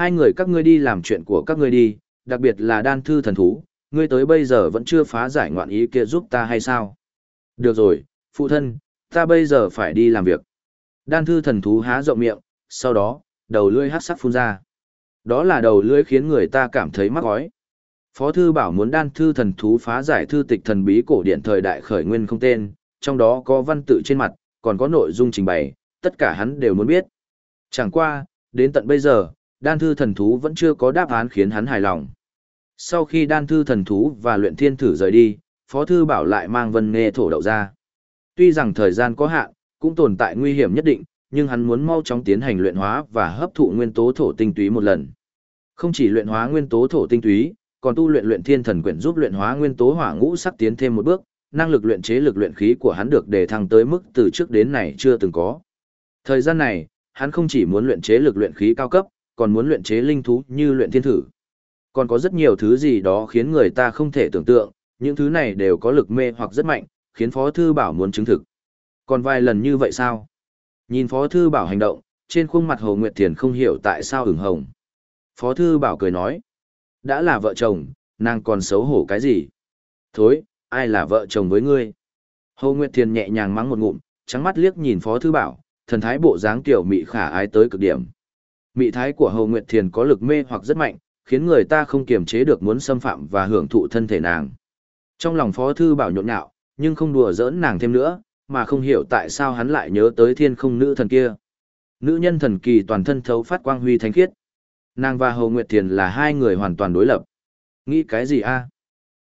Hai người các ngươi đi làm chuyện của các ngươi đi, đặc biệt là đan thư thần thú, ngươi tới bây giờ vẫn chưa phá giải ngoạn ý kia giúp ta hay sao? Được rồi, phụ thân, ta bây giờ phải đi làm việc. Đan thư thần thú há rộng miệng, sau đó, đầu lưỡi hát sắc phun ra. Đó là đầu lưỡi khiến người ta cảm thấy mắc gói. Phó thư bảo muốn đan thư thần thú phá giải thư tịch thần bí cổ điển thời đại khởi nguyên không tên, trong đó có văn tự trên mặt, còn có nội dung trình bày, tất cả hắn đều muốn biết. Chẳng qua, đến tận bây giờ, đan thư thần thú vẫn chưa có đáp án khiến hắn hài lòng. Sau khi đan thư thần thú và luyện thiên thử rời đi, Phó Thư Bảo lại mang vân nghe thổ đậu ra. Tuy rằng thời gian có hạn, cũng tồn tại nguy hiểm nhất định, nhưng hắn muốn mau chóng tiến hành luyện hóa và hấp thụ nguyên tố thổ tinh túy một lần. Không chỉ luyện hóa nguyên tố thổ tinh túy, còn tu luyện luyện thiên thần quyển giúp luyện hóa nguyên tố hỏa ngũ sắc tiến thêm một bước, năng lực luyện chế lực luyện khí của hắn được đề thăng tới mức từ trước đến nay chưa từng có. Thời gian này, hắn không chỉ muốn luyện chế lực luyện khí cao cấp, còn muốn luyện chế linh thú như luyện thiên thử. Còn có rất nhiều thứ gì đó khiến người ta không thể tưởng tượng, những thứ này đều có lực mê hoặc rất mạnh, khiến Phó Thư Bảo muốn chứng thực. Còn vài lần như vậy sao? Nhìn Phó Thư Bảo hành động, trên khuôn mặt Hồ Nguyệt Thiền không hiểu tại sao ửng hồng. Phó Thư Bảo cười nói, đã là vợ chồng, nàng còn xấu hổ cái gì? Thối, ai là vợ chồng với ngươi? Hồ Nguyệt Thiền nhẹ nhàng mắng một ngụm, trắng mắt liếc nhìn Phó Thư Bảo, thần thái bộ dáng tiểu mị khả ái tới cực điểm. Mị thái của Hồ Nguyệt Thiền có lực mê hoặc rất mạnh, khiến người ta không kiềm chế được muốn xâm phạm và hưởng thụ thân thể nàng. Trong lòng Phó Thư Bảo nhộn nhạo, nhưng không đùa giỡn nàng thêm nữa, mà không hiểu tại sao hắn lại nhớ tới thiên không nữ thần kia. Nữ nhân thần kỳ toàn thân thấu phát quang huy thánh khiết. Nàng và Hồ Nguyệt Thiền là hai người hoàn toàn đối lập. Nghĩ cái gì a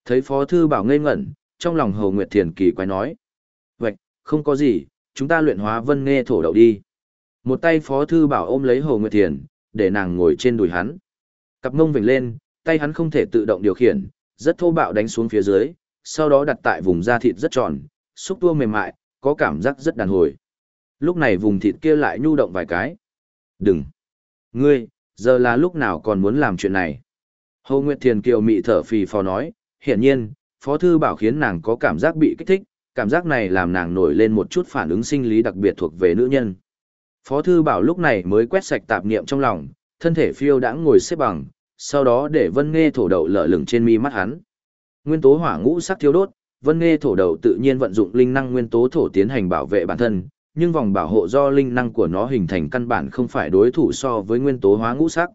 Thấy Phó Thư Bảo ngây ngẩn, trong lòng Hồ Nguyệt Thiền kỳ quái nói. Vậy, không có gì, chúng ta luyện hóa vân nghe thổ đậu đi. Một tay Phó Thư Bảo ôm lấy Hồ Nguyệt Thiền, để nàng ngồi trên đùi hắn. Cặp mông vểnh lên, tay hắn không thể tự động điều khiển, rất thô bạo đánh xuống phía dưới, sau đó đặt tại vùng da thịt rất tròn, xúc tua mềm mại, có cảm giác rất đàn hồi. Lúc này vùng thịt kia lại nhu động vài cái. Đừng! Ngươi, giờ là lúc nào còn muốn làm chuyện này? Hồ Nguyệt Thiền Kiều mị thở phì phò nói, hiển nhiên, Phó Thư Bảo khiến nàng có cảm giác bị kích thích, cảm giác này làm nàng nổi lên một chút phản ứng sinh lý đặc biệt thuộc về nữ nhân. Phó Thư Bảo lúc này mới quét sạch tạp niệm trong lòng, thân thể phiêu đã ngồi xếp bằng, sau đó để vân nghe thổ đậu lở lửng trên mi mắt hắn. Nguyên tố hỏa ngũ sắc thiếu đốt, vân nghe thổ đậu tự nhiên vận dụng linh năng nguyên tố thổ tiến hành bảo vệ bản thân, nhưng vòng bảo hộ do linh năng của nó hình thành căn bản không phải đối thủ so với nguyên tố hóa ngũ sắc.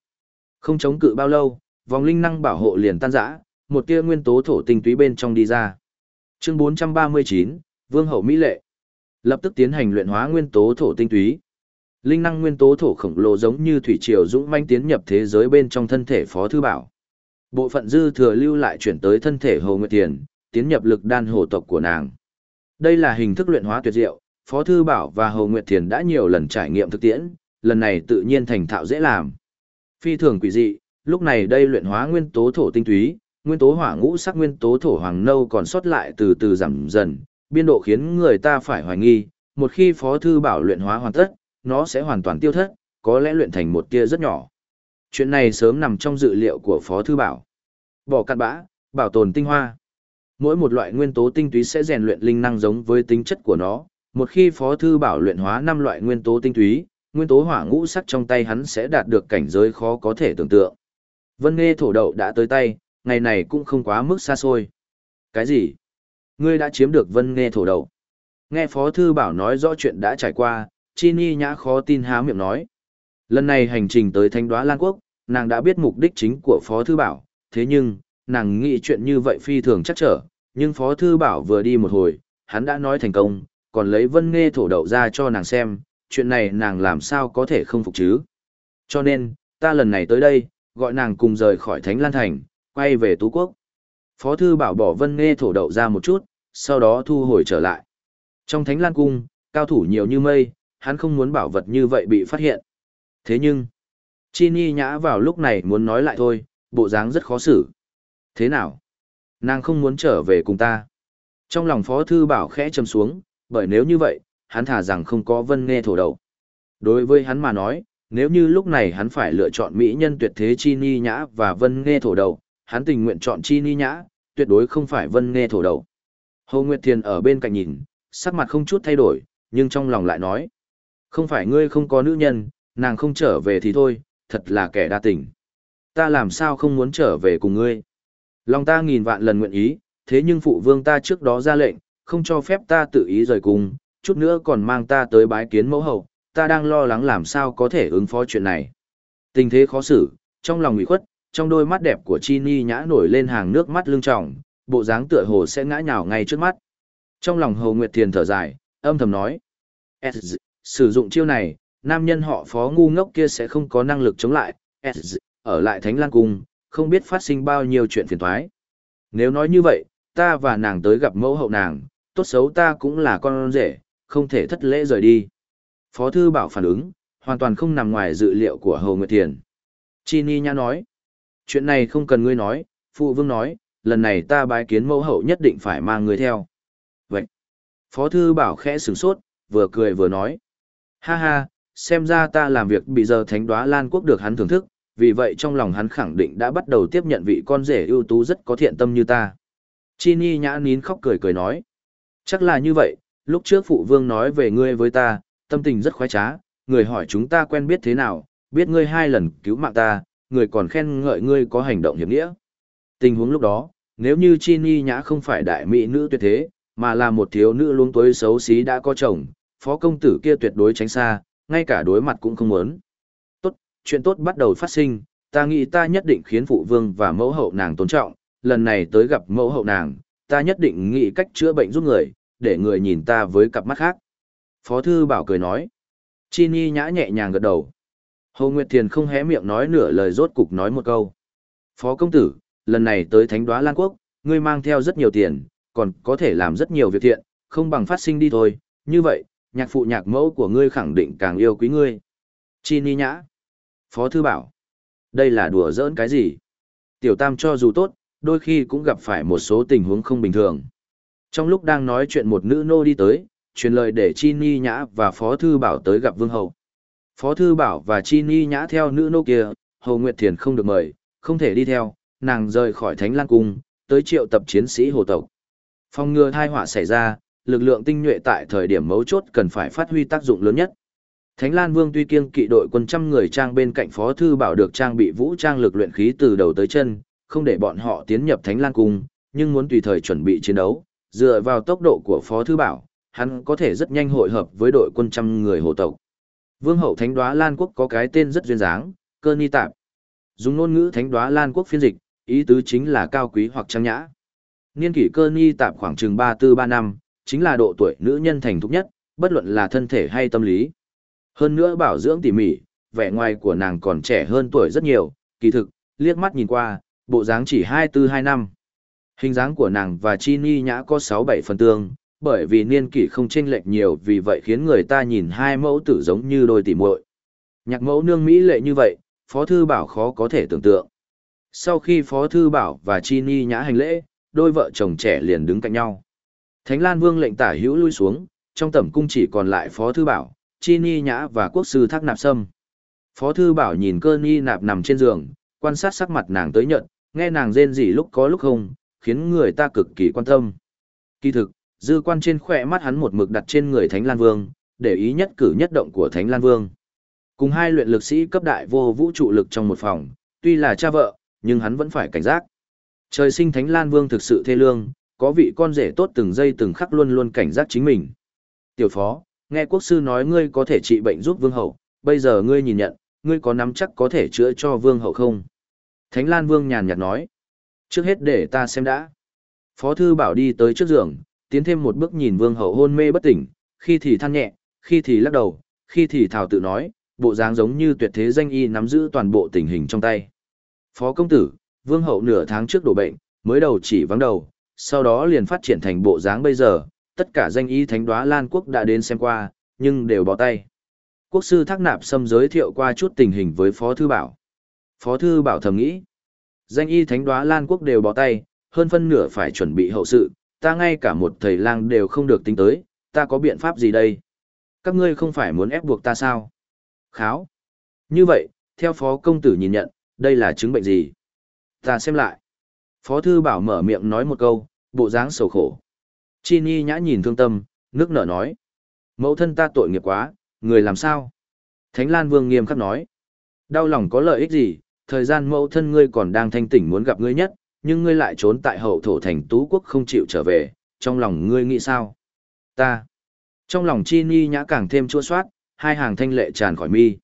Không chống cự bao lâu, vòng linh năng bảo hộ liền tan rã, một tia nguyên tố thổ tinh túy bên trong đi ra. Chương 439, Vương hậu mỹ lệ. Lập tức tiến hành luyện hóa nguyên tố thổ tinh túy. Linh năng nguyên tố thổ khổng lồ giống như thủy triều dũng manh tiến nhập thế giới bên trong thân thể Phó Thư Bảo. Bộ phận dư thừa lưu lại chuyển tới thân thể Hồ Nguyệt Tiền, tiến nhập lực đan hồ tộc của nàng. Đây là hình thức luyện hóa tuyệt diệu, Phó Thư Bảo và Hồ Nguyệt Thiền đã nhiều lần trải nghiệm thực tiễn, lần này tự nhiên thành thạo dễ làm. Phi thường quỷ dị, lúc này đây luyện hóa nguyên tố thổ tinh túy, nguyên tố hỏa ngũ sắc nguyên tố thổ hoàng nâu còn sót lại từ từ giảm dần, biên độ khiến người ta phải hoài nghi, một khi Phó Thư Bảo luyện hóa hoàn tất, nó sẽ hoàn toàn tiêu thất, có lẽ luyện thành một tia rất nhỏ. Chuyện này sớm nằm trong dự liệu của Phó Thư Bảo. Bỏ cạn bã, bảo tồn tinh hoa. Mỗi một loại nguyên tố tinh túy sẽ rèn luyện linh năng giống với tính chất của nó. Một khi Phó Thư Bảo luyện hóa 5 loại nguyên tố tinh túy, nguyên tố hỏa ngũ sắc trong tay hắn sẽ đạt được cảnh giới khó có thể tưởng tượng. Vân Nghê thổ đậu đã tới tay, ngày này cũng không quá mức xa xôi. Cái gì? Ngươi đã chiếm được Vân Nghê thổ đậu. Nghe Phó Thư Bảo nói rõ chuyện đã trải qua, Chi Ni nhã khó tin há miệng nói. Lần này hành trình tới thanh Đoá Lan Quốc, nàng đã biết mục đích chính của Phó Thư Bảo, thế nhưng, nàng nghĩ chuyện như vậy phi thường chắc trở, nhưng Phó Thư Bảo vừa đi một hồi, hắn đã nói thành công, còn lấy vân nghe thổ đậu ra cho nàng xem, chuyện này nàng làm sao có thể không phục chứ. Cho nên, ta lần này tới đây, gọi nàng cùng rời khỏi Thánh Lan Thành, quay về Tú Quốc. Phó Thư Bảo bỏ vân nghe thổ đậu ra một chút, sau đó thu hồi trở lại. Trong Thánh Lan Cung, cao thủ nhiều như mây, hắn không muốn bảo vật như vậy bị phát hiện. Thế nhưng, Chi Ni nhã vào lúc này muốn nói lại thôi, bộ dáng rất khó xử. Thế nào? Nàng không muốn trở về cùng ta. Trong lòng Phó Thư Bảo khẽ chầm xuống, bởi nếu như vậy, hắn thả rằng không có vân nghe thổ đầu. Đối với hắn mà nói, nếu như lúc này hắn phải lựa chọn mỹ nhân tuyệt thế Chi Ni Nhã và Vân Nghe thổ đầu, hắn tình nguyện chọn Chi Ni Nhã, tuyệt đối không phải Vân Nghe thổ đầu. Hồ Nguyệt Thiền ở bên cạnh nhìn, sắc mặt không chút thay đổi, nhưng trong lòng lại nói. Không phải ngươi không có nữ nhân, nàng không trở về thì thôi, thật là kẻ đa tình. Ta làm sao không muốn trở về cùng ngươi? Lòng ta nghìn vạn lần nguyện ý, thế nhưng phụ vương ta trước đó ra lệnh, không cho phép ta tự ý rời cùng, chút nữa còn mang ta tới bái kiến mẫu hậu, ta đang lo lắng làm sao có thể ứng phó chuyện này. Tình thế khó xử, trong lòng ủy khuất, trong đôi mắt đẹp của Chi Ni nhã nổi lên hàng nước mắt lưng tròng, bộ dáng tựa hồ sẽ ngã nhào ngay trước mắt. Trong lòng Hồ Nguyệt Thiền thở dài, âm thầm nói. Sử dụng chiêu này, nam nhân họ phó ngu ngốc kia sẽ không có năng lực chống lại. Ở lại Thánh Lan Cung, không biết phát sinh bao nhiêu chuyện phiền thoái. Nếu nói như vậy, ta và nàng tới gặp mẫu hậu nàng, tốt xấu ta cũng là con rể, không thể thất lễ rời đi. Phó thư bảo phản ứng, hoàn toàn không nằm ngoài dự liệu của Hồ Nguyệt Thiền. Chi Ni nha nói, chuyện này không cần ngươi nói, phụ vương nói, lần này ta bái kiến mẫu hậu nhất định phải mang người theo. Vậy, Phó Thư Bảo khẽ sửng sốt, vừa cười vừa nói. Ha ha, xem ra ta làm việc bị giờ thánh đoá Lan Quốc được hắn thưởng thức, vì vậy trong lòng hắn khẳng định đã bắt đầu tiếp nhận vị con rể ưu tú rất có thiện tâm như ta. Chi Ni nhã nín khóc cười cười nói. Chắc là như vậy, lúc trước phụ vương nói về ngươi với ta, tâm tình rất khoái trá, người hỏi chúng ta quen biết thế nào, biết ngươi hai lần cứu mạng ta, người còn khen ngợi ngươi có hành động hiểm nghĩa. Tình huống lúc đó, nếu như Chi Ni nhã không phải đại mỹ nữ tuyệt thế, mà là một thiếu nữ luống tối xấu xí đã có chồng, phó công tử kia tuyệt đối tránh xa, ngay cả đối mặt cũng không muốn. Tốt, chuyện tốt bắt đầu phát sinh, ta nghĩ ta nhất định khiến phụ vương và mẫu hậu nàng tôn trọng, lần này tới gặp mẫu hậu nàng, ta nhất định nghĩ cách chữa bệnh giúp người, để người nhìn ta với cặp mắt khác. Phó thư bảo cười nói. Chi Ni nhã nhẹ nhàng gật đầu. Hồ Nguyệt Thiền không hé miệng nói nửa lời rốt cục nói một câu. Phó công tử, lần này tới Thánh Đoá Lan Quốc, ngươi mang theo rất nhiều tiền, còn có thể làm rất nhiều việc thiện, không bằng phát sinh đi thôi, như vậy, nhạc phụ nhạc mẫu của ngươi khẳng định càng yêu quý ngươi. Chi Ni Nhã. Phó Thư bảo. Đây là đùa giỡn cái gì? Tiểu Tam cho dù tốt, đôi khi cũng gặp phải một số tình huống không bình thường. Trong lúc đang nói chuyện một nữ nô đi tới, truyền lời để Chi Ni Nhã và Phó Thư Bảo tới gặp Vương Hậu. Phó Thư Bảo và Chi Ni Nhã theo nữ nô kia, Hầu Nguyệt Thiền không được mời, không thể đi theo, nàng rời khỏi Thánh Lan Cung, tới triệu tập chiến sĩ hồ tộc. Phòng ngừa thai họa xảy ra, lực lượng tinh nhuệ tại thời điểm mấu chốt cần phải phát huy tác dụng lớn nhất. Thánh Lan Vương tuy kiêng kỵ đội quân trăm người trang bên cạnh Phó Thư Bảo được trang bị vũ trang lực luyện khí từ đầu tới chân, không để bọn họ tiến nhập Thánh Lan Cung, nhưng muốn tùy thời chuẩn bị chiến đấu, dựa vào tốc độ của Phó Thư Bảo, hắn có thể rất nhanh hội hợp với đội quân trăm người hộ tộc. Vương hậu Thánh Đoá Lan Quốc có cái tên rất duyên dáng, cơ ni tạp. Dùng ngôn ngữ Thánh Đoá Lan Quốc phiên dịch, ý tứ chính là cao quý hoặc trang nhã. Niên kỷ cơ ni tạp khoảng chừng 34-3 năm, chính là độ tuổi nữ nhân thành thục nhất, bất luận là thân thể hay tâm lý. Hơn nữa bảo dưỡng tỉ mỉ, vẻ ngoài của nàng còn trẻ hơn tuổi rất nhiều, kỳ thực, liếc mắt nhìn qua, bộ dáng chỉ 24-2 năm. Hình dáng của nàng và Chini Nhã có 6-7 phần tương, bởi vì niên kỷ không chênh lệch nhiều vì vậy khiến người ta nhìn hai mẫu tử giống như đôi tỉ muội. Nhạc mẫu nương Mỹ lệ như vậy, Phó Thư Bảo khó có thể tưởng tượng. Sau khi Phó Thư Bảo và Chini Nhã hành lễ, đôi vợ chồng trẻ liền đứng cạnh nhau. Thánh Lan Vương lệnh tả hữu lui xuống, trong tẩm cung chỉ còn lại Phó Thư Bảo, Chi Ni Nhã và Quốc sư Thác Nạp Sâm. Phó Thư Bảo nhìn cơ ni nạp nằm trên giường, quan sát sắc mặt nàng tới nhận, nghe nàng rên rỉ lúc có lúc không, khiến người ta cực kỳ quan tâm. Kỳ thực, dư quan trên khỏe mắt hắn một mực đặt trên người Thánh Lan Vương, để ý nhất cử nhất động của Thánh Lan Vương. Cùng hai luyện lực sĩ cấp đại vô vũ trụ lực trong một phòng, tuy là cha vợ, nhưng hắn vẫn phải cảnh giác. Trời sinh Thánh Lan Vương thực sự thê lương, có vị con rể tốt từng giây từng khắc luôn luôn cảnh giác chính mình. Tiểu phó, nghe quốc sư nói ngươi có thể trị bệnh giúp vương hậu, bây giờ ngươi nhìn nhận, ngươi có nắm chắc có thể chữa cho vương hậu không? Thánh Lan Vương nhàn nhạt nói. Trước hết để ta xem đã. Phó thư bảo đi tới trước giường, tiến thêm một bước nhìn vương hậu hôn mê bất tỉnh, khi thì than nhẹ, khi thì lắc đầu, khi thì thảo tự nói, bộ dáng giống như tuyệt thế danh y nắm giữ toàn bộ tình hình trong tay. Phó công tử, vương hậu nửa tháng trước đổ bệnh, mới đầu chỉ vắng đầu, sau đó liền phát triển thành bộ dáng bây giờ, tất cả danh y thánh đoá Lan Quốc đã đến xem qua, nhưng đều bỏ tay. Quốc sư Thác Nạp Sâm giới thiệu qua chút tình hình với Phó Thư Bảo. Phó Thư Bảo thầm nghĩ, danh y thánh đoá Lan Quốc đều bỏ tay, hơn phân nửa phải chuẩn bị hậu sự, ta ngay cả một thầy lang đều không được tính tới, ta có biện pháp gì đây? Các ngươi không phải muốn ép buộc ta sao? Kháo. Như vậy, theo phó công tử nhìn nhận, đây là chứng bệnh gì? Ta xem lại. Phó thư bảo mở miệng nói một câu, bộ dáng sầu khổ. Chi Ni nhã nhìn thương tâm, nước nở nói. Mẫu thân ta tội nghiệp quá, người làm sao? Thánh Lan Vương nghiêm khắc nói. Đau lòng có lợi ích gì, thời gian mẫu thân ngươi còn đang thanh tỉnh muốn gặp ngươi nhất, nhưng ngươi lại trốn tại hậu thổ thành tú quốc không chịu trở về, trong lòng ngươi nghĩ sao? Ta. Trong lòng chi ni nhã càng thêm chua soát, hai hàng thanh lệ tràn khỏi mi.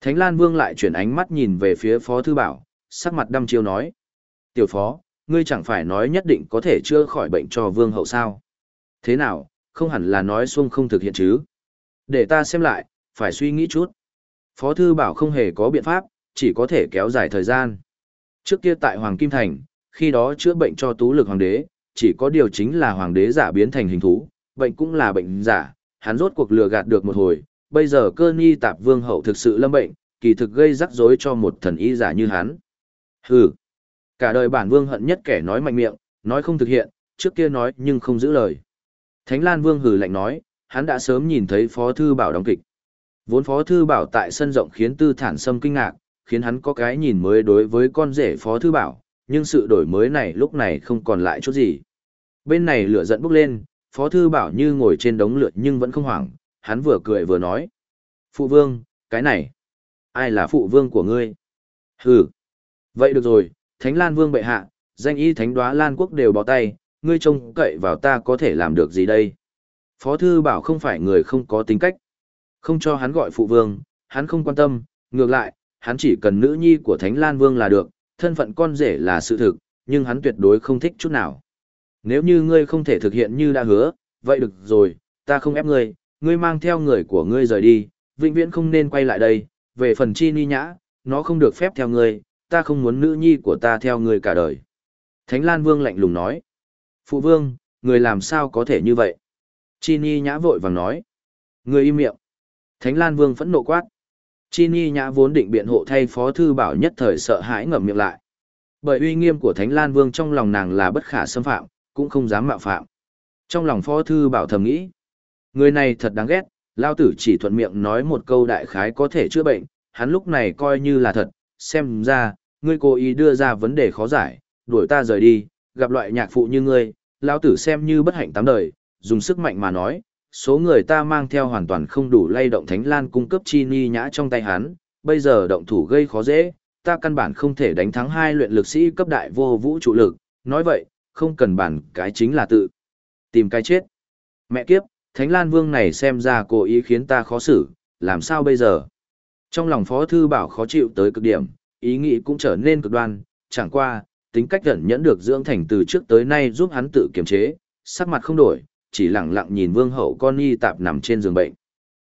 Thánh Lan Vương lại chuyển ánh mắt nhìn về phía Phó Thư Bảo, sắc mặt đăm chiêu nói. Tiểu Phó, ngươi chẳng phải nói nhất định có thể chữa khỏi bệnh cho Vương hậu sao? Thế nào, không hẳn là nói xuông không thực hiện chứ? Để ta xem lại, phải suy nghĩ chút. Phó Thư Bảo không hề có biện pháp, chỉ có thể kéo dài thời gian. Trước kia tại Hoàng Kim Thành, khi đó chữa bệnh cho tú lực hoàng đế, chỉ có điều chính là hoàng đế giả biến thành hình thú, bệnh cũng là bệnh giả, hắn rốt cuộc lừa gạt được một hồi, bây giờ cơ nghi tạp vương hậu thực sự lâm bệnh, kỳ thực gây rắc rối cho một thần y giả như hắn. Hừ, cả đời bản vương hận nhất kẻ nói mạnh miệng, nói không thực hiện, trước kia nói nhưng không giữ lời. Thánh Lan Vương hừ lạnh nói, hắn đã sớm nhìn thấy Phó Thư Bảo đóng kịch. Vốn Phó Thư Bảo tại sân rộng khiến Tư Thản Sâm kinh ngạc, khiến hắn có cái nhìn mới đối với con rể Phó Thư Bảo, nhưng sự đổi mới này lúc này không còn lại chút gì. Bên này lửa giận bốc lên, Phó Thư Bảo như ngồi trên đống lửa nhưng vẫn không hoảng, hắn vừa cười vừa nói. Phụ vương, cái này, ai là phụ vương của ngươi? Hừ, vậy được rồi, Thánh Lan Vương bệ hạ, danh y Thánh đoá Lan Quốc đều bỏ tay, ngươi trông cậy vào ta có thể làm được gì đây? Phó Thư Bảo không phải người không có tính cách. Không cho hắn gọi phụ vương, hắn không quan tâm, ngược lại, hắn chỉ cần nữ nhi của Thánh Lan Vương là được, thân phận con rể là sự thực, nhưng hắn tuyệt đối không thích chút nào. Nếu như ngươi không thể thực hiện như đã hứa, vậy được rồi, ta không ép ngươi, ngươi mang theo người của ngươi rời đi, vĩnh viễn không nên quay lại đây, về phần chi ni nhã, nó không được phép theo ngươi, ta không muốn nữ nhi của ta theo ngươi cả đời. Thánh Lan Vương lạnh lùng nói, Phụ Vương, người làm sao có thể như vậy? Chi ni nhã vội vàng nói, Người im miệng. Thánh Lan Vương phẫn nộ quát. Chi ni nhã vốn định biện hộ thay Phó Thư Bảo nhất thời sợ hãi ngậm miệng lại. Bởi uy nghiêm của Thánh Lan Vương trong lòng nàng là bất khả xâm phạm, cũng không dám mạo phạm. Trong lòng Phó Thư Bảo thầm nghĩ, người này thật đáng ghét, Lao tử chỉ thuận miệng nói một câu đại khái có thể chữa bệnh, hắn lúc này coi như là thật, xem ra, ngươi cố ý đưa ra vấn đề khó giải, đuổi ta rời đi, gặp loại nhạc phụ như ngươi, lão tử xem như bất hạnh tám đời, dùng sức mạnh mà nói, số người ta mang theo hoàn toàn không đủ lay động Thánh Lan cung cấp chi ni nhã trong tay hắn, bây giờ động thủ gây khó dễ, ta căn bản không thể đánh thắng hai luyện lực sĩ cấp đại vô vũ trụ lực, nói vậy, không cần bản cái chính là tự. Tìm cái chết. Mẹ kiếp, Thánh Lan Vương này xem ra cố ý khiến ta khó xử, làm sao bây giờ? Trong lòng Phó Thư Bảo khó chịu tới cực điểm, ý nghĩ cũng trở nên cực đoan, chẳng qua, tính cách gần nhẫn được dưỡng thành từ trước tới nay giúp hắn tự kiềm chế, sắc mặt không đổi, chỉ lặng lặng nhìn Vương Hậu con y tạp nằm trên giường bệnh.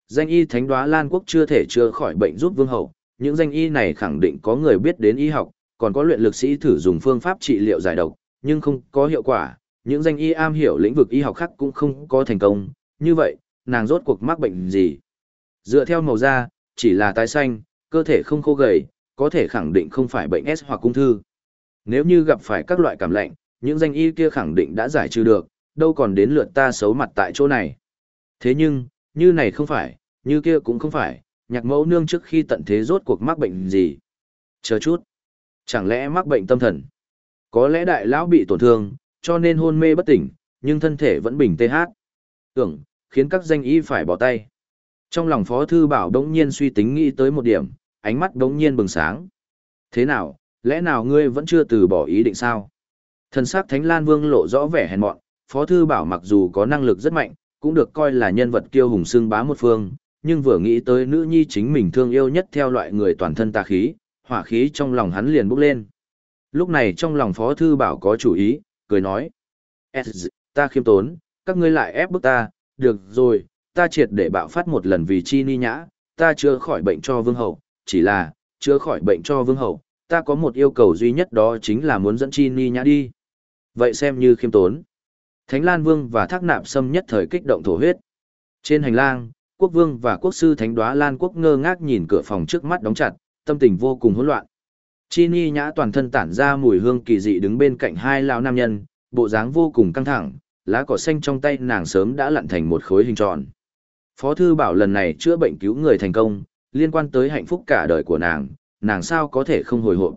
Danh y Thánh Đoá Lan Quốc chưa thể chữa khỏi bệnh giúp Vương Hậu, những danh y này khẳng định có người biết đến y học, còn có luyện lực sĩ thử dùng phương pháp trị liệu giải độc, nhưng không có hiệu quả, những danh y am hiểu lĩnh vực y học khác cũng không có thành công, như vậy, nàng rốt cuộc mắc bệnh gì? Dựa theo màu da, chỉ là tái xanh, cơ thể không khô gầy, có thể khẳng định không phải bệnh S hoặc ung thư. Nếu như gặp phải các loại cảm lạnh, những danh y kia khẳng định đã giải trừ được, đâu còn đến lượt ta xấu mặt tại chỗ này. Thế nhưng, như này không phải, như kia cũng không phải, nhạc mẫu nương trước khi tận thế rốt cuộc mắc bệnh gì. Chờ chút. Chẳng lẽ mắc bệnh tâm thần? Có lẽ đại lão bị tổn thương, cho nên hôn mê bất tỉnh, nhưng thân thể vẫn bình tê hát. Tưởng, khiến các danh y phải bỏ tay. Trong lòng Phó Thư Bảo đống nhiên suy tính nghĩ tới một điểm, ánh mắt đống nhiên bừng sáng. Thế nào, lẽ nào ngươi vẫn chưa từ bỏ ý định sao? Thần sắc Thánh Lan Vương lộ rõ vẻ hèn mọn, Phó Thư Bảo mặc dù có năng lực rất mạnh, cũng được coi là nhân vật kiêu hùng xương bá một phương, nhưng vừa nghĩ tới nữ nhi chính mình thương yêu nhất theo loại người toàn thân tà khí, hỏa khí trong lòng hắn liền bốc lên. Lúc này trong lòng Phó Thư Bảo có chủ ý, cười nói. Ta khiêm tốn, các ngươi lại ép bức ta, được rồi, ta triệt để bạo phát một lần vì chi ni nhã, ta chưa khỏi bệnh cho vương hậu, chỉ là, chưa khỏi bệnh cho vương hậu, ta có một yêu cầu duy nhất đó chính là muốn dẫn chi ni nhã đi. Vậy xem như khiêm tốn. Thánh Lan Vương và Thác Nạp Sâm nhất thời kích động thổ huyết. Trên hành lang, quốc vương và quốc sư Thánh Đoá Lan Quốc ngơ ngác nhìn cửa phòng trước mắt đóng chặt, tâm tình vô cùng hỗn loạn. Chi Ni Nhã toàn thân tản ra mùi hương kỳ dị đứng bên cạnh hai lão nam nhân, bộ dáng vô cùng căng thẳng, lá cỏ xanh trong tay nàng sớm đã lặn thành một khối hình tròn. Phó thư bảo lần này chữa bệnh cứu người thành công, liên quan tới hạnh phúc cả đời của nàng, nàng sao có thể không hồi hộp.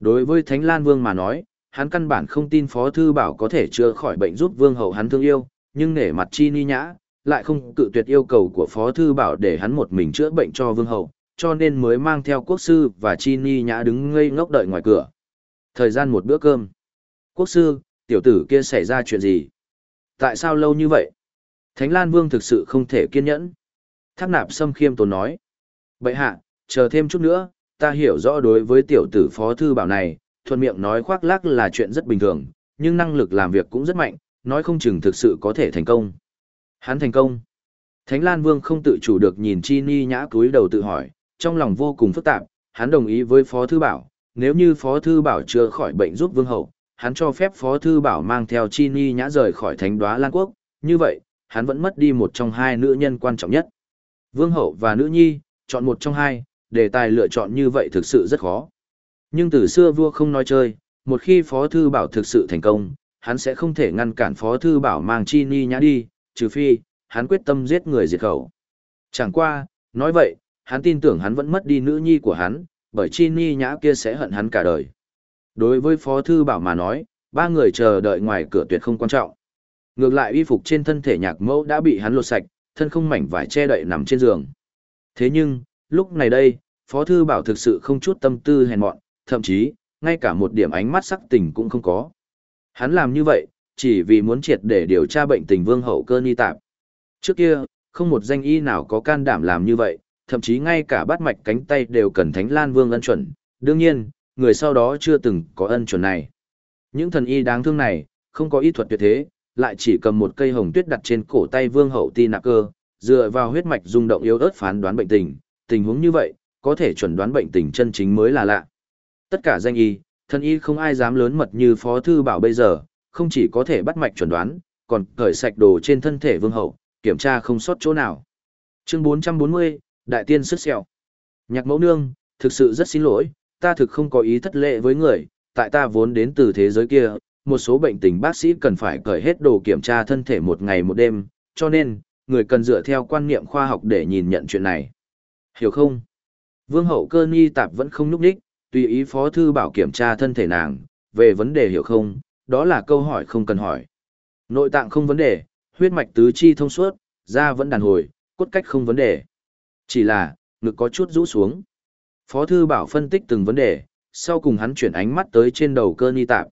Đối với Thánh Lan Vương mà nói, hắn căn bản không tin Phó thư bảo có thể chữa khỏi bệnh giúp vương hậu hắn thương yêu, nhưng nể mặt chi ni nhã, lại không cự tuyệt yêu cầu của Phó thư bảo để hắn một mình chữa bệnh cho vương hậu, cho nên mới mang theo quốc sư và chi ni nhã đứng ngây ngốc đợi ngoài cửa. Thời gian một bữa cơm. Quốc sư, tiểu tử kia xảy ra chuyện gì? Tại sao lâu như vậy? Thánh Lan Vương thực sự không thể kiên nhẫn. Thác nạp sâm khiêm tốn nói. Bậy hạ, chờ thêm chút nữa, ta hiểu rõ đối với tiểu tử phó thư bảo này, thuận miệng nói khoác lác là chuyện rất bình thường, nhưng năng lực làm việc cũng rất mạnh, nói không chừng thực sự có thể thành công. Hắn thành công. Thánh Lan Vương không tự chủ được nhìn Chi Ni nhã cúi đầu tự hỏi, trong lòng vô cùng phức tạp, hắn đồng ý với Phó Thư Bảo, nếu như Phó Thư Bảo chưa khỏi bệnh giúp Vương Hậu, hắn cho phép Phó Thư Bảo mang theo Chi Ni nhã rời khỏi Thánh đoá Lan Quốc, như vậy, hắn vẫn mất đi một trong hai nữ nhân quan trọng nhất. Vương Hậu và Nữ Nhi, chọn một trong hai, đề tài lựa chọn như vậy thực sự rất khó. Nhưng từ xưa vua không nói chơi, một khi Phó Thư Bảo thực sự thành công, hắn sẽ không thể ngăn cản Phó Thư Bảo mang Chi Ni nhã đi, trừ phi, hắn quyết tâm giết người diệt khẩu. Chẳng qua, nói vậy, hắn tin tưởng hắn vẫn mất đi nữ nhi của hắn, bởi Chi Ni nhã kia sẽ hận hắn cả đời. Đối với Phó Thư Bảo mà nói, ba người chờ đợi ngoài cửa tuyệt không quan trọng. Ngược lại y phục trên thân thể nhạc mẫu đã bị hắn lột sạch, thân không mảnh vải che đậy nằm trên giường. Thế nhưng, lúc này đây, Phó Thư Bảo thực sự không chút tâm tư hèn mọn, thậm chí, ngay cả một điểm ánh mắt sắc tình cũng không có. Hắn làm như vậy, chỉ vì muốn triệt để điều tra bệnh tình vương hậu cơ ni tạp. Trước kia, không một danh y nào có can đảm làm như vậy, thậm chí ngay cả bắt mạch cánh tay đều cần Thánh Lan Vương ân chuẩn. Đương nhiên, người sau đó chưa từng có ân chuẩn này. Những thần y đáng thương này, không có y thuật tuyệt thế, lại chỉ cầm một cây hồng tuyết đặt trên cổ tay Vương hậu Ti Nạc Cơ, dựa vào huyết mạch rung động yếu ớt phán đoán bệnh tình, tình huống như vậy, có thể chuẩn đoán bệnh tình chân chính mới là lạ. Tất cả danh y, thân y không ai dám lớn mật như Phó Thư Bảo bây giờ, không chỉ có thể bắt mạch chuẩn đoán, còn cởi sạch đồ trên thân thể Vương hậu, kiểm tra không sót chỗ nào. Chương 440, Đại tiên sức sẹo. Nhạc mẫu nương, thực sự rất xin lỗi, ta thực không có ý thất lệ với người, tại ta vốn đến từ thế giới kia, một số bệnh tình bác sĩ cần phải cởi hết đồ kiểm tra thân thể một ngày một đêm, cho nên, người cần dựa theo quan niệm khoa học để nhìn nhận chuyện này. Hiểu không? Vương hậu cơ nghi tạp vẫn không núp đích, tùy ý phó thư bảo kiểm tra thân thể nàng, về vấn đề hiểu không, đó là câu hỏi không cần hỏi. Nội tạng không vấn đề, huyết mạch tứ chi thông suốt, da vẫn đàn hồi, cốt cách không vấn đề. Chỉ là, ngực có chút rũ xuống. Phó thư bảo phân tích từng vấn đề, sau cùng hắn chuyển ánh mắt tới trên đầu cơ nghi tạp.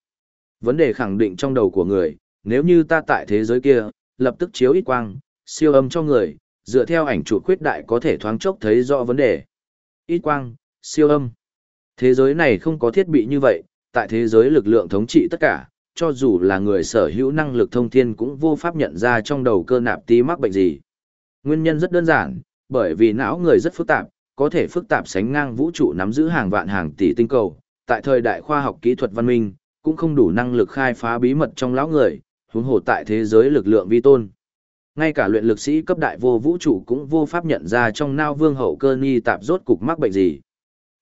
Vấn đề khẳng định trong đầu của người, nếu như ta tại thế giới kia, lập tức chiếu ít quang, siêu âm cho người, dựa theo ảnh chụp khuyết đại có thể thoáng chốc thấy rõ vấn đề. Ít quang, siêu âm. Thế giới này không có thiết bị như vậy, tại thế giới lực lượng thống trị tất cả, cho dù là người sở hữu năng lực thông thiên cũng vô pháp nhận ra trong đầu cơ nạp tí mắc bệnh gì. Nguyên nhân rất đơn giản, bởi vì não người rất phức tạp, có thể phức tạp sánh ngang vũ trụ nắm giữ hàng vạn hàng tỷ tinh cầu. Tại thời đại khoa học kỹ thuật văn minh, cũng không đủ năng lực khai phá bí mật trong lão người, huống hồ tại thế giới lực lượng vi tôn. Ngay cả luyện lực sĩ cấp đại vô vũ trụ cũng vô pháp nhận ra trong nao vương hậu cơ ni tạp rốt cục mắc bệnh gì.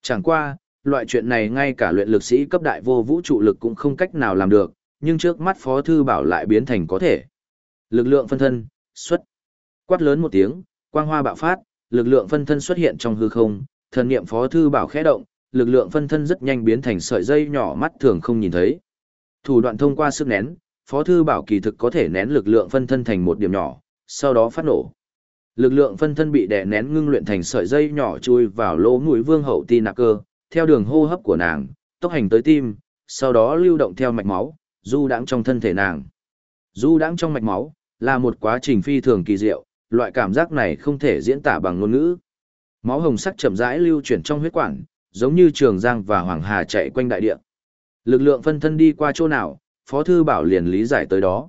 Chẳng qua, loại chuyện này ngay cả luyện lực sĩ cấp đại vô vũ trụ lực cũng không cách nào làm được, nhưng trước mắt Phó Thư Bảo lại biến thành có thể. Lực lượng phân thân, xuất. Quát lớn một tiếng, quang hoa bạo phát, lực lượng phân thân xuất hiện trong hư không, thần niệm Phó Thư Bảo khẽ động, lực lượng phân thân rất nhanh biến thành sợi dây nhỏ mắt thường không nhìn thấy. Thủ đoạn thông qua sức nén, Phó Thư Bảo kỳ thực có thể nén lực lượng phân thân thành một điểm nhỏ, sau đó phát nổ. Lực lượng phân thân bị đè nén ngưng luyện thành sợi dây nhỏ chui vào lỗ mũi vương hậu ti nạc cơ, theo đường hô hấp của nàng, tốc hành tới tim, sau đó lưu động theo mạch máu, du đãng trong thân thể nàng. Du đãng trong mạch máu, là một quá trình phi thường kỳ diệu, loại cảm giác này không thể diễn tả bằng ngôn ngữ. Máu hồng sắc chậm rãi lưu chuyển trong huyết quản, giống như trường giang và hoàng hà chạy quanh đại địa. Lực lượng phân thân đi qua chỗ nào, Phó Thư Bảo liền lý giải tới đó.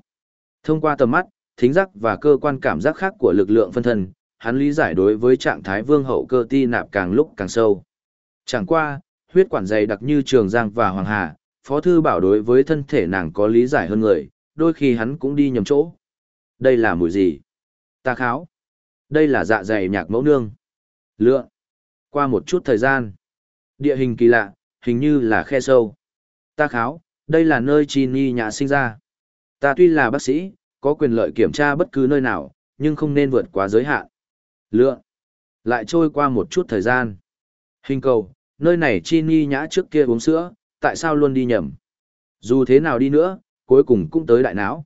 Thông qua tầm mắt, thính giác và cơ quan cảm giác khác của lực lượng phân thân, hắn lý giải đối với trạng thái vương hậu cơ ti nạp càng lúc càng sâu. Chẳng qua, huyết quản dày đặc như trường giang và hoàng hà, Phó Thư Bảo đối với thân thể nàng có lý giải hơn người, đôi khi hắn cũng đi nhầm chỗ. Đây là mùi gì? Ta kháo. Đây là dạ dày nhạc mẫu nương. Lựa. Qua một chút thời gian. Địa hình kỳ lạ, hình như là khe sâu. Ta kháo, đây là nơi chi ni nhà sinh ra. Ta tuy là bác sĩ, có quyền lợi kiểm tra bất cứ nơi nào, nhưng không nên vượt quá giới hạn. Lựa. Lại trôi qua một chút thời gian. Hình cầu, nơi này chi ni nhã trước kia uống sữa, tại sao luôn đi nhầm? Dù thế nào đi nữa, cuối cùng cũng tới đại não.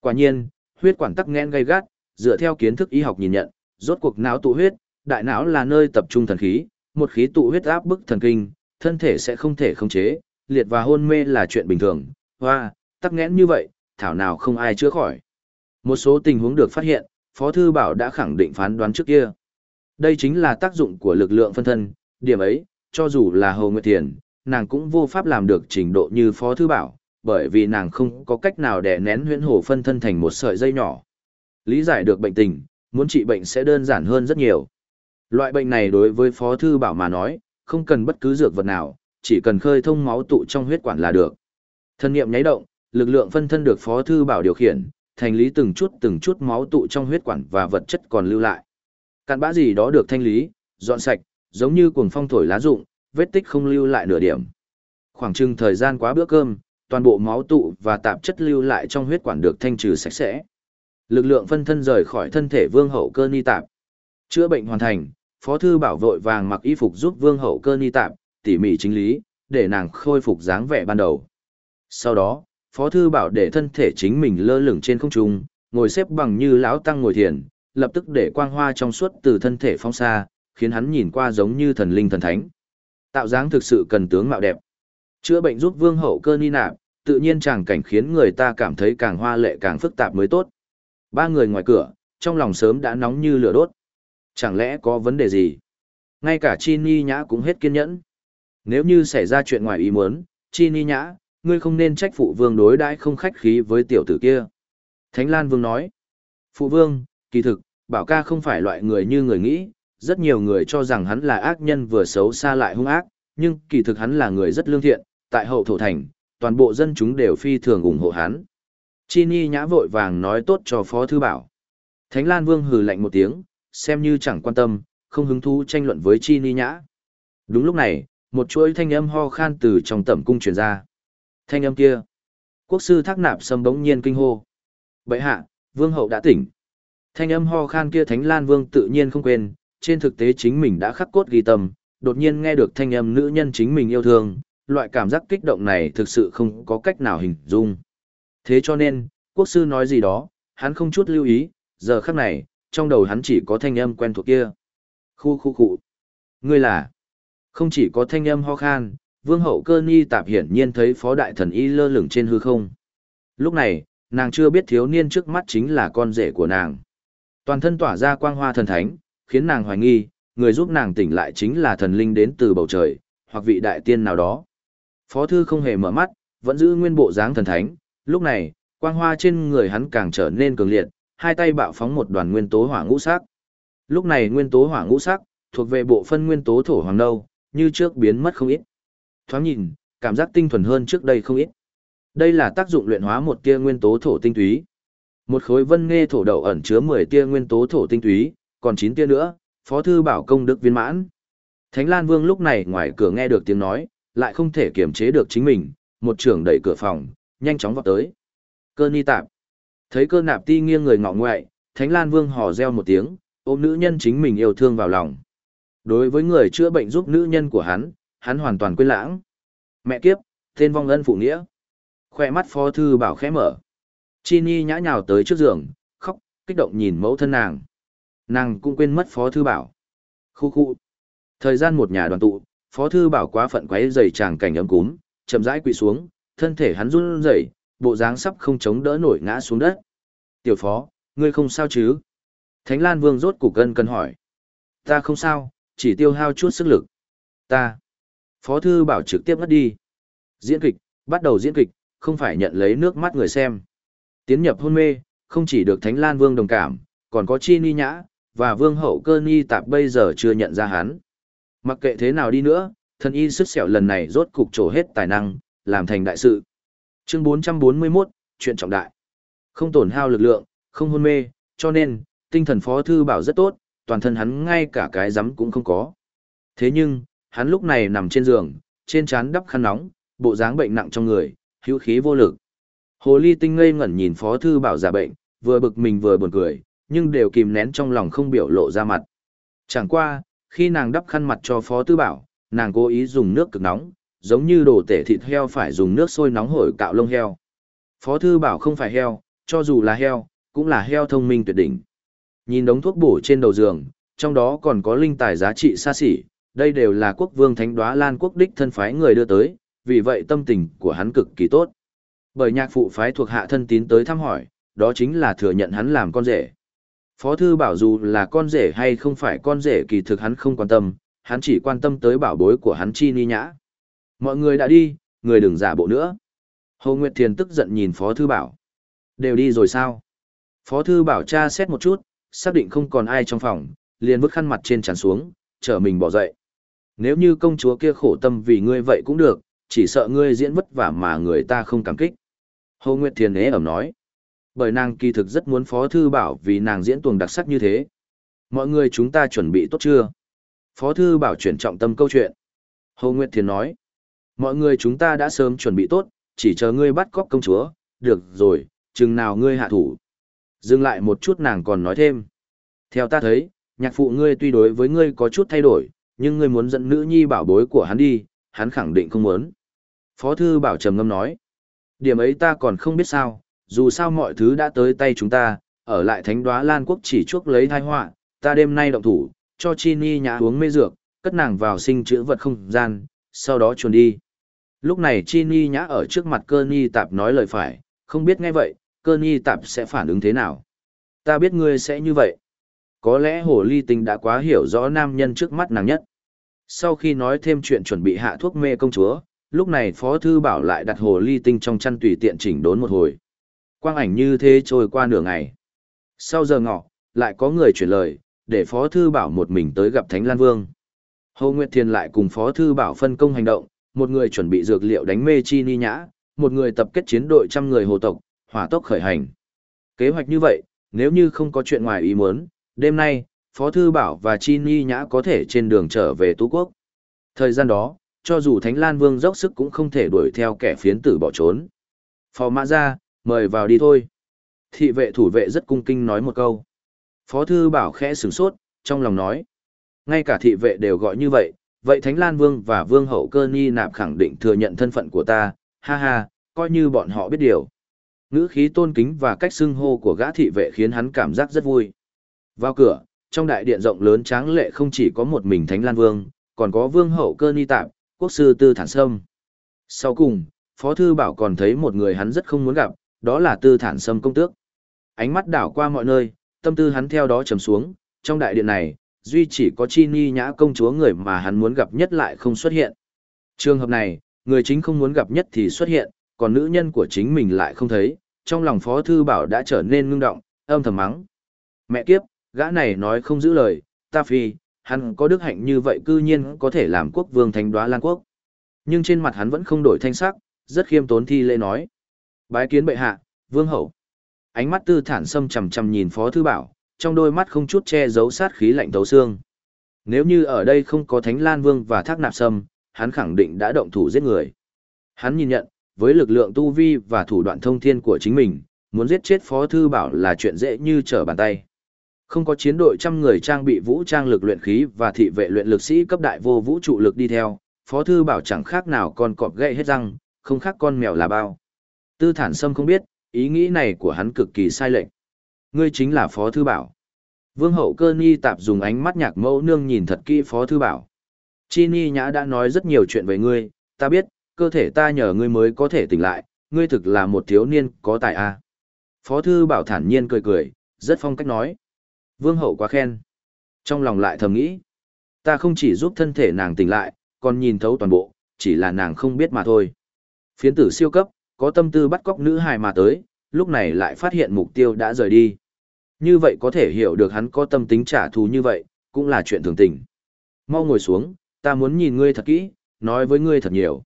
Quả nhiên, huyết quản tắc nghẽn gây gắt, dựa theo kiến thức y học nhìn nhận, rốt cuộc não tụ huyết, đại não là nơi tập trung thần khí, một khí tụ huyết áp bức thần kinh, thân thể sẽ không thể khống chế, liệt và hôn mê là chuyện bình thường, hoa, tắc nghẽn như vậy, thảo nào không ai chữa khỏi. Một số tình huống được phát hiện, Phó Thư Bảo đã khẳng định phán đoán trước kia. Đây chính là tác dụng của lực lượng phân thân, điểm ấy, cho dù là Hồ Nguyệt Thiền, nàng cũng vô pháp làm được trình độ như Phó Thư Bảo, bởi vì nàng không có cách nào để nén huyễn hồ phân thân thành một sợi dây nhỏ. Lý giải được bệnh tình, muốn trị bệnh sẽ đơn giản hơn rất nhiều. Loại bệnh này đối với Phó Thư Bảo mà nói, không cần bất cứ dược vật nào, chỉ cần khơi thông máu tụ trong huyết quản là được. Thân nghiệm nháy động, lực lượng phân thân được Phó Thư Bảo điều khiển, thành lý từng chút từng chút máu tụ trong huyết quản và vật chất còn lưu lại. Cạn bã gì đó được thanh lý, dọn sạch, giống như cuồng phong thổi lá rụng, vết tích không lưu lại nửa điểm. Khoảng chừng thời gian quá bữa cơm, toàn bộ máu tụ và tạp chất lưu lại trong huyết quản được thanh trừ sạch sẽ. Lực lượng phân thân rời khỏi thân thể Vương Hậu Cơ Ni Tạp. Chữa bệnh hoàn thành, Phó thư bảo vội vàng mặc y phục giúp Vương Hậu Cơ Ni Tạp, tỉ mỉ chính lý, để nàng khôi phục dáng vẻ ban đầu. Sau đó, Phó thư bảo để thân thể chính mình lơ lửng trên không trung, ngồi xếp bằng như lão tăng ngồi thiền, lập tức để quang hoa trong suốt từ thân thể phong xa, khiến hắn nhìn qua giống như thần linh thần thánh. Tạo dáng thực sự cần tướng mạo đẹp. Chữa bệnh giúp vương hậu cơ ni nạp, tự nhiên chàng cảnh khiến người ta cảm thấy càng hoa lệ càng phức tạp mới tốt. Ba người ngoài cửa, trong lòng sớm đã nóng như lửa đốt. Chẳng lẽ có vấn đề gì? Ngay cả Chi Ni Nhã cũng hết kiên nhẫn. Nếu như xảy ra chuyện ngoài ý muốn, Chi Ni Nhã, ngươi không nên trách phụ vương đối đãi không khách khí với tiểu tử kia. Thánh Lan Vương nói, phụ vương, kỳ thực, bảo ca không phải loại người như người nghĩ, rất nhiều người cho rằng hắn là ác nhân vừa xấu xa lại hung ác, nhưng kỳ thực hắn là người rất lương thiện, tại hậu thổ thành, toàn bộ dân chúng đều phi thường ủng hộ hắn. Chi Ni nhã vội vàng nói tốt cho Phó Thư Bảo. Thánh Lan Vương hừ lạnh một tiếng, xem như chẳng quan tâm, không hứng thú tranh luận với Chi Ni nhã. Đúng lúc này, một chuỗi thanh âm ho khan từ trong tẩm cung truyền ra. Thanh âm kia. Quốc sư thác nạp sâm bỗng nhiên kinh hô. Bệ hạ, vương hậu đã tỉnh. Thanh âm ho khan kia Thánh Lan Vương tự nhiên không quên, trên thực tế chính mình đã khắc cốt ghi tâm, đột nhiên nghe được thanh âm nữ nhân chính mình yêu thương, loại cảm giác kích động này thực sự không có cách nào hình dung. Thế cho nên, quốc sư nói gì đó, hắn không chút lưu ý, giờ khắc này, trong đầu hắn chỉ có thanh âm quen thuộc kia. Khu khu khu. Ngươi là, không chỉ có thanh âm ho khan, vương hậu cơ nhi tạp hiển nhiên thấy phó đại thần y lơ lửng trên hư không. Lúc này, nàng chưa biết thiếu niên trước mắt chính là con rể của nàng. Toàn thân tỏa ra quang hoa thần thánh, khiến nàng hoài nghi, người giúp nàng tỉnh lại chính là thần linh đến từ bầu trời, hoặc vị đại tiên nào đó. Phó thư không hề mở mắt, vẫn giữ nguyên bộ dáng thần thánh, lúc này, quang hoa trên người hắn càng trở nên cường liệt, hai tay bạo phóng một đoàn nguyên tố hỏa ngũ sắc. Lúc này nguyên tố hỏa ngũ sắc thuộc về bộ phân nguyên tố thổ hoàng nâu, như trước biến mất không ít. Thoáng nhìn, cảm giác tinh thuần hơn trước đây không ít. Đây là tác dụng luyện hóa một tia nguyên tố thổ tinh túy. Một khối vân nghe thổ đậu ẩn chứa 10 tia nguyên tố thổ tinh túy, còn 9 tia nữa, Phó thư bảo công đức viên mãn. Thánh Lan Vương lúc này ngoài cửa nghe được tiếng nói, lại không thể kiềm chế được chính mình, một trưởng đẩy cửa phòng, nhanh chóng vào tới. Cơ ni tạp. Thấy cơ nạp ti nghiêng người ngọ ngoại, Thánh Lan Vương hò reo một tiếng, ôm nữ nhân chính mình yêu thương vào lòng. Đối với người chữa bệnh giúp nữ nhân của hắn, hắn hoàn toàn quên lãng. Mẹ kiếp, tên vong ân phụ nghĩa. Khoe mắt phó thư bảo khẽ mở. Chi Ni nhã nhào tới trước giường, khóc, kích động nhìn mẫu thân nàng. Nàng cũng quên mất phó thư bảo. Khu khu. Thời gian một nhà đoàn tụ, phó thư bảo quá phận quấy dày tràng cảnh ấm cúm, chậm rãi quỳ xuống, thân thể hắn run rẩy, bộ dáng sắp không chống đỡ nổi ngã xuống đất. Tiểu phó, ngươi không sao chứ? Thánh Lan Vương rốt cục cân cân hỏi. Ta không sao, chỉ tiêu hao chút sức lực. Ta. Phó thư bảo trực tiếp ngất đi. Diễn kịch, bắt đầu diễn kịch, không phải nhận lấy nước mắt người xem. Tiến nhập hôn mê, không chỉ được Thánh Lan Vương đồng cảm, còn có Chi Ni Nhã, và Vương Hậu Cơ Ni Tạp bây giờ chưa nhận ra hắn. Mặc kệ thế nào đi nữa, thần y sức sẹo lần này rốt cục trổ hết tài năng, làm thành đại sự. Chương 441, chuyện trọng đại. Không tổn hao lực lượng, không hôn mê, cho nên, tinh thần phó thư bảo rất tốt, toàn thân hắn ngay cả cái giấm cũng không có. Thế nhưng, hắn lúc này nằm trên giường, trên trán đắp khăn nóng, bộ dáng bệnh nặng trong người, hữu khí vô lực. Hồ ly tinh ngây ngẩn nhìn phó thư bảo giả bệnh, vừa bực mình vừa buồn cười, nhưng đều kìm nén trong lòng không biểu lộ ra mặt. Chẳng qua, khi nàng đắp khăn mặt cho phó tư bảo, nàng cố ý dùng nước cực nóng, giống như đồ tể thịt heo phải dùng nước sôi nóng hổi cạo lông heo. Phó thư bảo không phải heo, cho dù là heo, cũng là heo thông minh tuyệt đỉnh. Nhìn đống thuốc bổ trên đầu giường, trong đó còn có linh tài giá trị xa xỉ, đây đều là quốc vương thánh đoá lan quốc đích thân phái người đưa tới, vì vậy tâm tình của hắn cực kỳ tốt. Bởi nhạc phụ phái thuộc hạ thân tín tới thăm hỏi, đó chính là thừa nhận hắn làm con rể. Phó thư bảo dù là con rể hay không phải con rể kỳ thực hắn không quan tâm, hắn chỉ quan tâm tới bảo bối của hắn chi ni nhã. Mọi người đã đi, người đừng giả bộ nữa. Hồ Nguyệt Thiền tức giận nhìn Phó Thư Bảo. Đều đi rồi sao? Phó Thư Bảo tra xét một chút, xác định không còn ai trong phòng, liền vứt khăn mặt trên tràn xuống, chở mình bỏ dậy. Nếu như công chúa kia khổ tâm vì ngươi vậy cũng được, chỉ sợ ngươi diễn vất vả mà người ta không cảm kích. Hồ Nguyệt Thiền ế ẩm nói. Bởi nàng kỳ thực rất muốn Phó Thư Bảo vì nàng diễn tuồng đặc sắc như thế. Mọi người chúng ta chuẩn bị tốt chưa? Phó Thư Bảo chuyển trọng tâm câu chuyện. Hồ Nguyệt Thiền nói. Mọi người chúng ta đã sớm chuẩn bị tốt, chỉ chờ ngươi bắt cóc công chúa, được rồi, chừng nào ngươi hạ thủ. Dừng lại một chút nàng còn nói thêm. Theo ta thấy, nhạc phụ ngươi tuy đối với ngươi có chút thay đổi, nhưng ngươi muốn dẫn nữ nhi bảo bối của hắn đi, hắn khẳng định không muốn. Phó thư bảo trầm ngâm nói. Điểm ấy ta còn không biết sao, dù sao mọi thứ đã tới tay chúng ta, ở lại thánh đoá Lan Quốc chỉ chuốc lấy thai họa ta đêm nay động thủ, cho Chi Ni nhã uống mê dược, cất nàng vào sinh chữ vật không gian, sau đó chuồn đi. Lúc này Chi Ni nhã ở trước mặt cơ ni tạp nói lời phải, không biết nghe vậy, cơ ni tạp sẽ phản ứng thế nào. Ta biết ngươi sẽ như vậy. Có lẽ hồ ly tinh đã quá hiểu rõ nam nhân trước mắt nàng nhất. Sau khi nói thêm chuyện chuẩn bị hạ thuốc mê công chúa, lúc này Phó Thư Bảo lại đặt hồ ly tinh trong chăn tùy tiện chỉnh đốn một hồi. Quang ảnh như thế trôi qua nửa ngày. Sau giờ ngọ, lại có người chuyển lời, để Phó Thư Bảo một mình tới gặp Thánh Lan Vương. Hồ Nguyệt Thiền lại cùng Phó Thư Bảo phân công hành động, một người chuẩn bị dược liệu đánh mê chi ni nhã, một người tập kết chiến đội trăm người hồ tộc, hỏa tốc khởi hành. Kế hoạch như vậy, nếu như không có chuyện ngoài ý muốn, đêm nay, Phó Thư Bảo và Chi Ni Nhã có thể trên đường trở về Tú Quốc. Thời gian đó, cho dù Thánh Lan Vương dốc sức cũng không thể đuổi theo kẻ phiến tử bỏ trốn. Phó Mã ra, mời vào đi thôi. Thị vệ thủ vệ rất cung kinh nói một câu. Phó Thư Bảo khẽ sửng sốt, trong lòng nói. Ngay cả thị vệ đều gọi như vậy, vậy Thánh Lan Vương và Vương Hậu Cơ Ni Nạp khẳng định thừa nhận thân phận của ta, ha ha, coi như bọn họ biết điều. Ngữ khí tôn kính và cách xưng hô của gã thị vệ khiến hắn cảm giác rất vui. Vào cửa, trong đại điện rộng lớn tráng lệ không chỉ có một mình Thánh Lan Vương, còn có Vương Hậu Cơ Ni Tạp, quốc sư Tư Thản Sâm. Sau cùng, Phó Thư Bảo còn thấy một người hắn rất không muốn gặp, đó là Tư Thản Sâm công tước. Ánh mắt đảo qua mọi nơi, tâm tư hắn theo đó trầm xuống, trong đại điện này, duy chỉ có chi ni nhã công chúa người mà hắn muốn gặp nhất lại không xuất hiện. Trường hợp này, người chính không muốn gặp nhất thì xuất hiện, còn nữ nhân của chính mình lại không thấy, trong lòng Phó Thư Bảo đã trở nên ngưng động, âm thầm mắng. Mẹ kiếp, gã này nói không giữ lời, ta phi, hắn có đức hạnh như vậy cư nhiên có thể làm quốc vương thánh đoá Lan Quốc. Nhưng trên mặt hắn vẫn không đổi thanh sắc, rất khiêm tốn thi lễ nói. Bái kiến bệ hạ, vương hậu. Ánh mắt tư thản sâm chầm chầm nhìn Phó Thư Bảo, trong đôi mắt không chút che giấu sát khí lạnh thấu xương. Nếu như ở đây không có Thánh Lan Vương và Thác Nạp Sâm, hắn khẳng định đã động thủ giết người. Hắn nhìn nhận, với lực lượng tu vi và thủ đoạn thông thiên của chính mình, muốn giết chết Phó Thư Bảo là chuyện dễ như trở bàn tay. Không có chiến đội trăm người trang bị vũ trang lực luyện khí và thị vệ luyện lực sĩ cấp đại vô vũ trụ lực đi theo, Phó Thư Bảo chẳng khác nào con cọp gậy hết răng, không khác con mèo là bao. Tư thản sâm không biết, ý nghĩ này của hắn cực kỳ sai lệch. Ngươi chính là Phó Thư Bảo. Vương hậu cơ Nhi tạp dùng ánh mắt nhạc mẫu nương nhìn thật kỹ Phó Thư Bảo. Chi ni nhã đã nói rất nhiều chuyện về ngươi, ta biết, cơ thể ta nhờ ngươi mới có thể tỉnh lại, ngươi thực là một thiếu niên có tài a à. Phó Thư Bảo thản nhiên cười cười, rất phong cách nói. Vương hậu quá khen. Trong lòng lại thầm nghĩ, ta không chỉ giúp thân thể nàng tỉnh lại, còn nhìn thấu toàn bộ, chỉ là nàng không biết mà thôi. Phiến tử siêu cấp, có tâm tư bắt cóc nữ hài mà tới, lúc này lại phát hiện mục tiêu đã rời đi. Như vậy có thể hiểu được hắn có tâm tính trả thù như vậy, cũng là chuyện thường tình. Mau ngồi xuống, ta muốn nhìn ngươi thật kỹ, nói với ngươi thật nhiều.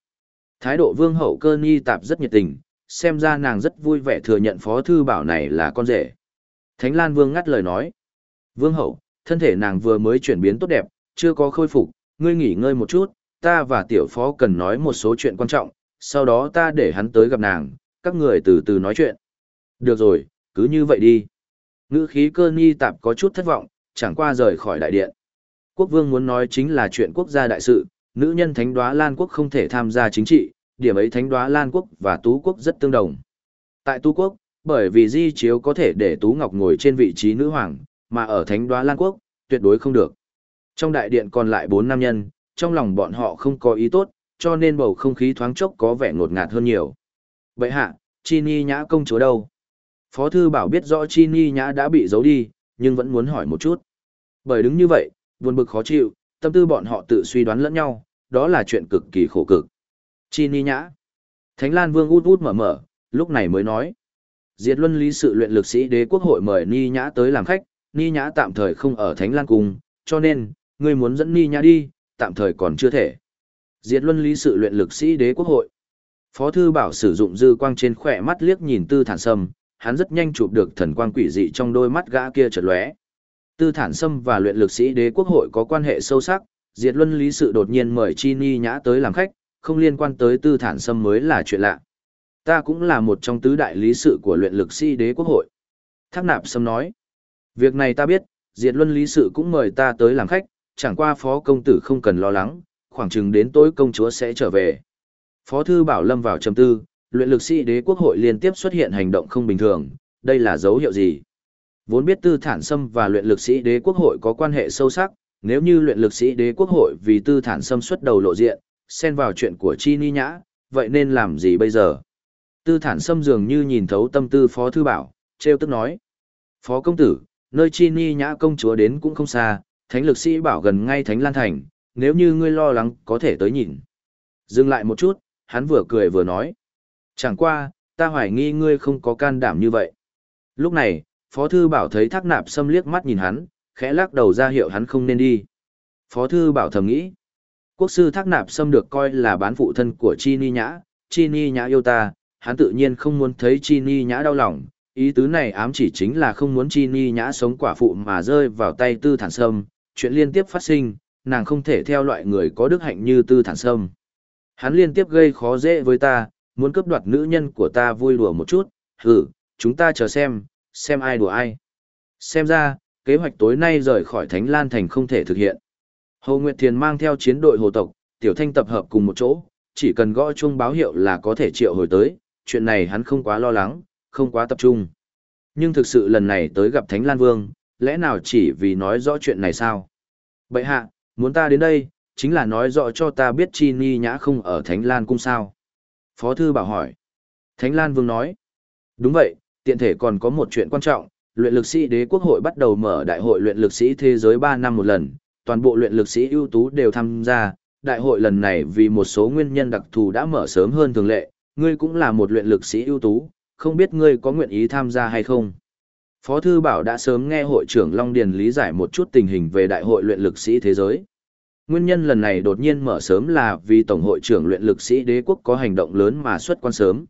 Thái độ vương hậu cơ nghi tạp rất nhiệt tình, xem ra nàng rất vui vẻ thừa nhận phó thư bảo này là con rể. Thánh Lan Vương ngắt lời nói. Vương hậu, thân thể nàng vừa mới chuyển biến tốt đẹp, chưa có khôi phục, ngươi nghỉ ngơi một chút, ta và tiểu phó cần nói một số chuyện quan trọng, sau đó ta để hắn tới gặp nàng, các người từ từ nói chuyện. Được rồi, cứ như vậy đi. Ngữ khí cơ nghi tạp có chút thất vọng, chẳng qua rời khỏi đại điện. Quốc vương muốn nói chính là chuyện quốc gia đại sự, nữ nhân thánh đoá Lan quốc không thể tham gia chính trị, điểm ấy thánh đoá Lan quốc và tú quốc rất tương đồng. Tại tú quốc, bởi vì di chiếu có thể để tú ngọc ngồi trên vị trí nữ hoàng, mà ở thánh đoá Lan quốc, tuyệt đối không được. Trong đại điện còn lại bốn nam nhân, trong lòng bọn họ không có ý tốt, cho nên bầu không khí thoáng chốc có vẻ ngột ngạt hơn nhiều. Vậy hạ, Chi Ni Nhã công chúa đâu? Phó thư bảo biết rõ Chi Ni Nhã đã bị giấu đi, nhưng vẫn muốn hỏi một chút. Bởi đứng như vậy, buồn bực khó chịu, tâm tư bọn họ tự suy đoán lẫn nhau, đó là chuyện cực kỳ khổ cực. Chi Ni Nhã. Thánh Lan Vương út út mở mở, lúc này mới nói. Diệt luân lý sự luyện lực sĩ đế quốc hội mời Ni Nhã tới làm khách, Ni Nhã tạm thời không ở Thánh Lan Cung, cho nên, ngươi muốn dẫn Ni Nhã đi, tạm thời còn chưa thể. Diệt luân lý sự luyện lực sĩ đế quốc hội. Phó thư bảo sử dụng dư quang trên khỏe mắt liếc nhìn tư thản sâm, hắn rất nhanh chụp được thần quang quỷ dị trong đôi mắt gã kia chợt lóe. Tư thản sâm và luyện lực sĩ đế quốc hội có quan hệ sâu sắc, diệt luân lý sự đột nhiên mời chi ni nhã tới làm khách, không liên quan tới tư thản sâm mới là chuyện lạ. Ta cũng là một trong tứ đại lý sự của luyện lực sĩ đế quốc hội. Thác nạp sâm nói, việc này ta biết, diệt luân lý sự cũng mời ta tới làm khách, chẳng qua phó công tử không cần lo lắng, khoảng chừng đến tối công chúa sẽ trở về. Phó thư bảo lâm vào trầm tư, luyện lực sĩ đế quốc hội liên tiếp xuất hiện hành động không bình thường, đây là dấu hiệu gì? Vốn biết tư thản sâm và luyện lực sĩ đế quốc hội có quan hệ sâu sắc, nếu như luyện lực sĩ đế quốc hội vì tư thản sâm xuất đầu lộ diện, xen vào chuyện của chi ni nhã, vậy nên làm gì bây giờ? Tư thản sâm dường như nhìn thấu tâm tư phó thư bảo, treo tức nói. Phó công tử, nơi chi ni nhã công chúa đến cũng không xa, thánh lực sĩ bảo gần ngay thánh lan thành, nếu như ngươi lo lắng có thể tới nhìn. Dừng lại một chút, hắn vừa cười vừa nói. Chẳng qua, ta hoài nghi ngươi không có can đảm như vậy. Lúc này, Phó Thư Bảo thấy thác nạp xâm liếc mắt nhìn hắn, khẽ lắc đầu ra hiệu hắn không nên đi. Phó Thư Bảo thầm nghĩ. Quốc sư thác nạp xâm được coi là bán phụ thân của Chi Ni Nhã, Chi Ni Nhã yêu ta, hắn tự nhiên không muốn thấy Chi Ni Nhã đau lòng. Ý tứ này ám chỉ chính là không muốn Chi Ni Nhã sống quả phụ mà rơi vào tay tư thản sâm, chuyện liên tiếp phát sinh, nàng không thể theo loại người có đức hạnh như tư thản sâm. Hắn liên tiếp gây khó dễ với ta, muốn cướp đoạt nữ nhân của ta vui đùa một chút, hử, chúng ta chờ xem, xem ai đùa ai. Xem ra, kế hoạch tối nay rời khỏi Thánh Lan Thành không thể thực hiện. Hồ Nguyệt Thiền mang theo chiến đội hồ tộc, Tiểu Thanh tập hợp cùng một chỗ, chỉ cần gõ chuông báo hiệu là có thể triệu hồi tới, chuyện này hắn không quá lo lắng, không quá tập trung. Nhưng thực sự lần này tới gặp Thánh Lan Vương, lẽ nào chỉ vì nói rõ chuyện này sao? Bậy hạ, muốn ta đến đây, chính là nói rõ cho ta biết chi ni nhã không ở Thánh Lan Cung sao. Phó Thư bảo hỏi. Thánh Lan Vương nói. Đúng vậy, tiện thể còn có một chuyện quan trọng, luyện lực sĩ đế quốc hội bắt đầu mở đại hội luyện lực sĩ thế giới 3 năm một lần, toàn bộ luyện lực sĩ ưu tú đều tham gia, đại hội lần này vì một số nguyên nhân đặc thù đã mở sớm hơn thường lệ, ngươi cũng là một luyện lực sĩ ưu tú, không biết ngươi có nguyện ý tham gia hay không. Phó Thư Bảo đã sớm nghe hội trưởng Long Điền lý giải một chút tình hình về đại hội luyện lực sĩ thế giới. Nguyên nhân lần này đột nhiên mở sớm là vì Tổng hội trưởng luyện lực sĩ đế quốc có hành động lớn mà xuất quan sớm.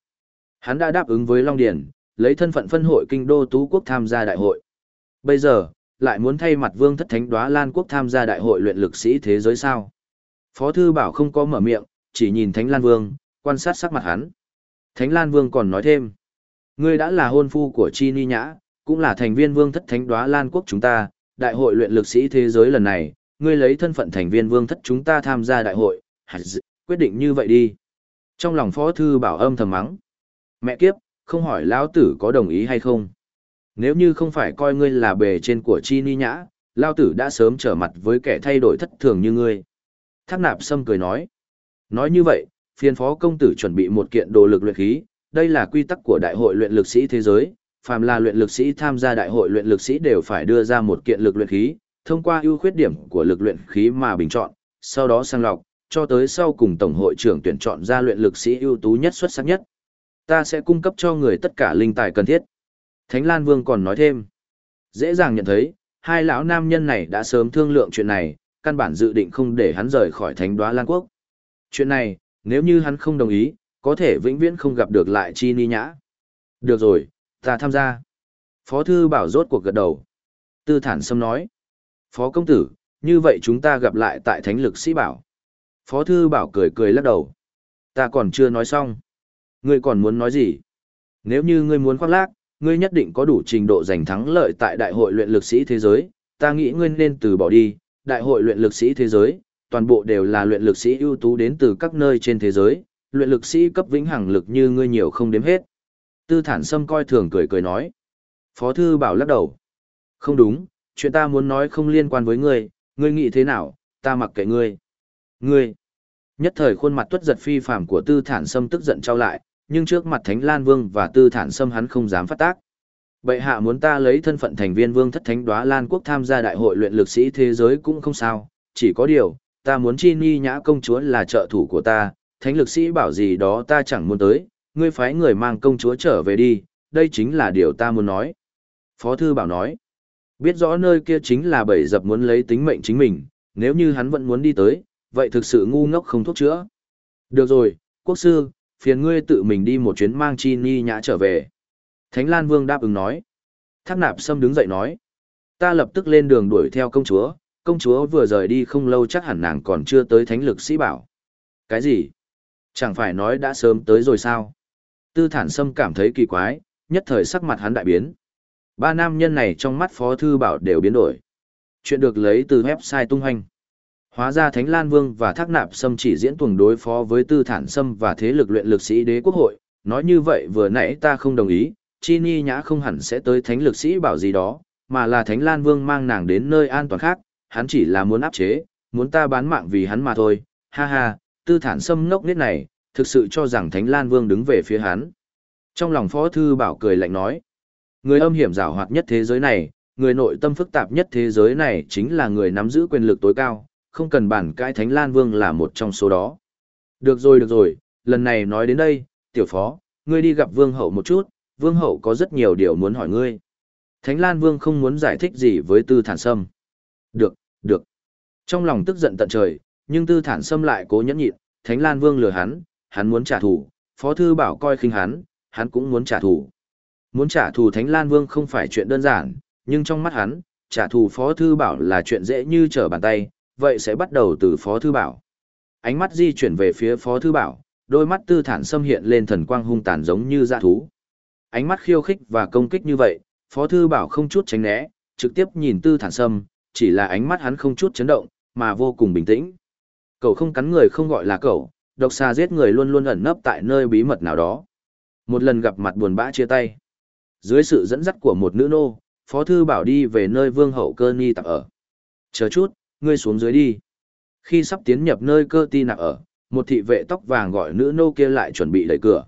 Hắn đã đáp ứng với Long Điền, lấy thân phận phân hội kinh đô tú quốc tham gia đại hội. Bây giờ, lại muốn thay mặt vương thất thánh đoá Lan quốc tham gia đại hội luyện lực sĩ thế giới sao. Phó Thư Bảo không có mở miệng, chỉ nhìn Thánh Lan Vương, quan sát sắc mặt hắn. Thánh Lan Vương còn nói thêm, ngươi đã là hôn phu của Chi Ni Nhã, cũng là thành viên vương thất thánh đoá Lan quốc chúng ta, đại hội luyện lực sĩ thế giới lần này, ngươi lấy thân phận thành viên vương thất chúng ta tham gia đại hội, quyết định như vậy đi. Trong lòng phó thư bảo âm thầm mắng. Mẹ kiếp, không hỏi lão tử có đồng ý hay không. Nếu như không phải coi ngươi là bề trên của chi ni nhã, lão tử đã sớm trở mặt với kẻ thay đổi thất thường như ngươi. Thác nạp sâm cười nói. Nói như vậy, phiên phó công tử chuẩn bị một kiện đồ lực luyện khí, đây là quy tắc của đại hội luyện lực sĩ thế giới, phàm là luyện lực sĩ tham gia đại hội luyện lực sĩ đều phải đưa ra một kiện lực luyện khí, thông qua ưu khuyết điểm của lực luyện khí mà bình chọn, sau đó sang lọc, cho tới sau cùng tổng hội trưởng tuyển chọn ra luyện lực sĩ ưu tú nhất xuất sắc nhất. Ta sẽ cung cấp cho người tất cả linh tài cần thiết. Thánh Lan Vương còn nói thêm, dễ dàng nhận thấy, hai lão nam nhân này đã sớm thương lượng chuyện này, căn bản dự định không để hắn rời khỏi thánh đoá Lan Quốc. Chuyện này, nếu như hắn không đồng ý, có thể vĩnh viễn không gặp được lại chi ni nhã. Được rồi, ta tham gia. Phó thư bảo rốt cuộc gật đầu. Tư thản sâm nói. Phó công tử, như vậy chúng ta gặp lại tại thánh lực sĩ bảo. Phó thư bảo cười cười lắc đầu. Ta còn chưa nói xong. Ngươi còn muốn nói gì? Nếu như ngươi muốn khoác lác, ngươi nhất định có đủ trình độ giành thắng lợi tại đại hội luyện lực sĩ thế giới, ta nghĩ ngươi nên từ bỏ đi, đại hội luyện lực sĩ thế giới, toàn bộ đều là luyện lực sĩ ưu tú đến từ các nơi trên thế giới, luyện lực sĩ cấp vĩnh hằng lực như ngươi nhiều không đếm hết. Tư thản sâm coi thường cười cười nói. Phó thư bảo lắc đầu. Không đúng, chuyện ta muốn nói không liên quan với ngươi, ngươi nghĩ thế nào, ta mặc kệ ngươi. Ngươi! Nhất thời khuôn mặt tuất giật phi phàm của tư thản sâm tức giận trao lại, nhưng trước mặt Thánh Lan Vương và tư thản sâm hắn không dám phát tác. Bệ hạ muốn ta lấy thân phận thành viên vương thất thánh đoá Lan quốc tham gia đại hội luyện lực sĩ thế giới cũng không sao, chỉ có điều, ta muốn chi ni nhã công chúa là trợ thủ của ta, thánh lực sĩ bảo gì đó ta chẳng muốn tới, ngươi phái người mang công chúa trở về đi, đây chính là điều ta muốn nói. Phó thư bảo nói, biết rõ nơi kia chính là bầy dập muốn lấy tính mệnh chính mình, nếu như hắn vẫn muốn đi tới, vậy thực sự ngu ngốc không thuốc chữa. Được rồi, quốc sư, phiền ngươi tự mình đi một chuyến mang chi ni nhã trở về. Thánh Lan Vương đáp ứng nói. Thác nạp sâm đứng dậy nói. Ta lập tức lên đường đuổi theo công chúa, công chúa vừa rời đi không lâu chắc hẳn nàng còn chưa tới thánh lực sĩ bảo. Cái gì? Chẳng phải nói đã sớm tới rồi sao? Tư thản sâm cảm thấy kỳ quái, nhất thời sắc mặt hắn đại biến. Ba nam nhân này trong mắt phó thư bảo đều biến đổi. Chuyện được lấy từ website tung hoành. Hóa ra Thánh Lan Vương và Thác Nạp Sâm chỉ diễn tuồng đối phó với Tư Thản Sâm và thế lực luyện lực sĩ đế quốc hội, nói như vậy vừa nãy ta không đồng ý, Chi Ni Nhã không hẳn sẽ tới thánh lực sĩ bảo gì đó, mà là Thánh Lan Vương mang nàng đến nơi an toàn khác, hắn chỉ là muốn áp chế, muốn ta bán mạng vì hắn mà thôi, ha ha, Tư Thản Sâm ngốc nết này, thực sự cho rằng Thánh Lan Vương đứng về phía hắn. Trong lòng Phó Thư Bảo cười lạnh nói, người âm hiểm giảo hoạt nhất thế giới này, người nội tâm phức tạp nhất thế giới này chính là người nắm giữ quyền lực tối cao, không cần bản cãi Thánh Lan Vương là một trong số đó. Được rồi được rồi, lần này nói đến đây, tiểu phó, ngươi đi gặp Vương Hậu một chút, Vương Hậu có rất nhiều điều muốn hỏi ngươi. Thánh Lan Vương không muốn giải thích gì với Tư Thản Sâm. Được, được. Trong lòng tức giận tận trời, nhưng Tư Thản Sâm lại cố nhẫn nhịn, Thánh Lan Vương lừa hắn, hắn muốn trả thù, Phó Thư Bảo coi khinh hắn, hắn cũng muốn trả thù. Muốn trả thù Thánh Lan Vương không phải chuyện đơn giản, nhưng trong mắt hắn, trả thù Phó Thư Bảo là chuyện dễ như trở bàn tay, vậy sẽ bắt đầu từ Phó Thư Bảo. Ánh mắt di chuyển về phía Phó Thư Bảo, đôi mắt tư thản xâm hiện lên thần quang hung tàn giống như dạ thú. Ánh mắt khiêu khích và công kích như vậy, Phó Thư Bảo không chút tránh né, trực tiếp nhìn tư thản sâm, chỉ là ánh mắt hắn không chút chấn động, mà vô cùng bình tĩnh. Cậu không cắn người không gọi là cậu, độc xà giết người luôn luôn ẩn nấp tại nơi bí mật nào đó. Một lần gặp mặt buồn bã chia tay. Dưới sự dẫn dắt của một nữ nô, Phó Thư Bảo đi về nơi vương hậu cơ ni tạp ở. Chờ chút, ngươi xuống dưới đi. Khi sắp tiến nhập nơi cơ ti nạp ở, một thị vệ tóc vàng gọi nữ nô kia lại chuẩn bị đẩy cửa.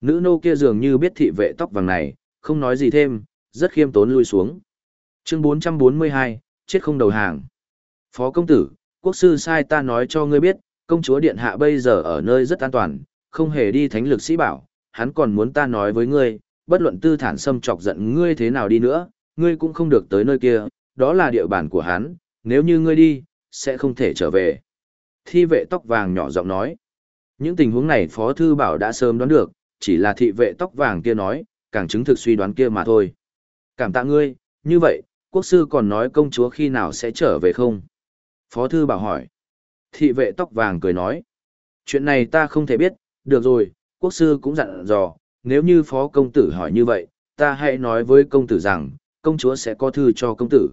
Nữ nô kia dường như biết thị vệ tóc vàng này, không nói gì thêm, rất khiêm tốn lui xuống. Chương 442, chết không đầu hàng. Phó công tử, quốc sư sai ta nói cho ngươi biết, công chúa điện hạ bây giờ ở nơi rất an toàn, không hề đi thánh lực sĩ bảo, hắn còn muốn ta nói với ngươi, bất luận tư thản xâm chọc giận ngươi thế nào đi nữa, ngươi cũng không được tới nơi kia, đó là địa bàn của hắn, nếu như ngươi đi, sẽ không thể trở về. Thi vệ tóc vàng nhỏ giọng nói. Những tình huống này Phó Thư Bảo đã sớm đoán được, chỉ là thị vệ tóc vàng kia nói, càng chứng thực suy đoán kia mà thôi. Cảm tạ ngươi, như vậy, quốc sư còn nói công chúa khi nào sẽ trở về không? Phó Thư Bảo hỏi. Thị vệ tóc vàng cười nói. Chuyện này ta không thể biết, được rồi, quốc sư cũng dặn dò, nếu như phó công tử hỏi như vậy, ta hãy nói với công tử rằng, công chúa sẽ có thư cho công tử.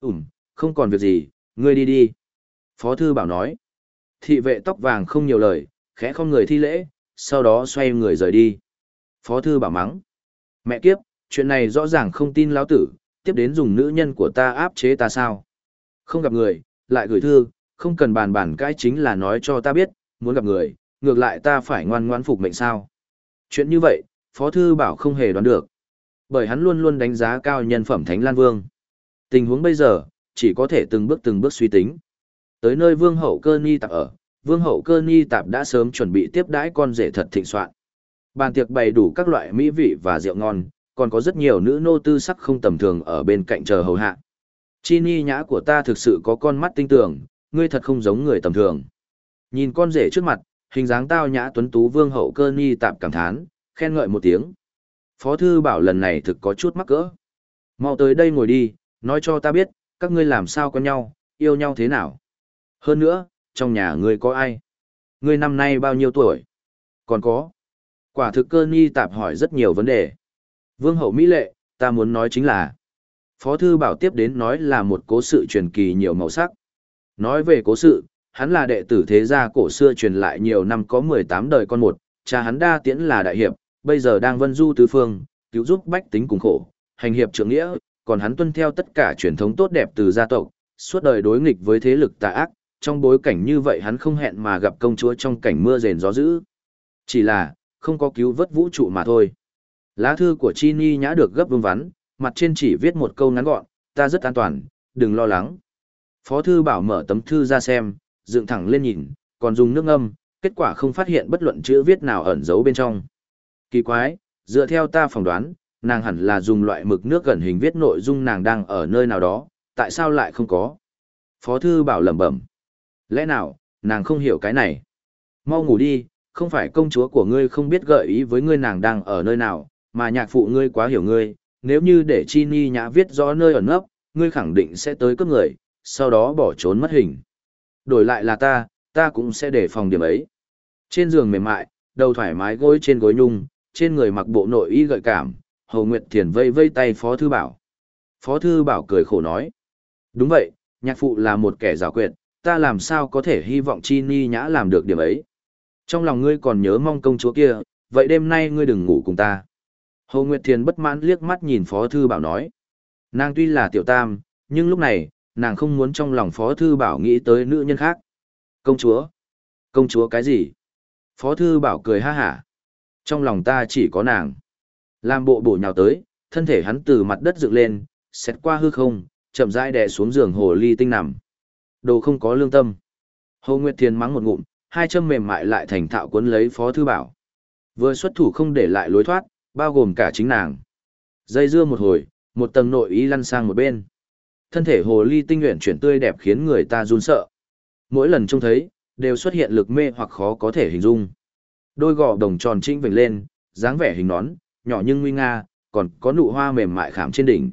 Ừm, không còn việc gì, ngươi đi đi. Phó thư bảo nói. Thị vệ tóc vàng không nhiều lời, khẽ không người thi lễ, sau đó xoay người rời đi. Phó thư bảo mắng. Mẹ kiếp, chuyện này rõ ràng không tin lão tử, tiếp đến dùng nữ nhân của ta áp chế ta sao. Không gặp người, lại gửi thư, không cần bàn bàn cái chính là nói cho ta biết, muốn gặp người, ngược lại ta phải ngoan ngoan phục mệnh sao. Chuyện như vậy, Phó Thư Bảo không hề đoán được. Bởi hắn luôn luôn đánh giá cao nhân phẩm Thánh Lan Vương. Tình huống bây giờ, chỉ có thể từng bước từng bước suy tính. Tới nơi vương hậu cơ ni tạp ở, vương hậu cơ ni tạp đã sớm chuẩn bị tiếp đãi con rể thật thịnh soạn. Bàn tiệc bày đủ các loại mỹ vị và rượu ngon, còn có rất nhiều nữ nô tư sắc không tầm thường ở bên cạnh chờ hầu hạ. Chi ni nhã của ta thực sự có con mắt tinh tường, ngươi thật không giống người tầm thường. Nhìn con rể trước mặt, hình dáng tao nhã tuấn tú vương hậu cơ ni tạm cảm thán, khen ngợi một tiếng. Phó thư bảo lần này thực có chút mắc cỡ. Mau tới đây ngồi đi, nói cho ta biết, các ngươi làm sao con nhau, yêu nhau thế nào. Hơn nữa, trong nhà ngươi có ai? Ngươi năm nay bao nhiêu tuổi? Còn có. Quả thực cơ ni tạp hỏi rất nhiều vấn đề. Vương hậu Mỹ lệ, ta muốn nói chính là. Phó thư bảo tiếp đến nói là một cố sự truyền kỳ nhiều màu sắc. Nói về cố sự, hắn là đệ tử thế gia cổ xưa truyền lại nhiều năm có 18 đời con một, cha hắn đa tiễn là đại hiệp, bây giờ đang vân du tứ phương, cứu giúp bách tính cùng khổ, hành hiệp trưởng nghĩa, còn hắn tuân theo tất cả truyền thống tốt đẹp từ gia tộc, suốt đời đối nghịch với thế lực tà ác, trong bối cảnh như vậy hắn không hẹn mà gặp công chúa trong cảnh mưa rền gió dữ. Chỉ là, không có cứu vớt vũ trụ mà thôi. Lá thư của Chini nhã được gấp vương vắn, mặt trên chỉ viết một câu ngắn gọn, ta rất an toàn, đừng lo lắng. Phó thư bảo mở tấm thư ra xem, dựng thẳng lên nhìn, còn dùng nước ngâm, kết quả không phát hiện bất luận chữ viết nào ẩn giấu bên trong. Kỳ quái, dựa theo ta phỏng đoán, nàng hẳn là dùng loại mực nước gần hình viết nội dung nàng đang ở nơi nào đó, tại sao lại không có? Phó thư bảo lẩm bẩm. Lẽ nào, nàng không hiểu cái này? Mau ngủ đi, không phải công chúa của ngươi không biết gợi ý với ngươi nàng đang ở nơi nào, mà nhạc phụ ngươi quá hiểu ngươi, nếu như để chi ni nhã viết rõ nơi ẩn nấp, ngươi khẳng định sẽ tới cướp người, sau đó bỏ trốn mất hình. Đổi lại là ta, ta cũng sẽ để phòng điểm ấy. Trên giường mềm mại, đầu thoải mái gối trên gối nhung, trên người mặc bộ nội y gợi cảm, Hầu Nguyệt Thiền vây vây tay Phó Thư Bảo. Phó Thư Bảo cười khổ nói. Đúng vậy, nhạc phụ là một kẻ rào quyệt, ta làm sao có thể hy vọng Chi Ni Nhã làm được điểm ấy. Trong lòng ngươi còn nhớ mong công chúa kia, vậy đêm nay ngươi đừng ngủ cùng ta. Hồ Nguyệt Thiền bất mãn liếc mắt nhìn Phó Thư Bảo nói. Nàng tuy là tiểu tam, nhưng lúc này, nàng không muốn trong lòng Phó Thư Bảo nghĩ tới nữ nhân khác. Công chúa? Công chúa cái gì? Phó Thư Bảo cười ha hả. Trong lòng ta chỉ có nàng. Làm bộ bổ nhào tới, thân thể hắn từ mặt đất dựng lên, xét qua hư không, chậm rãi đè xuống giường hồ ly tinh nằm. Đồ không có lương tâm. Hồ Nguyệt Thiền mắng một ngụm, hai châm mềm mại lại thành thạo cuốn lấy Phó Thư Bảo. Vừa xuất thủ không để lại lối thoát, bao gồm cả chính nàng. Dây dưa một hồi, một tầng nội ý lăn sang một bên. Thân thể hồ ly tinh nguyện chuyển tươi đẹp khiến người ta run sợ. Mỗi lần trông thấy, đều xuất hiện lực mê hoặc khó có thể hình dung. Đôi gò đồng tròn trinh vểnh lên, dáng vẻ hình nón, nhỏ nhưng nguy nga, còn có nụ hoa mềm mại khảm trên đỉnh.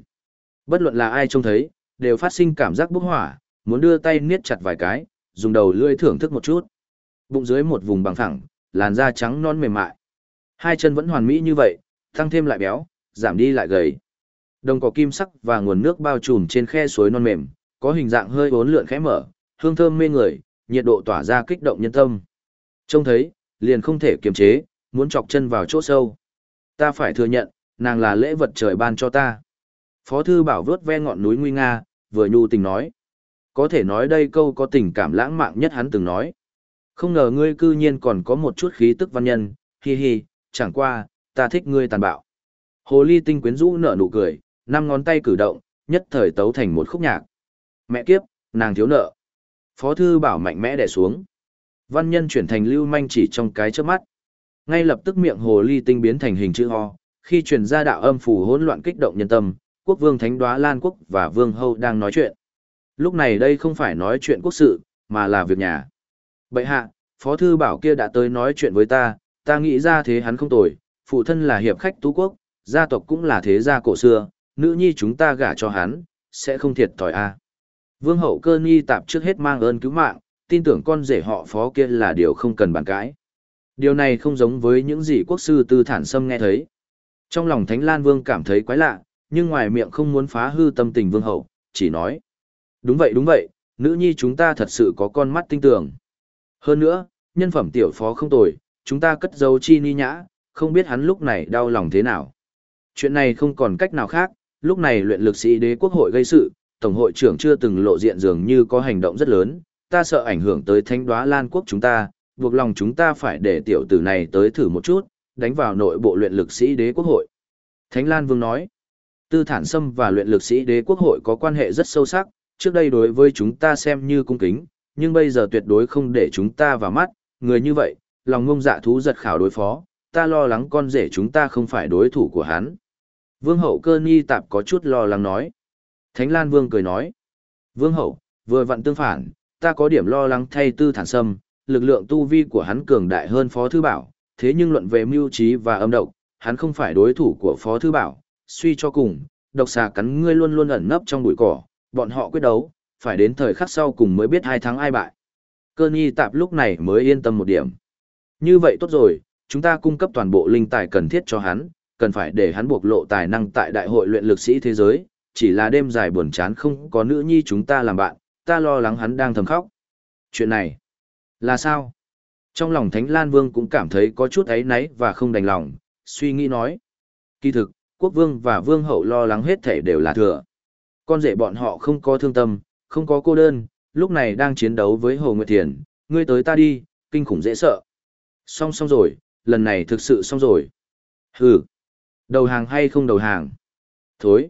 Bất luận là ai trông thấy, đều phát sinh cảm giác bốc hỏa, muốn đưa tay niết chặt vài cái, dùng đầu lưỡi thưởng thức một chút. Bụng dưới một vùng bằng phẳng, làn da trắng non mềm mại. Hai chân vẫn hoàn mỹ như vậy, tăng thêm lại béo, giảm đi lại gầy. Đồng cỏ kim sắc và nguồn nước bao trùm trên khe suối non mềm, có hình dạng hơi uốn lượn khẽ mở, hương thơm mê người, nhiệt độ tỏa ra kích động nhân tâm. Trông thấy, liền không thể kiềm chế, muốn chọc chân vào chỗ sâu. Ta phải thừa nhận, nàng là lễ vật trời ban cho ta. Phó thư bảo vớt ve ngọn núi nguy nga, vừa nhu tình nói. Có thể nói đây câu có tình cảm lãng mạn nhất hắn từng nói. Không ngờ ngươi cư nhiên còn có một chút khí tức văn nhân, hi hi, chẳng qua, ta thích ngươi tàn bạo. Hồ ly tinh quyến rũ nở nụ cười, năm ngón tay cử động, nhất thời tấu thành một khúc nhạc. Mẹ kiếp, nàng thiếu nợ. Phó thư bảo mạnh mẽ đè xuống. Văn nhân chuyển thành lưu manh chỉ trong cái chớp mắt. Ngay lập tức miệng hồ ly tinh biến thành hình chữ ho, khi truyền ra đạo âm phủ hỗn loạn kích động nhân tâm, quốc vương thánh đoá Lan quốc và vương hâu đang nói chuyện. Lúc này đây không phải nói chuyện quốc sự, mà là việc nhà. Bậy hạ, phó thư bảo kia đã tới nói chuyện với ta, ta nghĩ ra thế hắn không tồi, phụ thân là hiệp khách tú quốc, gia tộc cũng là thế gia cổ xưa, nữ nhi chúng ta gả cho hắn, sẽ không thiệt thòi a. Vương hậu cơ nhi tạp trước hết mang ơn cứu mạng, tin tưởng con rể họ phó kia là điều không cần bàn cãi. Điều này không giống với những gì quốc sư tư thản sâm nghe thấy. Trong lòng Thánh Lan Vương cảm thấy quái lạ, nhưng ngoài miệng không muốn phá hư tâm tình vương hậu, chỉ nói. Đúng vậy đúng vậy, nữ nhi chúng ta thật sự có con mắt tinh tường. Hơn nữa, nhân phẩm tiểu phó không tồi, chúng ta cất dấu chi ni nhã, không biết hắn lúc này đau lòng thế nào. Chuyện này không còn cách nào khác, lúc này luyện lực sĩ đế quốc hội gây sự, tổng hội trưởng chưa từng lộ diện dường như có hành động rất lớn, ta sợ ảnh hưởng tới thánh đoá lan quốc chúng ta, buộc lòng chúng ta phải để tiểu tử này tới thử một chút, đánh vào nội bộ luyện lực sĩ đế quốc hội. Thánh Lan Vương nói, tư thản sâm và luyện lực sĩ đế quốc hội có quan hệ rất sâu sắc, trước đây đối với chúng ta xem như cung kính, nhưng bây giờ tuyệt đối không để chúng ta vào mắt, người như vậy, lòng ngông dạ thú giật khảo đối phó, ta lo lắng con rể chúng ta không phải đối thủ của hắn. Vương hậu cơ nhi tạp có chút lo lắng nói. Thánh Lan Vương cười nói. Vương hậu, vừa vặn tương phản, ta có điểm lo lắng thay tư thản sâm, lực lượng tu vi của hắn cường đại hơn Phó Thư Bảo, thế nhưng luận về mưu trí và âm độc, hắn không phải đối thủ của Phó Thư Bảo, suy cho cùng, độc xà cắn ngươi luôn luôn ẩn nấp trong bụi cỏ, bọn họ quyết đấu, phải đến thời khắc sau cùng mới biết hai thắng ai bại. Cơ nhi tạp lúc này mới yên tâm một điểm. Như vậy tốt rồi, chúng ta cung cấp toàn bộ linh tài cần thiết cho hắn, cần phải để hắn buộc lộ tài năng tại đại hội luyện lực sĩ thế giới, chỉ là đêm dài buồn chán không có nữ nhi chúng ta làm bạn, ta lo lắng hắn đang thầm khóc. Chuyện này, là sao? Trong lòng Thánh Lan Vương cũng cảm thấy có chút ấy náy và không đành lòng, suy nghĩ nói. Kỳ thực, quốc vương và vương hậu lo lắng hết thể đều là thừa. Con rể bọn họ không có thương tâm, không có cô đơn, lúc này đang chiến đấu với Hồ Nguyệt Thiền, ngươi tới ta đi, kinh khủng dễ sợ. Xong xong rồi, lần này thực sự xong rồi. Hừ, đầu hàng hay không đầu hàng? Thối,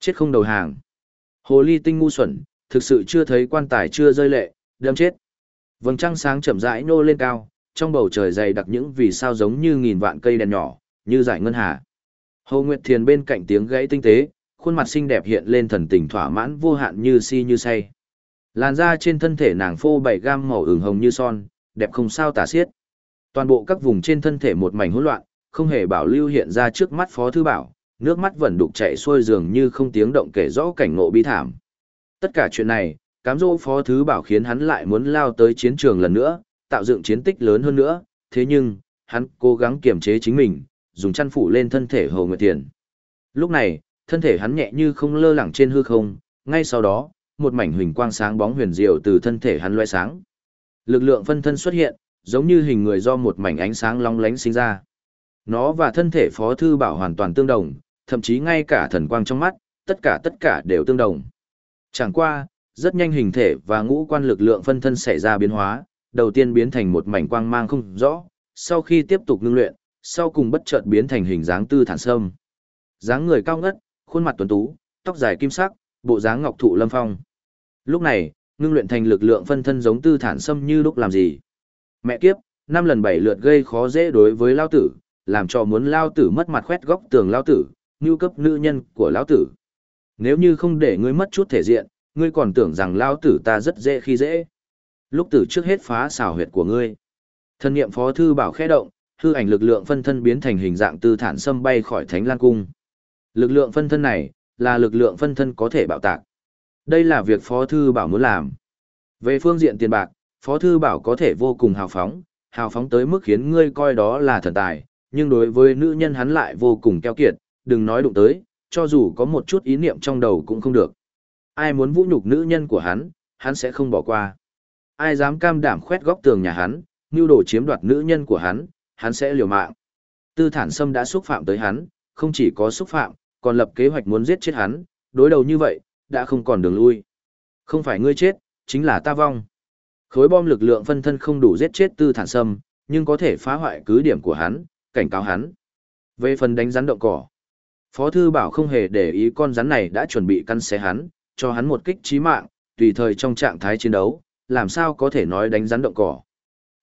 chết không đầu hàng. Hồ ly tinh ngu xuẩn, thực sự chưa thấy quan tài chưa rơi lệ, đâm chết. Vầng trăng sáng chậm rãi nô lên cao, trong bầu trời dày đặc những vì sao giống như nghìn vạn cây đèn nhỏ, như giải ngân hà. Hồ Nguyệt Thiền bên cạnh tiếng gãy tinh tế, khuôn mặt xinh đẹp hiện lên thần tình thỏa mãn vô hạn như si như say. Làn da trên thân thể nàng phô bảy gam màu ửng hồng như son, đẹp không sao tả xiết. Toàn bộ các vùng trên thân thể một mảnh hỗn loạn, không hề bảo lưu hiện ra trước mắt Phó Thư Bảo, nước mắt vẫn đục chảy xuôi dường như không tiếng động kể rõ cảnh ngộ bi thảm. Tất cả chuyện này, cám dỗ Phó Thứ Bảo khiến hắn lại muốn lao tới chiến trường lần nữa, tạo dựng chiến tích lớn hơn nữa, thế nhưng, hắn cố gắng kiềm chế chính mình, dùng chăn phủ lên thân thể Hồ Nguyệt Tiền. Lúc này, thân thể hắn nhẹ như không lơ lẳng trên hư không, ngay sau đó, một mảnh huỳnh quang sáng bóng huyền diệu từ thân thể hắn loe sáng. Lực lượng phân thân xuất hiện, giống như hình người do một mảnh ánh sáng long lánh sinh ra. Nó và thân thể Phó Thư Bảo hoàn toàn tương đồng, thậm chí ngay cả thần quang trong mắt, tất cả tất cả đều tương đồng. Chẳng qua, rất nhanh hình thể và ngũ quan lực lượng phân thân xảy ra biến hóa, đầu tiên biến thành một mảnh quang mang không rõ, sau khi tiếp tục ngưng luyện, sau cùng bất chợt biến thành hình dáng tư thản sâm. Dáng người cao ngất, khuôn mặt tuấn tú, tóc dài kim sắc, bộ dáng ngọc thụ lâm phong. Lúc này, ngưng luyện thành lực lượng phân thân giống tư thản sâm như lúc làm gì. Mẹ kiếp, năm lần bảy lượt gây khó dễ đối với lao tử, làm cho muốn lao tử mất mặt khoét góc tường lao tử, như cấp nữ nhân của lao tử. Nếu như không để ngươi mất chút thể diện, ngươi còn tưởng rằng lao tử ta rất dễ khi dễ. Lúc tử trước hết phá xảo huyệt của ngươi. Thân nghiệm phó thư bảo khẽ động, hư ảnh lực lượng phân thân biến thành hình dạng tư thản xâm bay khỏi thánh lan cung. Lực lượng phân thân này, là lực lượng phân thân có thể bảo tạc. Đây là việc phó thư bảo muốn làm. Về phương diện tiền bạc, phó thư bảo có thể vô cùng hào phóng, hào phóng tới mức khiến ngươi coi đó là thần tài, nhưng đối với nữ nhân hắn lại vô cùng keo kiệt, đừng nói đụng tới, cho dù có một chút ý niệm trong đầu cũng không được. Ai muốn vũ nhục nữ nhân của hắn, hắn sẽ không bỏ qua. Ai dám cam đảm khoét góc tường nhà hắn, nưu đồ chiếm đoạt nữ nhân của hắn, hắn sẽ liều mạng. Tư thản sâm đã xúc phạm tới hắn, không chỉ có xúc phạm, còn lập kế hoạch muốn giết chết hắn, đối đầu như vậy, đã không còn đường lui. Không phải ngươi chết, chính là ta vong. Khối bom lực lượng phân thân không đủ giết chết tư thản sâm, nhưng có thể phá hoại cứ điểm của hắn, cảnh cáo hắn. Về phần đánh rắn động cỏ, Phó Thư Bảo không hề để ý con rắn này đã chuẩn bị căn xé hắn, cho hắn một kích chí mạng, tùy thời trong trạng thái chiến đấu, làm sao có thể nói đánh rắn động cỏ.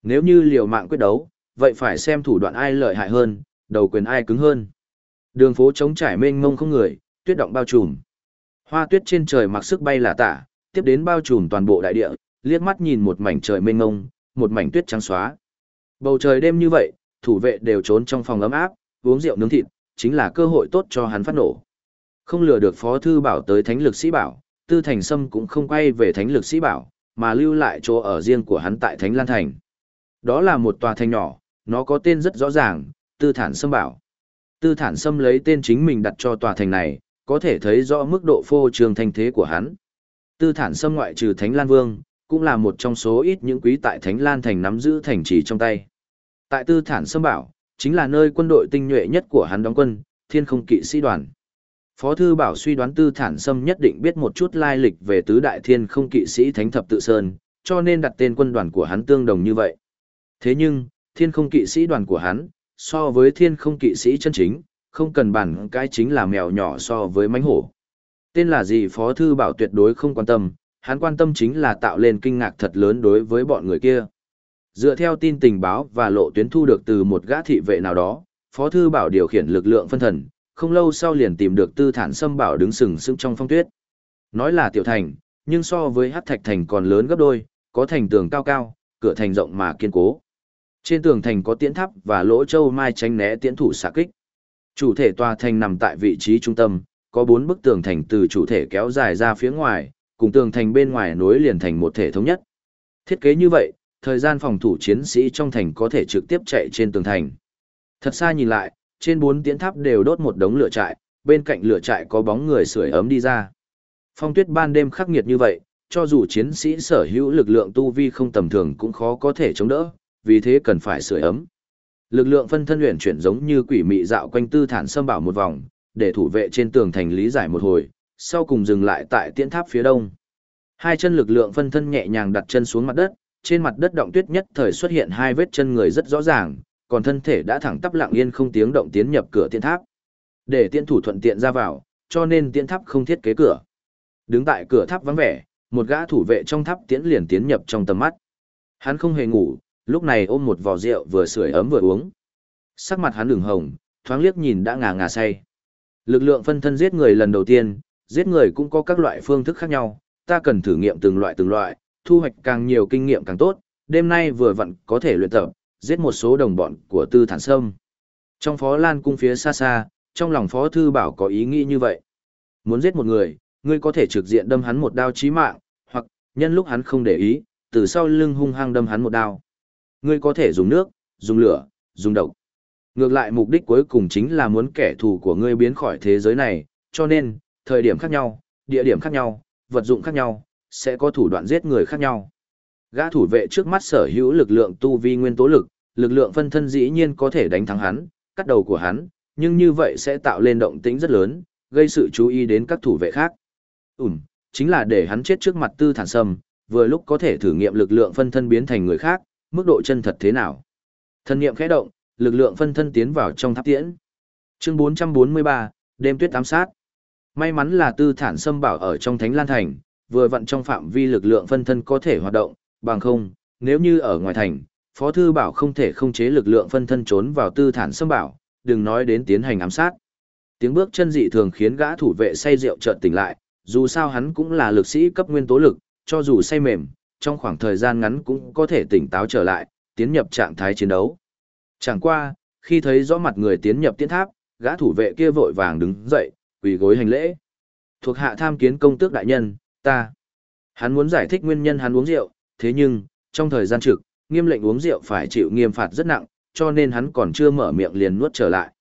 Nếu như liều mạng quyết đấu, vậy phải xem thủ đoạn ai lợi hại hơn, đầu quyền ai cứng hơn. Đường phố trống trải mênh mông không người, tuyết động bao trùm. Hoa tuyết trên trời mặc sức bay là tả, tiếp đến bao trùm toàn bộ đại địa, liếc mắt nhìn một mảnh trời mênh mông, một mảnh tuyết trắng xóa. Bầu trời đêm như vậy, thủ vệ đều trốn trong phòng ấm áp, uống rượu nướng thịt, chính là cơ hội tốt cho hắn phát nổ. Không lừa được Phó Thư Bảo tới Thánh Lực Sĩ Bảo, Tư Thành Sâm cũng không quay về Thánh Lực Sĩ Bảo, mà lưu lại chỗ ở riêng của hắn tại Thánh Lan Thành. Đó là một tòa thành nhỏ, nó có tên rất rõ ràng, Tư Thản Sâm Bảo. Tư Thản Sâm lấy tên chính mình đặt cho tòa thành này, có thể thấy rõ mức độ phô trương thanh thế của hắn. Tư Thản Sâm ngoại trừ Thánh Lan Vương, cũng là một trong số ít những quý tại Thánh Lan Thành nắm giữ thành trì trong tay. Tại Tư Thản Sâm Bảo, chính là nơi quân đội tinh nhuệ nhất của hắn đóng quân, thiên không kỵ sĩ đoàn. Phó Thư Bảo suy đoán Tư Thản Sâm nhất định biết một chút lai lịch về tứ đại thiên không kỵ sĩ Thánh Thập Tự Sơn, cho nên đặt tên quân đoàn của hắn tương đồng như vậy. Thế nhưng, thiên không kỵ sĩ đoàn của hắn, so với thiên không kỵ sĩ chân chính, không cần bản cái chính là mèo nhỏ so với mánh hổ. Tên là gì Phó Thư Bảo tuyệt đối không quan tâm, hắn quan tâm chính là tạo lên kinh ngạc thật lớn đối với bọn người kia. Dựa theo tin tình báo và lộ tuyến thu được từ một gã thị vệ nào đó, Phó Thư Bảo điều khiển lực lượng phân thần, không lâu sau liền tìm được tư thản xâm bảo đứng sừng sững trong phong tuyết. Nói là tiểu thành, nhưng so với Hắc thạch thành còn lớn gấp đôi, có thành tường cao cao, cửa thành rộng mà kiên cố. Trên tường thành có tiễn tháp và lỗ châu mai tránh né tiễn thủ xạ kích. Chủ thể tòa thành nằm tại vị trí trung tâm, có bốn bức tường thành từ chủ thể kéo dài ra phía ngoài, cùng tường thành bên ngoài nối liền thành một thể thống nhất. Thiết kế như vậy, thời gian phòng thủ chiến sĩ trong thành có thể trực tiếp chạy trên tường thành. Thật xa nhìn lại, trên bốn tiễn tháp đều đốt một đống lửa trại, bên cạnh lửa trại có bóng người sưởi ấm đi ra. Phong tuyết ban đêm khắc nghiệt như vậy, cho dù chiến sĩ sở hữu lực lượng tu vi không tầm thường cũng khó có thể chống đỡ, vì thế cần phải sưởi ấm. Lực lượng phân thân luyện chuyển giống như quỷ mị dạo quanh tư thản xâm bảo một vòng, để thủ vệ trên tường thành lý giải một hồi, sau cùng dừng lại tại tiễn tháp phía đông. Hai chân lực lượng phân thân nhẹ nhàng đặt chân xuống mặt đất, trên mặt đất động tuyết nhất thời xuất hiện hai vết chân người rất rõ ràng, còn thân thể đã thẳng tắp lặng yên không tiếng động tiến nhập cửa tiên tháp. Để tiễn thủ thuận tiện ra vào, cho nên tiễn tháp không thiết kế cửa. Đứng tại cửa tháp vắng vẻ, một gã thủ vệ trong tháp tiễn liền tiến nhập trong tầm mắt. Hắn không hề ngủ, lúc này ôm một vò rượu vừa sưởi ấm vừa uống. Sắc mặt hắn đường hồng, thoáng liếc nhìn đã ngà ngà say. Lực lượng phân thân giết người lần đầu tiên, giết người cũng có các loại phương thức khác nhau, ta cần thử nghiệm từng loại từng loại, thu hoạch càng nhiều kinh nghiệm càng tốt, đêm nay vừa vặn có thể luyện tập, giết một số đồng bọn của Tư Thản Sâm. Trong Phó Lan cung phía xa xa, trong lòng Phó Thư Bảo có ý nghĩ như vậy. Muốn giết một người, ngươi có thể trực diện đâm hắn một đao chí mạng, hoặc, nhân lúc hắn không để ý, từ sau lưng hung hăng đâm hắn một đao. Ngươi có thể dùng nước, dùng lửa, dùng độc. Ngược lại mục đích cuối cùng chính là muốn kẻ thù của ngươi biến khỏi thế giới này, cho nên, thời điểm khác nhau, địa điểm khác nhau, vật dụng khác nhau, sẽ có thủ đoạn giết người khác nhau. Gã thủ vệ trước mắt sở hữu lực lượng tu vi nguyên tố lực, lực lượng phân thân dĩ nhiên có thể đánh thắng hắn, cắt đầu của hắn, nhưng như vậy sẽ tạo lên động tĩnh rất lớn, gây sự chú ý đến các thủ vệ khác. Ừm, chính là để hắn chết trước mặt tư thản sâm, vừa lúc có thể thử nghiệm lực lượng phân thân biến thành người khác, mức độ chân thật thế nào. Thân niệm khẽ động, lực lượng phân thân tiến vào trong tháp tiễn. Chương 443, đêm tuyết ám sát. May mắn là tư thản sâm bảo ở trong Thánh Lan Thành, vừa vặn trong phạm vi lực lượng phân thân có thể hoạt động, bằng không, nếu như ở ngoài thành, Phó Thư Bảo không thể không chế lực lượng phân thân trốn vào tư thản xâm bảo, đừng nói đến tiến hành ám sát. Tiếng bước chân dị thường khiến gã thủ vệ say rượu chợt tỉnh lại, dù sao hắn cũng là lực sĩ cấp nguyên tố lực, cho dù say mềm, trong khoảng thời gian ngắn cũng có thể tỉnh táo trở lại, tiến nhập trạng thái chiến đấu. Chẳng qua, khi thấy rõ mặt người tiến nhập tiến tháp, gã thủ vệ kia vội vàng đứng dậy, quỳ gối hành lễ. Thuộc hạ tham kiến công tước đại nhân, ta. Hắn muốn giải thích nguyên nhân hắn uống rượu, thế nhưng, trong thời gian trực, nghiêm lệnh uống rượu phải chịu nghiêm phạt rất nặng, cho nên hắn còn chưa mở miệng liền nuốt trở lại.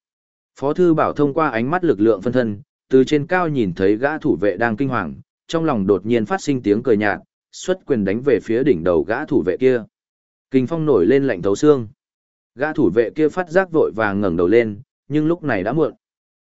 Phó thư bảo thông qua ánh mắt lực lượng phân thân, từ trên cao nhìn thấy gã thủ vệ đang kinh hoàng, trong lòng đột nhiên phát sinh tiếng cười nhạt, xuất quyền đánh về phía đỉnh đầu gã thủ vệ kia. Kinh phong nổi lên lạnh thấu xương. Gã thủ vệ kia phát giác vội vàng ngẩng đầu lên, nhưng lúc này đã muộn.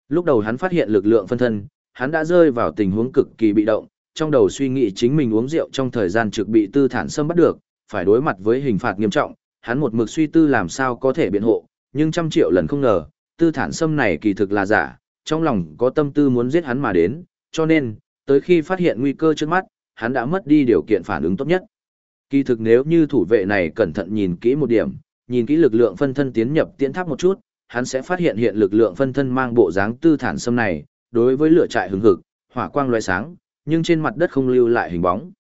Lúc đầu hắn phát hiện lực lượng phân thân, hắn đã rơi vào tình huống cực kỳ bị động, trong đầu suy nghĩ chính mình uống rượu trong thời gian trực bị tư thản Sâm bắt được, phải đối mặt với hình phạt nghiêm trọng, hắn một mực suy tư làm sao có thể biện hộ, nhưng trăm triệu lần không ngờ, tư thản Sâm này kỳ thực là giả, trong lòng có tâm tư muốn giết hắn mà đến, cho nên, tới khi phát hiện nguy cơ trước mắt, hắn đã mất đi điều kiện phản ứng tốt nhất. Kỳ thực nếu như thủ vệ này cẩn thận nhìn kỹ một điểm, nhìn kỹ lực lượng phân thân tiến nhập tiến tháp một chút, hắn sẽ phát hiện hiện lực lượng phân thân mang bộ dáng tư thản Sâm này, đối với lửa trại hứng hực, hỏa quang loé sáng, nhưng trên mặt đất không lưu lại hình bóng.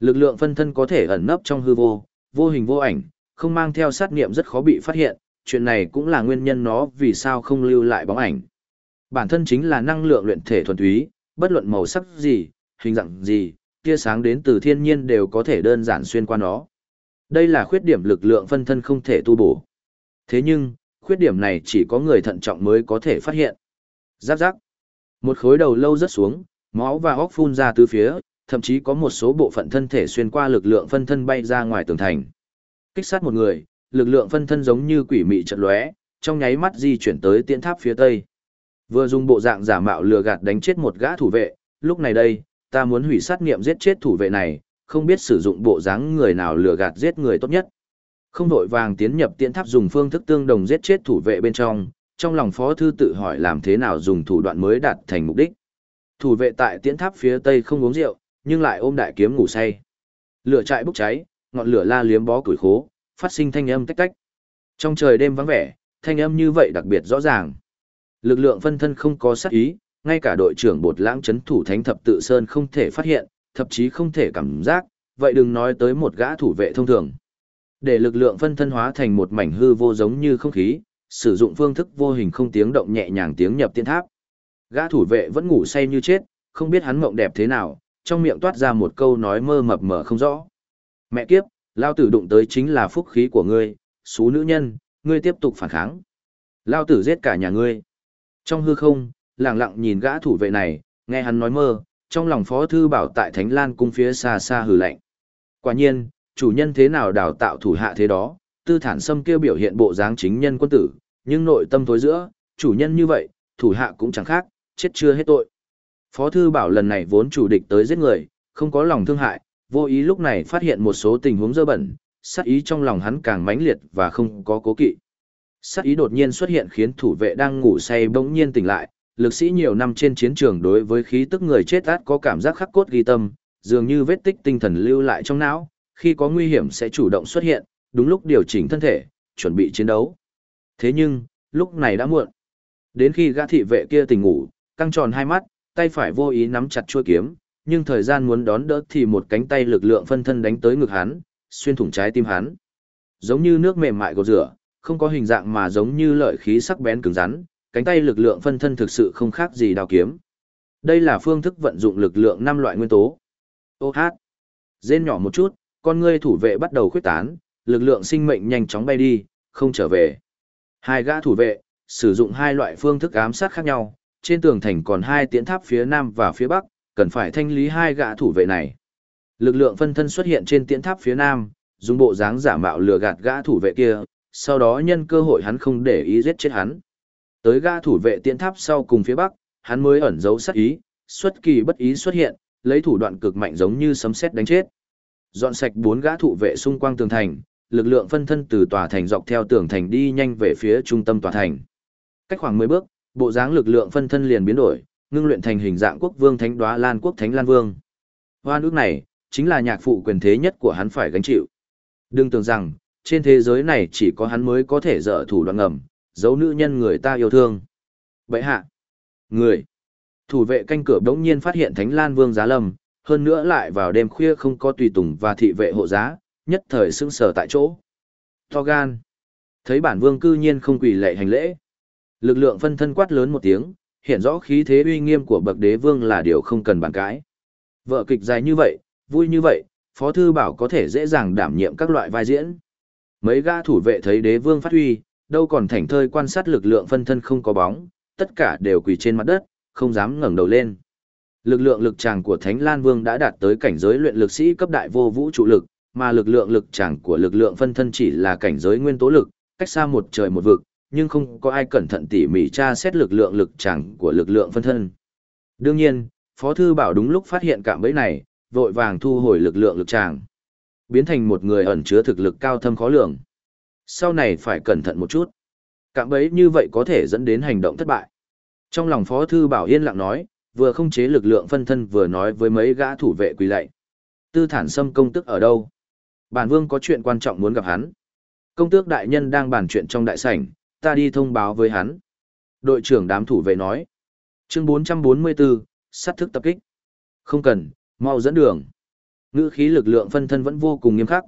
Lực lượng phân thân có thể ẩn nấp trong hư vô, vô hình vô ảnh, không mang theo sát nghiệm rất khó bị phát hiện, chuyện này cũng là nguyên nhân nó vì sao không lưu lại bóng ảnh. Bản thân chính là năng lượng luyện thể thuần túy, bất luận màu sắc gì, hình dạng gì, tia sáng đến từ thiên nhiên đều có thể đơn giản xuyên qua nó. Đây là khuyết điểm lực lượng phân thân không thể tu bổ. Thế nhưng, khuyết điểm này chỉ có người thận trọng mới có thể phát hiện. Giáp giáp. Một khối đầu lâu rất xuống, máu và óc phun ra từ phía, thậm chí có một số bộ phận thân thể xuyên qua lực lượng phân thân bay ra ngoài tường thành. Kích sát một người, lực lượng phân thân giống như quỷ mị chợt lóe, trong nháy mắt di chuyển tới tiễn tháp phía tây. Vừa dùng bộ dạng giả mạo lừa gạt đánh chết một gã thủ vệ, lúc này đây, ta muốn hủy sát nghiệm giết chết thủ vệ này, không biết sử dụng bộ dáng người nào lừa gạt giết người tốt nhất. Không đội vàng tiến nhập tiễn tháp dùng phương thức tương đồng giết chết thủ vệ bên trong, trong lòng phó thư tự hỏi làm thế nào dùng thủ đoạn mới đạt thành mục đích. Thủ vệ tại tiễn tháp phía tây không uống rượu, nhưng lại ôm đại kiếm ngủ say. Lửa trại bốc cháy, ngọn lửa la liếm bó củi khố, phát sinh thanh âm tách tách. Trong trời đêm vắng vẻ, thanh âm như vậy đặc biệt rõ ràng. Lực lượng phân thân không có sát ý, ngay cả đội trưởng bột lãng chấn thủ thánh thập tự sơn không thể phát hiện, thậm chí không thể cảm giác, vậy đừng nói tới một gã thủ vệ thông thường. Để lực lượng phân thân hóa thành một mảnh hư vô giống như không khí, sử dụng phương thức vô hình không tiếng động nhẹ nhàng tiếng nhập tiên tháp. Gã thủ vệ vẫn ngủ say như chết, không biết hắn mộng đẹp thế nào, trong miệng toát ra một câu nói mơ mập mờ không rõ. Mẹ kiếp, lao tử đụng tới chính là phúc khí của ngươi, xú nữ nhân, ngươi tiếp tục phản kháng. Lao tử giết cả nhà ngươi. Trong hư không, lặng lặng nhìn gã thủ vệ này, nghe hắn nói mơ, trong lòng phó thư bảo tại Thánh Lan cung phía xa xa hừ lạnh. Quả nhiên, chủ nhân thế nào đào tạo thủ hạ thế đó, tư thản sâm kêu biểu hiện bộ dáng chính nhân quân tử, nhưng nội tâm tối giữa, chủ nhân như vậy, thủ hạ cũng chẳng khác, chết chưa hết tội. Phó thư bảo lần này vốn chủ địch tới giết người, không có lòng thương hại, vô ý lúc này phát hiện một số tình huống dơ bẩn, sát ý trong lòng hắn càng mãnh liệt và không có cố kỵ. Sát ý đột nhiên xuất hiện khiến thủ vệ đang ngủ say bỗng nhiên tỉnh lại, lực sĩ nhiều năm trên chiến trường đối với khí tức người chết át có cảm giác khắc cốt ghi tâm, dường như vết tích tinh thần lưu lại trong não, khi có nguy hiểm sẽ chủ động xuất hiện, đúng lúc điều chỉnh thân thể, chuẩn bị chiến đấu. Thế nhưng, lúc này đã muộn. Đến khi gã thị vệ kia tỉnh ngủ, căng tròn hai mắt, tay phải vô ý nắm chặt chuôi kiếm, nhưng thời gian muốn đón đỡ thì một cánh tay lực lượng phân thân đánh tới ngực hắn, xuyên thủng trái tim hắn. Giống như nước mềm mại gột rửa, không có hình dạng mà giống như lợi khí sắc bén cứng rắn, cánh tay lực lượng phân thân thực sự không khác gì đao kiếm. Đây là phương thức vận dụng lực lượng năm loại nguyên tố. Ô hát. Rên nhỏ một chút, con ngươi thủ vệ bắt đầu khuyết tán, lực lượng sinh mệnh nhanh chóng bay đi, không trở về. Hai gã thủ vệ, sử dụng hai loại phương thức ám sát khác nhau, trên tường thành còn hai tiễn tháp phía nam và phía bắc, cần phải thanh lý hai gã thủ vệ này. Lực lượng phân thân xuất hiện trên tiễn tháp phía nam, dùng bộ dáng giả mạo lừa gạt gã thủ vệ kia, sau đó nhân cơ hội hắn không để ý giết chết hắn. Tới gã thủ vệ tiễn tháp sau cùng phía bắc, hắn mới ẩn giấu sát ý, xuất kỳ bất ý xuất hiện, lấy thủ đoạn cực mạnh giống như sấm sét đánh chết. Dọn sạch bốn gã thủ vệ xung quanh tường thành, lực lượng phân thân từ tòa thành dọc theo tường thành đi nhanh về phía trung tâm tòa thành. Cách khoảng 10 bước, bộ dáng lực lượng phân thân liền biến đổi, ngưng luyện thành hình dạng quốc vương thánh đoá lan quốc thánh lan vương. Hoa nước này, chính là nhạc phụ quyền thế nhất của hắn phải gánh chịu. Đừng tưởng rằng, trên thế giới này chỉ có hắn mới có thể dở thủ đoạn ngầm, giấu nữ nhân người ta yêu thương. Vậy hạ, người, thủ vệ canh cửa đống nhiên phát hiện thánh lan vương giá lâm, hơn nữa lại vào đêm khuya không có tùy tùng và thị vệ hộ giá, nhất thời sững sờ tại chỗ. To gan. Thấy bản vương cư nhiên không quỳ lệ hành lễ. Lực lượng phân thân quát lớn một tiếng, hiện rõ khí thế uy nghiêm của bậc đế vương là điều không cần bàn cãi. Vợ kịch dài như vậy, vui như vậy, Phó Thư Bảo có thể dễ dàng đảm nhiệm các loại vai diễn. Mấy gã thủ vệ thấy đế vương phát huy, đâu còn thảnh thơi quan sát lực lượng phân thân không có bóng, tất cả đều quỳ trên mặt đất, không dám ngẩng đầu lên. Lực lượng lực tràng của Thánh Lan Vương đã đạt tới cảnh giới luyện lực sĩ cấp đại vô vũ trụ lực, mà lực lượng lực tràng của lực lượng phân thân chỉ là cảnh giới nguyên tố lực, cách xa một trời một vực, nhưng không có ai cẩn thận tỉ mỉ tra xét lực lượng lực tràng của lực lượng phân thân. Đương nhiên, Phó Thư Bảo đúng lúc phát hiện cạm bẫy này, vội vàng thu hồi lực lượng lực tràng. Biến thành một người ẩn chứa thực lực cao thâm khó lường. Sau này phải cẩn thận một chút. Cạm bẫy như vậy có thể dẫn đến hành động thất bại. Trong lòng Phó Thư Bảo yên lặng nói, vừa không chế lực lượng phân thân vừa nói với mấy gã thủ vệ quỳ lạy. Tư thản xâm công tức ở đâu? Bản vương có chuyện quan trọng muốn gặp hắn. Công tước đại nhân đang bàn chuyện trong đại sảnh, ta đi thông báo với hắn. Đội trưởng đám thủ vệ nói. Chương 444, sát thức tập kích. Không cần, mau dẫn đường. Ngữ khí lực lượng phân thân vẫn vô cùng nghiêm khắc.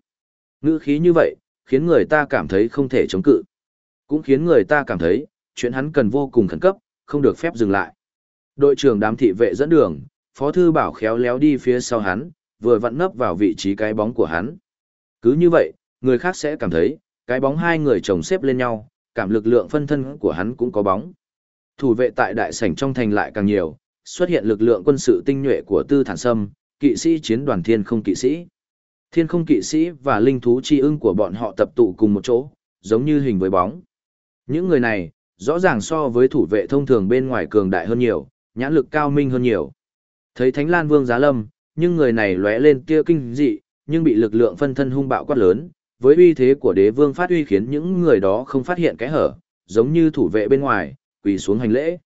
Ngữ khí như vậy, khiến người ta cảm thấy không thể chống cự. Cũng khiến người ta cảm thấy, chuyện hắn cần vô cùng khẩn cấp, không được phép dừng lại. Đội trưởng đám thị vệ dẫn đường, phó thư bảo khéo léo đi phía sau hắn, vừa vặn nấp vào vị trí cái bóng của hắn. Cứ như vậy, người khác sẽ cảm thấy, cái bóng hai người chồng xếp lên nhau, cảm lực lượng phân thân của hắn cũng có bóng. Thủ vệ tại đại sảnh trong thành lại càng nhiều, xuất hiện lực lượng quân sự tinh nhuệ của Tư Thản Sâm, kỵ sĩ chiến đoàn thiên không kỵ sĩ. Thiên không kỵ sĩ và linh thú chi ưng của bọn họ tập tụ cùng một chỗ, giống như hình với bóng. Những người này, rõ ràng so với thủ vệ thông thường bên ngoài cường đại hơn nhiều, nhãn lực cao minh hơn nhiều. Thấy Thánh Lan Vương Giá Lâm, nhưng người này lóe lên kia kinh dị, nhưng bị lực lượng phân thân hung bạo quát lớn, với uy thế của đế vương phát uy khiến những người đó không phát hiện cái hở, giống như thủ vệ bên ngoài, quỳ xuống hành lễ.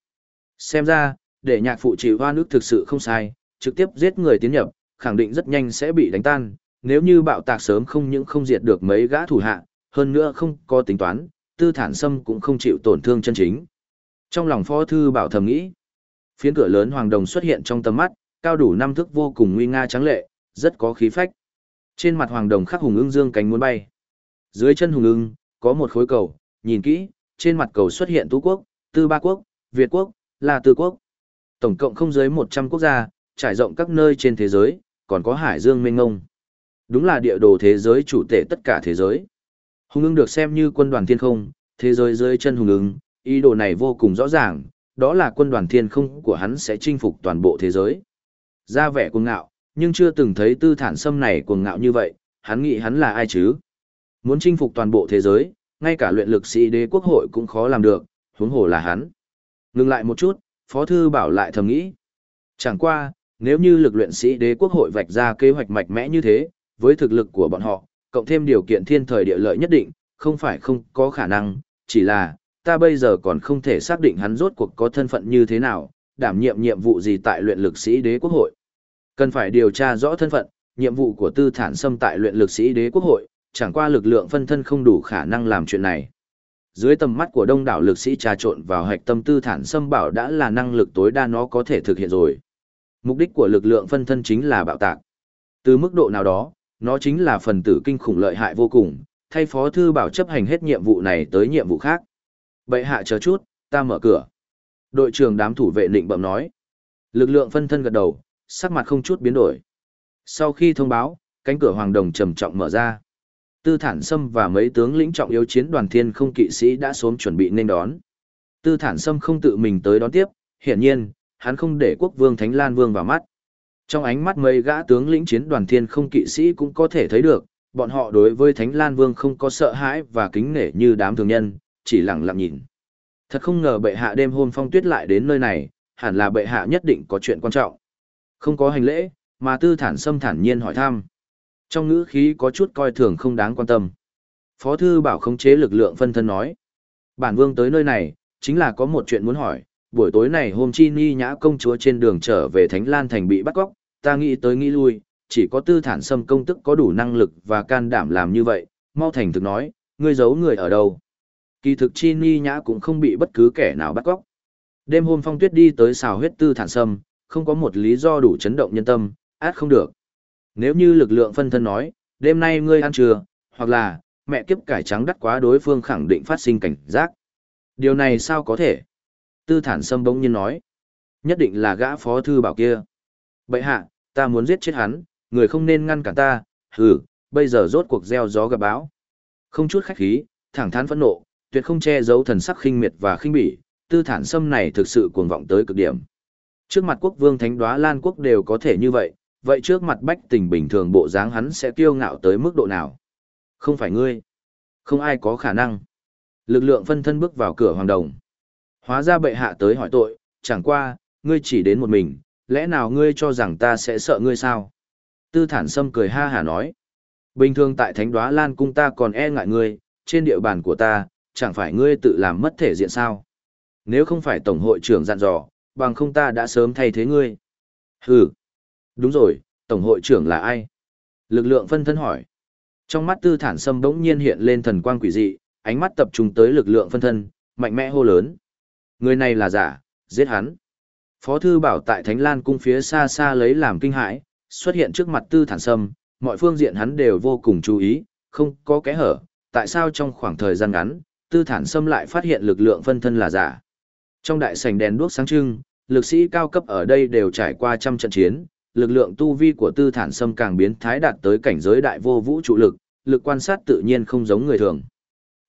Xem ra, để nhạc phụ chịu hoa nước thực sự không sai, trực tiếp giết người tiến nhập, khẳng định rất nhanh sẽ bị đánh tan, nếu như bạo tạc sớm không những không diệt được mấy gã thủ hạ, hơn nữa không có tính toán, tư thản sâm cũng không chịu tổn thương chân chính. Trong lòng phó thư bảo thầm nghĩ, phiến cửa lớn hoàng đồng xuất hiện trong tầm mắt, cao đủ năm thước vô cùng nguy nga trắng lệ, rất có khí phách. Trên mặt hoàng đồng khắc hùng ưng dương cánh muốn bay. Dưới chân hùng ưng, có một khối cầu, nhìn kỹ, trên mặt cầu xuất hiện Tú quốc, Tư Ba quốc, Việt quốc, là Tư quốc. Tổng cộng không dưới 100 quốc gia, trải rộng các nơi trên thế giới, còn có hải dương mênh ngông. Đúng là địa đồ thế giới chủ tể tất cả thế giới. Hùng ưng được xem như quân đoàn thiên không, thế giới dưới chân hùng ưng, ý đồ này vô cùng rõ ràng, đó là quân đoàn thiên không của hắn sẽ chinh phục toàn bộ thế giới. Ra vẻ cuồng ngạo, nhưng chưa từng thấy tư thản sâm này cuồng ngạo như vậy, hắn nghĩ hắn là ai chứ? Muốn chinh phục toàn bộ thế giới, ngay cả luyện lực sĩ đế quốc hội cũng khó làm được, huống hồ là hắn. Ngừng lại một chút, Phó Thư Bảo lại thầm nghĩ. Chẳng qua, nếu như lực luyện sĩ đế quốc hội vạch ra kế hoạch mạnh mẽ như thế, với thực lực của bọn họ, cộng thêm điều kiện thiên thời địa lợi nhất định, không phải không có khả năng, chỉ là, ta bây giờ còn không thể xác định hắn rốt cuộc có thân phận như thế nào, đảm nhiệm nhiệm vụ gì tại luyện lực sĩ đế quốc hội. Cần phải điều tra rõ thân phận, nhiệm vụ của tư thản xâm tại luyện lực sĩ đế quốc hội, chẳng qua lực lượng phân thân không đủ khả năng làm chuyện này. Dưới tầm mắt của đông đảo lực sĩ trà trộn vào hạch tâm tư thản xâm bảo đã là năng lực tối đa nó có thể thực hiện rồi. Mục đích của lực lượng phân thân chính là bạo tạc. Từ mức độ nào đó, nó chính là phần tử kinh khủng lợi hại vô cùng, thay phó thư bảo chấp hành hết nhiệm vụ này tới nhiệm vụ khác. Bậy hạ chờ chút, ta mở cửa. Đội trưởng đám thủ vệ định Bậm nói. Lực lượng phân thân gật đầu, sắc mặt không chút biến đổi. Sau khi thông báo, cánh cửa hoàng đồng trầm trọng mở ra. Tư Thản Sâm và mấy tướng lĩnh trọng yếu chiến đoàn thiên không kỵ sĩ đã sớm chuẩn bị nên đón. Tư Thản Sâm không tự mình tới đón tiếp, hiển nhiên, hắn không để quốc vương Thánh Lan Vương vào mắt. Trong ánh mắt mấy gã tướng lĩnh chiến đoàn thiên không kỵ sĩ cũng có thể thấy được, bọn họ đối với Thánh Lan Vương không có sợ hãi và kính nể như đám thường nhân, chỉ lặng lặng nhìn. Thật không ngờ bệ hạ đêm hôm phong tuyết lại đến nơi này, hẳn là bệ hạ nhất định có chuyện quan trọng. Không có hành lễ, mà tư thản sâm thản nhiên hỏi thăm. Trong ngữ khí có chút coi thường không đáng quan tâm. Phó thư bảo khống chế lực lượng phân thân nói. Bản vương tới nơi này, chính là có một chuyện muốn hỏi. Buổi tối này hôm chi ni nhã công chúa trên đường trở về Thánh Lan Thành bị bắt cóc, ta nghĩ tới nghĩ lui, chỉ có tư thản sâm công tức có đủ năng lực và can đảm làm như vậy. Mau thành thực nói, ngươi giấu người ở đâu? Kỳ thực chi ni nhã cũng không bị bất cứ kẻ nào bắt cóc. Đêm hôm phong tuyết đi tới xào huyết tư thản sâm, không có một lý do đủ chấn động nhân tâm, át không được. Nếu như lực lượng phân thân nói, đêm nay ngươi ăn trưa, hoặc là, mẹ kiếp cải trắng đắt quá đối phương khẳng định phát sinh cảnh giác. Điều này sao có thể? Tư thản sâm bỗng nhiên nói. Nhất định là gã phó thư bảo kia. Bậy hạ, ta muốn giết chết hắn, người không nên ngăn cản ta, hừ, bây giờ rốt cuộc gieo gió gặp báo. Không chút khách khí, thẳng thắn phẫn nộ, tuyệt không che giấu thần sắc khinh miệt và khinh bỉ, tư thản sâm này thực sự cuồng vọng tới cực điểm. Trước mặt quốc vương thánh đoá Lan quốc đều có thể như vậy, vậy trước mặt bách tình bình thường bộ dáng hắn sẽ kiêu ngạo tới mức độ nào? Không phải ngươi. Không ai có khả năng. Lực lượng phân thân bước vào cửa hoàng đồng. Hóa ra bệ hạ tới hỏi tội, chẳng qua, ngươi chỉ đến một mình, lẽ nào ngươi cho rằng ta sẽ sợ ngươi sao? Tư thản sâm cười ha hả nói. Bình thường tại thánh đoá Lan cung ta còn e ngại ngươi, trên địa bàn của ta, chẳng phải ngươi tự làm mất thể diện sao? Nếu không phải tổng hội trưởng dặn dò, bằng không ta đã sớm thay thế ngươi. Hừ. Đúng rồi, tổng hội trưởng là ai? Lực lượng phân thân hỏi. Trong mắt tư thản sâm bỗng nhiên hiện lên thần quang quỷ dị, ánh mắt tập trung tới lực lượng phân thân, mạnh mẽ hô lớn. Người này là giả, giết hắn. Phó thư bảo tại Thánh Lan cung phía xa xa lấy làm kinh hãi, xuất hiện trước mặt tư thản sâm, mọi phương diện hắn đều vô cùng chú ý, không có kẽ hở, tại sao trong khoảng thời gian ngắn, tư thản sâm lại phát hiện lực lượng phân thân là giả. Trong đại sảnh đèn đuốc sáng trưng, lực sĩ cao cấp ở đây đều trải qua trăm trận chiến, lực lượng tu vi của tư thản sâm càng biến thái đạt tới cảnh giới đại vô vũ trụ lực, lực quan sát tự nhiên không giống người thường.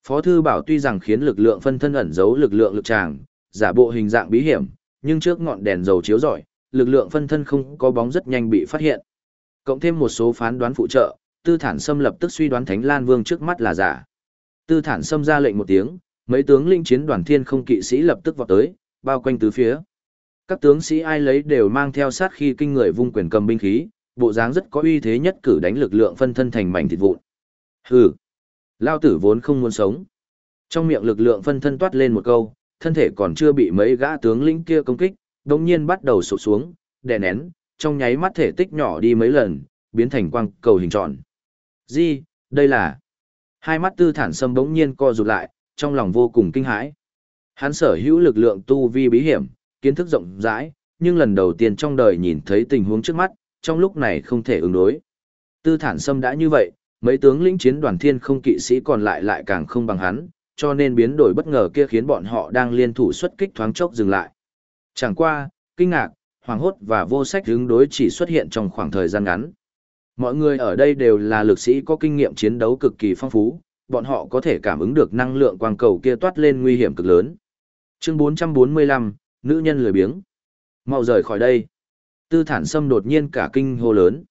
Phó thư bảo tuy rằng khiến lực lượng phân thân ẩn giấu lực lượng lực tràng, giả bộ hình dạng bí hiểm, nhưng trước ngọn đèn dầu chiếu rọi, lực lượng phân thân không có bóng rất nhanh bị phát hiện. Cộng thêm một số phán đoán phụ trợ, Tư Thản Sâm lập tức suy đoán Thánh Lan Vương trước mắt là giả. Tư Thản Sâm ra lệnh một tiếng, mấy tướng linh chiến đoàn thiên không kỵ sĩ lập tức vọt tới, bao quanh tứ phía các tướng sĩ ai lấy đều mang theo sát khi kinh người vung quyền cầm binh khí, bộ dáng rất có uy thế nhất cử đánh lực lượng phân thân thành mảnh thịt vụn. Hừ, lao tử vốn không muốn sống. Trong miệng lực lượng phân thân toát lên một câu, thân thể còn chưa bị mấy gã tướng lĩnh kia công kích, đột nhiên bắt đầu sụp xuống, đè nén, trong nháy mắt thể tích nhỏ đi mấy lần, biến thành quang cầu hình tròn. di đây là... Hai mắt tư thản sâm bỗng nhiên co rụt lại, trong lòng vô cùng kinh hãi. Hắn sở hữu lực lượng tu vi bí hiểm, kiến thức rộng rãi, nhưng lần đầu tiên trong đời nhìn thấy tình huống trước mắt, trong lúc này không thể ứng đối. Tư thản sâm đã như vậy, mấy tướng lĩnh chiến đoàn thiên không kỵ sĩ còn lại lại càng không bằng hắn, cho nên biến đổi bất ngờ kia khiến bọn họ đang liên thủ xuất kích thoáng chốc dừng lại. Chẳng qua, kinh ngạc, hoàng hốt và vô sách ứng đối chỉ xuất hiện trong khoảng thời gian ngắn. Mọi người ở đây đều là lực sĩ có kinh nghiệm chiến đấu cực kỳ phong phú, bọn họ có thể cảm ứng được năng lượng quang cầu kia toát lên nguy hiểm cực lớn. Chương 445, nữ nhân lười biếng. Mau rời khỏi đây. Tư thản sâm đột nhiên cả kinh hô lớn.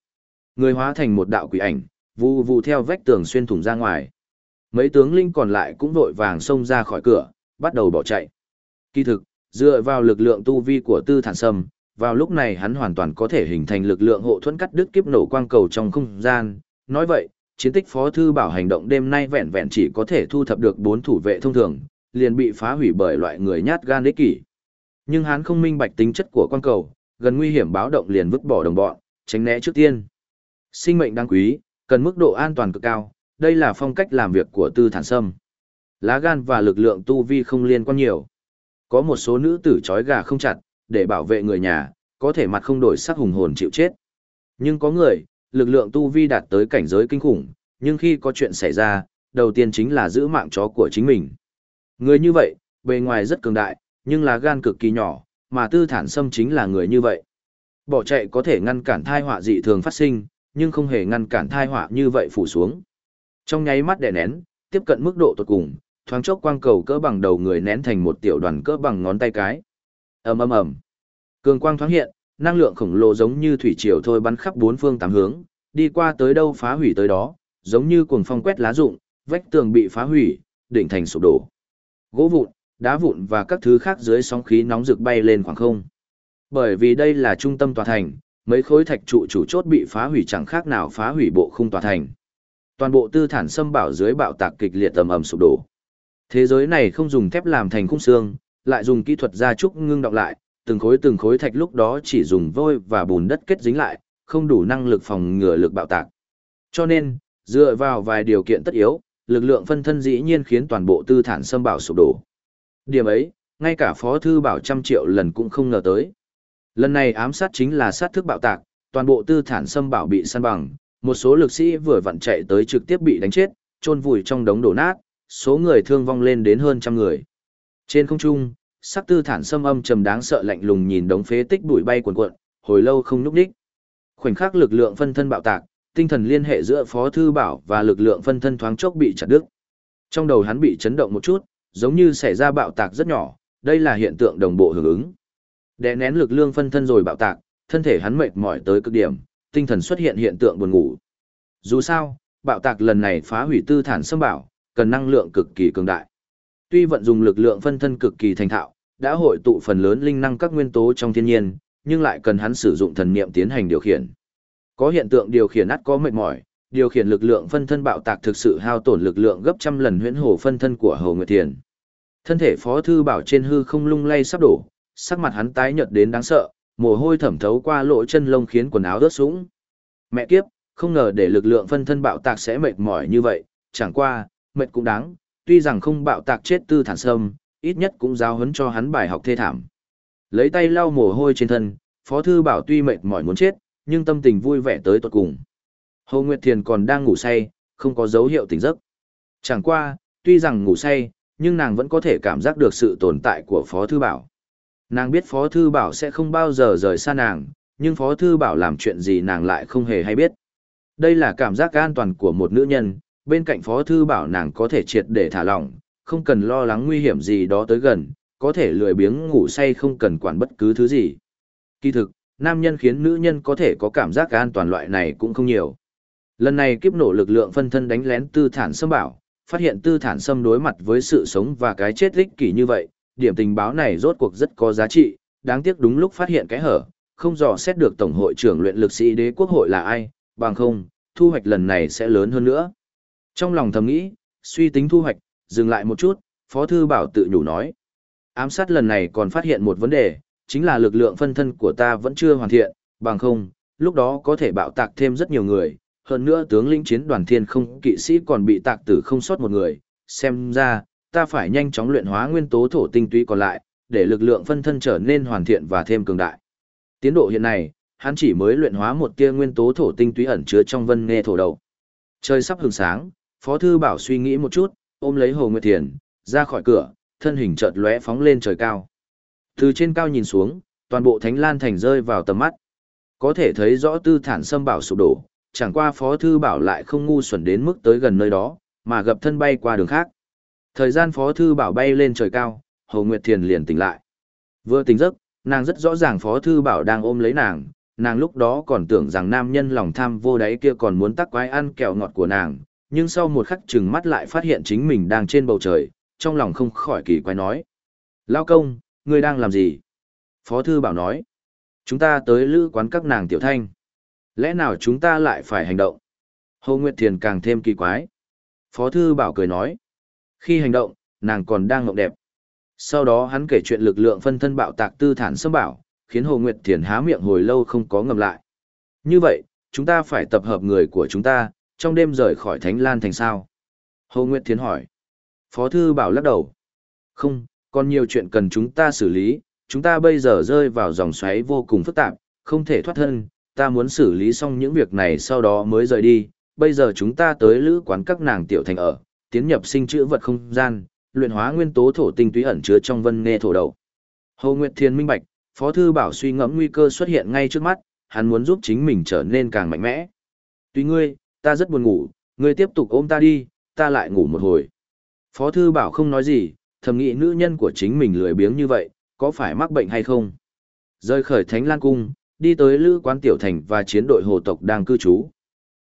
Người hóa thành một đạo quỷ ảnh, vù vù theo vách tường xuyên thủng ra ngoài. Mấy tướng linh còn lại cũng vội vàng xông ra khỏi cửa, bắt đầu bỏ chạy. Kỳ thực, dựa vào lực lượng tu vi của tư thản sâm, vào lúc này hắn hoàn toàn có thể hình thành lực lượng hộ thuẫn cắt đứt kiếp nổ quang cầu trong không gian. Nói vậy, chiến tích phó thư bảo hành động đêm nay vẹn vẹn chỉ có thể thu thập được bốn thủ vệ thông thường, liền bị phá hủy bởi loại người nhát gan đế kỷ. Nhưng hắn không minh bạch tính chất của quang cầu, gần nguy hiểm báo động liền vứt bỏ đồng bọn, tránh né trước tiên. Sinh mệnh đáng quý, cần mức độ an toàn cực cao, đây là phong cách làm việc của tư thản sâm. Lá gan và lực lượng tu vi không liên quan nhiều. Có một số nữ tử trói gà không chặt, để bảo vệ người nhà, có thể mặt không đổi sắc hùng hồn chịu chết. Nhưng có người, lực lượng tu vi đạt tới cảnh giới kinh khủng, nhưng khi có chuyện xảy ra, đầu tiên chính là giữ mạng chó của chính mình. Người như vậy, bề ngoài rất cường đại, nhưng là gan cực kỳ nhỏ, mà tư thản sâm chính là người như vậy. Bỏ chạy có thể ngăn cản thai họa dị thường phát sinh, nhưng không hề ngăn cản thai họa như vậy phủ xuống. Trong nháy mắt đè nén, tiếp cận mức độ tột cùng, thoáng chốc quang cầu cỡ bằng đầu người nén thành một tiểu đoàn cỡ bằng ngón tay cái. Ầm ầm ầm. Cường quang thoáng hiện, năng lượng khổng lồ giống như thủy triều thôi bắn khắp bốn phương tám hướng, đi qua tới đâu phá hủy tới đó, giống như cuồng phong quét lá rụng, vách tường bị phá hủy, đỉnh thành sụp đổ. Gỗ vụn, đá vụn và các thứ khác dưới sóng khí nóng rực bay lên khoảng không. Bởi vì đây là trung tâm tòa thành, mấy khối thạch trụ chủ chốt bị phá hủy chẳng khác nào phá hủy bộ khung tòa thành. Toàn bộ tư thản xâm bảo dưới bạo tạc kịch liệt tầm ầm sụp đổ. Thế giới này không dùng thép làm thành khung xương, lại dùng kỹ thuật gia trúc ngưng đọng lại, từng khối từng khối thạch lúc đó chỉ dùng vôi và bùn đất kết dính lại, không đủ năng lực phòng ngừa lực bạo tạc. Cho nên, dựa vào vài điều kiện tất yếu, lực lượng phân thân dĩ nhiên khiến toàn bộ tư thản xâm bảo sụp đổ. Điểm ấy, ngay cả phó thư bảo trăm triệu lần cũng không ngờ tới. Lần này ám sát chính là sát thức bạo tạc, toàn bộ tư thản xâm bảo bị săn bằng, một số lực sĩ vừa vặn chạy tới trực tiếp bị đánh chết, chôn vùi trong đống đổ nát, số người thương vong lên đến hơn trăm người. Trên không trung, sắc tư thản xâm âm trầm đáng sợ lạnh lùng nhìn đống phế tích bụi bay cuồn cuộn, hồi lâu không nhúc đích. Khoảnh khắc lực lượng phân thân bạo tạc, tinh thần liên hệ giữa Phó thư bảo và lực lượng phân thân thoáng chốc bị chặt đứt. Trong đầu hắn bị chấn động một chút, giống như xảy ra bạo tạc rất nhỏ, đây là hiện tượng đồng bộ hưởng ứng. Đè nén lực lượng phân thân rồi bạo tạc, thân thể hắn mệt mỏi tới cực điểm, tinh thần xuất hiện hiện tượng buồn ngủ. Dù sao, bạo tạc lần này phá hủy tư thản xâm bảo, cần năng lượng cực kỳ cường đại. Tuy vận dụng lực lượng phân thân cực kỳ thành thạo, đã hội tụ phần lớn linh năng các nguyên tố trong thiên nhiên, nhưng lại cần hắn sử dụng thần niệm tiến hành điều khiển. Có hiện tượng điều khiển ắt có mệt mỏi, điều khiển lực lượng phân thân bạo tạc thực sự hao tổn lực lượng gấp trăm lần huyễn hồ phân thân của Hồ Nguyệt Thiền. Thân thể Phó thư bảo trên hư không lung lay sắp đổ, sắc mặt hắn tái nhợt đến đáng sợ, mồ hôi thẩm thấu qua lỗ chân lông khiến quần áo rớt sũng. Mẹ kiếp, không ngờ để lực lượng phân thân bạo tạc sẽ mệt mỏi như vậy, chẳng qua, mệt cũng đáng, tuy rằng không bạo tạc chết tư thản sâm, ít nhất cũng giáo huấn cho hắn bài học thê thảm. Lấy tay lau mồ hôi trên thân, Phó Thư Bảo tuy mệt mỏi muốn chết, nhưng tâm tình vui vẻ tới tuột cùng. Hồ Nguyệt Thiền còn đang ngủ say, không có dấu hiệu tỉnh giấc. Chẳng qua, tuy rằng ngủ say, nhưng nàng vẫn có thể cảm giác được sự tồn tại của Phó Thư Bảo. Nàng biết Phó Thư Bảo sẽ không bao giờ rời xa nàng, nhưng Phó Thư Bảo làm chuyện gì nàng lại không hề hay biết. Đây là cảm giác an toàn của một nữ nhân, bên cạnh Phó Thư Bảo nàng có thể triệt để thả lỏng, không cần lo lắng nguy hiểm gì đó tới gần, có thể lười biếng ngủ say không cần quản bất cứ thứ gì. Kỳ thực, nam nhân khiến nữ nhân có thể có cảm giác an toàn loại này cũng không nhiều. Lần này kiếp nổ lực lượng phân thân đánh lén tư thản xâm bảo, phát hiện tư thản xâm đối mặt với sự sống và cái chết ích kỷ như vậy, điểm tình báo này rốt cuộc rất có giá trị, đáng tiếc đúng lúc phát hiện cái hở, không dò xét được Tổng hội trưởng luyện lực sĩ đế quốc hội là ai, bằng không, thu hoạch lần này sẽ lớn hơn nữa. Trong lòng thầm nghĩ, suy tính thu hoạch, dừng lại một chút, Phó Thư Bảo tự nhủ nói. Ám sát lần này còn phát hiện một vấn đề, chính là lực lượng phân thân của ta vẫn chưa hoàn thiện, bằng không, lúc đó có thể bạo tạc thêm rất nhiều người, hơn nữa tướng lĩnh chiến đoàn thiên không kỵ sĩ còn bị tạc tử không sót một người, xem ra, ta phải nhanh chóng luyện hóa nguyên tố thổ tinh túy còn lại, để lực lượng phân thân trở nên hoàn thiện và thêm cường đại. Tiến độ hiện nay hắn chỉ mới luyện hóa một tia nguyên tố thổ tinh túy ẩn chứa trong vân nghe thổ đầu. Trời sắp hừng sáng, Phó thư bảo suy nghĩ một chút, ôm lấy Hồ Nguyệt Thiền, ra khỏi cửa, thân hình chợt lóe phóng lên trời cao. Từ trên cao nhìn xuống, toàn bộ Thánh Lan thành rơi vào tầm mắt. Có thể thấy rõ tư thản xâm bảo sụp đổ, chẳng qua Phó thư bảo lại không ngu xuẩn đến mức tới gần nơi đó, mà gặp thân bay qua đường khác. Thời gian Phó Thư Bảo bay lên trời cao, Hồ Nguyệt Thiền liền tỉnh lại. Vừa tỉnh giấc, nàng rất rõ ràng Phó Thư Bảo đang ôm lấy nàng, nàng lúc đó còn tưởng rằng nam nhân lòng tham vô đáy kia còn muốn tắc quái ăn kẹo ngọt của nàng, nhưng sau một khắc chừng mắt lại phát hiện chính mình đang trên bầu trời, trong lòng không khỏi kỳ quái nói. Lao công, ngươi đang làm gì? Phó Thư Bảo nói. Chúng ta tới lữ quán các nàng tiểu thanh. Lẽ nào chúng ta lại phải hành động? Hồ Nguyệt Thiền càng thêm kỳ quái. Phó Thư Bảo cười nói. Khi hành động, nàng còn đang ngộng đẹp. Sau đó hắn kể chuyện lực lượng phân thân bạo tạc tư thản xâm bảo, khiến Hồ Nguyệt Thiền há miệng hồi lâu không có ngầm lại. Như vậy, chúng ta phải tập hợp người của chúng ta, trong đêm rời khỏi Thánh Lan thành sao? Hồ Nguyệt Thiền hỏi. Phó Thư Bảo lắc đầu. Không, còn nhiều chuyện cần chúng ta xử lý, chúng ta bây giờ rơi vào dòng xoáy vô cùng phức tạp, không thể thoát thân, ta muốn xử lý xong những việc này sau đó mới rời đi, bây giờ chúng ta tới lữ quán các nàng tiểu thành ở, tiến nhập sinh chữ vật không gian, luyện hóa nguyên tố thổ tinh túy ẩn chứa trong vân nghe thổ đầu. Hồ Nguyệt Thiên minh bạch, Phó thư bảo suy ngẫm nguy cơ xuất hiện ngay trước mắt, hắn muốn giúp chính mình trở nên càng mạnh mẽ. Tuy ngươi, ta rất buồn ngủ, ngươi tiếp tục ôm ta đi, ta lại ngủ một hồi. Phó thư bảo không nói gì, thầm nghĩ nữ nhân của chính mình lười biếng như vậy, có phải mắc bệnh hay không? Rơi khởi Thánh Lan Cung, đi tới lữ quán tiểu thành và chiến đội hồ tộc đang cư trú.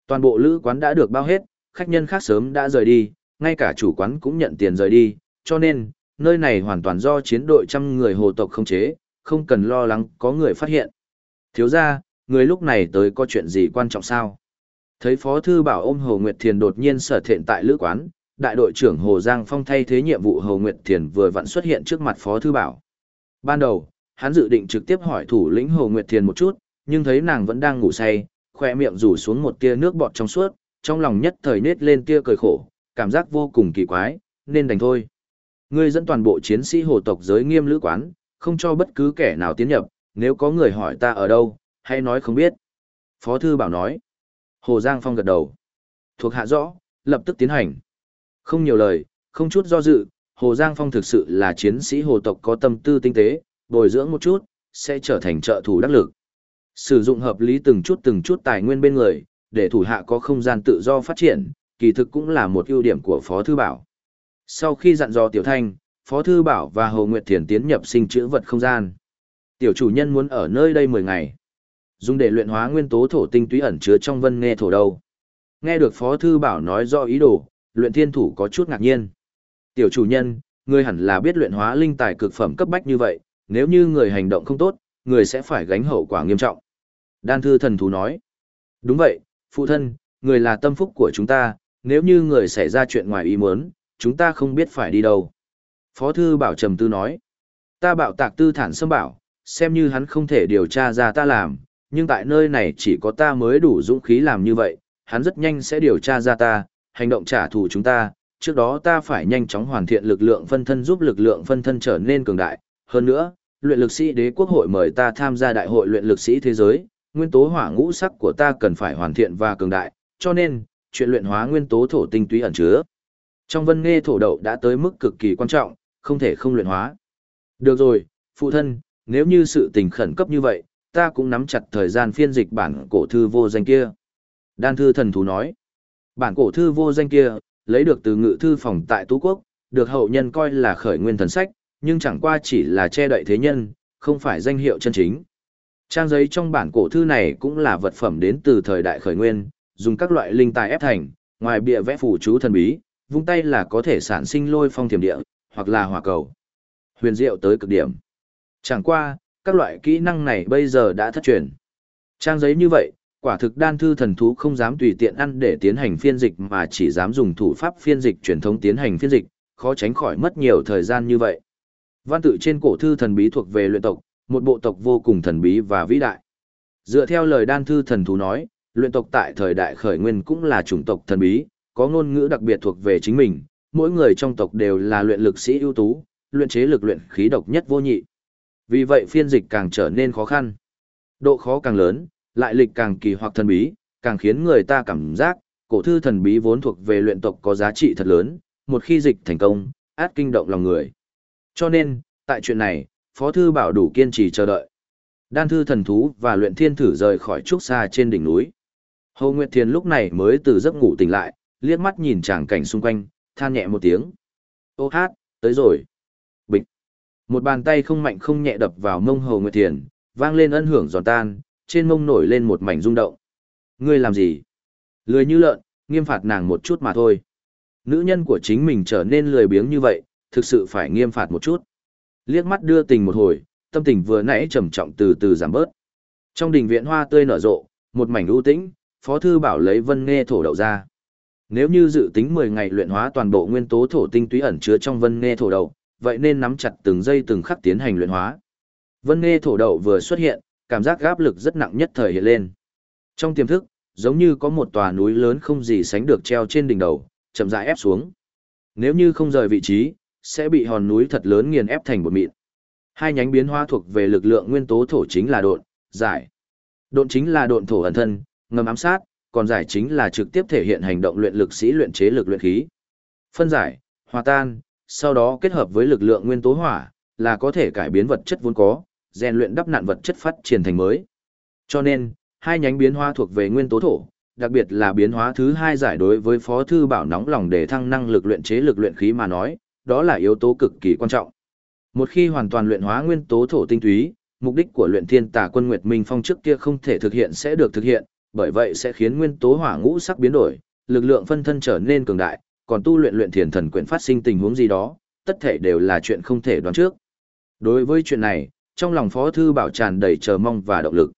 Toàn bộ lữ quán đã được bao hết, khách nhân khác sớm đã rời đi, ngay cả chủ quán cũng nhận tiền rời đi, cho nên, nơi này hoàn toàn do chiến đội trăm người hồ tộc không chế, không cần lo lắng có người phát hiện. Thiếu ra, người lúc này tới có chuyện gì quan trọng sao? Thấy Phó Thư Bảo ôm Hồ Nguyệt Thiền đột nhiên sở thiện tại lữ quán, đại đội trưởng Hồ Giang Phong thay thế nhiệm vụ Hồ Nguyệt Thiền vừa vặn xuất hiện trước mặt Phó Thư Bảo. Ban đầu, hắn dự định trực tiếp hỏi thủ lĩnh Hồ Nguyệt Thiền một chút, nhưng thấy nàng vẫn đang ngủ say, khoe miệng rủ xuống một tia nước bọt trong suốt, trong lòng nhất thời nết lên tia cười khổ, cảm giác vô cùng kỳ quái, nên đành thôi. Ngươi dẫn toàn bộ chiến sĩ hồ tộc giới nghiêm lữ quán, không cho bất cứ kẻ nào tiến nhập, nếu có người hỏi ta ở đâu, hãy nói không biết. Phó Thư Bảo nói. Hồ Giang Phong gật đầu. Thuộc hạ rõ, lập tức tiến hành. Không nhiều lời, không chút do dự, Hồ Giang Phong thực sự là chiến sĩ hồ tộc có tâm tư tinh tế, bồi dưỡng một chút, sẽ trở thành trợ thủ đắc lực. Sử dụng hợp lý từng chút từng chút tài nguyên bên người, để thủ hạ có không gian tự do phát triển, kỳ thực cũng là một ưu điểm của Phó Thư Bảo. Sau khi dặn dò Tiểu Thanh, Phó Thư Bảo và Hồ Nguyệt Thiền tiến nhập sinh chữ vật không gian. Tiểu chủ nhân muốn ở nơi đây 10 ngày. Dùng để luyện hóa nguyên tố thổ tinh túy ẩn chứa trong vân nghe thổ đầu Nghe được Phó Thư Bảo nói do ý đồ, luyện thiên thủ có chút ngạc nhiên. Tiểu chủ nhân, ngươi hẳn là biết luyện hóa linh tài cực phẩm cấp bách như vậy, nếu như người hành động không tốt, người sẽ phải gánh hậu quả nghiêm trọng. Đan thư thần thú nói. Đúng vậy, phụ thân, người là tâm phúc của chúng ta, nếu như người xảy ra chuyện ngoài ý muốn, chúng ta không biết phải đi đâu. Phó thư bảo trầm tư nói. Ta bảo tạc tư thản xâm bảo, xem như hắn không thể điều tra ra ta làm, nhưng tại nơi này chỉ có ta mới đủ dũng khí làm như vậy, hắn rất nhanh sẽ điều tra ra ta, hành động trả thù chúng ta, trước đó ta phải nhanh chóng hoàn thiện lực lượng phân thân giúp lực lượng phân thân trở nên cường đại. Hơn nữa, luyện lực sĩ đế quốc hội mời ta tham gia đại hội luyện lực sĩ thế giới, nguyên tố hỏa ngũ sắc của ta cần phải hoàn thiện và cường đại, cho nên, chuyện luyện hóa nguyên tố thổ tinh túy ẩn chứa. Trong vân nghe thổ đậu đã tới mức cực kỳ quan trọng, không thể không luyện hóa. Được rồi, phụ thân, nếu như sự tình khẩn cấp như vậy, ta cũng nắm chặt thời gian phiên dịch bản cổ thư vô danh kia. Đan thư thần thú nói, bản cổ thư vô danh kia, lấy được từ ngự thư phòng tại Tú Quốc, được hậu nhân coi là khởi nguyên thần sách, nhưng chẳng qua chỉ là che đậy thế nhân, không phải danh hiệu chân chính. Trang giấy trong bản cổ thư này cũng là vật phẩm đến từ thời đại khởi nguyên, dùng các loại linh tài ép thành, ngoài bìa vẽ phù chú thần bí, vung tay là có thể sản sinh lôi phong thiểm địa, hoặc là hỏa cầu. Huyền diệu tới cực điểm. Chẳng qua, các loại kỹ năng này bây giờ đã thất truyền. Trang giấy như vậy, quả thực đan thư thần thú không dám tùy tiện ăn để tiến hành phiên dịch mà chỉ dám dùng thủ pháp phiên dịch truyền thống tiến hành phiên dịch, khó tránh khỏi mất nhiều thời gian như vậy. Văn tự trên cổ thư thần bí thuộc về luyện tộc, một bộ tộc vô cùng thần bí và vĩ đại. Dựa theo lời đan thư thần thú nói, luyện tộc tại thời đại khởi nguyên cũng là chủng tộc thần bí, có ngôn ngữ đặc biệt thuộc về chính mình, mỗi người trong tộc đều là luyện lực sĩ ưu tú, luyện chế lực luyện khí độc nhất vô nhị. Vì vậy phiên dịch càng trở nên khó khăn. Độ khó càng lớn, lại lịch càng kỳ hoặc thần bí, càng khiến người ta cảm giác, cổ thư thần bí vốn thuộc về luyện tộc có giá trị thật lớn, một khi dịch thành công, át kinh động lòng người. Cho nên, tại chuyện này, Phó Thư Bảo đủ kiên trì chờ đợi. Đan thư thần thú và luyện thiên thử rời khỏi trúc xa trên đỉnh núi. Hồ Nguyệt Thiền lúc này mới từ giấc ngủ tỉnh lại, liếc mắt nhìn tràng cảnh xung quanh, than nhẹ một tiếng. Ô hát, tới rồi. Bịch. Một bàn tay không mạnh không nhẹ đập vào mông Hồ Nguyệt Thiền, vang lên ân hưởng giòn tan, trên mông nổi lên một mảnh rung động. Ngươi làm gì? Lười như lợn, nghiêm phạt nàng một chút mà thôi. Nữ nhân của chính mình trở nên lười biếng như vậy, thực sự phải nghiêm phạt một chút. Liếc mắt đưa tình một hồi, tâm tình vừa nãy trầm trọng từ từ giảm bớt. Trong đình viện hoa tươi nở rộ, một mảnh ưu tĩnh, Phó Thư Bảo lấy vân nghe thổ đậu ra. Nếu như dự tính 10 ngày luyện hóa toàn bộ nguyên tố thổ tinh túy ẩn chứa trong vân nghe thổ đậu, vậy nên nắm chặt từng giây từng khắc tiến hành luyện hóa. Vân nghe thổ đậu vừa xuất hiện, cảm giác gáp lực rất nặng nhất thời hiện lên. Trong tiềm thức, giống như có một tòa núi lớn không gì sánh được treo trên đỉnh đầu, chậm rãi ép xuống. Nếu như không rời vị trí, sẽ bị hòn núi thật lớn nghiền ép thành một mịn. Hai nhánh biến hóa thuộc về lực lượng nguyên tố thổ chính là độn, giải. Độn chính là độn thổ ẩn thân, ngầm ám sát, còn giải chính là trực tiếp thể hiện hành động luyện lực sĩ luyện chế lực luyện khí. Phân giải, hòa tan, sau đó kết hợp với lực lượng nguyên tố hỏa, là có thể cải biến vật chất vốn có, rèn luyện đắp nặn vật chất phát triển thành mới. Cho nên, hai nhánh biến hóa thuộc về nguyên tố thổ, đặc biệt là biến hóa thứ hai giải đối với Phó Thư Bảo nóng lòng để thăng năng lực luyện chế lực luyện khí mà nói, đó là yếu tố cực kỳ quan trọng. Một khi hoàn toàn luyện hóa nguyên tố thổ tinh túy, mục đích của luyện thiên tà quân Nguyệt Minh Phong trước kia không thể thực hiện sẽ được thực hiện, bởi vậy sẽ khiến nguyên tố hỏa ngũ sắc biến đổi, lực lượng phân thân trở nên cường đại, còn tu luyện luyện thiền thần quyển phát sinh tình huống gì đó, tất thể đều là chuyện không thể đoán trước. Đối với chuyện này, trong lòng Phó Thư Bảo tràn đầy chờ mong và động lực.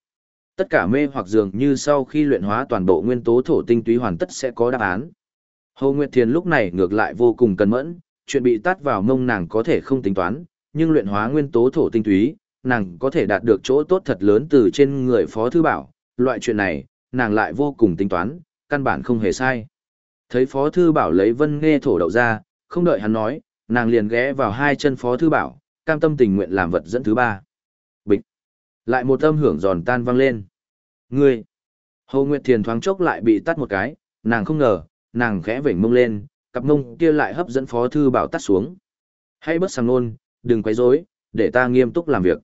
Tất cả mê hoặc dường như sau khi luyện hóa toàn bộ nguyên tố thổ tinh túy hoàn tất sẽ có đáp án. Hồ Nguyệt Thiền lúc này ngược lại vô cùng cẩn mẫn, chuyện bị tát vào mông nàng có thể không tính toán, nhưng luyện hóa nguyên tố thổ tinh túy, nàng có thể đạt được chỗ tốt thật lớn từ trên người Phó Thư Bảo, loại chuyện này, nàng lại vô cùng tính toán, căn bản không hề sai. Thấy Phó Thư Bảo lấy vân nghe thổ đậu ra, không đợi hắn nói, nàng liền ghé vào hai chân Phó Thư Bảo, cam tâm tình nguyện làm vật dẫn thứ ba. Bịch! Lại một âm hưởng giòn tan vang lên. Ngươi! Hồ Nguyệt Thiền thoáng chốc lại bị tắt một cái, nàng không ngờ, nàng khẽ vểnh mông lên, cặp mông kia lại hấp dẫn Phó Thư Bảo tắt xuống. Hãy bớt sang nôn, đừng quấy rối để ta nghiêm túc làm việc.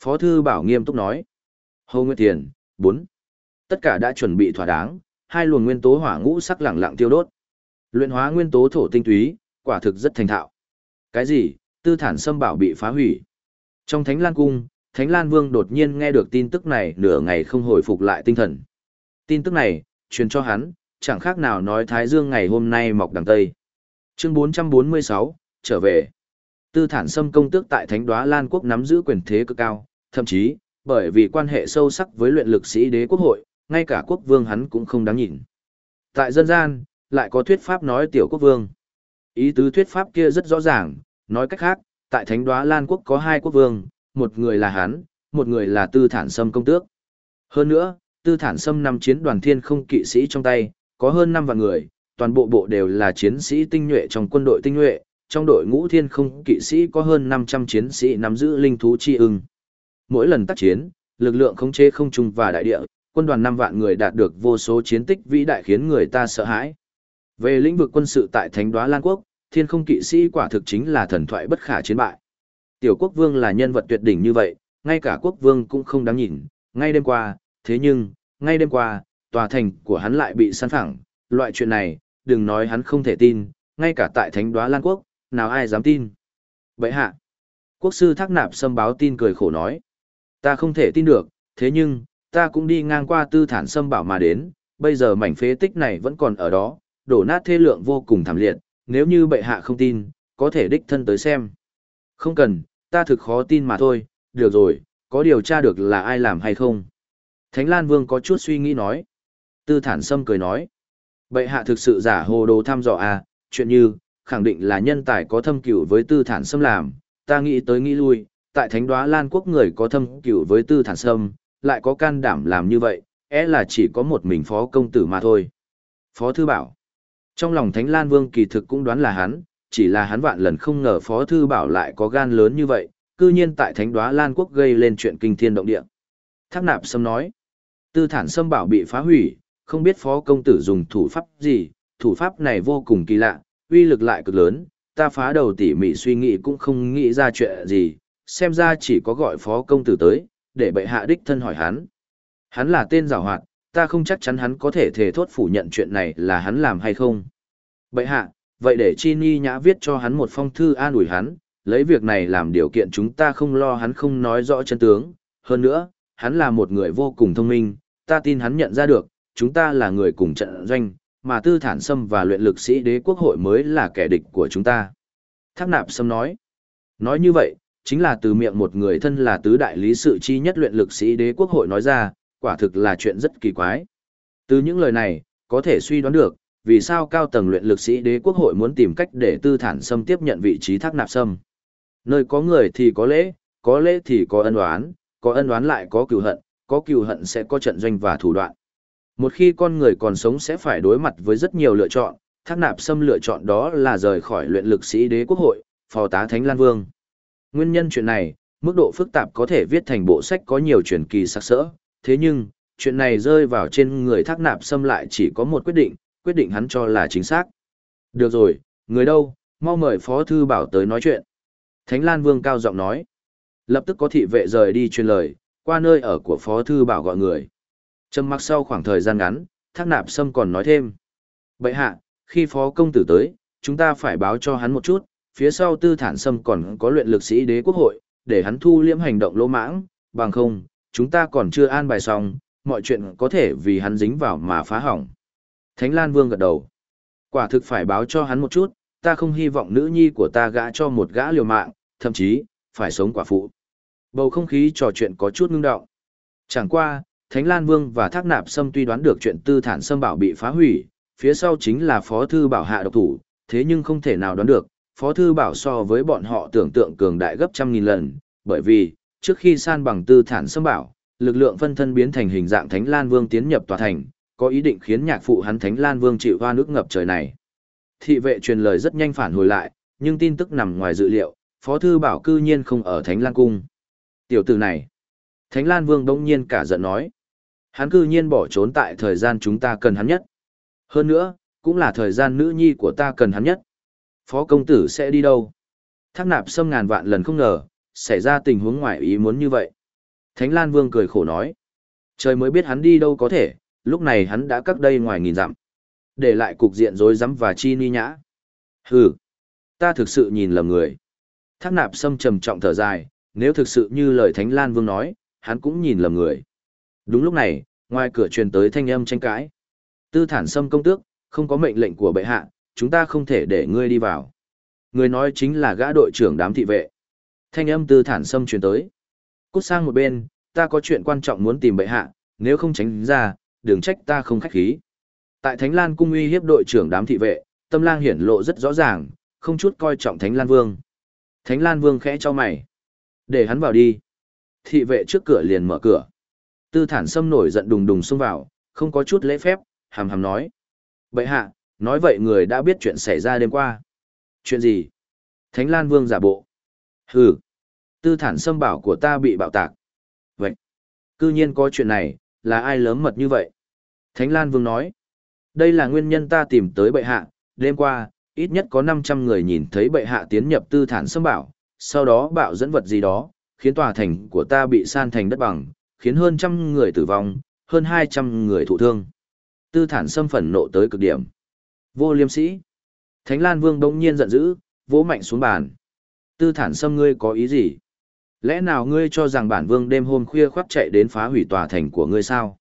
Phó Thư Bảo nghiêm túc nói. Hồ Nguyệt Thiền, 4. Tất cả đã chuẩn bị thỏa đáng, hai luồng nguyên tố hỏa ngũ sắc lẳng lặng tiêu đốt. Luyện hóa nguyên tố thổ tinh túy, quả thực rất thành thạo. Cái gì? Tư thản sâm bảo bị phá hủy. Trong Thánh Lan cung, Thánh Lan Vương đột nhiên nghe được tin tức này, nửa ngày không hồi phục lại tinh thần. Tin tức này, truyền cho hắn, chẳng khác nào nói Thái Dương ngày hôm nay mọc đằng Tây. Chương 446, trở về. Tư thản sâm công tước tại Thánh Đoá Lan Quốc nắm giữ quyền thế cực cao, thậm chí, bởi vì quan hệ sâu sắc với luyện lực sĩ đế quốc hội, ngay cả quốc vương hắn cũng không đáng nhìn. Tại dân gian, lại có thuyết pháp nói tiểu quốc vương. Ý tứ thuyết pháp kia rất rõ ràng, nói cách khác, tại Thánh Đoá Lan Quốc có hai quốc vương, một người là hắn, một người là Tư Thản Sâm công tước. Hơn nữa, Tư Thản Sâm nằm chiến đoàn thiên không kỵ sĩ trong tay, có hơn 5 vạn người, toàn bộ bộ đều là chiến sĩ tinh nhuệ trong quân đội tinh nhuệ, trong đội ngũ thiên không kỵ sĩ có hơn 500 chiến sĩ nắm giữ linh thú chi ưng. Mỗi lần tác chiến, lực lượng khống chế không trung và đại địa, quân đoàn 5 vạn người đạt được vô số chiến tích vĩ đại khiến người ta sợ hãi. Về lĩnh vực quân sự tại Thánh Đoá Lan Quốc, thiên không kỵ sĩ quả thực chính là thần thoại bất khả chiến bại. Tiểu quốc vương là nhân vật tuyệt đỉnh như vậy, ngay cả quốc vương cũng không đáng nhìn, ngay đêm qua, thế nhưng, ngay đêm qua, tòa thành của hắn lại bị săn phẳng, loại chuyện này, đừng nói hắn không thể tin, ngay cả tại Thánh Đoá Lan Quốc, nào ai dám tin. Vậy hạ, quốc sư thác nạp xâm báo tin cười khổ nói, ta không thể tin được, thế nhưng, ta cũng đi ngang qua tư thản xâm bảo mà đến, bây giờ mảnh phế tích này vẫn còn ở đó, đổ nát thê lượng vô cùng thảm liệt, nếu như bệ hạ không tin, có thể đích thân tới xem. Không cần, ta thực khó tin mà thôi, được rồi, có điều tra được là ai làm hay không. Thánh Lan Vương có chút suy nghĩ nói. Tư thản sâm cười nói. Bệ hạ thực sự giả hồ đồ thăm dò à, chuyện như, khẳng định là nhân tài có thâm cửu với tư thản sâm làm, ta nghĩ tới nghĩ lui, tại thánh đoá Lan quốc người có thâm cửu với tư thản sâm, lại có can đảm làm như vậy, é là chỉ có một mình phó công tử mà thôi. Phó thư bảo. Trong lòng thánh Lan Vương kỳ thực cũng đoán là hắn, chỉ là hắn vạn lần không ngờ phó thư bảo lại có gan lớn như vậy, cư nhiên tại thánh đoá Lan quốc gây lên chuyện kinh thiên động địa. Thác nạp sâm nói. Tư thản sâm bảo bị phá hủy, không biết phó công tử dùng thủ pháp gì, thủ pháp này vô cùng kỳ lạ, uy lực lại cực lớn, ta phá đầu tỉ mỉ suy nghĩ cũng không nghĩ ra chuyện gì, xem ra chỉ có gọi phó công tử tới, để bệ hạ đích thân hỏi hắn. Hắn là tên giảo hoạt, ta không chắc chắn hắn có thể thể thốt phủ nhận chuyện này là hắn làm hay không. Bệ hạ, vậy để Chi Ni Nhã viết cho hắn một phong thư an ủi hắn, lấy việc này làm điều kiện chúng ta không lo hắn không nói rõ chân tướng. Hơn nữa, hắn là một người vô cùng thông minh, ta tin hắn nhận ra được, chúng ta là người cùng trận doanh, mà tư thản sâm và luyện lực sĩ đế quốc hội mới là kẻ địch của chúng ta. Thác nạp sâm nói. Nói như vậy, chính là từ miệng một người thân là tứ đại lý sự chi nhất luyện lực sĩ đế quốc hội nói ra, quả thực là chuyện rất kỳ quái. Từ những lời này, có thể suy đoán được, vì sao cao tầng luyện lực sĩ đế quốc hội muốn tìm cách để tư thản sâm tiếp nhận vị trí thác nạp sâm. Nơi có người thì có lễ, có lễ thì có ân oán, có ân oán lại có cừu hận, có cừu hận sẽ có trận doanh và thủ đoạn. Một khi con người còn sống sẽ phải đối mặt với rất nhiều lựa chọn, thác nạp xâm lựa chọn đó là rời khỏi luyện lực sĩ đế quốc hội, phò tá Thánh Lan Vương. Nguyên nhân chuyện này, mức độ phức tạp có thể viết thành bộ sách có nhiều truyền kỳ sắc sỡ, thế nhưng, chuyện này rơi vào trên người thác nạp xâm lại chỉ có một quyết định, quyết định hắn cho là chính xác. Được rồi, người đâu, mau mời Phó Thư Bảo tới nói chuyện. Thánh Lan Vương cao giọng nói. Lập tức có thị vệ rời đi truyền lời, qua nơi ở của Phó Thư Bảo gọi người. Trầm mặc sau khoảng thời gian ngắn, Thác Nạp Sâm còn nói thêm. Bậy hạ, khi Phó Công Tử tới, chúng ta phải báo cho hắn một chút, phía sau Tư Thản Sâm còn có luyện lực sĩ đế quốc hội, để hắn thu liễm hành động lỗ mãng, bằng không, chúng ta còn chưa an bài xong, mọi chuyện có thể vì hắn dính vào mà phá hỏng. Thánh Lan Vương gật đầu. Quả thực phải báo cho hắn một chút, ta không hy vọng nữ nhi của ta gã cho một gã liều mạng, thậm chí, phải sống quả phụ. Bầu không khí trò chuyện có chút ngưng động. Chẳng qua, Thánh Lan Vương và Thác Nạp Sâm tuy đoán được chuyện tư thản Sâm bảo bị phá hủy, phía sau chính là Phó Thư Bảo hạ độc thủ, thế nhưng không thể nào đoán được, Phó Thư Bảo so với bọn họ tưởng tượng cường đại gấp trăm nghìn lần, bởi vì, trước khi san bằng tư thản Sâm bảo, lực lượng phân thân biến thành hình dạng Thánh Lan Vương tiến nhập tòa thành, có ý định khiến nhạc phụ hắn Thánh Lan Vương chịu hoa nước ngập trời này. Thị vệ truyền lời rất nhanh phản hồi lại, nhưng tin tức nằm ngoài dự liệu, Phó Thư Bảo cư nhiên không ở Thánh Lan Cung. Tiểu tử này. Thánh Lan Vương đông nhiên cả giận nói. Hắn cư nhiên bỏ trốn tại thời gian chúng ta cần hắn nhất. Hơn nữa, cũng là thời gian nữ nhi của ta cần hắn nhất. Phó công tử sẽ đi đâu? Thác nạp xâm ngàn vạn lần không ngờ, xảy ra tình huống ngoài ý muốn như vậy. Thánh Lan Vương cười khổ nói. Trời mới biết hắn đi đâu có thể, lúc này hắn đã cắt đây ngoài nghìn dặm. Để lại cục diện rối rắm và chi ni nhã. Hừ, ta thực sự nhìn lầm người. Thác nạp sâm trầm trọng thở dài, nếu thực sự như lời Thánh Lan Vương nói, hắn cũng nhìn lầm người. Đúng lúc này, ngoài cửa truyền tới thanh âm tranh cãi. Tư thản sâm công tước, không có mệnh lệnh của bệ hạ, chúng ta không thể để ngươi đi vào. Người nói chính là gã đội trưởng đám thị vệ. Thanh âm tư thản sâm truyền tới. Cút sang một bên, ta có chuyện quan trọng muốn tìm bệ hạ, nếu không tránh ra, đừng trách ta không khách khí. Tại Thánh Lan cung uy hiếp đội trưởng đám thị vệ, tâm lang hiển lộ rất rõ ràng, không chút coi trọng Thánh Lan Vương. Thánh Lan Vương khẽ cho mày. Để hắn vào đi. Thị vệ trước cửa liền mở cửa. Tư thản sâm nổi giận đùng đùng xông vào, không có chút lễ phép, hàm hàm nói. Bậy hạ, nói vậy người đã biết chuyện xảy ra đêm qua. Chuyện gì? Thánh Lan Vương giả bộ. Hừ. Tư thản sâm bảo của ta bị bạo tạc. Vậy. Cư nhiên có chuyện này, là ai lớn mật như vậy? Thánh Lan Vương nói. Đây là nguyên nhân ta tìm tới bệ hạ, đêm qua, ít nhất có 500 người nhìn thấy bệ hạ tiến nhập tư thản xâm bảo, sau đó bạo dẫn vật gì đó, khiến tòa thành của ta bị san thành đất bằng, khiến hơn trăm người tử vong, hơn 200 người thụ thương. Tư thản xâm phẫn nộ tới cực điểm. Vô liêm sĩ. Thánh Lan Vương đông nhiên giận dữ, vỗ mạnh xuống bàn. Tư thản xâm ngươi có ý gì? Lẽ nào ngươi cho rằng bản vương đêm hôm khuya khoác chạy đến phá hủy tòa thành của ngươi sao?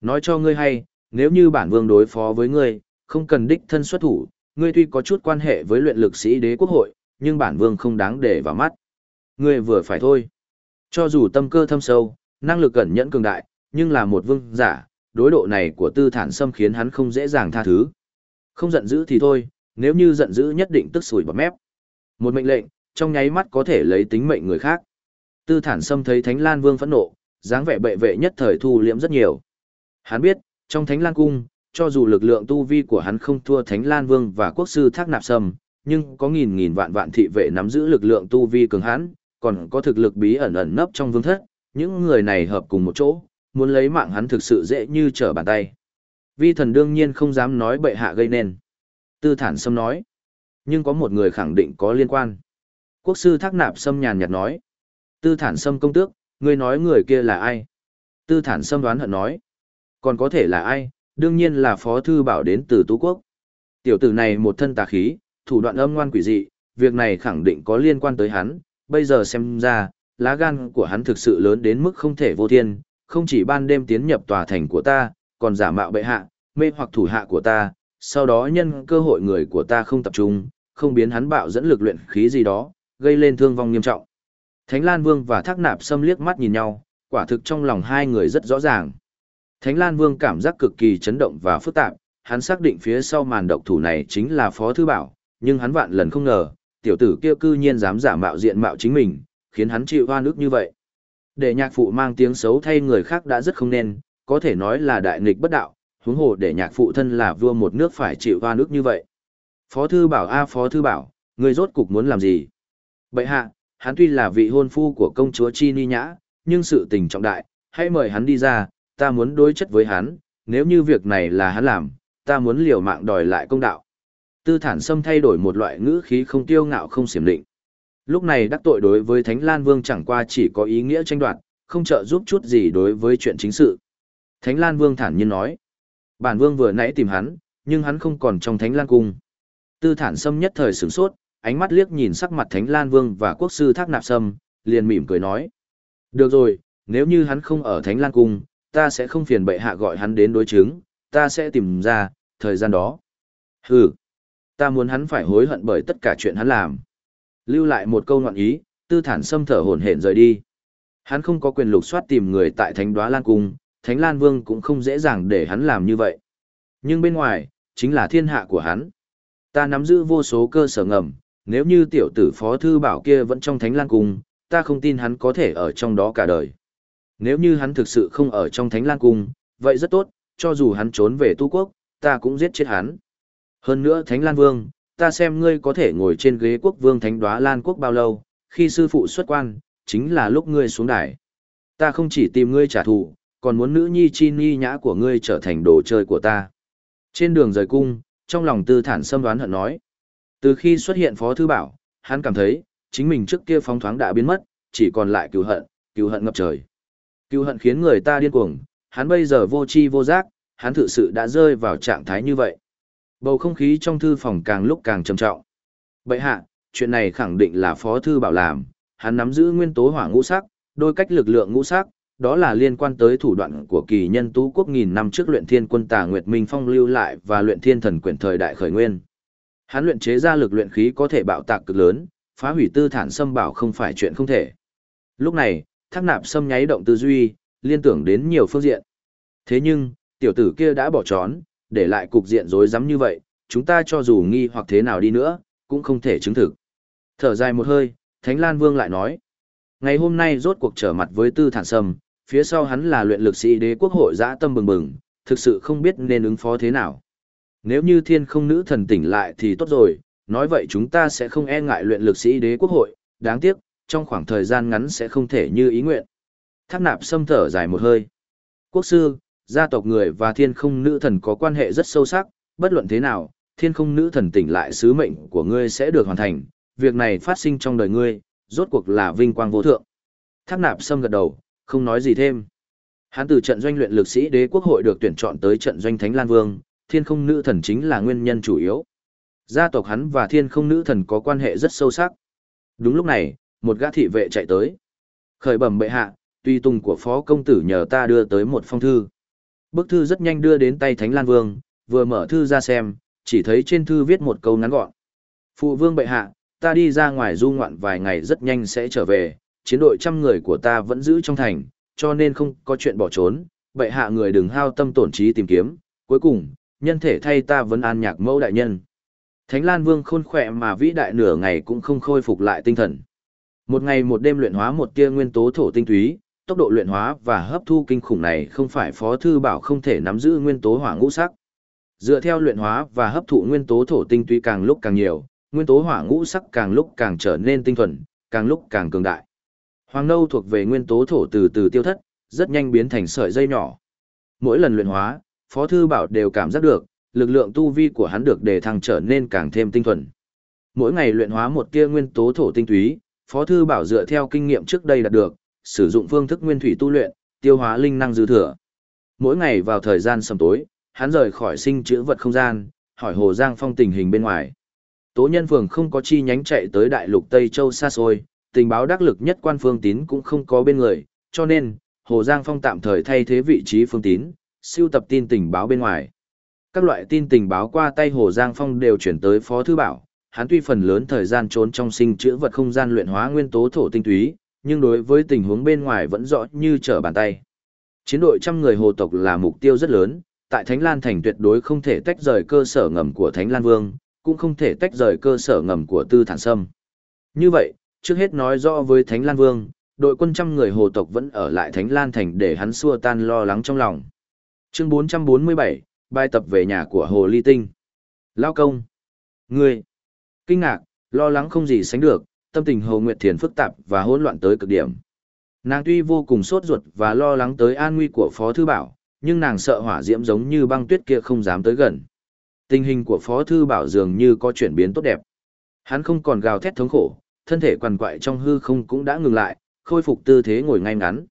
Nói cho ngươi hay, nếu như bản vương đối phó với ngươi, không cần đích thân xuất thủ, ngươi tuy có chút quan hệ với luyện lực sĩ đế quốc hội, nhưng bản vương không đáng để vào mắt. Ngươi vừa phải thôi. Cho dù tâm cơ thâm sâu, năng lực cẩn nhẫn cường đại, nhưng là một vương giả, đối độ này của tư thản xâm khiến hắn không dễ dàng tha thứ. Không giận dữ thì thôi, nếu như giận dữ nhất định tức sủi bọt mép. Một mệnh lệnh, trong nháy mắt có thể lấy tính mệnh người khác. Tư thản xâm thấy Thánh Lan Vương phẫn nộ, dáng vẻ bệ vệ nhất thời thu liễm rất nhiều. Hắn biết, trong Thánh Lan Cung, cho dù lực lượng tu vi của hắn không thua Thánh Lan Vương và quốc sư Thác Nạp Sâm, nhưng có nghìn nghìn vạn vạn thị vệ nắm giữ lực lượng tu vi cường hãn, còn có thực lực bí ẩn ẩn nấp trong vương thất, những người này hợp cùng một chỗ, muốn lấy mạng hắn thực sự dễ như trở bàn tay. Vi thần đương nhiên không dám nói bệ hạ gây nên. Tư thản sâm nói. Nhưng có một người khẳng định có liên quan. Quốc sư thác nạp sâm nhàn nhạt nói. Tư thản sâm công tước, ngươi nói người kia là ai? Tư thản sâm đoán hận nói. Còn có thể là ai? Đương nhiên là phó thư bảo đến từ Tú Quốc. Tiểu tử này một thân tà khí, thủ đoạn âm ngoan quỷ dị, việc này khẳng định có liên quan tới hắn, bây giờ xem ra, lá gan của hắn thực sự lớn đến mức không thể vô thiên, không chỉ ban đêm tiến nhập tòa thành của ta, còn giả mạo bệ hạ, mê hoặc thủ hạ của ta, sau đó nhân cơ hội người của ta không tập trung, không biến hắn bạo dẫn lực luyện khí gì đó, gây lên thương vong nghiêm trọng. Thánh Lan Vương và Thác Nạp Sâm liếc mắt nhìn nhau, quả thực trong lòng hai người rất rõ ràng. Thánh Lan Vương cảm giác cực kỳ chấn động và phức tạp, hắn xác định phía sau màn độc thủ này chính là Phó Thư Bảo, nhưng hắn vạn lần không ngờ, tiểu tử kia cư nhiên dám giả mạo diện mạo chính mình, khiến hắn chịu hoa nước như vậy. Để nhạc phụ mang tiếng xấu thay người khác đã rất không nên, có thể nói là đại nghịch bất đạo, huống hồ để nhạc phụ thân là vua một nước phải chịu hoa nước như vậy. Phó Thư Bảo a Phó Thư Bảo, người rốt cục muốn làm gì? Bậy hạ, hắn tuy là vị hôn phu của công chúa Chi Ni Nhã, nhưng sự tình trọng đại, hãy mời hắn đi ra, ta muốn đối chất với hắn, nếu như việc này là hắn làm, ta muốn liều mạng đòi lại công đạo. Tư thản sâm thay đổi một loại ngữ khí không tiêu ngạo không xiểm định. Lúc này đắc tội đối với Thánh Lan Vương chẳng qua chỉ có ý nghĩa tranh đoạt, không trợ giúp chút gì đối với chuyện chính sự. Thánh Lan Vương thản nhiên nói. Bản Vương vừa nãy tìm hắn, nhưng hắn không còn trong Thánh Lan Cung. Tư thản sâm nhất thời sửng sốt, ánh mắt liếc nhìn sắc mặt Thánh Lan Vương và quốc sư Thác Nạp Sâm, liền mỉm cười nói. Được rồi, nếu như hắn không ở Thánh Lan Cung, ta sẽ không phiền bệ hạ gọi hắn đến đối chứng, ta sẽ tìm ra, thời gian đó. Hừ, ta muốn hắn phải hối hận bởi tất cả chuyện hắn làm. Lưu lại một câu ngọn ý, tư thản xâm thở hổn hển rời đi. Hắn không có quyền lục soát tìm người tại Thánh Đoá Lan Cung, Thánh Lan Vương cũng không dễ dàng để hắn làm như vậy. Nhưng bên ngoài, chính là thiên hạ của hắn. Ta nắm giữ vô số cơ sở ngầm, nếu như tiểu tử phó thư bảo kia vẫn trong Thánh Lan Cung, ta không tin hắn có thể ở trong đó cả đời. Nếu như hắn thực sự không ở trong Thánh Lan Cung, vậy rất tốt, cho dù hắn trốn về tu quốc, ta cũng giết chết hắn. Hơn nữa Thánh Lan Vương, ta xem ngươi có thể ngồi trên ghế quốc vương Thánh Đoá Lan Quốc bao lâu, khi sư phụ xuất quan, chính là lúc ngươi xuống đài. Ta không chỉ tìm ngươi trả thù, còn muốn nữ nhi chi ni nhã của ngươi trở thành đồ chơi của ta. Trên đường rời cung, trong lòng tư thản xâm đoán hận nói. Từ khi xuất hiện Phó Thư Bảo, hắn cảm thấy, chính mình trước kia phóng thoáng đã biến mất, chỉ còn lại cứu hận, cứu hận ngập trời. Cứu hận khiến người ta điên cuồng, hắn bây giờ vô chi vô giác, hắn thực sự đã rơi vào trạng thái như vậy. Bầu không khí trong thư phòng càng lúc càng trầm trọng. Bệ hạ, chuyện này khẳng định là Phó Thư Bảo làm, hắn nắm giữ nguyên tố hỏa ngũ sắc, đôi cách lực lượng ngũ sắc, đó là liên quan tới thủ đoạn của kỳ nhân tú quốc nghìn năm trước luyện thiên quân tà Nguyệt Minh Phong lưu lại và luyện thiên thần quyển thời đại khởi nguyên. Hắn luyện chế ra lực luyện khí có thể bạo tạc cực lớn, phá hủy tư thản xâm bảo không phải chuyện không thể. Lúc này, thác nạp xâm nháy động tư duy, liên tưởng đến nhiều phương diện. Thế nhưng, tiểu tử kia đã bỏ trốn, để lại cục diện rối rắm như vậy, chúng ta cho dù nghi hoặc thế nào đi nữa, cũng không thể chứng thực. Thở dài một hơi, Thánh Lan Vương lại nói. Ngày hôm nay rốt cuộc trở mặt với tư thản sâm, phía sau hắn là luyện lực sĩ đế quốc hội dã tâm bừng bừng, thực sự không biết nên ứng phó thế nào. Nếu như thiên không nữ thần tỉnh lại thì tốt rồi, nói vậy chúng ta sẽ không e ngại luyện lực sĩ đế quốc hội, đáng tiếc, trong khoảng thời gian ngắn sẽ không thể như ý nguyện. Tháp nạp xâm thở dài một hơi. Quốc sư, gia tộc người và thiên không nữ thần có quan hệ rất sâu sắc, bất luận thế nào, thiên không nữ thần tỉnh lại sứ mệnh của ngươi sẽ được hoàn thành, việc này phát sinh trong đời ngươi, rốt cuộc là vinh quang vô thượng. Thác nạp sâm gật đầu, không nói gì thêm. Hắn từ trận doanh luyện lực sĩ đế quốc hội được tuyển chọn tới trận doanh Thánh Lan Vương, thiên không nữ thần chính là nguyên nhân chủ yếu. Gia tộc hắn và thiên không nữ thần có quan hệ rất sâu sắc. Đúng lúc này, một gã thị vệ chạy tới. Khởi bẩm bệ hạ, tùy tùng của phó công tử nhờ ta đưa tới một phong thư. Bức thư rất nhanh đưa đến tay Thánh Lan Vương, vừa mở thư ra xem, chỉ thấy trên thư viết một câu ngắn gọn. Phụ vương bệ hạ, ta đi ra ngoài du ngoạn vài ngày rất nhanh sẽ trở về, chiến đội trăm người của ta vẫn giữ trong thành, cho nên không có chuyện bỏ trốn, bệ hạ người đừng hao tâm tổn trí tìm kiếm, cuối cùng, nhân thể thay ta vẫn an nhạc mẫu đại nhân. Thánh Lan Vương khôn khỏe mà vĩ đại nửa ngày cũng không khôi phục lại tinh thần. Một ngày một đêm luyện hóa một tia nguyên tố thổ tinh túy, tốc độ luyện hóa và hấp thu kinh khủng này không phải Phó Thư Bảo không thể nắm giữ nguyên tố hỏa ngũ sắc. Dựa theo luyện hóa và hấp thụ nguyên tố thổ tinh túy càng lúc càng nhiều, nguyên tố hỏa ngũ sắc càng lúc càng trở nên tinh thuần, càng lúc càng cường đại. Hoàng nâu thuộc về nguyên tố thổ từ từ tiêu thất, rất nhanh biến thành sợi dây nhỏ. Mỗi lần luyện hóa, Phó Thư Bảo đều cảm giác được, lực lượng tu vi của hắn được đề thăng trở nên càng thêm tinh thuần. Mỗi ngày luyện hóa một tia nguyên tố thổ tinh túy, Phó Thư Bảo dựa theo kinh nghiệm trước đây đạt được, sử dụng phương thức nguyên thủy tu luyện, tiêu hóa linh năng dư thừa. Mỗi ngày vào thời gian sầm tối, hắn rời khỏi sinh chữ vật không gian, hỏi Hồ Giang Phong tình hình bên ngoài. Tố nhân phường không có chi nhánh chạy tới đại lục Tây Châu xa xôi, tình báo đắc lực nhất quan phương tín cũng không có bên người, cho nên, Hồ Giang Phong tạm thời thay thế vị trí phương tín, siêu tập tin tình báo bên ngoài. Các loại tin tình báo qua tay Hồ Giang Phong đều chuyển tới Phó Thư Bảo, hắn tuy phần lớn thời gian trốn trong sinh chữa vật không gian luyện hóa nguyên tố thổ tinh túy, nhưng đối với tình huống bên ngoài vẫn rõ như trở bàn tay. Chiến đội trăm người hồ tộc là mục tiêu rất lớn, tại Thánh Lan Thành tuyệt đối không thể tách rời cơ sở ngầm của Thánh Lan Vương, cũng không thể tách rời cơ sở ngầm của Tư Thản Sâm. Như vậy, trước hết nói rõ với Thánh Lan Vương, đội quân trăm người hồ tộc vẫn ở lại Thánh Lan Thành để hắn xua tan lo lắng trong lòng. Chương 447, bài tập về nhà của Hồ Ly Tinh. Lao công. Ngươi. Kinh ngạc, lo lắng không gì sánh được, tâm tình Hồ Nguyệt Thiền phức tạp và hỗn loạn tới cực điểm. Nàng tuy vô cùng sốt ruột và lo lắng tới an nguy của Phó Thư Bảo, nhưng nàng sợ hỏa diễm giống như băng tuyết kia không dám tới gần. Tình hình của Phó Thư Bảo dường như có chuyển biến tốt đẹp. Hắn không còn gào thét thống khổ, thân thể quằn quại trong hư không cũng đã ngừng lại, khôi phục tư thế ngồi ngay ngắn.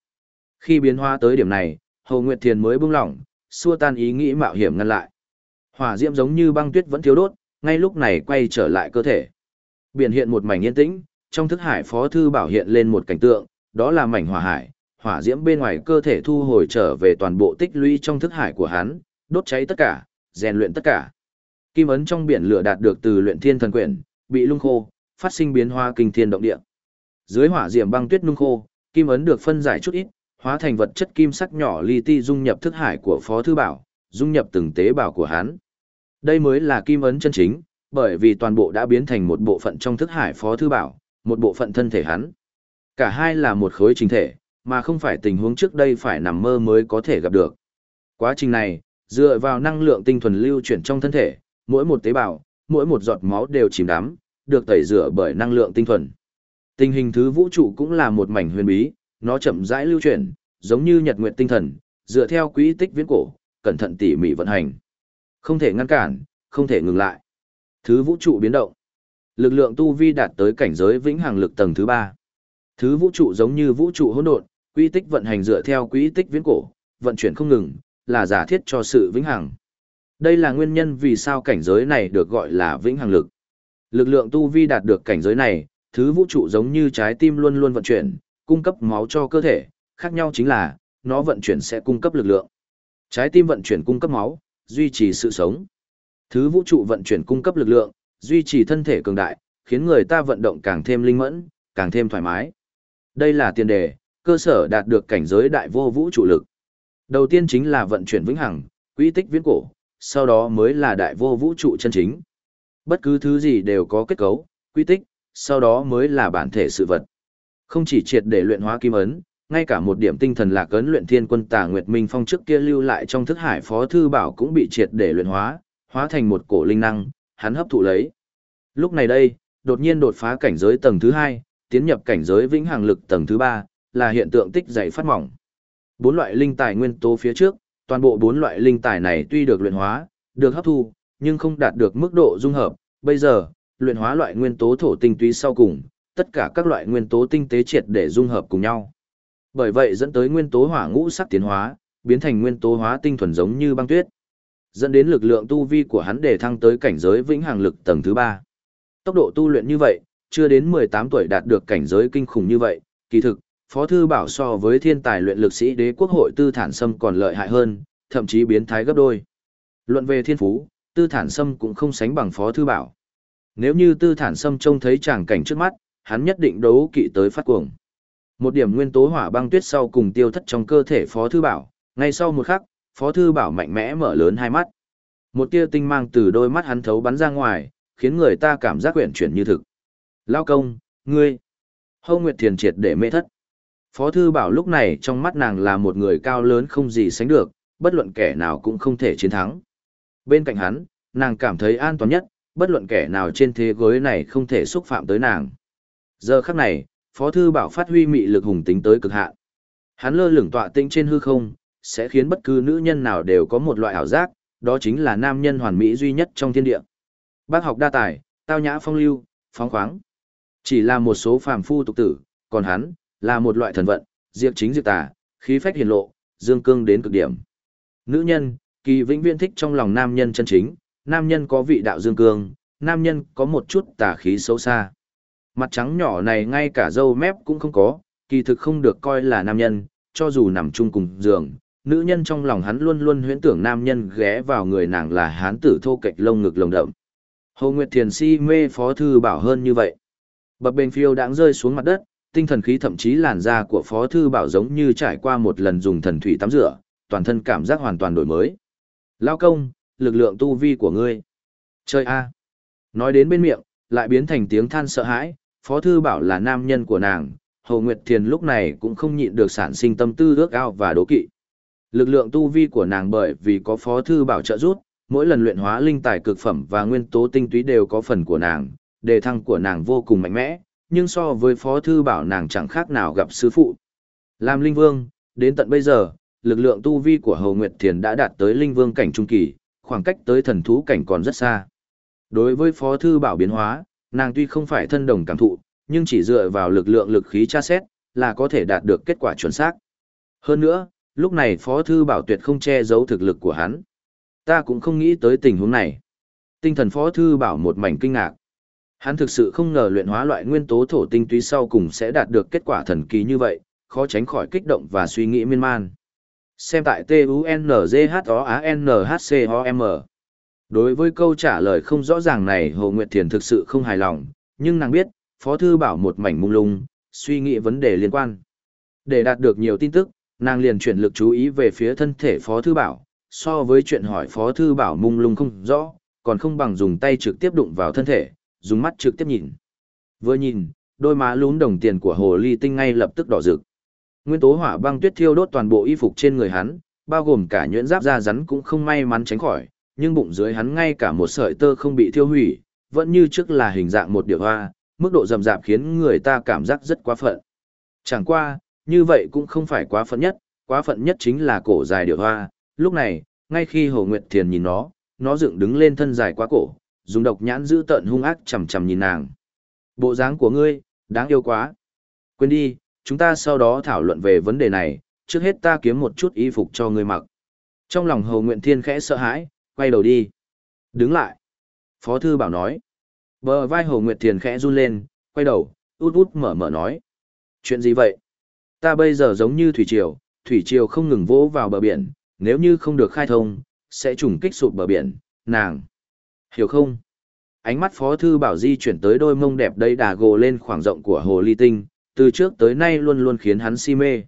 Khi biến hóa tới điểm này, Hồ Nguyệt Thiền mới buông lỏng, xua tan ý nghĩ mạo hiểm ngăn lại. Hỏa diễm giống như băng tuyết vẫn thiếu đốt, ngay lúc này quay trở lại cơ thể. Biển hiện một mảnh yên tĩnh, trong thức hải Phó Thư Bảo hiện lên một cảnh tượng, đó là mảnh hỏa hải, hỏa diễm bên ngoài cơ thể thu hồi trở về toàn bộ tích lũy trong thức hải của hắn, đốt cháy tất cả, rèn luyện tất cả. Kim ấn trong biển lửa đạt được từ luyện thiên thần quyển, bị lung khô, phát sinh biến hóa kinh thiên động địa. Dưới hỏa diễm băng tuyết nung khô, kim ấn được phân giải chút ít, hóa thành vật chất kim sắc nhỏ li ti dung nhập thức hải của Phó thư bảo, dung nhập từng tế bào của hắn. Đây mới là kim ấn chân chính, bởi vì toàn bộ đã biến thành một bộ phận trong thức hải Phó thư bảo, một bộ phận thân thể hắn. Cả hai là một khối chính thể, mà không phải tình huống trước đây phải nằm mơ mới có thể gặp được. Quá trình này, dựa vào năng lượng tinh thuần lưu chuyển trong thân thể, mỗi một tế bào, mỗi một giọt máu đều chìm đắm, được tẩy rửa bởi năng lượng tinh thuần. Tình hình thứ vũ trụ cũng là một mảnh huyền bí, nó chậm rãi lưu chuyển, giống như nhật nguyệt tinh thần, dựa theo quỹ tích viễn cổ, cẩn thận tỉ mỉ vận hành. Không thể ngăn cản, không thể ngừng lại. Thứ vũ trụ biến động. Lực lượng tu vi đạt tới cảnh giới vĩnh hằng lực tầng thứ ba. Thứ vũ trụ giống như vũ trụ hỗn độn, quỹ tích vận hành dựa theo quỹ tích viễn cổ, vận chuyển không ngừng, là giả thiết cho sự vĩnh hằng. Đây là nguyên nhân vì sao cảnh giới này được gọi là vĩnh hằng lực. Lực lượng tu vi đạt được cảnh giới này, thứ vũ trụ giống như trái tim luôn luôn vận chuyển, cung cấp máu cho cơ thể, khác nhau chính là, nó vận chuyển sẽ cung cấp lực lượng. Trái tim vận chuyển cung cấp máu, duy trì sự sống. Thứ vũ trụ vận chuyển cung cấp lực lượng, duy trì thân thể cường đại, khiến người ta vận động càng thêm linh mẫn, càng thêm thoải mái. Đây là tiền đề, cơ sở đạt được cảnh giới đại vô vũ trụ lực. Đầu tiên chính là vận chuyển vĩnh hằng, quỹ tích viễn cổ, sau đó mới là đại vô vũ trụ chân chính. Bất cứ thứ gì đều có kết cấu, quy tích, sau đó mới là bản thể sự vật. Không chỉ triệt để luyện hóa kim ấn, ngay cả một điểm tinh thần lạc ấn luyện thiên quân tà Nguyệt Minh Phong trước kia lưu lại trong thức hải phó thư bảo cũng bị triệt để luyện hóa, hóa thành một cổ linh năng, hắn hấp thụ lấy. Lúc này đây, đột nhiên đột phá cảnh giới tầng thứ hai, tiến nhập cảnh giới vĩnh hằng lực tầng thứ ba, là hiện tượng tích dày phát mỏng. Bốn loại linh tài nguyên tố phía trước, toàn bộ bốn loại linh tài này tuy được luyện hóa, được hấp thu, nhưng không đạt được mức độ dung hợp. Bây giờ, luyện hóa loại nguyên tố thổ tinh túy sau cùng, tất cả các loại nguyên tố tinh tế triệt để dung hợp cùng nhau. Bởi vậy dẫn tới nguyên tố hỏa ngũ sắc tiến hóa, biến thành nguyên tố hóa tinh thuần giống như băng tuyết. Dẫn đến lực lượng tu vi của hắn để thăng tới cảnh giới vĩnh hằng lực tầng thứ 3. Tốc độ tu luyện như vậy, chưa đến 18 tuổi đạt được cảnh giới kinh khủng như vậy, kỳ thực, Phó Thư Bảo so với thiên tài luyện lực sĩ đế quốc hội tư thản sâm còn lợi hại hơn, thậm chí biến thái gấp đôi. Luận về thiên phú, tư thản sâm cũng không sánh bằng Phó Thư Bảo. Nếu như tư thản sâm trông thấy tràng cảnh trước mắt, hắn nhất định đấu kỵ tới phát cuồng. Một điểm nguyên tố hỏa băng tuyết sau cùng tiêu thất trong cơ thể Phó Thư Bảo, ngay sau một khắc, Phó Thư Bảo mạnh mẽ mở lớn hai mắt. Một tia tinh mang từ đôi mắt hắn thấu bắn ra ngoài, khiến người ta cảm giác quyển chuyển như thực. Lao công, ngươi. Hâu Nguyệt Thiền triệt để mê thất. Phó Thư Bảo lúc này trong mắt nàng là một người cao lớn không gì sánh được, bất luận kẻ nào cũng không thể chiến thắng. Bên cạnh hắn, nàng cảm thấy an toàn nhất, bất luận kẻ nào trên thế giới này không thể xúc phạm tới nàng. Giờ khắc này, Phó Thư Bảo phát huy mị lực hùng tính tới cực hạn. Hắn lơ lửng tọa tinh trên hư không, sẽ khiến bất cứ nữ nhân nào đều có một loại ảo giác, đó chính là nam nhân hoàn mỹ duy nhất trong thiên địa. Bác học đa tài, tao nhã phong lưu, phóng khoáng. Chỉ là một số phàm phu tục tử, còn hắn, là một loại thần vận, diệt chính diệt tà, khí phách hiển lộ, dương cương đến cực điểm. Nữ nhân, kỳ vĩnh viễn thích trong lòng nam nhân chân chính, nam nhân có vị đạo dương cương, nam nhân có một chút tà khí xấu xa. Mặt trắng nhỏ này ngay cả râu mép cũng không có, kỳ thực không được coi là nam nhân, cho dù nằm chung cùng giường, nữ nhân trong lòng hắn luôn luôn huyễn tưởng nam nhân ghé vào người nàng là hán tử thô kệch lông ngực lồng đậm. Hồ Nguyệt Thiền si mê phó thư bảo hơn như vậy. Bập bền phiêu đáng rơi xuống mặt đất, tinh thần khí thậm chí làn da của Phó Thư Bảo giống như trải qua một lần dùng thần thủy tắm rửa, toàn thân cảm giác hoàn toàn đổi mới. Lao công, lực lượng tu vi của ngươi. Chơi A. Nói đến bên miệng, lại biến thành tiếng than sợ hãi, Phó Thư Bảo là nam nhân của nàng, Hồ Nguyệt Thiền lúc này cũng không nhịn được sản sinh tâm tư ước ao và đố kỵ. Lực lượng tu vi của nàng bởi vì có Phó Thư Bảo trợ rút mỗi lần luyện hóa linh tài cực phẩm và nguyên tố tinh túy đều có phần của nàng, đề thăng của nàng vô cùng mạnh mẽ, nhưng so với Phó Thư Bảo nàng chẳng khác nào gặp sư phụ. Làm linh vương, đến tận bây giờ, lực lượng tu vi của Hồ Nguyệt Thiền đã đạt tới linh vương cảnh trung kỳ, khoảng cách tới thần thú cảnh còn rất xa. Đối với Phó Thư Bảo biến hóa, nàng tuy không phải thân đồng cảm thụ, nhưng chỉ dựa vào lực lượng lực khí tra xét, là có thể đạt được kết quả chuẩn xác. Hơn nữa, lúc này Phó Thư Bảo tuyệt không che giấu thực lực của hắn. Ta cũng không nghĩ tới tình huống này. Tinh thần Phó Thư Bảo một mảnh kinh ngạc. Hắn thực sự không ngờ luyện hóa loại nguyên tố thổ tinh túy sau cùng sẽ đạt được kết quả thần kỳ như vậy, khó tránh khỏi kích động và suy nghĩ miên man. Xem tại T-U-N-G-H-O-A-N-H-C-O-M. Đối với câu trả lời không rõ ràng này Hồ Nguyệt Thiền thực sự không hài lòng, nhưng nàng biết, Phó Thư Bảo một mảnh mung lung, suy nghĩ vấn đề liên quan. Để đạt được nhiều tin tức, nàng liền chuyển lực chú ý về phía thân thể Phó Thư Bảo, so với chuyện hỏi Phó Thư Bảo mung lung không rõ, còn không bằng dùng tay trực tiếp đụng vào thân thể, dùng mắt trực tiếp nhìn. Vừa nhìn, đôi má lún đồng tiền của hồ ly tinh ngay lập tức đỏ rực. Nguyên tố hỏa băng tuyết thiêu đốt toàn bộ y phục trên người hắn, bao gồm cả nhuyễn giáp da rắn cũng không may mắn tránh khỏi, nhưng bụng dưới hắn ngay cả một sợi tơ không bị thiêu hủy, vẫn như trước là hình dạng một điệu hoa, mức độ rầm rạp khiến người ta cảm giác rất quá phận. Chẳng qua, như vậy cũng không phải quá phận nhất, quá phận nhất chính là cổ dài điệu hoa, lúc này, ngay khi Hồ Nguyệt Thiền nhìn nó, nó dựng đứng lên thân dài quá cổ, dùng độc nhãn giữ tợn hung ác chằm chằm nhìn nàng. Bộ dáng của ngươi, đáng yêu quá. Quên đi, chúng ta sau đó thảo luận về vấn đề này, trước hết ta kiếm một chút y phục cho ngươi mặc. Trong lòng Hồ Nguyện Thiên khẽ sợ hãi, quay đầu đi. Đứng lại. Phó thư bảo nói. Bờ vai Hồ Nguyệt Thiền khẽ run lên, quay đầu, út út mở mở nói. Chuyện gì vậy? Ta bây giờ giống như thủy triều, thủy triều không ngừng vỗ vào bờ biển, nếu như không được khai thông, sẽ trùng kích sụp bờ biển, nàng. Hiểu không? Ánh mắt Phó Thư Bảo Di chuyển tới đôi mông đẹp đây đà gồ lên khoảng rộng của hồ ly tinh, từ trước tới nay luôn luôn khiến hắn si mê.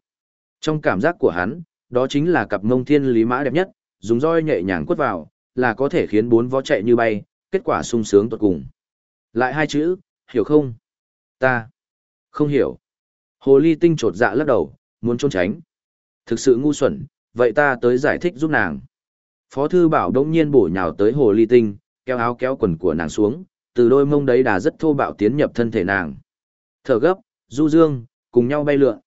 Trong cảm giác của hắn, đó chính là cặp mông thiên lý mã đẹp nhất, dùng roi nhẹ nhàng quất vào, là có thể khiến bốn vó chạy như bay, kết quả sung sướng tuột cùng. Lại hai chữ, hiểu không? Ta. Không hiểu. Hồ ly tinh trột dạ lắc đầu, muốn trốn tránh. Thực sự ngu xuẩn, vậy ta tới giải thích giúp nàng. Phó thư bảo đông nhiên bổ nhào tới hồ ly tinh, kéo áo kéo quần của nàng xuống, từ đôi mông đấy đà rất thô bạo tiến nhập thân thể nàng. Thở gấp, du dương, cùng nhau bay lượn.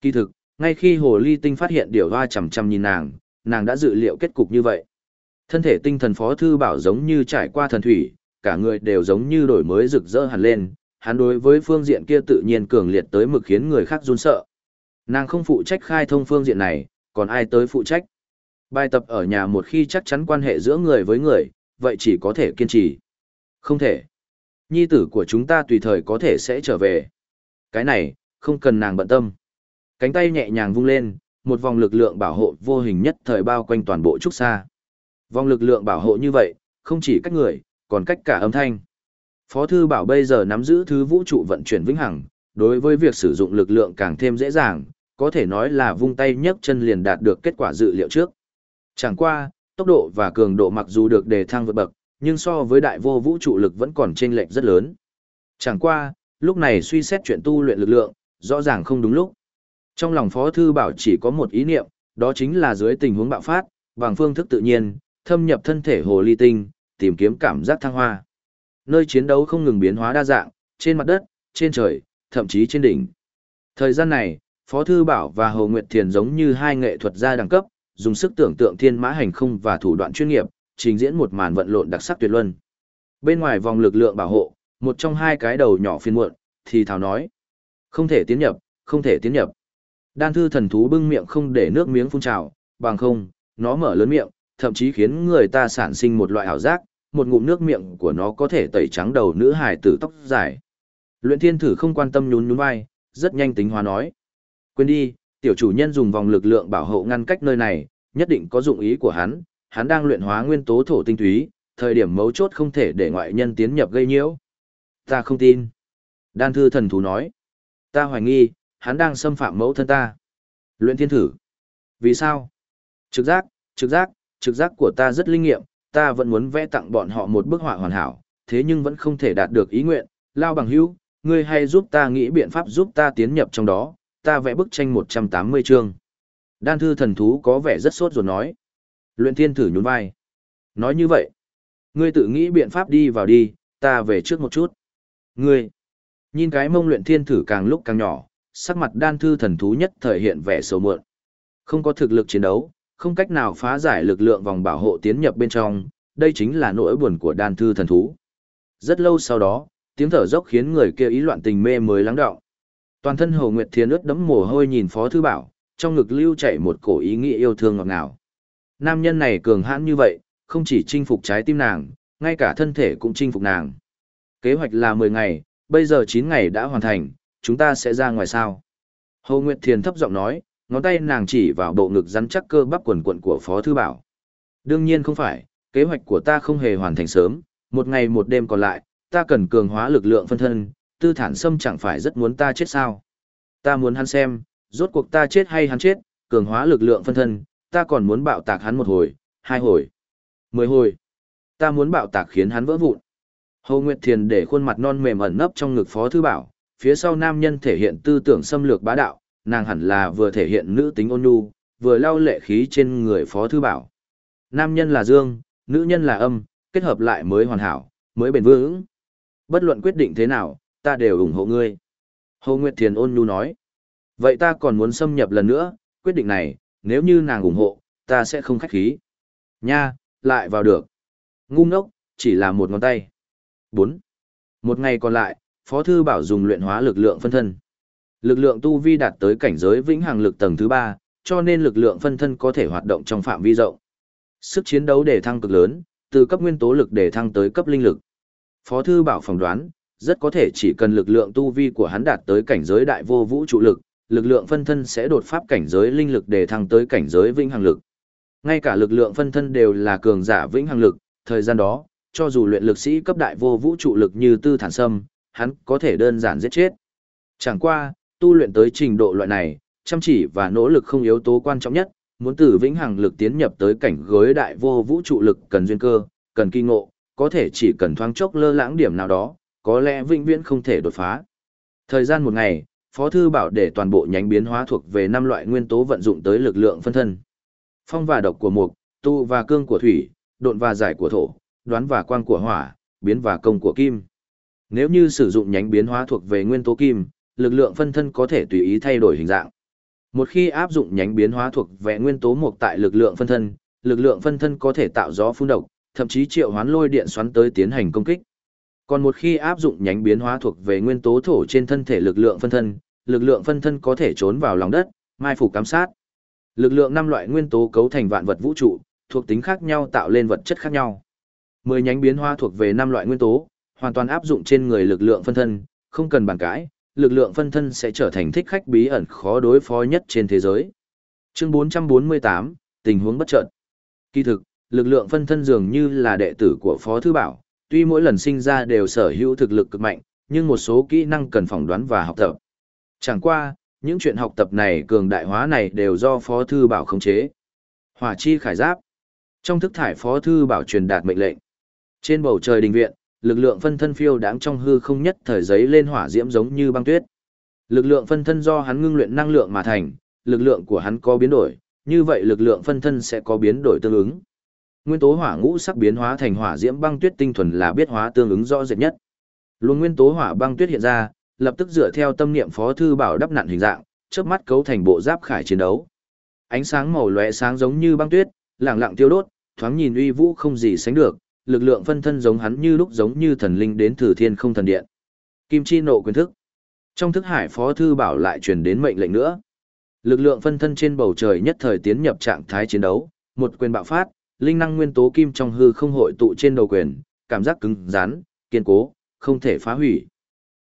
Kỳ thực, ngay khi hồ ly tinh phát hiện điều hoa chầm chầm nhìn nàng, nàng đã dự liệu kết cục như vậy. Thân thể tinh thần phó thư bảo giống như trải qua thần thủy, cả người đều giống như đổi mới rực rỡ hẳn lên, hắn đối với phương diện kia tự nhiên cường liệt tới mực khiến người khác run sợ. Nàng không phụ trách khai thông phương diện này, còn ai tới phụ trách? Bài tập ở nhà một khi chắc chắn quan hệ giữa người với người, vậy chỉ có thể kiên trì. Không thể. Nhi tử của chúng ta tùy thời có thể sẽ trở về. Cái này, không cần nàng bận tâm. Cánh tay nhẹ nhàng vung lên, một vòng lực lượng bảo hộ vô hình nhất thời bao quanh toàn bộ trúc xa. Vòng lực lượng bảo hộ như vậy, không chỉ cách người, còn cách cả âm thanh. Phó thư bảo bây giờ nắm giữ thứ vũ trụ vận chuyển vĩnh hằng, đối với việc sử dụng lực lượng càng thêm dễ dàng, có thể nói là vung tay nhấc chân liền đạt được kết quả dự liệu trước. Chẳng qua, tốc độ và cường độ mặc dù được đề thăng vượt bậc, nhưng so với đại vô vũ trụ lực vẫn còn chênh lệch rất lớn. Chẳng qua, lúc này suy xét chuyện tu luyện lực lượng, rõ ràng không đúng lúc. Trong lòng Phó Thư Bảo chỉ có một ý niệm, đó chính là dưới tình huống bạo phát, bằng phương thức tự nhiên, thâm nhập thân thể hồ ly tinh, tìm kiếm cảm giác thăng hoa. Nơi chiến đấu không ngừng biến hóa đa dạng, trên mặt đất, trên trời, thậm chí trên đỉnh. Thời gian này, Phó Thư Bảo và Hồ Nguyệt Thiền giống như hai nghệ thuật gia đẳng cấp, dùng sức tưởng tượng thiên mã hành không và thủ đoạn chuyên nghiệp, trình diễn một màn vận lộn đặc sắc tuyệt luân. Bên ngoài vòng lực lượng bảo hộ, một trong hai cái đầu nhỏ phiên muộn, thì thảo nói. Không thể tiến nhập, không thể tiến nhập. Đan thư thần thú bưng miệng không để nước miếng phun trào, bằng không, nó mở lớn miệng, thậm chí khiến người ta sản sinh một loại ảo giác, một ngụm nước miệng của nó có thể tẩy trắng đầu nữ hài tử tóc dài. Luyện thiên thử không quan tâm nhún nhún vai, rất nhanh tính hóa nói. Quên đi, tiểu chủ nhân dùng vòng lực lượng bảo hộ ngăn cách nơi này, nhất định có dụng ý của hắn, hắn đang luyện hóa nguyên tố thổ tinh túy, thời điểm mấu chốt không thể để ngoại nhân tiến nhập gây nhiễu. Ta không tin. Đan thư thần thú nói. Ta hoài nghi, hắn đang xâm phạm mẫu thân ta. Luyện thiên thử. Vì sao? Trực giác, trực giác, trực giác của ta rất linh nghiệm, ta vẫn muốn vẽ tặng bọn họ một bức họa hoàn hảo, thế nhưng vẫn không thể đạt được ý nguyện. Lao bằng hữu, ngươi hay giúp ta nghĩ biện pháp giúp ta tiến nhập trong đó, ta vẽ bức tranh 180 chương. Đan thư thần thú có vẻ rất sốt rồi nói. Luyện thiên thử nhún vai. Nói như vậy, ngươi tự nghĩ biện pháp đi vào đi, ta về trước một chút. Ngươi, nhìn cái mông luyện thiên thử càng lúc càng nhỏ, sắc mặt đan thư thần thú nhất thời hiện vẻ sầu mượn. Không có thực lực chiến đấu, không cách nào phá giải lực lượng vòng bảo hộ tiến nhập bên trong, đây chính là nỗi buồn của đan thư thần thú. Rất lâu sau đó, tiếng thở dốc khiến người kia ý loạn tình mê mới lắng đọng. Toàn thân Hồ Nguyệt Thiên ướt đẫm mồ hôi nhìn Phó Thư Bảo, trong ngực lưu chảy một cổ ý nghĩa yêu thương ngọt ngào. Nam nhân này cường hãn như vậy, không chỉ chinh phục trái tim nàng, ngay cả thân thể cũng chinh phục nàng. Kế hoạch là 10 ngày, bây giờ 9 ngày đã hoàn thành, chúng ta sẽ ra ngoài sao. Hồ Nguyệt Thiền thấp giọng nói, ngón tay nàng chỉ vào bộ ngực rắn chắc cơ bắp quần quận của Phó Thư Bảo. Đương nhiên không phải, kế hoạch của ta không hề hoàn thành sớm, một ngày một đêm còn lại, ta cần cường hóa lực lượng phân thân, tư thản sâm chẳng phải rất muốn ta chết sao. Ta muốn hắn xem, rốt cuộc ta chết hay hắn chết, cường hóa lực lượng phân thân, ta còn muốn bạo tạc hắn một hồi, hai hồi, mười hồi. Ta muốn bạo tạc khiến hắn vỡ vụn. Hồ Nguyệt Thiền để khuôn mặt non mềm ẩn nấp trong ngực Phó Thư Bảo, phía sau nam nhân thể hiện tư tưởng xâm lược bá đạo, nàng hẳn là vừa thể hiện nữ tính ôn nhu, vừa lau lệ khí trên người Phó Thư Bảo. Nam nhân là dương, nữ nhân là âm, kết hợp lại mới hoàn hảo, mới bền vững. Bất luận quyết định thế nào, ta đều ủng hộ ngươi. Hồ Nguyệt Thiền ôn nhu nói. Vậy ta còn muốn xâm nhập lần nữa, quyết định này, nếu như nàng ủng hộ, ta sẽ không khách khí. Nha, lại vào được. Ngu ngốc, chỉ là một ngón tay. 4. Một ngày còn lại, Phó Thư Bảo dùng luyện hóa lực lượng phân thân. Lực lượng tu vi đạt tới cảnh giới vĩnh hằng lực tầng thứ 3, cho nên lực lượng phân thân có thể hoạt động trong phạm vi rộng. Sức chiến đấu để thăng cực lớn, từ cấp nguyên tố lực để thăng tới cấp linh lực. Phó Thư Bảo phỏng đoán, rất có thể chỉ cần lực lượng tu vi của hắn đạt tới cảnh giới đại vô vũ trụ lực, lực lượng phân thân sẽ đột pháp cảnh giới linh lực để thăng tới cảnh giới vĩnh hằng lực. Ngay cả lực lượng phân thân đều là cường giả vĩnh hằng lực, thời gian đó, cho dù luyện lực sĩ cấp đại vô vũ trụ lực như Tư Thản Sâm, hắn có thể đơn giản giết chết. Chẳng qua, tu luyện tới trình độ loại này, chăm chỉ và nỗ lực không yếu tố quan trọng nhất, muốn từ vĩnh hằng lực tiến nhập tới cảnh gối đại vô vũ trụ lực cần duyên cơ, cần kinh ngộ, có thể chỉ cần thoáng chốc lơ lãng điểm nào đó, có lẽ vĩnh viễn không thể đột phá. Thời gian một ngày, Phó Thư Bảo để toàn bộ nhánh biến hóa thuộc về năm loại nguyên tố vận dụng tới lực lượng phân thân. Phong và độc của mục, tu và cương của thủy, độn và giải của thổ, đoán và quang của hỏa, biến và công của kim. Nếu như sử dụng nhánh biến hóa thuộc về nguyên tố kim, lực lượng phân thân có thể tùy ý thay đổi hình dạng. Một khi áp dụng nhánh biến hóa thuộc về nguyên tố mục tại lực lượng phân thân, lực lượng phân thân có thể tạo gió phun độc, thậm chí triệu hoán lôi điện xoắn tới tiến hành công kích. Còn một khi áp dụng nhánh biến hóa thuộc về nguyên tố thổ trên thân thể lực lượng phân thân, lực lượng phân thân có thể trốn vào lòng đất, mai phục cám sát. Lực lượng năm loại nguyên tố cấu thành vạn vật vũ trụ, thuộc tính khác nhau tạo lên vật chất khác nhau. Mười nhánh biến hóa thuộc về năm loại nguyên tố, hoàn toàn áp dụng trên người lực lượng phân thân, không cần bàn cãi, lực lượng phân thân sẽ trở thành thích khách bí ẩn khó đối phó nhất trên thế giới. Chương 448, tình huống bất chợt. Kỳ thực, lực lượng phân thân dường như là đệ tử của Phó Thư Bảo, tuy mỗi lần sinh ra đều sở hữu thực lực cực mạnh, nhưng một số kỹ năng cần phỏng đoán và học tập. Chẳng qua, những chuyện học tập này cường đại hóa này đều do Phó Thư Bảo khống chế. Hỏa chi khải giáp. Trong thức thải Phó Thư Bảo truyền đạt mệnh lệnh. Trên bầu trời đình viện, lực lượng phân thân phiêu đáng trong hư không nhất thời giấy lên hỏa diễm giống như băng tuyết. Lực lượng phân thân do hắn ngưng luyện năng lượng mà thành, lực lượng của hắn có biến đổi, như vậy lực lượng phân thân sẽ có biến đổi tương ứng. Nguyên tố hỏa ngũ sắc biến hóa thành hỏa diễm băng tuyết tinh thuần là biết hóa tương ứng rõ rệt nhất. Luôn nguyên tố hỏa băng tuyết hiện ra, lập tức dựa theo tâm niệm phó thư bảo đắp nặn hình dạng, chớp mắt cấu thành bộ giáp khải chiến đấu. Ánh sáng màu lóe sáng giống như băng tuyết, lẳng lặng tiêu đốt, thoáng nhìn uy vũ không gì sánh được, lực lượng phân thân giống hắn như lúc giống như thần linh đến thử thiên không thần điện. Kim chi nộ quyền thức. Trong thức hải phó thư bảo lại truyền đến mệnh lệnh nữa. Lực lượng phân thân trên bầu trời nhất thời tiến nhập trạng thái chiến đấu, một quyền bạo phát, linh năng nguyên tố kim trong hư không hội tụ trên đầu quyền, cảm giác cứng rắn, kiên cố, không thể phá hủy.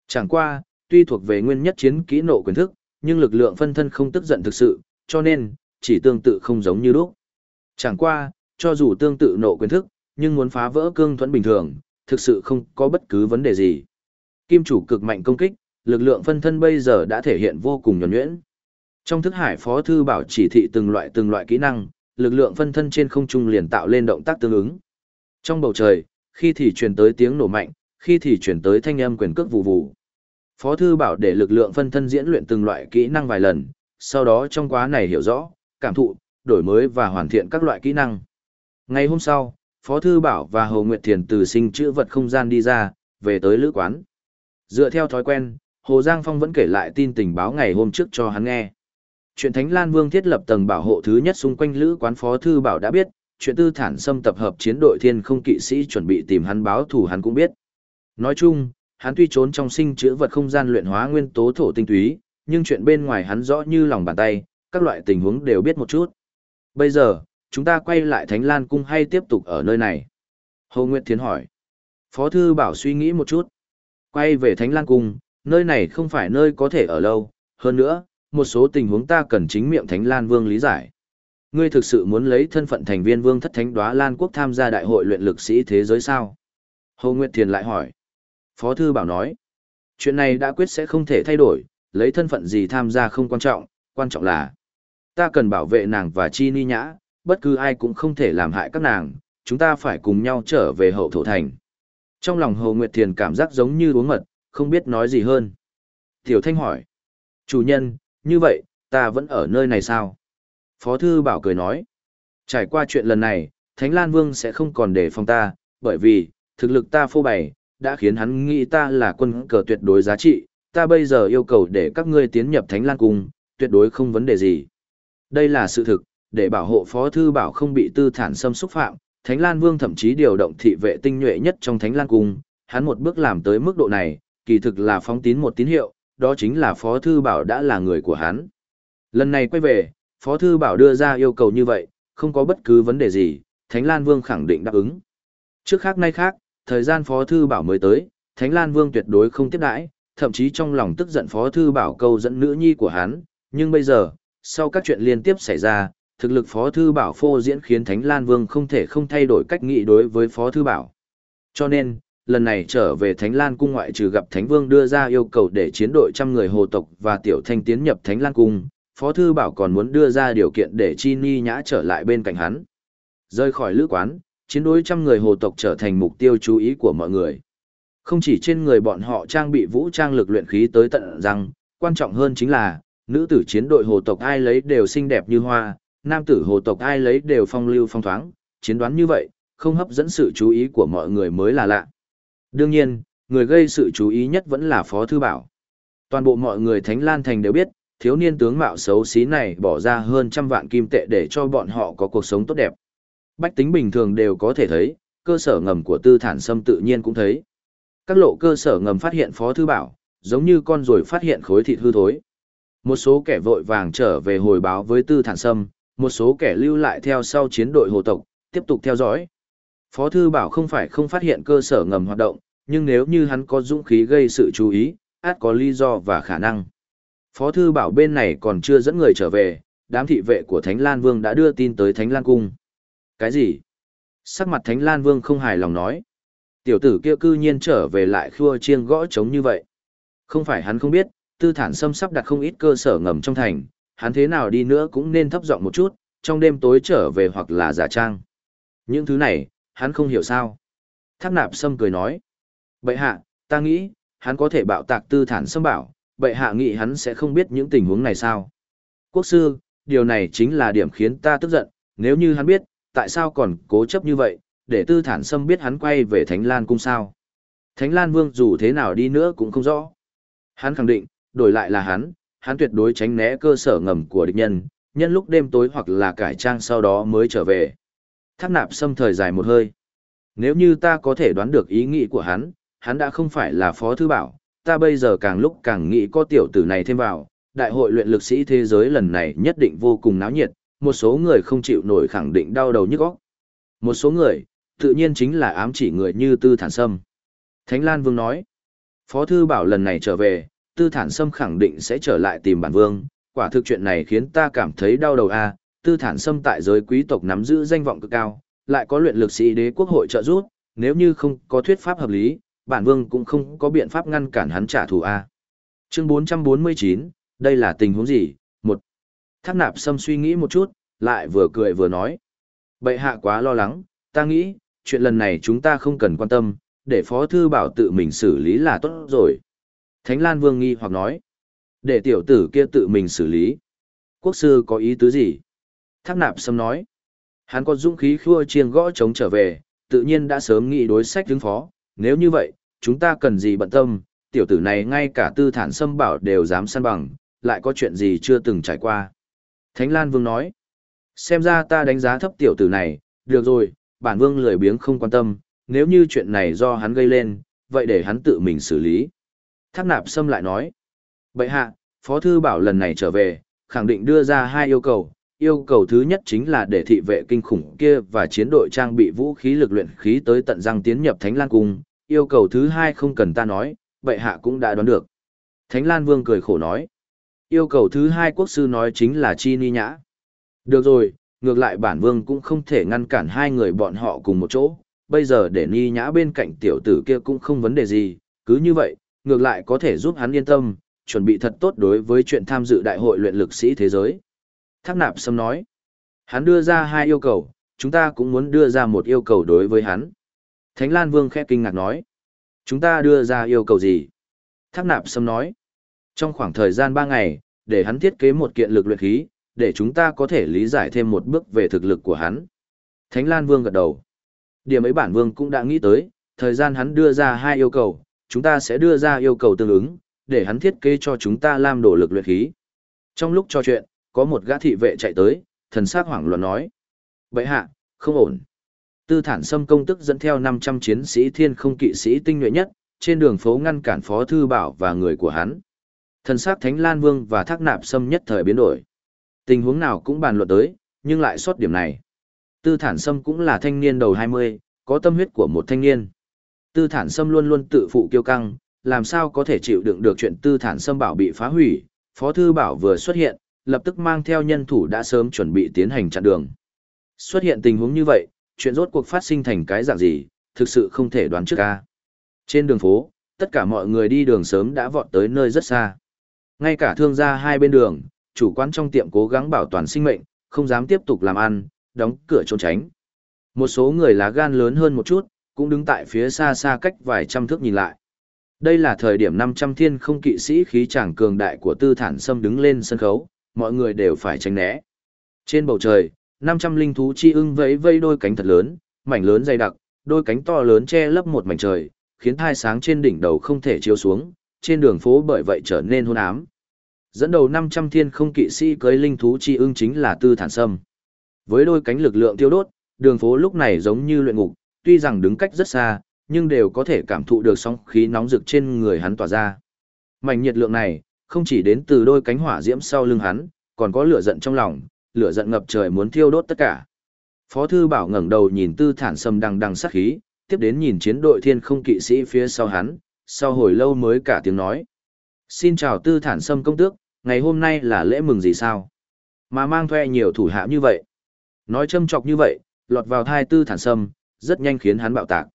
Chẳng qua, tuy thuộc về nguyên nhất chiến kỹ nộ quyền thức, nhưng lực lượng phân thân không tức giận thực sự, cho nên, chỉ tương tự không giống như lúc. Chẳng qua, cho dù tương tự nộ quyền thức, nhưng muốn phá vỡ cương thuẫn bình thường, thực sự không có bất cứ vấn đề gì. Kim chủ cực mạnh công kích, lực lượng phân thân bây giờ đã thể hiện vô cùng nhuẩn nhuyễn. Trong thức hải phó thư bảo chỉ thị từng loại từng loại kỹ năng, lực lượng phân thân trên không trung liền tạo lên động tác tương ứng. Trong bầu trời, khi thì truyền tới tiếng nổ mạnh, khi thì truyền tới thanh âm quyền cước vụ vụ. Phó thư bảo để lực lượng phân thân diễn luyện từng loại kỹ năng vài lần, sau đó trong quá này hiểu rõ, cảm thụ, đổi mới và hoàn thiện các loại kỹ năng. Ngày hôm sau, Phó Thư Bảo và Hồ Nguyệt Thiền từ sinh chữ vật không gian đi ra, về tới lữ quán. Dựa theo thói quen, Hồ Giang Phong vẫn kể lại tin tình báo ngày hôm trước cho hắn nghe. Chuyện Thánh Lan Vương thiết lập tầng bảo hộ thứ nhất xung quanh lữ quán Phó Thư Bảo đã biết, chuyện tư thản xâm tập hợp chiến đội thiên không kỵ sĩ chuẩn bị tìm hắn báo thủ hắn cũng biết. Nói chung, hắn tuy trốn trong sinh chữ vật không gian luyện hóa nguyên tố thổ tinh túy, nhưng chuyện bên ngoài hắn rõ như lòng bàn tay, các loại tình huống đều biết một chút. Bây giờ, chúng ta quay lại Thánh Lan Cung hay tiếp tục ở nơi này? Hồ Nguyệt Thiến hỏi. Phó Thư Bảo suy nghĩ một chút. Quay về Thánh Lan Cung, nơi này không phải nơi có thể ở lâu, hơn nữa, một số tình huống ta cần chính miệng Thánh Lan Vương lý giải. Ngươi thực sự muốn lấy thân phận thành viên Vương Thất Thánh Đóa Lan Quốc tham gia đại hội luyện lực sĩ thế giới sao? Hồ Nguyệt Thiền lại hỏi. Phó Thư Bảo nói. Chuyện này đã quyết sẽ không thể thay đổi, lấy thân phận gì tham gia không quan trọng, quan trọng là ta cần bảo vệ nàng và Chi Ni Nhã, bất cứ ai cũng không thể làm hại các nàng, chúng ta phải cùng nhau trở về hậu thổ thành. Trong lòng Hồ Nguyệt Thiền cảm giác giống như uống mật, không biết nói gì hơn. Tiểu Thanh hỏi, chủ nhân, như vậy, ta vẫn ở nơi này sao? Phó Thư Bảo cười nói, trải qua chuyện lần này, Thánh Lan Vương sẽ không còn để phòng ta, bởi vì, thực lực ta phô bày, đã khiến hắn nghĩ ta là quân cờ tuyệt đối giá trị, ta bây giờ yêu cầu để các ngươi tiến nhập Thánh Lan Cung, tuyệt đối không vấn đề gì. Đây là sự thực, để bảo hộ Phó Thư Bảo không bị tư thản xâm xúc phạm, Thánh Lan Vương thậm chí điều động thị vệ tinh nhuệ nhất trong Thánh Lan Cung, hắn một bước làm tới mức độ này, kỳ thực là phóng tín một tín hiệu, đó chính là Phó Thư Bảo đã là người của hắn. Lần này quay về, Phó Thư Bảo đưa ra yêu cầu như vậy, không có bất cứ vấn đề gì, Thánh Lan Vương khẳng định đáp ứng. Trước khác nay khác, thời gian Phó Thư Bảo mới tới, Thánh Lan Vương tuyệt đối không tiếp đãi, thậm chí trong lòng tức giận Phó Thư Bảo câu dẫn nữ nhi của hắn, nhưng bây giờ, sau các chuyện liên tiếp xảy ra, thực lực Phó Thư Bảo phô diễn khiến Thánh Lan Vương không thể không thay đổi cách nghĩ đối với Phó Thư Bảo. Cho nên, lần này trở về Thánh Lan Cung ngoại trừ gặp Thánh Vương đưa ra yêu cầu để chiến đội trăm người hồ tộc và Tiểu Thanh tiến nhập Thánh Lan Cung, Phó Thư Bảo còn muốn đưa ra điều kiện để Chi Ni Nhã trở lại bên cạnh hắn. Rơi khỏi lữ quán, chiến đối trăm người hồ tộc trở thành mục tiêu chú ý của mọi người. Không chỉ trên người bọn họ trang bị vũ trang lực luyện khí tới tận răng, quan trọng hơn chính là, nữ tử chiến đội hồ tộc ai lấy đều xinh đẹp như hoa, nam tử hồ tộc ai lấy đều phong lưu phong thoáng, chiến đoán như vậy, không hấp dẫn sự chú ý của mọi người mới là lạ. Đương nhiên, người gây sự chú ý nhất vẫn là Phó Thư Bảo. Toàn bộ mọi người Thánh Lan Thành đều biết, thiếu niên tướng mạo xấu xí này bỏ ra hơn trăm vạn kim tệ để cho bọn họ có cuộc sống tốt đẹp. Bách tính bình thường đều có thể thấy, cơ sở ngầm của tư thản sâm tự nhiên cũng thấy. Các lộ cơ sở ngầm phát hiện Phó Thư Bảo, giống như con rồi phát hiện khối thịt hư thối. Một số kẻ vội vàng trở về hồi báo với tư thản sâm, một số kẻ lưu lại theo sau chiến đội hồ tộc, tiếp tục theo dõi. Phó Thư Bảo không phải không phát hiện cơ sở ngầm hoạt động, nhưng nếu như hắn có dũng khí gây sự chú ý, át có lý do và khả năng. Phó Thư Bảo bên này còn chưa dẫn người trở về, đám thị vệ của Thánh Lan Vương đã đưa tin tới Thánh Lan Cung. Cái gì? Sắc mặt Thánh Lan Vương không hài lòng nói. Tiểu tử kia cư nhiên trở về lại khua chiêng gõ trống như vậy. Không phải hắn không biết, tư thản xâm sắp đặt không ít cơ sở ngầm trong thành, hắn thế nào đi nữa cũng nên thấp giọng một chút, trong đêm tối trở về hoặc là giả trang. Những thứ này, hắn không hiểu sao. Thác nạp sâm cười nói. Bệ hạ, ta nghĩ, hắn có thể bạo tạc tư thản xâm bảo, bệ hạ nghĩ hắn sẽ không biết những tình huống này sao. Quốc sư, điều này chính là điểm khiến ta tức giận, nếu như hắn biết, tại sao còn cố chấp như vậy, để tư thản xâm biết hắn quay về Thánh Lan cung sao. Thánh Lan Vương dù thế nào đi nữa cũng không rõ. Hắn khẳng định, đổi lại là hắn, hắn tuyệt đối tránh né cơ sở ngầm của địch nhân, nhân lúc đêm tối hoặc là cải trang sau đó mới trở về. Thác nạp xâm thời dài một hơi. Nếu như ta có thể đoán được ý nghĩ của hắn, hắn đã không phải là phó thư bảo, ta bây giờ càng lúc càng nghĩ có tiểu tử này thêm vào, đại hội luyện lực sĩ thế giới lần này nhất định vô cùng náo nhiệt, một số người không chịu nổi khẳng định đau đầu nhức óc. Một số người, tự nhiên chính là ám chỉ người như Tư Thản Sâm. Thánh Lan Vương nói, Phó Thư Bảo lần này trở về, Tư Thản Sâm khẳng định sẽ trở lại tìm bản vương, quả thực chuyện này khiến ta cảm thấy đau đầu a. Tư Thản Sâm tại giới quý tộc nắm giữ danh vọng cực cao, lại có luyện lực sĩ đế quốc hội trợ giúp, nếu như không có thuyết pháp hợp lý, bản vương cũng không có biện pháp ngăn cản hắn trả thù a. Chương 449, đây là tình huống gì? Một. Tháp nạp sâm suy nghĩ một chút, lại vừa cười vừa nói. Bệ hạ quá lo lắng, ta nghĩ, chuyện lần này chúng ta không cần quan tâm, để Phó Thư Bảo tự mình xử lý là tốt rồi. Thánh Lan Vương nghi hoặc nói, để tiểu tử kia tự mình xử lý. Quốc sư có ý tứ gì? Thác nạp sâm nói, hắn có dũng khí khua chiêng gõ chống trở về, tự nhiên đã sớm nghĩ đối sách ứng phó, nếu như vậy, chúng ta cần gì bận tâm, tiểu tử này ngay cả tư thản Sâm bảo đều dám săn bằng, lại có chuyện gì chưa từng trải qua. Thánh Lan Vương nói, xem ra ta đánh giá thấp tiểu tử này, được rồi, bản vương lười biếng không quan tâm, nếu như chuyện này do hắn gây lên, vậy để hắn tự mình xử lý. Thác nạp xâm lại nói, bệ hạ, Phó Thư Bảo lần này trở về, khẳng định đưa ra hai yêu cầu. Yêu cầu thứ nhất chính là để thị vệ kinh khủng kia và chiến đội trang bị vũ khí lực luyện khí tới tận răng tiến nhập Thánh Lan Cung. Yêu cầu thứ hai không cần ta nói, bệ hạ cũng đã đoán được. Thánh Lan Vương cười khổ nói. Yêu cầu thứ hai quốc sư nói chính là chi ni nhã. Được rồi, ngược lại bản vương cũng không thể ngăn cản hai người bọn họ cùng một chỗ, bây giờ để ni nhã bên cạnh tiểu tử kia cũng không vấn đề gì, cứ như vậy, ngược lại có thể giúp hắn yên tâm, chuẩn bị thật tốt đối với chuyện tham dự đại hội luyện lực sĩ thế giới. Thác nạp sâm nói, hắn đưa ra hai yêu cầu, chúng ta cũng muốn đưa ra một yêu cầu đối với hắn. Thánh Lan Vương khẽ kinh ngạc nói, chúng ta đưa ra yêu cầu gì? Thác nạp sâm nói, trong khoảng thời gian ba ngày, để hắn thiết kế một kiện lực luyện khí, để chúng ta có thể lý giải thêm một bước về thực lực của hắn. Thánh Lan Vương gật đầu. Điểm ấy bản vương cũng đã nghĩ tới, thời gian hắn đưa ra hai yêu cầu, chúng ta sẽ đưa ra yêu cầu tương ứng, để hắn thiết kế cho chúng ta làm đổ lực luyện khí. Trong lúc trò chuyện, có một gã thị vệ chạy tới, thần sắc hoảng loạn nói. bệ hạ, không ổn. Tư thản xâm công tức dẫn theo 500 chiến sĩ thiên không kỵ sĩ tinh nhuệ nhất, trên đường phố ngăn cản phó thư bảo và người của hắn. Thần sắc Thánh Lan Vương và Thác Nạp Sâm nhất thời biến đổi. Tình huống nào cũng bàn luận tới, nhưng lại sót điểm này. Tư Thản Sâm cũng là thanh niên đầu 20, có tâm huyết của một thanh niên. Tư Thản Sâm luôn luôn tự phụ kiêu căng, làm sao có thể chịu đựng được chuyện Tư Thản Sâm bảo bị phá hủy. Phó Thư Bảo vừa xuất hiện, lập tức mang theo nhân thủ đã sớm chuẩn bị tiến hành chặn đường. Xuất hiện tình huống như vậy, chuyện rốt cuộc phát sinh thành cái dạng gì, thực sự không thể đoán trước ca. Trên đường phố, tất cả mọi người đi đường sớm đã vọt tới nơi rất xa. Ngay cả thương gia hai bên đường, chủ quán trong tiệm cố gắng bảo toàn sinh mệnh, không dám tiếp tục làm ăn, đóng cửa trốn tránh. Một số người lá gan lớn hơn một chút, cũng đứng tại phía xa xa cách vài trăm thước nhìn lại. Đây là thời điểm 500 thiên không kỵ sĩ khí chàng cường đại của tư thản xâm đứng lên sân khấu, mọi người đều phải tránh né. Trên bầu trời, 500 linh thú chi ưng vẫy vây đôi cánh thật lớn, mảnh lớn dày đặc, đôi cánh to lớn che lấp một mảnh trời, khiến hai sáng trên đỉnh đầu không thể chiếu xuống, trên đường phố bởi vậy trở nên hôn ám. Dẫn đầu 500 thiên không kỵ sĩ cưới linh thú chi ưng chính là Tư Thản Sâm. Với đôi cánh lực lượng tiêu đốt, đường phố lúc này giống như luyện ngục, tuy rằng đứng cách rất xa, nhưng đều có thể cảm thụ được sóng khí nóng rực trên người hắn tỏa ra. Mảnh nhiệt lượng này, không chỉ đến từ đôi cánh hỏa diễm sau lưng hắn, còn có lửa giận trong lòng, lửa giận ngập trời muốn thiêu đốt tất cả. Phó thư bảo ngẩng đầu nhìn Tư Thản Sâm đằng đằng sát khí, tiếp đến nhìn chiến đội thiên không kỵ sĩ phía sau hắn, sau hồi lâu mới cả tiếng nói. Xin chào Tư Thản Sâm công tước, ngày hôm nay là lễ mừng gì sao? Mà mang thuê nhiều thủ hạ như vậy. Nói châm chọc như vậy, lọt vào thai tư thản sâm, rất nhanh khiến hắn bạo tạc.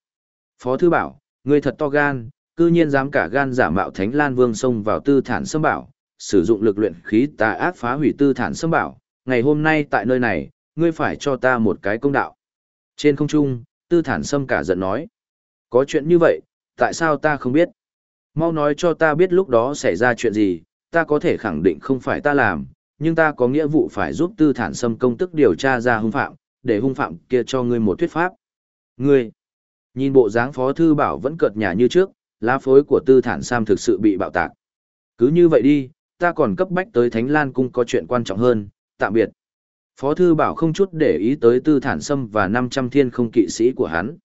Phó thư bảo, ngươi thật to gan, cư nhiên dám cả gan giả mạo thánh lan vương xông vào tư thản sâm bảo, sử dụng lực luyện khí tà ác phá hủy tư thản sâm bảo. Ngày hôm nay tại nơi này, ngươi phải cho ta một cái công đạo. Trên không trung, tư thản sâm cả giận nói. Có chuyện như vậy, tại sao ta không biết? Mau nói cho ta biết lúc đó xảy ra chuyện gì, ta có thể khẳng định không phải ta làm, nhưng ta có nghĩa vụ phải giúp tư thản xâm công tức điều tra ra hung phạm, để hung phạm kia cho ngươi một thuyết pháp. Ngươi, nhìn bộ dáng phó thư bảo vẫn cợt nhà như trước, lá phối của tư thản sam thực sự bị bạo tạc. Cứ như vậy đi, ta còn cấp bách tới Thánh Lan Cung có chuyện quan trọng hơn, tạm biệt. Phó thư bảo không chút để ý tới tư thản sâm và 500 thiên không kỵ sĩ của hắn.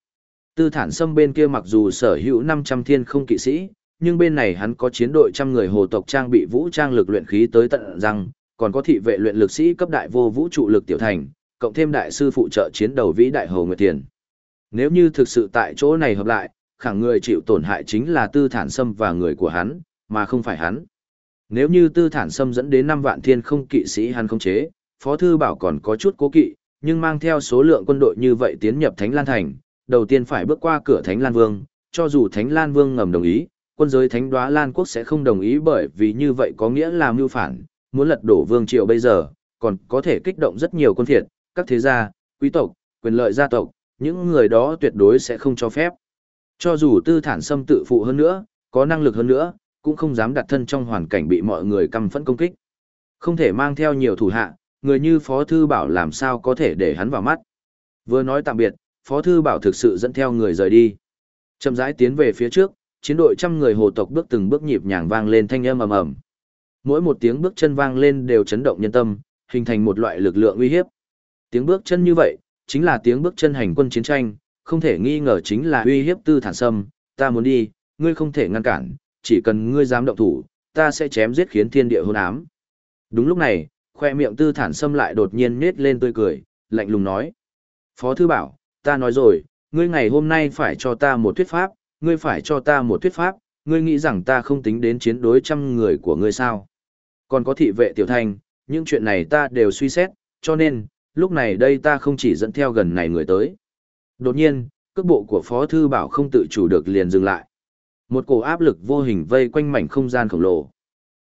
Tư thản sâm bên kia mặc dù sở hữu 500 thiên không kỵ sĩ, nhưng bên này hắn có chiến đội trăm người hồ tộc trang bị vũ trang lực luyện khí tới tận răng, còn có thị vệ luyện lực sĩ cấp đại vô vũ trụ lực tiểu thành, cộng thêm đại sư phụ trợ chiến đầu vĩ đại hồ nguyệt tiền. Nếu như thực sự tại chỗ này hợp lại, khẳng người chịu tổn hại chính là tư thản sâm và người của hắn, mà không phải hắn. Nếu như tư thản sâm dẫn đến 5 vạn thiên không kỵ sĩ hắn không chế, Phó Thư Bảo còn có chút cố kỵ, nhưng mang theo số lượng quân đội như vậy tiến nhập Thánh Lan Thành, đầu tiên phải bước qua cửa Thánh Lan Vương, cho dù Thánh Lan Vương ngầm đồng ý, quân giới thánh đoá Lan quốc sẽ không đồng ý bởi vì như vậy có nghĩa là mưu phản, muốn lật đổ vương triều bây giờ, còn có thể kích động rất nhiều quân thiệt, các thế gia, quý tộc, quyền lợi gia tộc, những người đó tuyệt đối sẽ không cho phép. Cho dù tư thản xâm tự phụ hơn nữa, có năng lực hơn nữa, cũng không dám đặt thân trong hoàn cảnh bị mọi người căm phẫn công kích. Không thể mang theo nhiều thủ hạ, người như Phó Thư Bảo làm sao có thể để hắn vào mắt. Vừa nói tạm biệt, Phó Thư Bảo thực sự dẫn theo người rời đi. Chậm rãi tiến về phía trước, chiến đội trăm người hồ tộc bước từng bước nhịp nhàng vang lên thanh âm ầm ầm. Mỗi một tiếng bước chân vang lên đều chấn động nhân tâm, hình thành một loại lực lượng uy hiếp. Tiếng bước chân như vậy, chính là tiếng bước chân hành quân chiến tranh, không thể nghi ngờ chính là uy hiếp tư thản sâm, ta muốn đi, ngươi không thể ngăn cản, chỉ cần ngươi dám động thủ, ta sẽ chém giết khiến thiên địa hôn ám. Đúng lúc này, khoe miệng tư thản sâm lại đột nhiên nết lên tươi cười, lạnh lùng nói. Phó thư bảo, ta nói rồi, ngươi ngày hôm nay phải cho ta một thuyết pháp, ngươi phải cho ta một thuyết pháp, ngươi nghĩ rằng ta không tính đến chiến đối trăm người của ngươi sao. Còn có thị vệ tiểu thanh, những chuyện này ta đều suy xét, cho nên, lúc này đây ta không chỉ dẫn theo gần này người tới. Đột nhiên, cước bộ của Phó Thư Bảo không tự chủ được liền dừng lại. Một cổ áp lực vô hình vây quanh mảnh không gian khổng lồ.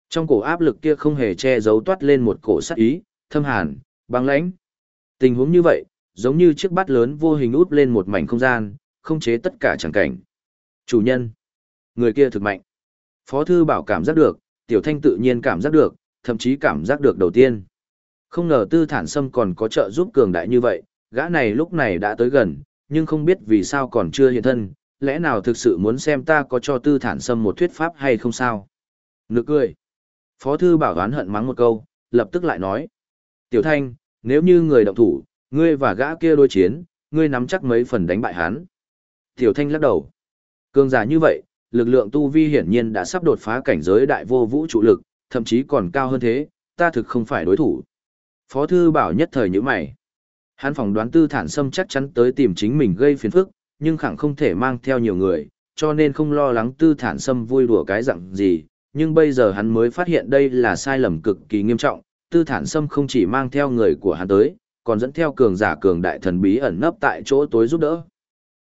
Trong cổ áp lực kia không hề che giấu toát lên một cổ sát ý, thâm hàn, băng lãnh. Tình huống như vậy, giống như chiếc bát lớn vô hình út lên một mảnh không gian, không chế tất cả chẳng cảnh. Chủ nhân, người kia thực mạnh. Phó thư bảo cảm giác được, tiểu thanh tự nhiên cảm giác được, thậm chí cảm giác được đầu tiên. Không ngờ tư thản sâm còn có trợ giúp cường đại như vậy, gã này lúc này đã tới gần, nhưng không biết vì sao còn chưa hiện thân, lẽ nào thực sự muốn xem ta có cho tư thản sâm một thuyết pháp hay không sao? Nực cười. Phó thư bảo đoán hận mắng một câu, lập tức lại nói. Tiểu thanh, nếu như người động thủ, ngươi và gã kia đối chiến, ngươi nắm chắc mấy phần đánh bại hắn. Tiểu thanh lắc đầu. Cường giả như vậy, lực lượng tu vi hiển nhiên đã sắp đột phá cảnh giới đại vô vũ trụ lực, thậm chí còn cao hơn thế, ta thực không phải đối thủ. Phó thư bảo nhất thời như mày. Hắn phỏng đoán tư thản sâm chắc chắn tới tìm chính mình gây phiền phức, nhưng khẳng không thể mang theo nhiều người, cho nên không lo lắng tư thản sâm vui đùa cái dạng gì, nhưng bây giờ hắn mới phát hiện đây là sai lầm cực kỳ nghiêm trọng, tư thản sâm không chỉ mang theo người của hắn tới, còn dẫn theo cường giả cường đại thần bí ẩn nấp tại chỗ tối giúp đỡ.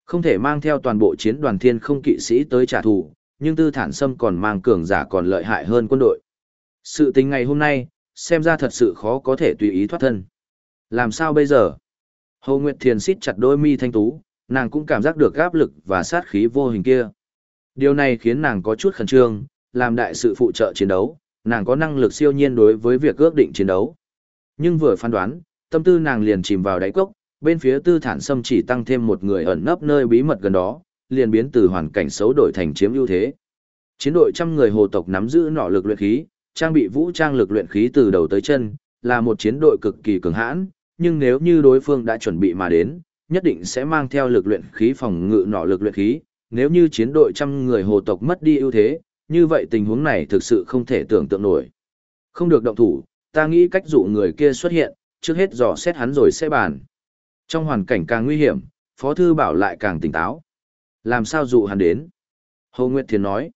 Không thể mang theo toàn bộ chiến đoàn thiên không kỵ sĩ tới trả thù, nhưng tư thản sâm còn mang cường giả còn lợi hại hơn quân đội. Sự tình ngày hôm nay, xem ra thật sự khó có thể tùy ý thoát thân. Làm sao bây giờ? Hồ Nguyệt Thiền xít chặt đôi mi thanh tú, nàng cũng cảm giác được áp lực và sát khí vô hình kia. Điều này khiến nàng có chút khẩn trương, làm đại sự phụ trợ chiến đấu, nàng có năng lực siêu nhiên đối với việc ước định chiến đấu. Nhưng vừa phán đoán, tâm tư nàng liền chìm vào đáy cốc, bên phía tư thản sâm chỉ tăng thêm một người ẩn nấp nơi bí mật gần đó, liền biến từ hoàn cảnh xấu đổi thành chiếm ưu thế. Chiến đội trăm người hồ tộc nắm giữ nọ lực luyện khí, trang bị vũ trang lực luyện khí từ đầu tới chân, là một chiến đội cực kỳ cường hãn, nhưng nếu như đối phương đã chuẩn bị mà đến, nhất định sẽ mang theo lực luyện khí phòng ngự nọ lực luyện khí, nếu như chiến đội trăm người hồ tộc mất đi ưu thế, như vậy tình huống này thực sự không thể tưởng tượng nổi. Không được động thủ, ta nghĩ cách dụ người kia xuất hiện, trước hết dò xét hắn rồi sẽ bàn. Trong hoàn cảnh càng nguy hiểm, Phó Thư Bảo lại càng tỉnh táo. Làm sao dụ hắn đến? Hồ Nguyệt Thiền nói,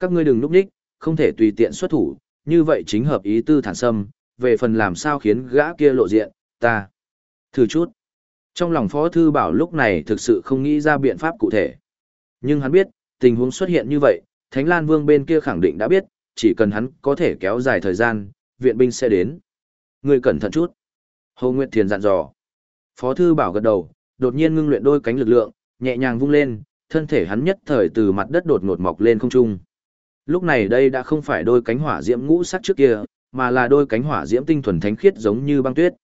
các ngươi đừng núp đích, không thể tùy tiện xuất thủ, như vậy chính hợp ý tư thản sâm, về phần làm sao khiến gã kia lộ diện, ta. Thử chút. Trong lòng Phó Thư Bảo lúc này thực sự không nghĩ ra biện pháp cụ thể. Nhưng hắn biết, tình huống xuất hiện như vậy, Thánh Lan Vương bên kia khẳng định đã biết, chỉ cần hắn có thể kéo dài thời gian, viện binh sẽ đến. Người cẩn thận chút. Hồ Nguyệt Thiền dặn dò. Phó Thư Bảo gật đầu, đột nhiên ngưng luyện đôi cánh lực lượng, nhẹ nhàng vung lên, thân thể hắn nhất thời từ mặt đất đột ngột mọc lên không trung. Lúc này đây đã không phải đôi cánh hỏa diễm ngũ sắc trước kia, mà là đôi cánh hỏa diễm tinh thuần thánh khiết giống như băng tuyết.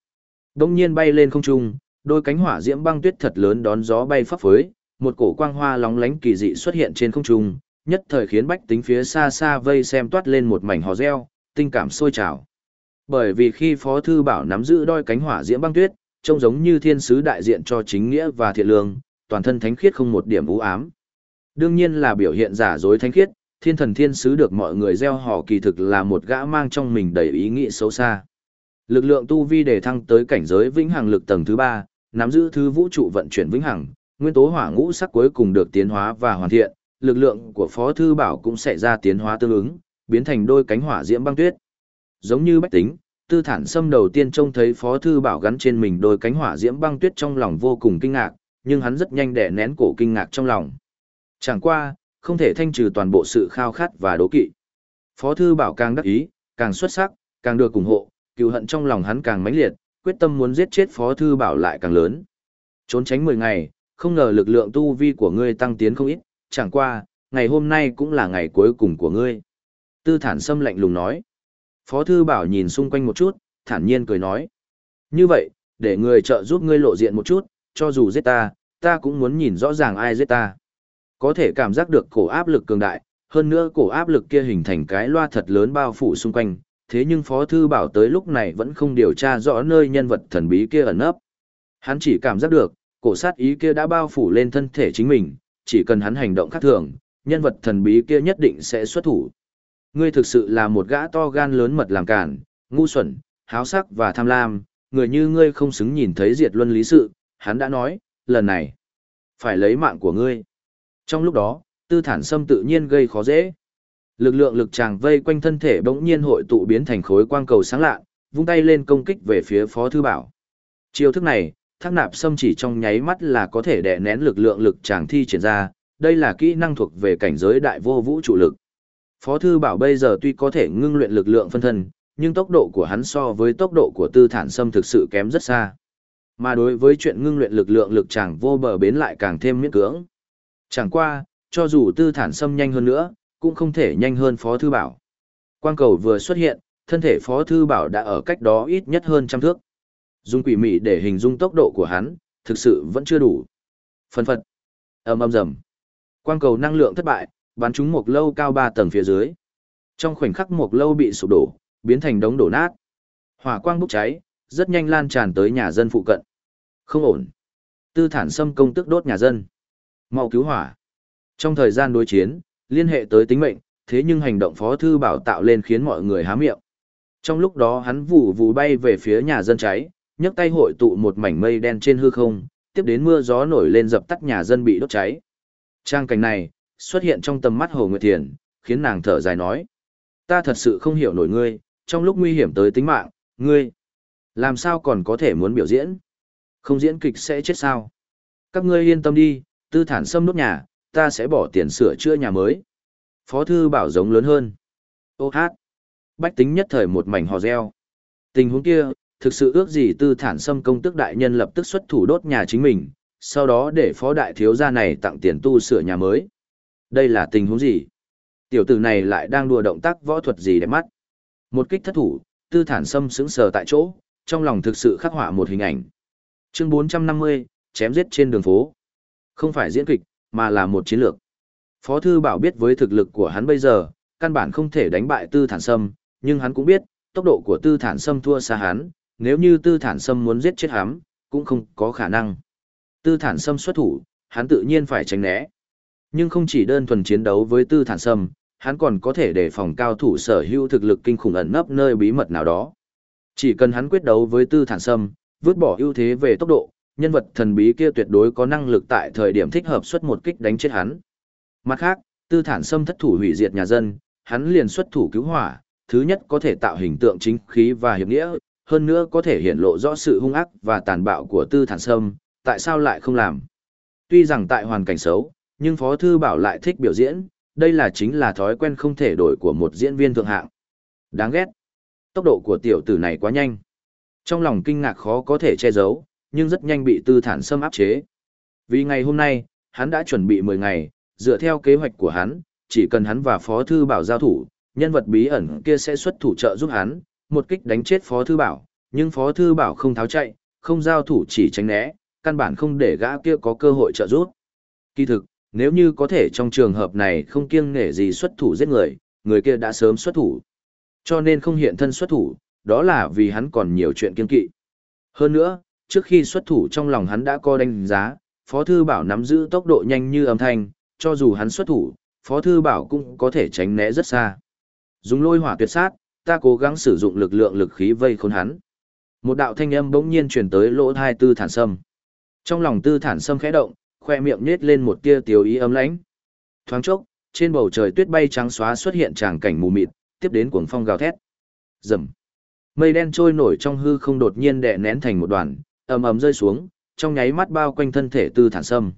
Đông nhiên bay lên không trung, đôi cánh hỏa diễm băng tuyết thật lớn đón gió bay phấp phới, một cổ quang hoa lóng lánh kỳ dị xuất hiện trên không trung, nhất thời khiến bách tính phía xa xa vây xem toát lên một mảnh hò reo, tình cảm sôi trào. Bởi vì khi Phó Thư Bảo nắm giữ đôi cánh hỏa diễm băng tuyết, trông giống như thiên sứ đại diện cho chính nghĩa và thiện lương, toàn thân thánh khiết không một điểm u ám. Đương nhiên là biểu hiện giả dối thánh khiết, thiên thần thiên sứ được mọi người gieo họ kỳ thực là một gã mang trong mình đầy ý nghĩ xấu xa. Lực lượng tu vi để thăng tới cảnh giới vĩnh hằng lực tầng thứ 3, nắm giữ thứ vũ trụ vận chuyển vĩnh hằng, nguyên tố hỏa ngũ sắc cuối cùng được tiến hóa và hoàn thiện, lực lượng của Phó thư bảo cũng sẽ ra tiến hóa tương ứng, biến thành đôi cánh hỏa diễm băng tuyết. Giống như bách tính, tư thản sâm đầu tiên trông thấy phó thư bảo gắn trên mình đôi cánh hỏa diễm băng tuyết trong lòng vô cùng kinh ngạc nhưng hắn rất nhanh đẻ nén cổ kinh ngạc trong lòng chẳng qua không thể thanh trừ toàn bộ sự khao khát và đố kỵ. Phó thư bảo càng đắc ý, càng xuất sắc, càng được ủng hộ, cựu hận trong lòng hắn càng mãnh liệt, quyết tâm muốn giết chết Phó thư bảo lại càng lớn. Trốn tránh 10 ngày, không ngờ lực lượng tu vi của ngươi tăng tiến không ít, chẳng qua, ngày hôm nay cũng là ngày cuối cùng của ngươi. Tư thản sâm lạnh lùng nói. Phó thư bảo nhìn xung quanh một chút, thản nhiên cười nói. Như vậy, để người trợ giúp ngươi lộ diện một chút, cho dù giết ta, ta cũng muốn nhìn rõ ràng ai giết ta. Có thể cảm giác được cổ áp lực cường đại, hơn nữa cổ áp lực kia hình thành cái loa thật lớn bao phủ xung quanh, thế nhưng Phó Thư Bảo tới lúc này vẫn không điều tra rõ nơi nhân vật thần bí kia ẩn nấp. Hắn chỉ cảm giác được, cổ sát ý kia đã bao phủ lên thân thể chính mình, chỉ cần hắn hành động khác thường, nhân vật thần bí kia nhất định sẽ xuất thủ. Ngươi thực sự là một gã to gan lớn mật làm cản, ngu xuẩn, háo sắc và tham lam, người như ngươi không xứng nhìn thấy diệt luân lý sự, hắn đã nói, lần này, phải lấy mạng của ngươi. Trong lúc đó, tư thản sâm tự nhiên gây khó dễ. Lực lượng lực tràng vây quanh thân thể bỗng nhiên hội tụ biến thành khối quang cầu sáng lạ, vung tay lên công kích về phía Phó Thư Bảo. Chiêu thức này, thác nạp sâm chỉ trong nháy mắt là có thể đè nén lực lượng lực tràng thi triển ra, đây là kỹ năng thuộc về cảnh giới đại vô vũ trụ lực. Phó Thư Bảo bây giờ tuy có thể ngưng luyện lực lượng phân thân, nhưng tốc độ của hắn so với tốc độ của tư thản sâm thực sự kém rất xa. Mà đối với chuyện ngưng luyện lực lượng lực tràng vô bờ bến lại càng thêm miễn cưỡng. Chẳng qua, cho dù tư thản sâm nhanh hơn nữa, cũng không thể nhanh hơn Phó Thư Bảo. Quang cầu vừa xuất hiện, thân thể Phó Thư Bảo đã ở cách đó ít nhất hơn trăm thước. Dùng quỷ mị để hình dung tốc độ của hắn, thực sự vẫn chưa đủ. Phân phật. ầm ầm rầm. Quang cầu năng lượng thất bại, bắn trúng một lâu cao 3 tầng phía dưới. Trong khoảnh khắc một lâu bị sụp đổ, biến thành đống đổ nát. Hỏa quang bốc cháy, rất nhanh lan tràn tới nhà dân phụ cận. Không ổn. Tư thản xâm công tức đốt nhà dân. Mau cứu hỏa. Trong thời gian đối chiến, liên hệ tới tính mệnh, thế nhưng hành động phó thư bảo tạo lên khiến mọi người há miệng. Trong lúc đó hắn vù vù bay về phía nhà dân cháy, nhấc tay hội tụ một mảnh mây đen trên hư không, tiếp đến mưa gió nổi lên dập tắt nhà dân bị đốt cháy. Trang cảnh này, xuất hiện trong tầm mắt Hồ Nguyệt Thiền, khiến nàng thở dài nói. Ta thật sự không hiểu nổi ngươi, trong lúc nguy hiểm tới tính mạng, ngươi, làm sao còn có thể muốn biểu diễn? Không diễn kịch sẽ chết sao? Các ngươi yên tâm đi, tư thản xâm nốt nhà, ta sẽ bỏ tiền sửa chữa nhà mới. Phó thư bảo giống lớn hơn. Ô hát. Bách tính nhất thời một mảnh hò reo. Tình huống kia, thực sự ước gì tư thản xâm công tức đại nhân lập tức xuất thủ đốt nhà chính mình, sau đó để phó đại thiếu gia này tặng tiền tu sửa nhà mới. Đây là tình huống gì? Tiểu tử này lại đang đùa động tác võ thuật gì đẹp mắt. Một kích thất thủ, tư thản xâm sững sờ tại chỗ, trong lòng thực sự khắc họa một hình ảnh. Chương 450, chém giết trên đường phố. Không phải diễn kịch, mà là một chiến lược. Phó thư bảo biết với thực lực của hắn bây giờ, căn bản không thể đánh bại tư thản sâm, nhưng hắn cũng biết, tốc độ của tư thản sâm thua xa hắn, nếu như tư thản sâm muốn giết chết hắn, cũng không có khả năng. Tư thản sâm xuất thủ, hắn tự nhiên phải tránh né. Nhưng không chỉ đơn thuần chiến đấu với tư thản sâm, hắn còn có thể đề phòng cao thủ sở hữu thực lực kinh khủng ẩn nấp nơi bí mật nào đó. Chỉ cần hắn quyết đấu với tư thản sâm, vứt bỏ ưu thế về tốc độ, nhân vật thần bí kia tuyệt đối có năng lực tại thời điểm thích hợp xuất một kích đánh chết hắn. Mặt khác, tư thản sâm thất thủ hủy diệt nhà dân, hắn liền xuất thủ cứu hỏa, thứ nhất có thể tạo hình tượng chính khí và hiệp nghĩa, hơn nữa có thể hiện lộ rõ sự hung ác và tàn bạo của tư thản sâm, tại sao lại không làm. Tuy rằng tại hoàn cảnh xấu, nhưng Phó Thư Bảo lại thích biểu diễn, đây là chính là thói quen không thể đổi của một diễn viên thượng hạng. Đáng ghét. Tốc độ của tiểu tử này quá nhanh. Trong lòng kinh ngạc khó có thể che giấu, nhưng rất nhanh bị tư thản xâm áp chế. Vì ngày hôm nay, hắn đã chuẩn bị 10 ngày, dựa theo kế hoạch của hắn, chỉ cần hắn và Phó Thư Bảo giao thủ, nhân vật bí ẩn kia sẽ xuất thủ trợ giúp hắn, một kích đánh chết Phó Thư Bảo, nhưng Phó Thư Bảo không tháo chạy, không giao thủ chỉ tránh né, căn bản không để gã kia có cơ hội trợ giúp. Kỳ thực, nếu như có thể trong trường hợp này không kiêng nể gì xuất thủ giết người, người kia đã sớm xuất thủ. Cho nên không hiện thân xuất thủ, đó là vì hắn còn nhiều chuyện kiêng kỵ. Hơn nữa, trước khi xuất thủ trong lòng hắn đã có đánh giá, Phó Thư Bảo nắm giữ tốc độ nhanh như âm thanh, cho dù hắn xuất thủ, Phó Thư Bảo cũng có thể tránh né rất xa. Dùng lôi hỏa tuyệt sát, ta cố gắng sử dụng lực lượng lực khí vây khốn hắn. Một đạo thanh âm bỗng nhiên truyền tới lỗ thai tư thản sâm. Trong lòng tư thản sâm khẽ động, khoe miệng nhếch lên một tia tiểu ý ấm lãnh. Thoáng chốc, trên bầu trời tuyết bay trắng xóa xuất hiện tràng cảnh mù mịt, tiếp đến cuồng phong gào thét. Rầm. Mây đen trôi nổi trong hư không đột nhiên đè nén thành một đoàn, ầm ầm rơi xuống, trong nháy mắt bao quanh thân thể tư thản sâm.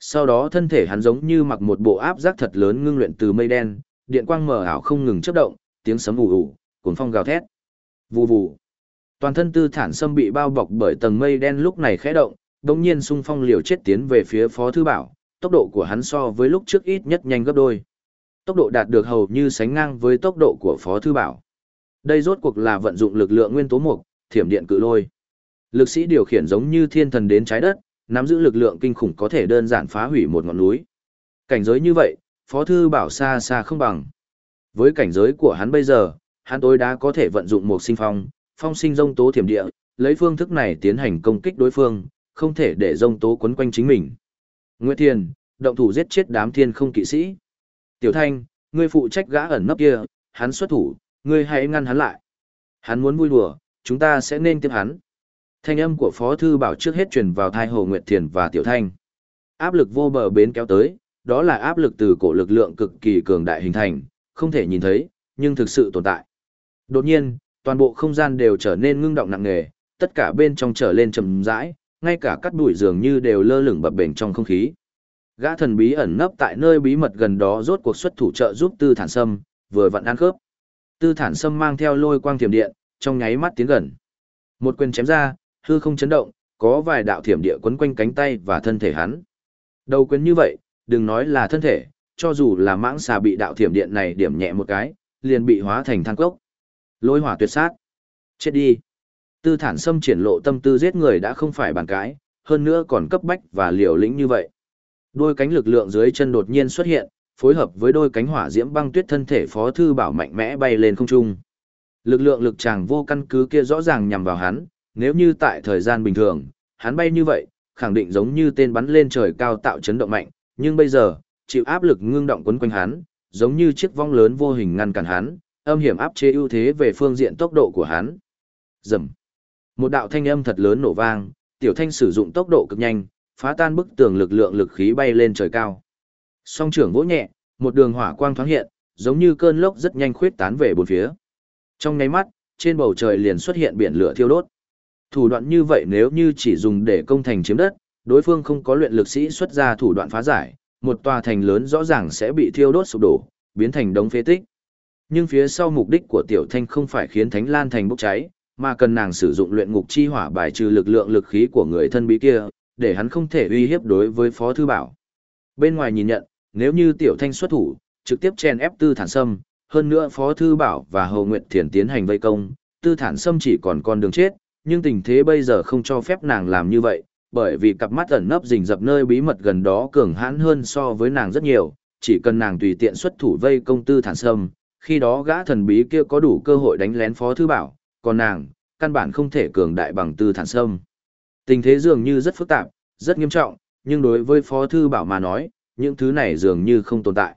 Sau đó thân thể hắn giống như mặc một bộ áp giác thật lớn ngưng luyện từ mây đen, điện quang mờ ảo không ngừng chớp động, tiếng sấm ù ù, cuốn phong gào thét. Vù vù. Toàn thân tư thản sâm bị bao bọc bởi tầng mây đen lúc này khẽ động, đột nhiên xung phong liều chết tiến về phía Phó Thư Bảo, tốc độ của hắn so với lúc trước ít nhất nhanh gấp đôi. Tốc độ đạt được hầu như sánh ngang với tốc độ của Phó Thư Bảo. Đây rốt cuộc là vận dụng lực lượng nguyên tố mục, thiểm điện cự lôi. Lực sĩ điều khiển giống như thiên thần đến trái đất, nắm giữ lực lượng kinh khủng có thể đơn giản phá hủy một ngọn núi. Cảnh giới như vậy, Phó Thư Bảo xa xa không bằng. Với cảnh giới của hắn bây giờ, hắn tối đã có thể vận dụng một sinh phong, phong sinh dông tố thiểm địa, lấy phương thức này tiến hành công kích đối phương, không thể để dông tố quấn quanh chính mình. Nguyệt Thiền, động thủ giết chết đám thiên không kỵ sĩ. Tiểu Thanh, ngươi phụ trách gã ẩn nấp kia, hắn xuất thủ, ngươi hãy ngăn hắn lại. Hắn muốn vui đùa, chúng ta sẽ nên tiếp hắn. Thanh âm của Phó Thư Bảo trước hết truyền vào thai Hồ Nguyệt Thiền và Tiểu Thanh. Áp lực vô bờ bến kéo tới, đó là áp lực từ cổ lực lượng cực kỳ cường đại hình thành, không thể nhìn thấy, nhưng thực sự tồn tại. Đột nhiên, toàn bộ không gian đều trở nên ngưng động nặng nề, tất cả bên trong trở lên trầm rãi, ngay cả cắt bụi dường như đều lơ lửng bập bềnh trong không khí. Gã thần bí ẩn nấp tại nơi bí mật gần đó rốt cuộc xuất thủ trợ giúp Tư Thản Sâm, vừa vặn ăn khớp. Tư Thản Sâm mang theo lôi quang thiểm điện, trong nháy mắt tiến gần. Một quyền chém ra, hư không chấn động, có vài đạo thiểm địa quấn quanh cánh tay và thân thể hắn. Đầu quyền như vậy, đừng nói là thân thể, cho dù là mãng xà bị đạo thiểm điện này điểm nhẹ một cái, liền bị hóa thành than cốc. Lôi hỏa tuyệt sát. Chết đi. Tư thản xâm triển lộ tâm tư giết người đã không phải bàn cái, hơn nữa còn cấp bách và liều lĩnh như vậy. Đôi cánh lực lượng dưới chân đột nhiên xuất hiện, phối hợp với đôi cánh hỏa diễm băng tuyết thân thể phó thư bảo mạnh mẽ bay lên không trung. Lực lượng lực chàng vô căn cứ kia rõ ràng nhằm vào hắn, nếu như tại thời gian bình thường, hắn bay như vậy, khẳng định giống như tên bắn lên trời cao tạo chấn động mạnh, nhưng bây giờ, chịu áp lực ngưng động quấn quanh hắn, giống như chiếc vong lớn vô hình ngăn cản hắn, âm hiểm áp chế ưu thế về phương diện tốc độ của hắn. Rầm. Một đạo thanh âm thật lớn nổ vang, tiểu thanh sử dụng tốc độ cực nhanh, phá tan bức tường lực lượng lực khí bay lên trời cao. Song trưởng vỗ nhẹ, một đường hỏa quang thoáng hiện, giống như cơn lốc rất nhanh khuyết tán về bốn phía. Trong nháy mắt, trên bầu trời liền xuất hiện biển lửa thiêu đốt. Thủ đoạn như vậy nếu như chỉ dùng để công thành chiếm đất, đối phương không có luyện lực sĩ xuất ra thủ đoạn phá giải, một tòa thành lớn rõ ràng sẽ bị thiêu đốt sụp đổ, biến thành đống phế tích. Nhưng phía sau mục đích của Tiểu Thanh không phải khiến Thánh Lan thành bốc cháy, mà cần nàng sử dụng luyện ngục chi hỏa bài trừ lực lượng lực khí của người thân bí kia, để hắn không thể uy hiếp đối với Phó Thư Bảo. Bên ngoài nhìn nhận, nếu như Tiểu Thanh xuất thủ, trực tiếp chen ép Tư Thản Sâm, hơn nữa Phó Thư Bảo và Hồ Nguyệt Thiền tiến hành vây công, Tư Thản Sâm chỉ còn con đường chết, nhưng tình thế bây giờ không cho phép nàng làm như vậy, bởi vì cặp mắt ẩn nấp rình rập nơi bí mật gần đó cường hãn hơn so với nàng rất nhiều, chỉ cần nàng tùy tiện xuất thủ vây công tư thản sâm, khi đó gã thần bí kia có đủ cơ hội đánh lén phó thư bảo, còn nàng, căn bản không thể cường đại bằng tư thản sâm. Tình thế dường như rất phức tạp, rất nghiêm trọng, nhưng đối với phó thư bảo mà nói, những thứ này dường như không tồn tại.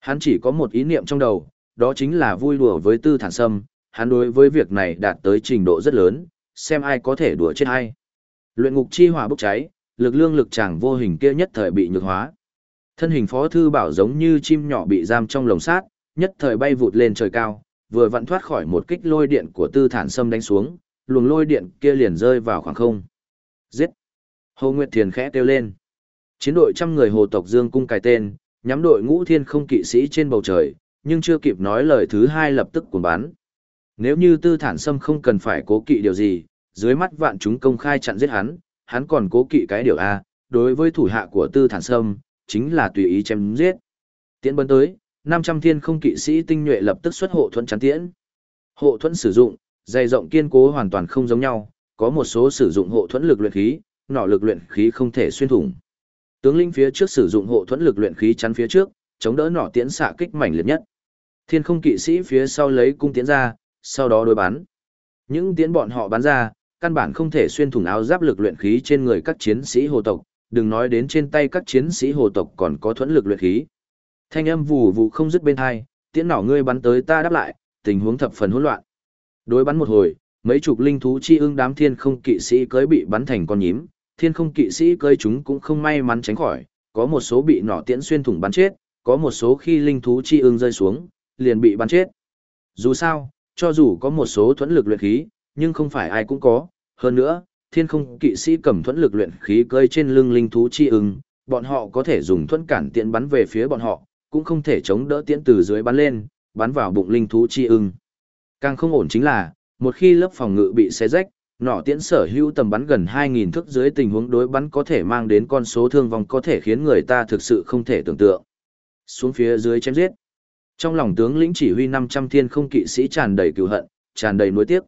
Hắn chỉ có một ý niệm trong đầu, đó chính là vui đùa với tư thản sâm, hắn đối với việc này đạt tới trình độ rất lớn, xem ai có thể đùa chết ai. Luyện ngục chi hỏa bốc cháy, lực lương lực chàng vô hình kia nhất thời bị nhược hóa. Thân hình phó thư bảo giống như chim nhỏ bị giam trong lồng sát, nhất thời bay vụt lên trời cao, vừa vặn thoát khỏi một kích lôi điện của tư thản sâm đánh xuống, luồng lôi điện kia liền rơi vào khoảng không. Giết! Hồ Nguyệt Thiền khẽ kêu lên. Chiến đội trăm người hồ tộc Dương cung cài tên, nhắm đội ngũ thiên không kỵ sĩ trên bầu trời, nhưng chưa kịp nói lời thứ hai lập tức cuốn bắn. Nếu như tư thản sâm không cần phải cố kỵ điều gì, dưới mắt vạn chúng công khai chặn giết hắn, hắn còn cố kỵ cái điều A, đối với thủ hạ của tư thản sâm, chính là tùy ý chém giết. Tiễn bấn tới, 500 thiên không kỵ sĩ tinh nhuệ lập tức xuất hộ thuẫn chắn tiễn. Hộ thuẫn sử dụng, dày rộng kiên cố hoàn toàn không giống nhau, có một số sử dụng hộ thuẫn lực luyện khí, nọ lực luyện khí không thể xuyên thủng. Tướng linh phía trước sử dụng hộ thuẫn lực luyện khí chắn phía trước, chống đỡ nọ tiễn xạ kích mạnh liệt nhất. Thiên không kỵ sĩ phía sau lấy cung tiễn ra, sau đó đối bắn. Những tiến bọn họ bắn ra, căn bản không thể xuyên thủng áo giáp lực luyện khí trên người các chiến sĩ hồ tộc, đừng nói đến trên tay các chiến sĩ hồ tộc còn có thuẫn lực luyện khí. Thanh âm vù vù không dứt bên hai, tiễn nỏ ngươi bắn tới ta đáp lại, tình huống thập phần hỗn loạn. Đối bắn một hồi, mấy chục linh thú chi ưng đám thiên không kỵ sĩ cưới bị bắn thành con nhím, thiên không kỵ sĩ cưới chúng cũng không may mắn tránh khỏi, có một số bị nỏ tiễn xuyên thủng bắn chết, có một số khi linh thú chi ưng rơi xuống, liền bị bắn chết. Dù sao, cho dù có một số thuẫn lực luyện khí, nhưng không phải ai cũng có. Hơn nữa, thiên không kỵ sĩ cầm thuẫn lực luyện khí cơi trên lưng linh thú chi ưng, bọn họ có thể dùng thuẫn cản tiện bắn về phía bọn họ, cũng không thể chống đỡ tiễn từ dưới bắn lên, bắn vào bụng linh thú chi ưng. Càng không ổn chính là, một khi lớp phòng ngự bị xé rách, nỏ tiễn sở hữu tầm bắn gần 2.000 thước dưới tình huống đối bắn có thể mang đến con số thương vong có thể khiến người ta thực sự không thể tưởng tượng. Xuống phía dưới chém giết. Trong lòng tướng lĩnh chỉ huy 500 thiên không kỵ sĩ tràn đầy cừu hận, tràn đầy nuối tiếc.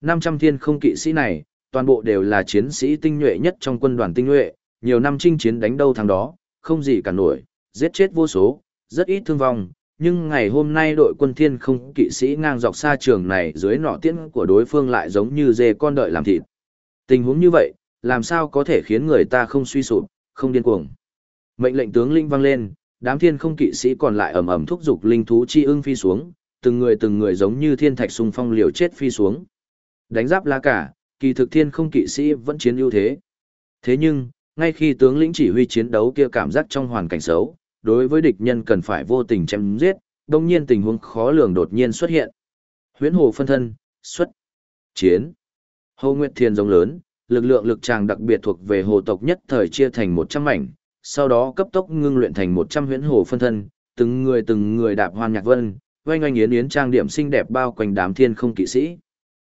500 thiên không kỵ sĩ này, toàn bộ đều là chiến sĩ tinh nhuệ nhất trong quân đoàn tinh nhuệ, nhiều năm chinh chiến đánh đâu thắng đó, không gì cả nổi, giết chết vô số, rất ít thương vong, nhưng ngày hôm nay đội quân thiên không kỵ sĩ ngang dọc xa trường này dưới nọ tiễn của đối phương lại giống như dê con đợi làm thịt. Tình huống như vậy, làm sao có thể khiến người ta không suy sụp, không điên cuồng. Mệnh lệnh tướng linh vang lên, đám thiên không kỵ sĩ còn lại ầm ầm thúc giục linh thú chi ưng phi xuống, từng người từng người giống như thiên thạch xung phong liều chết phi xuống. Đánh giáp la cả, kỳ thực thiên không kỵ sĩ vẫn chiến ưu thế. Thế nhưng, ngay khi tướng lĩnh chỉ huy chiến đấu kia cảm giác trong hoàn cảnh xấu, đối với địch nhân cần phải vô tình chém giết, đồng nhiên tình huống khó lường đột nhiên xuất hiện. Huyễn hồ phân thân, xuất, chiến. Hồ Nguyệt Thiên giống lớn, lực lượng lực tràng đặc biệt thuộc về hồ tộc nhất thời chia thành 100 mảnh, sau đó cấp tốc ngưng luyện thành 100 huyễn hồ phân thân, từng người từng người đạp hoan nhạc vân, oanh oanh yến yến trang điểm xinh đẹp bao quanh đám thiên không kỵ sĩ.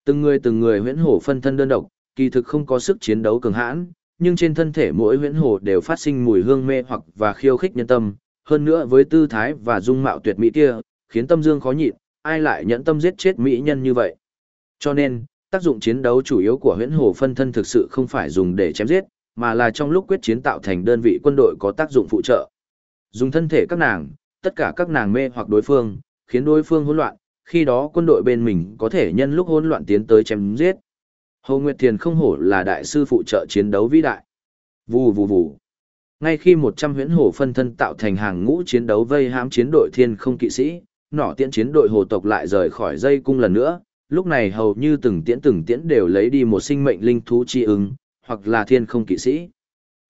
Từng người từng người huyễn hồ phân thân đơn độc, kỳ thực không có sức chiến đấu cường hãn, nhưng trên thân thể mỗi huyễn hồ đều phát sinh mùi hương mê hoặc và khiêu khích nhân tâm, hơn nữa với tư thái và dung mạo tuyệt mỹ kia, khiến tâm dương khó nhịn, ai lại nhẫn tâm giết chết mỹ nhân như vậy. Cho nên, tác dụng chiến đấu chủ yếu của huyễn hồ phân thân thực sự không phải dùng để chém giết, mà là trong lúc quyết chiến tạo thành đơn vị quân đội có tác dụng phụ trợ. Dùng thân thể các nàng, tất cả các nàng mê hoặc đối phương, khiến đối phương hỗn loạn, khi đó quân đội bên mình có thể nhân lúc hỗn loạn tiến tới chém giết. Hồ Nguyệt Thiền không hổ là đại sư phụ trợ chiến đấu vĩ đại. Vù vù vù. Ngay khi 100 huyễn hổ phân thân tạo thành hàng ngũ chiến đấu vây hãm chiến đội thiên không kỵ sĩ, nỏ tiễn chiến đội hồ tộc lại rời khỏi dây cung lần nữa, lúc này hầu như từng tiễn từng tiễn đều lấy đi một sinh mệnh linh thú chi ứng, hoặc là thiên không kỵ sĩ.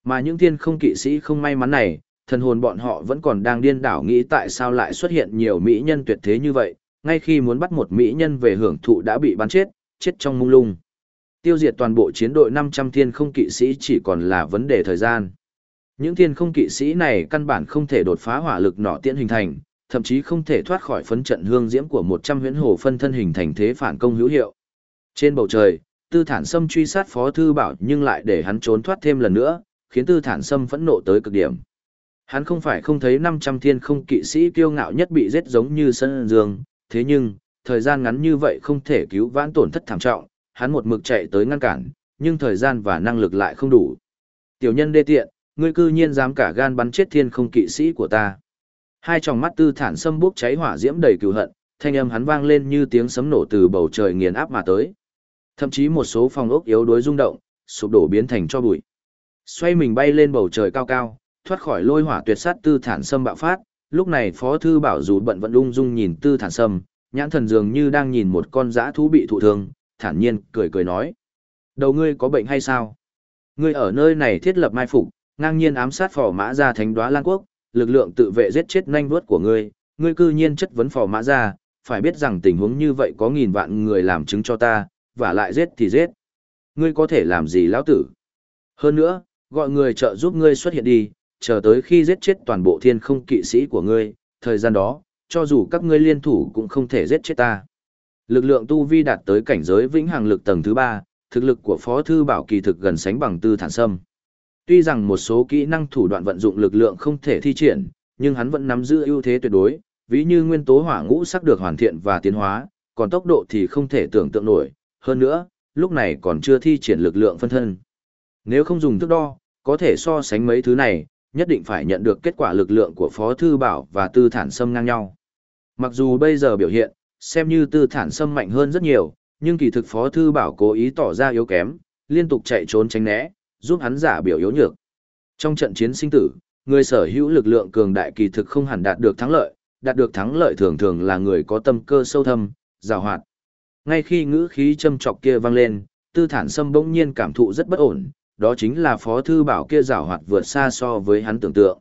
Mà những thiên không kỵ sĩ không may mắn này, thần hồn bọn họ vẫn còn đang điên đảo nghĩ tại sao lại xuất hiện nhiều mỹ nhân tuyệt thế như vậy, ngay khi muốn bắt một mỹ nhân về hưởng thụ đã bị bắn chết, chết trong mông lung. Tiêu diệt toàn bộ chiến đội 500 thiên không kỵ sĩ chỉ còn là vấn đề thời gian. Những thiên không kỵ sĩ này căn bản không thể đột phá hỏa lực nọ tiễn hình thành, thậm chí không thể thoát khỏi phấn trận hương diễm của 100 huyễn hồ phân thân hình thành thế phản công hữu hiệu. Trên bầu trời, tư thản sâm truy sát phó thư bảo nhưng lại để hắn trốn thoát thêm lần nữa, khiến tư thản sâm phẫn nộ tới cực điểm. Hắn không phải không thấy 500 thiên không kỵ sĩ kiêu ngạo nhất bị giết giống như sân dương, thế nhưng, thời gian ngắn như vậy không thể cứu vãn tổn thất thảm trọng, hắn một mực chạy tới ngăn cản, nhưng thời gian và năng lực lại không đủ. Tiểu nhân đê tiện, ngươi cư nhiên dám cả gan bắn chết thiên không kỵ sĩ của ta. Hai tròng mắt tư thản sâm bốc cháy hỏa diễm đầy cừu hận, thanh âm hắn vang lên như tiếng sấm nổ từ bầu trời nghiền áp mà tới. Thậm chí một số phòng ốc yếu đuối rung động, sụp đổ biến thành cho bụi. Xoay mình bay lên bầu trời cao cao, thoát khỏi lôi hỏa tuyệt sát tư thản sâm bạo phát, lúc này Phó thư bảo dù bận vận ung dung nhìn tư thản sâm, nhãn thần dường như đang nhìn một con dã thú bị thụ thương, thản nhiên cười cười nói: "Đầu ngươi có bệnh hay sao? Ngươi ở nơi này thiết lập mai phục, ngang nhiên ám sát phò mã gia thánh đoá Lan quốc, lực lượng tự vệ giết chết nhanh vuốt của ngươi, ngươi cư nhiên chất vấn phò mã gia, phải biết rằng tình huống như vậy có nghìn vạn người làm chứng cho ta, và lại giết thì giết. Ngươi có thể làm gì lão tử? Hơn nữa, gọi người trợ giúp ngươi xuất hiện đi, chờ tới khi giết chết toàn bộ thiên không kỵ sĩ của ngươi, thời gian đó, cho dù các ngươi liên thủ cũng không thể giết chết ta. Lực lượng tu vi đạt tới cảnh giới vĩnh hằng lực tầng thứ ba, thực lực của Phó Thư Bảo kỳ thực gần sánh bằng tư thản sâm. Tuy rằng một số kỹ năng thủ đoạn vận dụng lực lượng không thể thi triển, nhưng hắn vẫn nắm giữ ưu thế tuyệt đối, ví như nguyên tố hỏa ngũ sắc được hoàn thiện và tiến hóa, còn tốc độ thì không thể tưởng tượng nổi, hơn nữa, lúc này còn chưa thi triển lực lượng phân thân. Nếu không dùng thước đo, có thể so sánh mấy thứ này, nhất định phải nhận được kết quả lực lượng của Phó Thư Bảo và Tư Thản Sâm ngang nhau. Mặc dù bây giờ biểu hiện, xem như Tư Thản Sâm mạnh hơn rất nhiều, nhưng kỳ thực Phó Thư Bảo cố ý tỏ ra yếu kém, liên tục chạy trốn tránh né, giúp hắn giả biểu yếu nhược. Trong trận chiến sinh tử, người sở hữu lực lượng cường đại kỳ thực không hẳn đạt được thắng lợi, đạt được thắng lợi thường thường là người có tâm cơ sâu thâm, giàu hoạt. Ngay khi ngữ khí châm chọc kia vang lên, tư thản sâm bỗng nhiên cảm thụ rất bất ổn, đó chính là phó thư bảo kia rào hoạt vượt xa so với hắn tưởng tượng.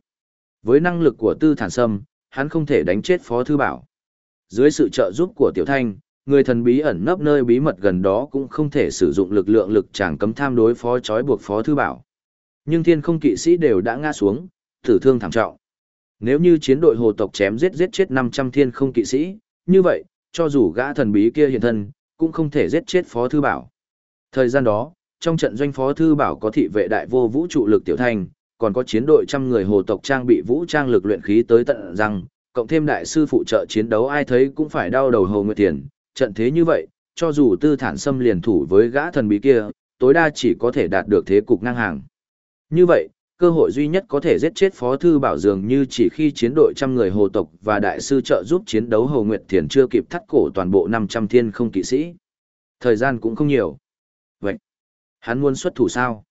Với năng lực của tư thản sâm, hắn không thể đánh chết phó thư bảo. Dưới sự trợ giúp của tiểu thanh, người thần bí ẩn nấp nơi bí mật gần đó cũng không thể sử dụng lực lượng lực chẳng cấm tham đối phó trói buộc phó thư bảo. Nhưng thiên không kỵ sĩ đều đã ngã xuống, tử thương thảm trọng. Nếu như chiến đội hồ tộc chém giết giết chết 500 thiên không kỵ sĩ, như vậy, cho dù gã thần bí kia hiện thân, cũng không thể giết chết Phó Thư Bảo. Thời gian đó, trong trận doanh Phó Thư Bảo có thị vệ đại vô vũ trụ lực tiểu thành, còn có chiến đội trăm người hồ tộc trang bị vũ trang lực luyện khí tới tận răng, cộng thêm đại sư phụ trợ chiến đấu ai thấy cũng phải đau đầu hồ nguyệt tiền, trận thế như vậy, cho dù tư thản xâm liền thủ với gã thần bí kia, tối đa chỉ có thể đạt được thế cục ngang hàng. Như vậy, cơ hội duy nhất có thể giết chết Phó Thư Bảo dường như chỉ khi chiến đội trăm người hồ tộc và đại sư trợ giúp chiến đấu Hồ Nguyệt Thiền chưa kịp thắt cổ toàn bộ 500 thiên không kỵ sĩ. Thời gian cũng không nhiều. Vậy, hắn muốn xuất thủ sao?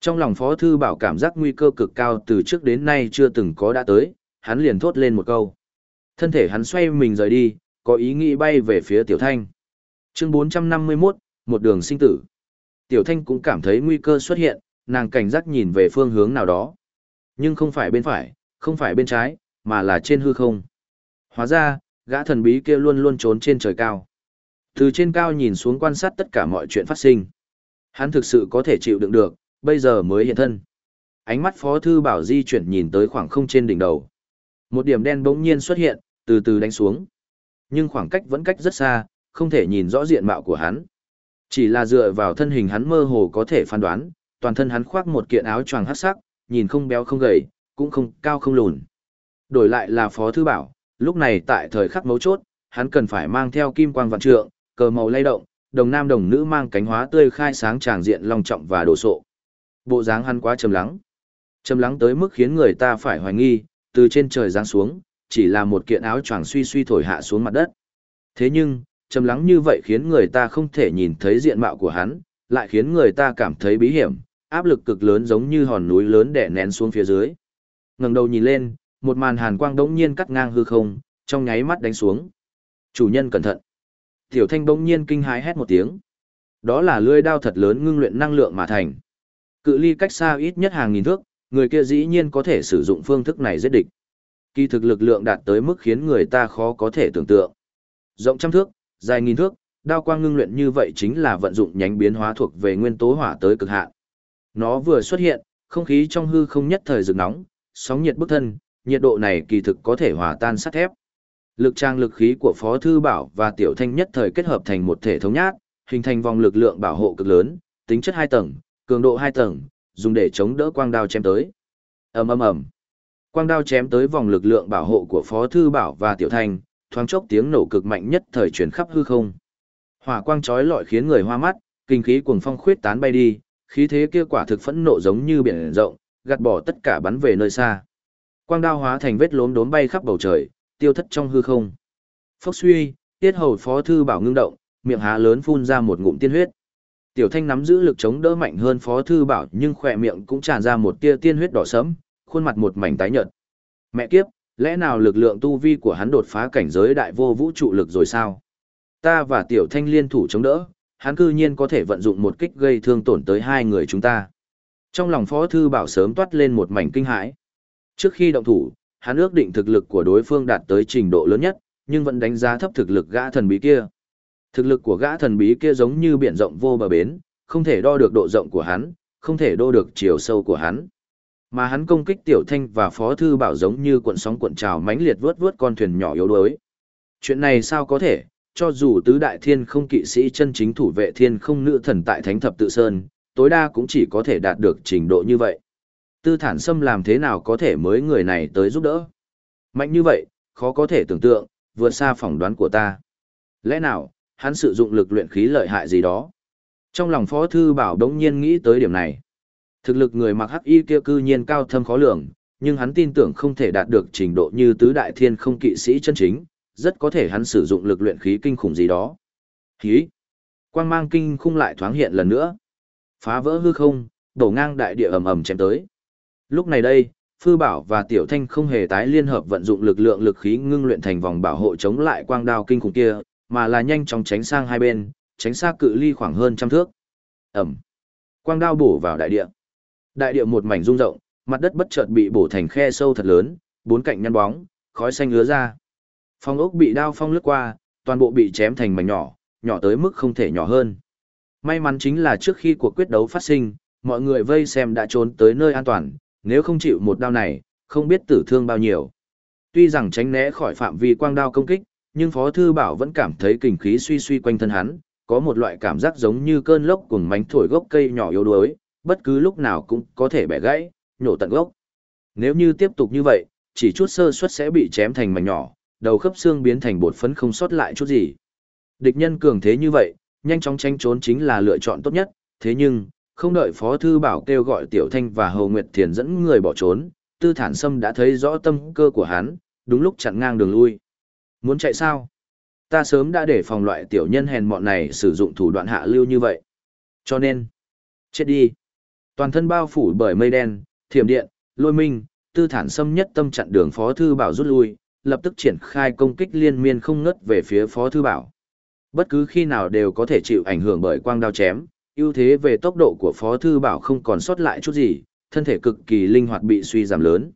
Trong lòng Phó Thư Bảo cảm giác nguy cơ cực cao từ trước đến nay chưa từng có đã tới, hắn liền thốt lên một câu. Thân thể hắn xoay mình rời đi, có ý nghĩ bay về phía Tiểu Thanh. chương 451, một đường sinh tử. Tiểu Thanh cũng cảm thấy nguy cơ xuất hiện, nàng cảnh giác nhìn về phương hướng nào đó. Nhưng không phải bên phải, không phải bên trái, mà là trên hư không. Hóa ra, gã thần bí kia luôn luôn trốn trên trời cao. Từ trên cao nhìn xuống quan sát tất cả mọi chuyện phát sinh. Hắn thực sự có thể chịu đựng được, bây giờ mới hiện thân. Ánh mắt Phó Thư Bảo di chuyển nhìn tới khoảng không trên đỉnh đầu. Một điểm đen bỗng nhiên xuất hiện, từ từ đánh xuống. Nhưng khoảng cách vẫn cách rất xa, không thể nhìn rõ diện mạo của hắn. Chỉ là dựa vào thân hình hắn mơ hồ có thể phán đoán, toàn thân hắn khoác một kiện áo choàng hắc sắc, nhìn không béo không gầy, cũng không cao không lùn. Đổi lại là Phó Thư Bảo, lúc này tại thời khắc mấu chốt, hắn cần phải mang theo kim quang vạn trượng, cờ màu lay động, đồng nam đồng nữ mang cánh hóa tươi khai sáng tràng diện long trọng và đồ sộ. Bộ dáng hắn quá trầm lắng. Trầm lắng tới mức khiến người ta phải hoài nghi, từ trên trời giáng xuống, chỉ là một kiện áo choàng suy suy thổi hạ xuống mặt đất. Thế nhưng, trầm lắng như vậy khiến người ta không thể nhìn thấy diện mạo của hắn, lại khiến người ta cảm thấy bí hiểm, áp lực cực lớn giống như hòn núi lớn đè nén xuống phía dưới. Ngẩng đầu nhìn lên, một màn hàn quang đống nhiên cắt ngang hư không, trong nháy mắt đánh xuống. Chủ nhân cẩn thận. Tiểu Thanh bỗng nhiên kinh hãi hét một tiếng. Đó là lưỡi đao thật lớn ngưng luyện năng lượng mà thành. Cự ly cách xa ít nhất hàng nghìn thước, người kia dĩ nhiên có thể sử dụng phương thức này giết địch. Kỳ thực lực lượng đạt tới mức khiến người ta khó có thể tưởng tượng. Rộng trăm thước, dài nghìn thước, đao quang ngưng luyện như vậy chính là vận dụng nhánh biến hóa thuộc về nguyên tố hỏa tới cực hạn. Nó vừa xuất hiện, không khí trong hư không nhất thời rực nóng, sóng nhiệt bức thân, nhiệt độ này kỳ thực có thể hòa tan sắt thép. Lực trang lực khí của Phó Thư Bảo và Tiểu Thanh nhất thời kết hợp thành một thể thống nhát, hình thành vòng lực lượng bảo hộ cực lớn, tính chất hai tầng, cường độ hai tầng, dùng để chống đỡ quang đao chém tới. ầm ầm ầm, quang đao chém tới vòng lực lượng bảo hộ của Phó Thư Bảo và Tiểu Thanh, thoáng chốc tiếng nổ cực mạnh nhất thời chuyển khắp hư không. Hỏa quang chói lọi khiến người hoa mắt, kinh khí cuồng phong khuyết tán bay đi, khí thế kia quả thực phẫn nộ giống như biển rộng, gạt bỏ tất cả bắn về nơi xa. Quang đao hóa thành vết lốm đốm bay khắp bầu trời, tiêu thất trong hư không. Phốc suy, tiết hầu phó thư bảo ngưng động, miệng há lớn phun ra một ngụm tiên huyết. Tiểu thanh nắm giữ lực chống đỡ mạnh hơn phó thư bảo nhưng khỏe miệng cũng tràn ra một tia tiên huyết đỏ sẫm, khuôn mặt một mảnh tái nhợt. Mẹ kiếp, lẽ nào lực lượng tu vi của hắn đột phá cảnh giới đại vô vũ trụ lực rồi sao? Ta và tiểu thanh liên thủ chống đỡ, hắn cư nhiên có thể vận dụng một kích gây thương tổn tới hai người chúng ta. Trong lòng Phó Thư Bảo sớm toát lên một mảnh kinh hãi. Trước khi động thủ, hắn ước định thực lực của đối phương đạt tới trình độ lớn nhất, nhưng vẫn đánh giá thấp thực lực gã thần bí kia. Thực lực của gã thần bí kia giống như biển rộng vô bờ bến, không thể đo được độ rộng của hắn, không thể đo được chiều sâu của hắn. Mà hắn công kích Tiểu Thanh và Phó Thư Bảo giống như cuộn sóng cuộn trào mãnh liệt vướt vướt con thuyền nhỏ yếu đuối. Chuyện này sao có thể, cho dù tứ đại thiên không kỵ sĩ chân chính thủ vệ thiên không nữ thần tại thánh thập tự sơn, tối đa cũng chỉ có thể đạt được trình độ như vậy. Tư thản Sâm làm thế nào có thể mới người này tới giúp đỡ? Mạnh như vậy, khó có thể tưởng tượng, vượt xa phỏng đoán của ta. Lẽ nào, hắn sử dụng lực luyện khí lợi hại gì đó? Trong lòng Phó Thư Bảo đống nhiên nghĩ tới điểm này. Thực lực người mặc hắc y kia cư nhiên cao thâm khó lường, nhưng hắn tin tưởng không thể đạt được trình độ như tứ đại thiên không kỵ sĩ chân chính, rất có thể hắn sử dụng lực luyện khí kinh khủng gì đó. Khí! Quang mang kinh khung lại thoáng hiện lần nữa. Phá vỡ hư không, đổ ngang đại địa ầm ầm chém tới. Lúc này đây, Phư Bảo và Tiểu Thanh không hề tái liên hợp vận dụng lực lượng lực khí ngưng luyện thành vòng bảo hộ chống lại quang đao kinh khủng kia, mà là nhanh chóng tránh sang hai bên, tránh xa cự ly khoảng hơn trăm thước. Ẩm. Quang đao bổ vào đại địa. Đại địa một mảnh rung rộng, mặt đất bất chợt bị bổ thành khe sâu thật lớn, bốn cạnh nhăn bóng, khói xanh lứa ra. Phong ốc bị đao phong lướt qua, toàn bộ bị chém thành mảnh nhỏ, nhỏ tới mức không thể nhỏ hơn. May mắn chính là trước khi cuộc quyết đấu phát sinh, mọi người vây xem đã trốn tới nơi an toàn, nếu không chịu một đao này, không biết tử thương bao nhiêu. Tuy rằng tránh né khỏi phạm vi quang đao công kích, nhưng Phó Thư Bảo vẫn cảm thấy kinh khí suy suy quanh thân hắn, có một loại cảm giác giống như cơn lốc cùng mánh thổi gốc cây nhỏ yếu đuối, bất cứ lúc nào cũng có thể bẻ gãy, nhổ tận gốc. Nếu như tiếp tục như vậy, chỉ chút sơ suất sẽ bị chém thành mảnh nhỏ, đầu khớp xương biến thành bột phấn không sót lại chút gì. Địch nhân cường thế như vậy, nhanh chóng tranh trốn chính là lựa chọn tốt nhất, thế nhưng, không đợi Phó Thư Bảo kêu gọi Tiểu Thanh và Hầu Nguyệt Thiền dẫn người bỏ trốn, Tư Thản Sâm đã thấy rõ tâm cơ của hắn, đúng lúc chặn ngang đường lui. Muốn chạy sao? Ta sớm đã để phòng loại tiểu nhân hèn mọn này sử dụng thủ đoạn hạ lưu như vậy. Cho nên, chết đi. Toàn thân bao phủ bởi mây đen, thiểm điện, lôi minh, tư thản xâm nhất tâm chặn đường Phó Thư Bảo rút lui, lập tức triển khai công kích liên miên không ngớt về phía Phó Thư Bảo. Bất cứ khi nào đều có thể chịu ảnh hưởng bởi quang đao chém, ưu thế về tốc độ của Phó Thư Bảo không còn sót lại chút gì, thân thể cực kỳ linh hoạt bị suy giảm lớn.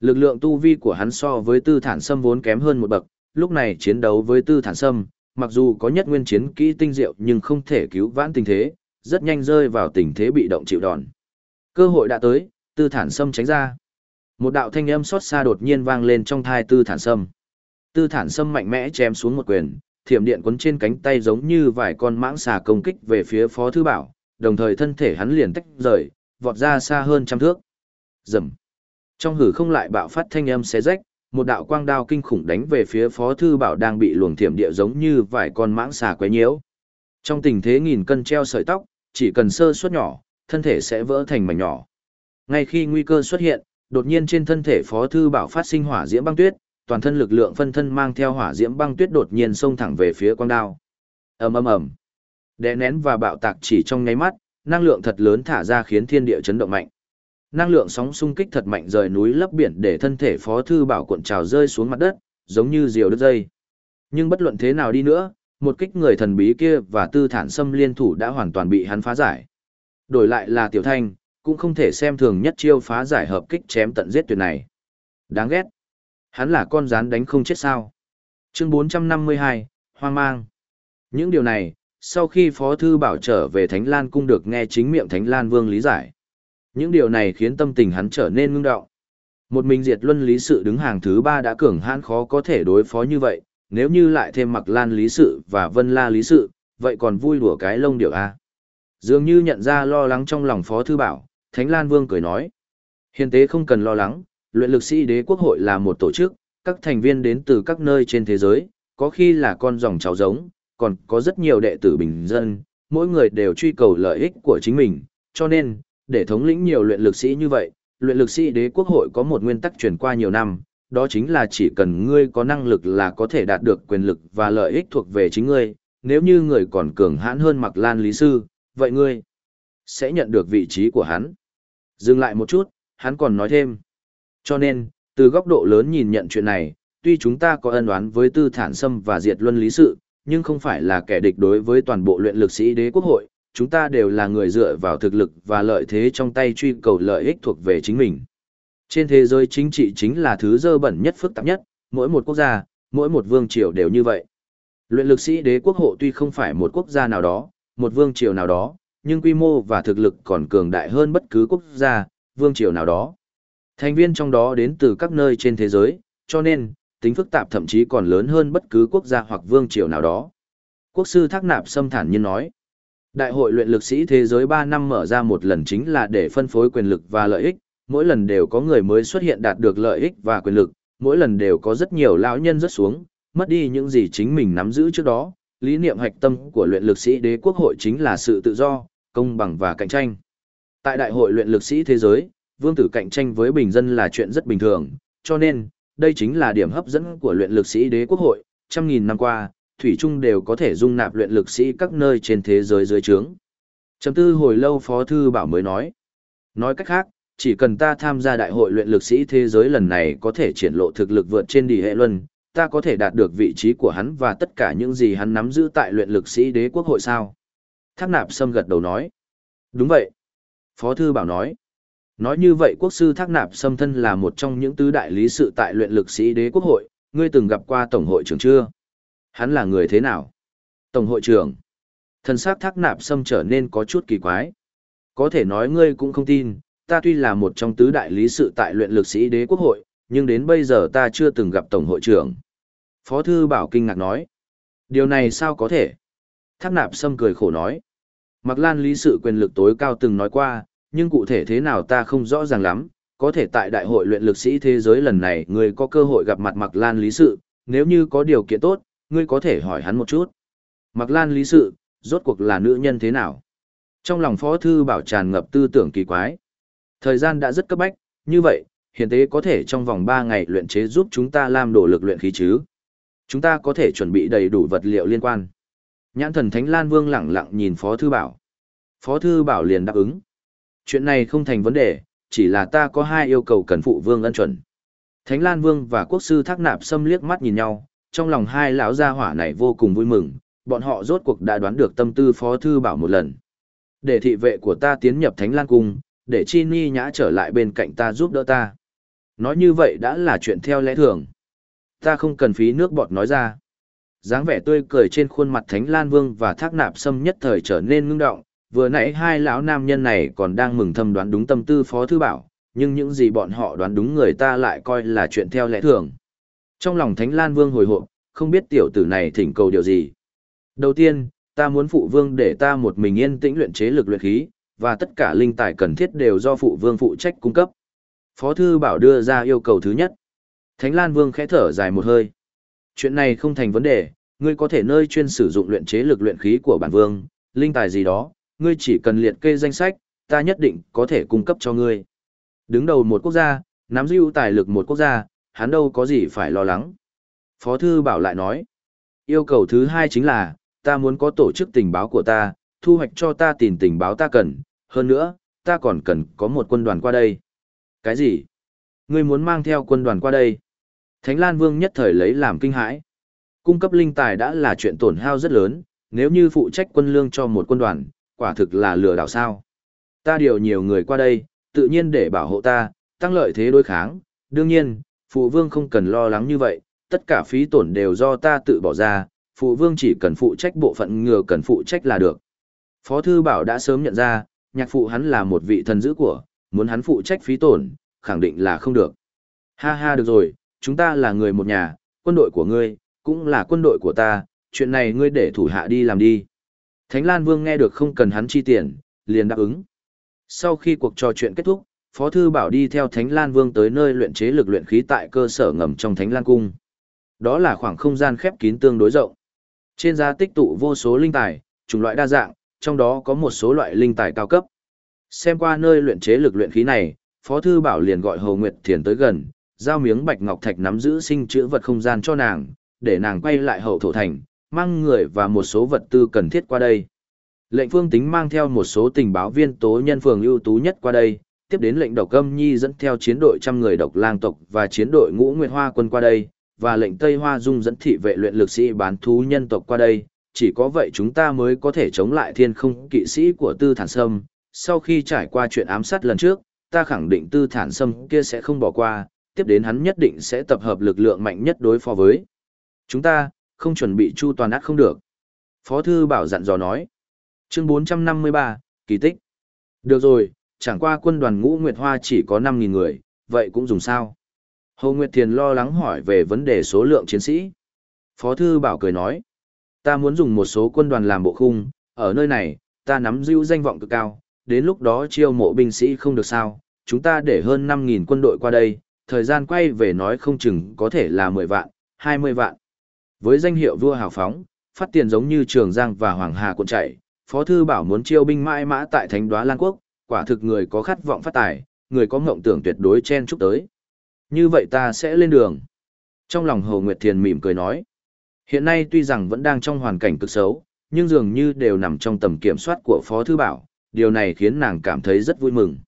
Lực lượng tu vi của hắn so với tư thản sâm vốn kém hơn một bậc, lúc này chiến đấu với tư thản sâm, mặc dù có nhất nguyên chiến kỹ tinh diệu nhưng không thể cứu vãn tình thế, rất nhanh rơi vào tình thế bị động chịu đòn. Cơ hội đã tới, tư thản sâm tránh ra. Một đạo thanh âm xót xa đột nhiên vang lên trong thai tư thản sâm. Tư thản sâm mạnh mẽ chém xuống một quyền, thiểm điện quấn trên cánh tay giống như vài con mãng xà công kích về phía phó thư bảo, đồng thời thân thể hắn liền tách rời, vọt ra xa hơn trăm thước. Rầm. Trong hử không lại bạo phát thanh âm xé rách, một đạo quang đao kinh khủng đánh về phía Phó Thư Bảo đang bị luồng thiểm địa giống như vài con mãng xà quấy nhiễu. Trong tình thế nghìn cân treo sợi tóc, chỉ cần sơ suất nhỏ, thân thể sẽ vỡ thành mảnh nhỏ. Ngay khi nguy cơ xuất hiện, đột nhiên trên thân thể Phó Thư Bảo phát sinh hỏa diễm băng tuyết, toàn thân lực lượng phân thân mang theo hỏa diễm băng tuyết đột nhiên xông thẳng về phía quang đao. Ầm ầm ầm. Đè nén và bạo tạc chỉ trong nháy mắt, năng lượng thật lớn thả ra khiến thiên địa chấn động mạnh. Năng lượng sóng xung kích thật mạnh rời núi lấp biển để thân thể Phó Thư Bảo cuộn trào rơi xuống mặt đất, giống như diều đứt dây. Nhưng bất luận thế nào đi nữa, một kích người thần bí kia và tư thản xâm liên thủ đã hoàn toàn bị hắn phá giải. Đổi lại là Tiểu Thanh, cũng không thể xem thường nhất chiêu phá giải hợp kích chém tận giết tuyệt này. Đáng ghét. Hắn là con rán đánh không chết sao. Chương 452, Hoang mang. Những điều này, sau khi Phó Thư Bảo trở về Thánh Lan Cung được nghe chính miệng Thánh Lan Vương lý giải. Những điều này khiến tâm tình hắn trở nên ngưng động. Một mình diệt luân lý sự đứng hàng thứ ba đã cường hãn khó có thể đối phó như vậy, nếu như lại thêm mặc lan lý sự và vân la lý sự, vậy còn vui đùa cái lông điệu A. Dường như nhận ra lo lắng trong lòng Phó Thư Bảo, Thánh Lan Vương cười nói. Hiền tế không cần lo lắng, luyện lực sĩ đế quốc hội là một tổ chức, các thành viên đến từ các nơi trên thế giới, có khi là con dòng cháu giống, còn có rất nhiều đệ tử bình dân, mỗi người đều truy cầu lợi ích của chính mình, cho nên, để thống lĩnh nhiều luyện lực sĩ như vậy, luyện lực sĩ đế quốc hội có một nguyên tắc truyền qua nhiều năm, đó chính là chỉ cần ngươi có năng lực là có thể đạt được quyền lực và lợi ích thuộc về chính ngươi, nếu như người còn cường hãn hơn mặc lan lý sư, vậy ngươi sẽ nhận được vị trí của hắn. Dừng lại một chút, hắn còn nói thêm. Cho nên, từ góc độ lớn nhìn nhận chuyện này, tuy chúng ta có ân oán với tư thản sâm và diệt luân lý sự, nhưng không phải là kẻ địch đối với toàn bộ luyện lực sĩ đế quốc hội, chúng ta đều là người dựa vào thực lực và lợi thế trong tay truy cầu lợi ích thuộc về chính mình. Trên thế giới chính trị chính là thứ dơ bẩn nhất phức tạp nhất, mỗi một quốc gia, mỗi một vương triều đều như vậy. Luyện lực sĩ đế quốc hộ tuy không phải một quốc gia nào đó, một vương triều nào đó, nhưng quy mô và thực lực còn cường đại hơn bất cứ quốc gia, vương triều nào đó. Thành viên trong đó đến từ các nơi trên thế giới, cho nên, tính phức tạp thậm chí còn lớn hơn bất cứ quốc gia hoặc vương triều nào đó. Quốc sư Thác Nạp xâm thản nhiên nói, Đại hội luyện lực sĩ thế giới 3 năm mở ra một lần chính là để phân phối quyền lực và lợi ích, mỗi lần đều có người mới xuất hiện đạt được lợi ích và quyền lực, mỗi lần đều có rất nhiều lão nhân rớt xuống, mất đi những gì chính mình nắm giữ trước đó. Lý niệm hạch tâm của luyện lực sĩ đế quốc hội chính là sự tự do, công bằng và cạnh tranh. Tại đại hội luyện lực sĩ thế giới, vương tử cạnh tranh với bình dân là chuyện rất bình thường, cho nên, đây chính là điểm hấp dẫn của luyện lực sĩ đế quốc hội. Trăm nghìn năm qua, thủy trung đều có thể dung nạp luyện lực sĩ các nơi trên thế giới dưới trướng. Chấm tư hồi lâu Phó Thư Bảo mới nói. Nói cách khác, chỉ cần ta tham gia đại hội luyện lực sĩ thế giới lần này có thể triển lộ thực lực vượt trên đi hệ luân, ta có thể đạt được vị trí của hắn và tất cả những gì hắn nắm giữ tại luyện lực sĩ đế quốc hội sao. Thác nạp sâm gật đầu nói. Đúng vậy. Phó Thư Bảo nói. Nói như vậy quốc sư Thác nạp sâm thân là một trong những tứ đại lý sự tại luyện lực sĩ đế quốc hội, ngươi từng gặp qua tổng hội trưởng chưa? Hắn là người thế nào? Tổng hội trưởng. Thần sắc thác nạp Sâm trở nên có chút kỳ quái. Có thể nói ngươi cũng không tin, ta tuy là một trong tứ đại lý sự tại luyện lực sĩ đế quốc hội, nhưng đến bây giờ ta chưa từng gặp tổng hội trưởng. Phó thư bảo kinh ngạc nói. Điều này sao có thể? Thác nạp sâm cười khổ nói. Mặc lan lý sự quyền lực tối cao từng nói qua, nhưng cụ thể thế nào ta không rõ ràng lắm, có thể tại đại hội luyện lực sĩ thế giới lần này ngươi có cơ hội gặp mặt Mặc Lan lý sự, nếu như có điều kiện tốt, ngươi có thể hỏi hắn một chút. Mặc Lan lý sự, rốt cuộc là nữ nhân thế nào? Trong lòng phó thư bảo tràn ngập tư tưởng kỳ quái. Thời gian đã rất cấp bách, như vậy, hiện tế có thể trong vòng 3 ngày luyện chế giúp chúng ta làm đổ lực luyện khí chứ. Chúng ta có thể chuẩn bị đầy đủ vật liệu liên quan. Nhãn thần Thánh Lan Vương lặng lặng nhìn Phó Thư Bảo. Phó Thư Bảo liền đáp ứng. Chuyện này không thành vấn đề, chỉ là ta có hai yêu cầu cần phụ vương ân chuẩn. Thánh Lan Vương và quốc sư Thác Nạp xâm liếc mắt nhìn nhau, trong lòng hai lão gia hỏa này vô cùng vui mừng, bọn họ rốt cuộc đã đoán được tâm tư Phó Thư Bảo một lần. Để thị vệ của ta tiến nhập Thánh Lan Cung, để Chi Ni nhã trở lại bên cạnh ta giúp đỡ ta. Nói như vậy đã là chuyện theo lẽ thường. Ta không cần phí nước bọt nói ra dáng vẻ tươi cười trên khuôn mặt Thánh Lan Vương và Thác Nạp Sâm nhất thời trở nên ngưng động, vừa nãy hai lão nam nhân này còn đang mừng thầm đoán đúng tâm tư Phó Thư Bảo, nhưng những gì bọn họ đoán đúng người ta lại coi là chuyện theo lẽ thường. Trong lòng Thánh Lan Vương hồi hộp, không biết tiểu tử này thỉnh cầu điều gì. Đầu tiên, ta muốn phụ vương để ta một mình yên tĩnh luyện chế lực luyện khí, và tất cả linh tài cần thiết đều do phụ vương phụ trách cung cấp. Phó thư bảo đưa ra yêu cầu thứ nhất. Thánh Lan Vương khẽ thở dài một hơi. Chuyện này không thành vấn đề, ngươi có thể nơi chuyên sử dụng luyện chế lực luyện khí của bản vương, linh tài gì đó, ngươi chỉ cần liệt kê danh sách, ta nhất định có thể cung cấp cho ngươi. Đứng đầu một quốc gia, nắm giữ tài lực một quốc gia, hắn đâu có gì phải lo lắng. Phó thư bảo lại nói, yêu cầu thứ hai chính là, ta muốn có tổ chức tình báo của ta, thu hoạch cho ta tìm tình báo ta cần, hơn nữa, ta còn cần có một quân đoàn qua đây. Cái gì? Ngươi muốn mang theo quân đoàn qua đây? Thánh Lan Vương nhất thời lấy làm kinh hãi. Cung cấp linh tài đã là chuyện tổn hao rất lớn, nếu như phụ trách quân lương cho một quân đoàn, quả thực là lừa đảo sao. Ta điều nhiều người qua đây, tự nhiên để bảo hộ ta, tăng lợi thế đối kháng. Đương nhiên, phụ vương không cần lo lắng như vậy, tất cả phí tổn đều do ta tự bỏ ra, phụ vương chỉ cần phụ trách bộ phận ngừa cần phụ trách là được. Phó thư bảo đã sớm nhận ra, nhạc phụ hắn là một vị thần dữ của, muốn hắn phụ trách phí tổn, khẳng định là không được. Ha ha được rồi, chúng ta là người một nhà, quân đội của ngươi, cũng là quân đội của ta, chuyện này ngươi để thủ hạ đi làm đi. Thánh Lan Vương nghe được không cần hắn chi tiền, liền đáp ứng. Sau khi cuộc trò chuyện kết thúc, Phó Thư Bảo đi theo Thánh Lan Vương tới nơi luyện chế lực luyện khí tại cơ sở ngầm trong Thánh Lan Cung. Đó là khoảng không gian khép kín tương đối rộng. Trên giá tích tụ vô số linh tài, chủng loại đa dạng, trong đó có một số loại linh tài cao cấp. Xem qua nơi luyện chế lực luyện khí này, Phó Thư Bảo liền gọi Hồ Nguyệt Thiền tới gần, giao miếng bạch ngọc thạch nắm giữ sinh chữ vật không gian cho nàng, để nàng quay lại hậu thổ thành, mang người và một số vật tư cần thiết qua đây. Lệnh phương tính mang theo một số tình báo viên tố nhân phường ưu tú nhất qua đây, tiếp đến lệnh độc âm nhi dẫn theo chiến đội trăm người độc lang tộc và chiến đội ngũ nguyệt hoa quân qua đây, và lệnh Tây Hoa Dung dẫn thị vệ luyện lực sĩ bán thú nhân tộc qua đây, chỉ có vậy chúng ta mới có thể chống lại thiên không kỵ sĩ của tư thản sâm. Sau khi trải qua chuyện ám sát lần trước, ta khẳng định tư thản sâm kia sẽ không bỏ qua, tiếp đến hắn nhất định sẽ tập hợp lực lượng mạnh nhất đối phó với. Chúng ta, không chuẩn bị chu toàn át không được. Phó thư bảo dặn dò nói. Chương 453, kỳ tích. Được rồi, chẳng qua quân đoàn ngũ Nguyệt Hoa chỉ có 5.000 người, vậy cũng dùng sao? Hồ Nguyệt Thiền lo lắng hỏi về vấn đề số lượng chiến sĩ. Phó thư bảo cười nói. Ta muốn dùng một số quân đoàn làm bộ khung, ở nơi này, ta nắm giữ danh vọng cực cao, đến lúc đó chiêu mộ binh sĩ không được sao, chúng ta để hơn 5.000 quân đội qua đây, thời gian quay về nói không chừng có thể là 10 vạn, 20 vạn. Với danh hiệu vua hào phóng, phát tiền giống như Trường Giang và Hoàng Hà cuộn chạy, Phó Thư Bảo muốn chiêu binh mãi mã tại Thánh Đoá Lan Quốc, quả thực người có khát vọng phát tài, người có mộng tưởng tuyệt đối chen chúc tới. Như vậy ta sẽ lên đường. Trong lòng Hồ Nguyệt Thiền mỉm cười nói. Hiện nay tuy rằng vẫn đang trong hoàn cảnh cực xấu, nhưng dường như đều nằm trong tầm kiểm soát của Phó Thư Bảo, điều này khiến nàng cảm thấy rất vui mừng.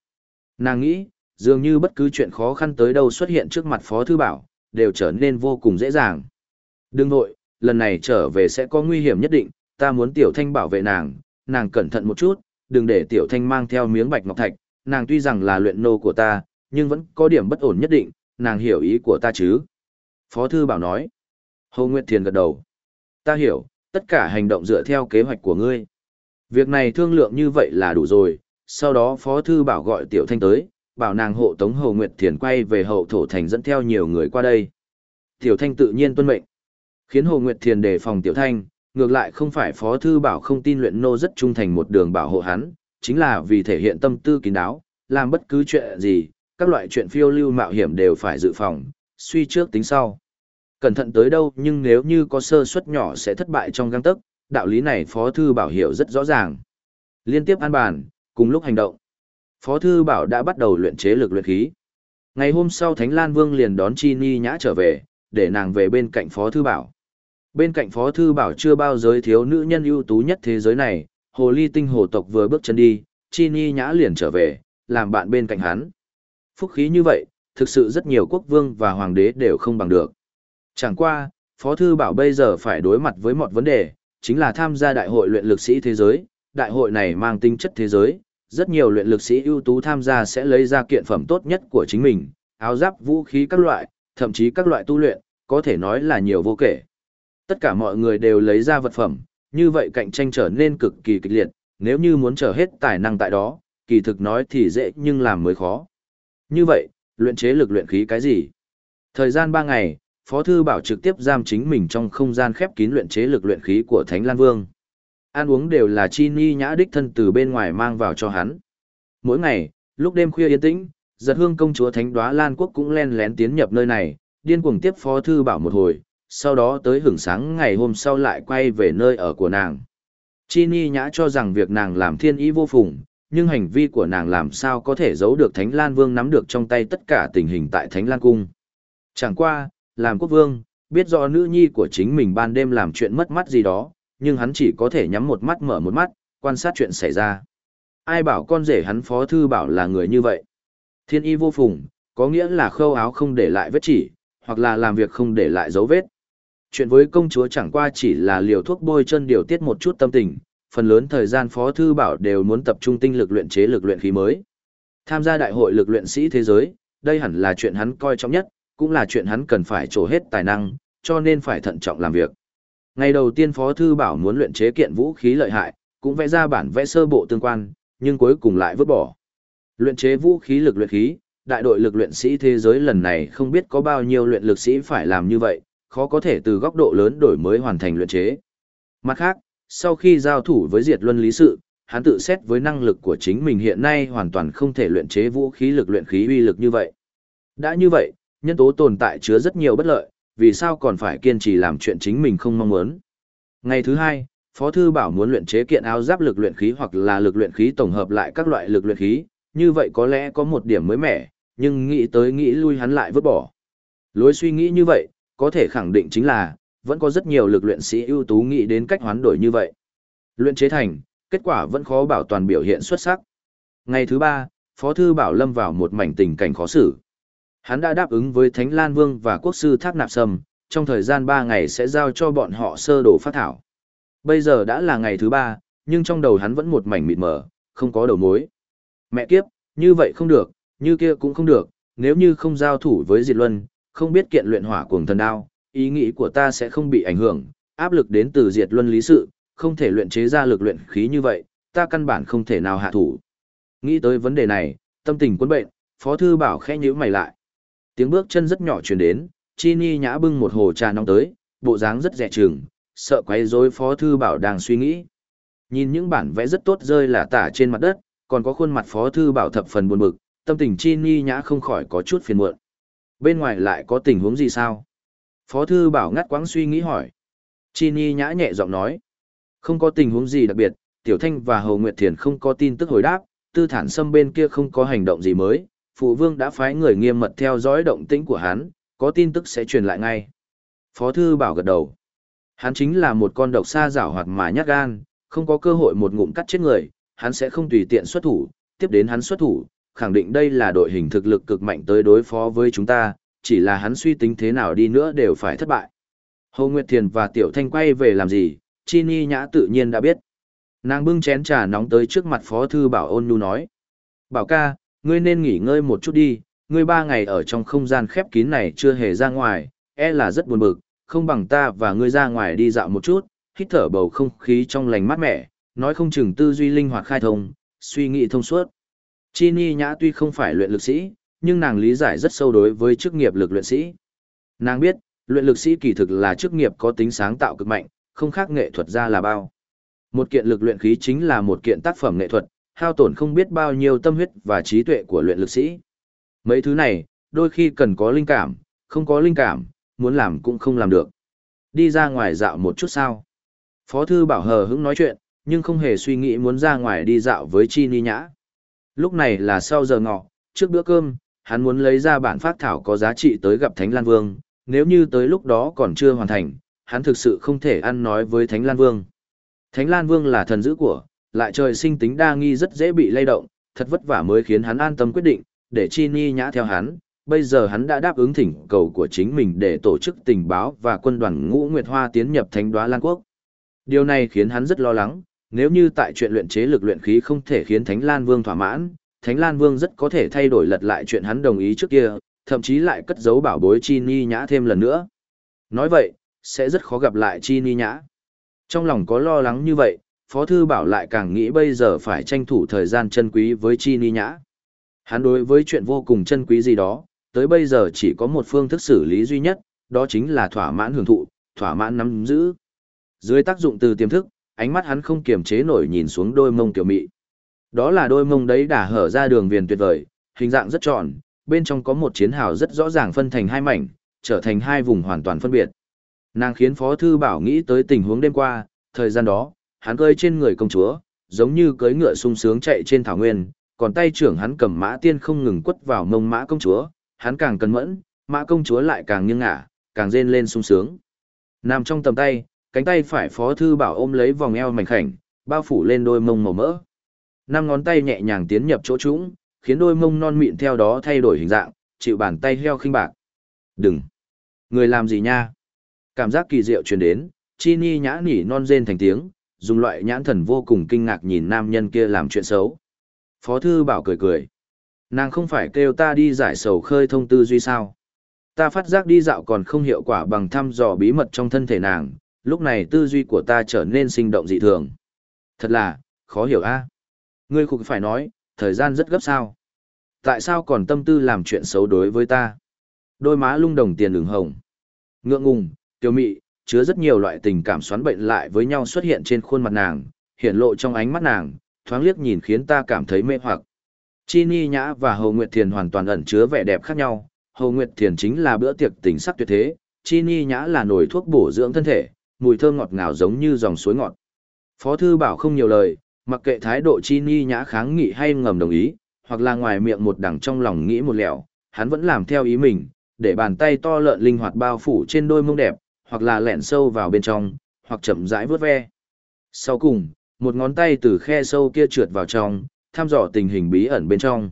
Nàng nghĩ, dường như bất cứ chuyện khó khăn tới đâu xuất hiện trước mặt Phó Thư Bảo, đều trở nên vô cùng dễ dàng. Đừng nội, lần này trở về sẽ có nguy hiểm nhất định, ta muốn Tiểu Thanh bảo vệ nàng, nàng cẩn thận một chút, đừng để Tiểu Thanh mang theo miếng bạch ngọc thạch, nàng tuy rằng là luyện nô của ta, nhưng vẫn có điểm bất ổn nhất định, nàng hiểu ý của ta chứ. Phó Thư Bảo nói. Hồ Nguyệt Thiền gật đầu. Ta hiểu, tất cả hành động dựa theo kế hoạch của ngươi. Việc này thương lượng như vậy là đủ rồi, sau đó Phó Thư Bảo gọi Tiểu Thanh tới, bảo nàng hộ tống Hồ Nguyệt Thiền quay về hậu thổ thành dẫn theo nhiều người qua đây. Tiểu Thanh tự nhiên tuân mệnh, khiến Hồ Nguyệt Thiền đề phòng Tiểu Thanh, ngược lại không phải Phó Thư Bảo không tin luyện nô rất trung thành một đường bảo hộ hắn, chính là vì thể hiện tâm tư kín đáo, làm bất cứ chuyện gì, các loại chuyện phiêu lưu mạo hiểm đều phải dự phòng, suy trước tính sau. Cẩn thận tới đâu nhưng nếu như có sơ suất nhỏ sẽ thất bại trong găng tấc, đạo lý này Phó Thư Bảo hiểu rất rõ ràng. Liên tiếp an bàn, cùng lúc hành động. Phó Thư Bảo đã bắt đầu luyện chế lực luyện khí. Ngày hôm sau Thánh Lan Vương liền đón Chi Ni Nhã trở về, để nàng về bên cạnh Phó Thư Bảo. Bên cạnh Phó Thư Bảo chưa bao giới thiếu nữ nhân ưu tú nhất thế giới này, hồ ly tinh hồ tộc vừa bước chân đi, Chi Ni Nhã liền trở về, làm bạn bên cạnh hắn. Phúc khí như vậy, thực sự rất nhiều quốc vương và hoàng đế đều không bằng được. Chẳng qua, Phó Thư Bảo bây giờ phải đối mặt với một vấn đề, chính là tham gia đại hội luyện lực sĩ thế giới. Đại hội này mang tính chất thế giới, rất nhiều luyện lực sĩ ưu tú tham gia sẽ lấy ra kiện phẩm tốt nhất của chính mình, áo giáp vũ khí các loại, thậm chí các loại tu luyện, có thể nói là nhiều vô kể. Tất cả mọi người đều lấy ra vật phẩm, như vậy cạnh tranh trở nên cực kỳ kịch liệt, nếu như muốn trở hết tài năng tại đó, kỳ thực nói thì dễ nhưng làm mới khó. Như vậy, luyện chế lực luyện khí cái gì? Thời gian 3 ngày, Phó Thư Bảo trực tiếp giam chính mình trong không gian khép kín luyện chế lực luyện khí của Thánh Lan Vương. Ăn uống đều là chi ni nhã đích thân từ bên ngoài mang vào cho hắn. Mỗi ngày, lúc đêm khuya yên tĩnh, giật hương công chúa Thánh Đoá Lan Quốc cũng len lén tiến nhập nơi này, điên cuồng tiếp Phó Thư Bảo một hồi, sau đó tới hưởng sáng ngày hôm sau lại quay về nơi ở của nàng. Chi ni nhã cho rằng việc nàng làm thiên ý vô phùng, nhưng hành vi của nàng làm sao có thể giấu được Thánh Lan Vương nắm được trong tay tất cả tình hình tại Thánh Lan Cung. Chẳng qua, làm quốc vương, biết rõ nữ nhi của chính mình ban đêm làm chuyện mất mắt gì đó, nhưng hắn chỉ có thể nhắm một mắt mở một mắt, quan sát chuyện xảy ra. Ai bảo con rể hắn phó thư bảo là người như vậy? Thiên y vô phùng, có nghĩa là khâu áo không để lại vết chỉ, hoặc là làm việc không để lại dấu vết. Chuyện với công chúa chẳng qua chỉ là liều thuốc bôi chân điều tiết một chút tâm tình, phần lớn thời gian phó thư bảo đều muốn tập trung tinh lực luyện chế lực luyện khí mới. Tham gia đại hội lực luyện sĩ thế giới, đây hẳn là chuyện hắn coi trọng nhất, cũng là chuyện hắn cần phải trổ hết tài năng, cho nên phải thận trọng làm việc. Ngày đầu tiên Phó Thư Bảo muốn luyện chế kiện vũ khí lợi hại, cũng vẽ ra bản vẽ sơ bộ tương quan, nhưng cuối cùng lại vứt bỏ. Luyện chế vũ khí lực luyện khí, đại đội lực luyện sĩ thế giới lần này không biết có bao nhiêu luyện lực sĩ phải làm như vậy, khó có thể từ góc độ lớn đổi mới hoàn thành luyện chế. Mặt khác, sau khi giao thủ với Diệt Luân Lý Sự, hắn tự xét với năng lực của chính mình hiện nay hoàn toàn không thể luyện chế vũ khí lực luyện khí uy lực như vậy. Đã như vậy, nhân tố tồn tại chứa rất nhiều bất lợi, vì sao còn phải kiên trì làm chuyện chính mình không mong muốn. Ngày thứ hai, Phó Thư Bảo muốn luyện chế kiện áo giáp lực luyện khí hoặc là lực luyện khí tổng hợp lại các loại lực luyện khí, như vậy có lẽ có một điểm mới mẻ, nhưng nghĩ tới nghĩ lui hắn lại vứt bỏ. Lối suy nghĩ như vậy, có thể khẳng định chính là, vẫn có rất nhiều lực luyện sĩ ưu tú nghĩ đến cách hoán đổi như vậy. Luyện chế thành, kết quả vẫn khó bảo toàn biểu hiện xuất sắc. Ngày thứ ba, Phó Thư Bảo lâm vào một mảnh tình cảnh khó xử. Hắn đã đáp ứng với Thánh Lan Vương và quốc sư Thác Nạp Sầm trong thời gian 3 ngày sẽ giao cho bọn họ sơ đồ phát thảo. Bây giờ đã là ngày thứ 3, nhưng trong đầu hắn vẫn một mảnh mịt mờ, không có đầu mối. Mẹ kiếp, như vậy không được, như kia cũng không được, nếu như không giao thủ với Diệt Luân, không biết kiện luyện hỏa cuồng thần đao, ý nghĩ của ta sẽ không bị ảnh hưởng, áp lực đến từ Diệt Luân lý sự, không thể luyện chế ra lực luyện khí như vậy, ta căn bản không thể nào hạ thủ. Nghĩ tới vấn đề này, tâm tình quân bệnh, Phó Thư Bảo khẽ nhíu mày lại. Tiếng bước chân rất nhỏ truyền đến, Chi Ni nhã bưng một hồ trà nóng tới, bộ dáng rất dè chừng, sợ quấy rối Phó Thư Bảo đang suy nghĩ. Nhìn những bản vẽ rất tốt rơi là tả trên mặt đất, còn có khuôn mặt Phó Thư Bảo thập phần buồn bực, tâm tình Chi Ni nhã không khỏi có chút phiền muộn. Bên ngoài lại có tình huống gì sao? Phó Thư Bảo ngắt quãng suy nghĩ hỏi. Chi Ni nhã nhẹ giọng nói. Không có tình huống gì đặc biệt, Tiểu Thanh và Hầu Nguyệt Thiền không có tin tức hồi đáp, tư thản xâm bên kia không có hành động gì mới, phụ vương đã phái người nghiêm mật theo dõi động tĩnh của hắn, có tin tức sẽ truyền lại ngay. Phó thư bảo gật đầu. Hắn chính là một con độc xa rảo hoạt mà nhát gan, không có cơ hội một ngụm cắt chết người, hắn sẽ không tùy tiện xuất thủ, tiếp đến hắn xuất thủ, khẳng định đây là đội hình thực lực cực mạnh tới đối phó với chúng ta, chỉ là hắn suy tính thế nào đi nữa đều phải thất bại. Hồ Nguyệt Thiền và Tiểu Thanh quay về làm gì, Chi Ni Nhã tự nhiên đã biết. Nàng bưng chén trà nóng tới trước mặt Phó Thư Bảo ôn nhu nói. Bảo ca, ngươi nên nghỉ ngơi một chút đi, ngươi ba ngày ở trong không gian khép kín này chưa hề ra ngoài, e là rất buồn bực, không bằng ta và ngươi ra ngoài đi dạo một chút, hít thở bầu không khí trong lành mát mẻ, nói không chừng tư duy linh hoạt khai thông, suy nghĩ thông suốt. Chini Nhã tuy không phải luyện lực sĩ, nhưng nàng lý giải rất sâu đối với chức nghiệp lực luyện sĩ. Nàng biết, luyện lực sĩ kỳ thực là chức nghiệp có tính sáng tạo cực mạnh, không khác nghệ thuật ra là bao. Một kiện lực luyện khí chính là một kiện tác phẩm nghệ thuật, hao tổn không biết bao nhiêu tâm huyết và trí tuệ của luyện lực sĩ. Mấy thứ này, đôi khi cần có linh cảm, không có linh cảm, muốn làm cũng không làm được. Đi ra ngoài dạo một chút sao. Phó thư bảo hờ hững nói chuyện, nhưng không hề suy nghĩ muốn ra ngoài đi dạo với Chi Ni Nhã. Lúc này là sau giờ ngọ, trước bữa cơm, hắn muốn lấy ra bản phát thảo có giá trị tới gặp Thánh Lan Vương, nếu như tới lúc đó còn chưa hoàn thành, hắn thực sự không thể ăn nói với Thánh Lan Vương. Thánh Lan Vương là thần dữ của, lại trời sinh tính đa nghi rất dễ bị lay động, thật vất vả mới khiến hắn an tâm quyết định, để Chi Ni nhã theo hắn. Bây giờ hắn đã đáp ứng thỉnh cầu của chính mình để tổ chức tình báo và quân đoàn ngũ Nguyệt Hoa tiến nhập Thánh Đoá Lan Quốc. Điều này khiến hắn rất lo lắng, nếu như tại chuyện luyện chế lực luyện khí không thể khiến Thánh Lan Vương thỏa mãn, Thánh Lan Vương rất có thể thay đổi lật lại chuyện hắn đồng ý trước kia, thậm chí lại cất giấu bảo bối Chi Ni Nhã thêm lần nữa. Nói vậy, sẽ rất khó gặp lại Chi Ni Nhã. Trong lòng có lo lắng như vậy, Phó Thư Bảo lại càng nghĩ bây giờ phải tranh thủ thời gian chân quý với Chi Ni Nhã. Hắn đối với chuyện vô cùng chân quý gì đó, tới bây giờ chỉ có một phương thức xử lý duy nhất, đó chính là thỏa mãn hưởng thụ, thỏa mãn nắm giữ. Dưới tác dụng từ tiềm thức, ánh mắt hắn không kiềm chế nổi nhìn xuống đôi mông tiểu mị. Đó là đôi mông đấy đã hở ra đường viền tuyệt vời, hình dạng rất tròn, bên trong có một chiến hào rất rõ ràng phân thành hai mảnh, trở thành hai vùng hoàn toàn phân biệt. Nàng khiến Phó Thư Bảo nghĩ tới tình huống đêm qua, thời gian đó, hắn cơi trên người công chúa, giống như cưới ngựa sung sướng chạy trên thảo nguyên, còn tay trưởng hắn cầm mã tiên không ngừng quất vào mông mã công chúa, hắn càng cẩn mẫn, mã công chúa lại càng nghiêng ngả, càng rên lên sung sướng. Nằm trong tầm tay, cánh tay phải Phó Thư Bảo ôm lấy vòng eo mảnh khảnh, bao phủ lên đôi mông màu mỡ. Năm ngón tay nhẹ nhàng tiến nhập chỗ trũng, khiến đôi mông non mịn theo đó thay đổi hình dạng, chịu bàn tay heo khinh bạc. Đừng! Người làm gì nha? Cảm giác kỳ diệu truyền đến, chi ni nhã nỉ non rên thành tiếng, dùng loại nhãn thần vô cùng kinh ngạc nhìn nam nhân kia làm chuyện xấu. Phó thư bảo cười cười. Nàng không phải kêu ta đi giải sầu khơi thông tư duy sao. Ta phát giác đi dạo còn không hiệu quả bằng thăm dò bí mật trong thân thể nàng, lúc này tư duy của ta trở nên sinh động dị thường. Thật là, khó hiểu a Ngươi khục phải nói, thời gian rất gấp sao. Tại sao còn tâm tư làm chuyện xấu đối với ta? Đôi má lung đồng tiền đường hồng. Ngượng ngùng, tiểu mị, chứa rất nhiều loại tình cảm xoắn bệnh lại với nhau xuất hiện trên khuôn mặt nàng, hiện lộ trong ánh mắt nàng, thoáng liếc nhìn khiến ta cảm thấy mê hoặc. Chi Ni Nhã và Hồ Nguyệt Thiền hoàn toàn ẩn chứa vẻ đẹp khác nhau. Hồ Nguyệt Thiền chính là bữa tiệc tình sắc tuyệt thế, Chi Ni Nhã là nồi thuốc bổ dưỡng thân thể, mùi thơm ngọt ngào giống như dòng suối ngọt. Phó thư bảo không nhiều lời, mặc kệ thái độ Chi Ni Nhã kháng nghị hay ngầm đồng ý, hoặc là ngoài miệng một đằng trong lòng nghĩ một lẹo, hắn vẫn làm theo ý mình, để bàn tay to lợn linh hoạt bao phủ trên đôi mông đẹp, hoặc là lẻn sâu vào bên trong, hoặc chậm rãi vớt ve. Sau cùng, một ngón tay từ khe sâu kia trượt vào trong, thăm dò tình hình bí ẩn bên trong.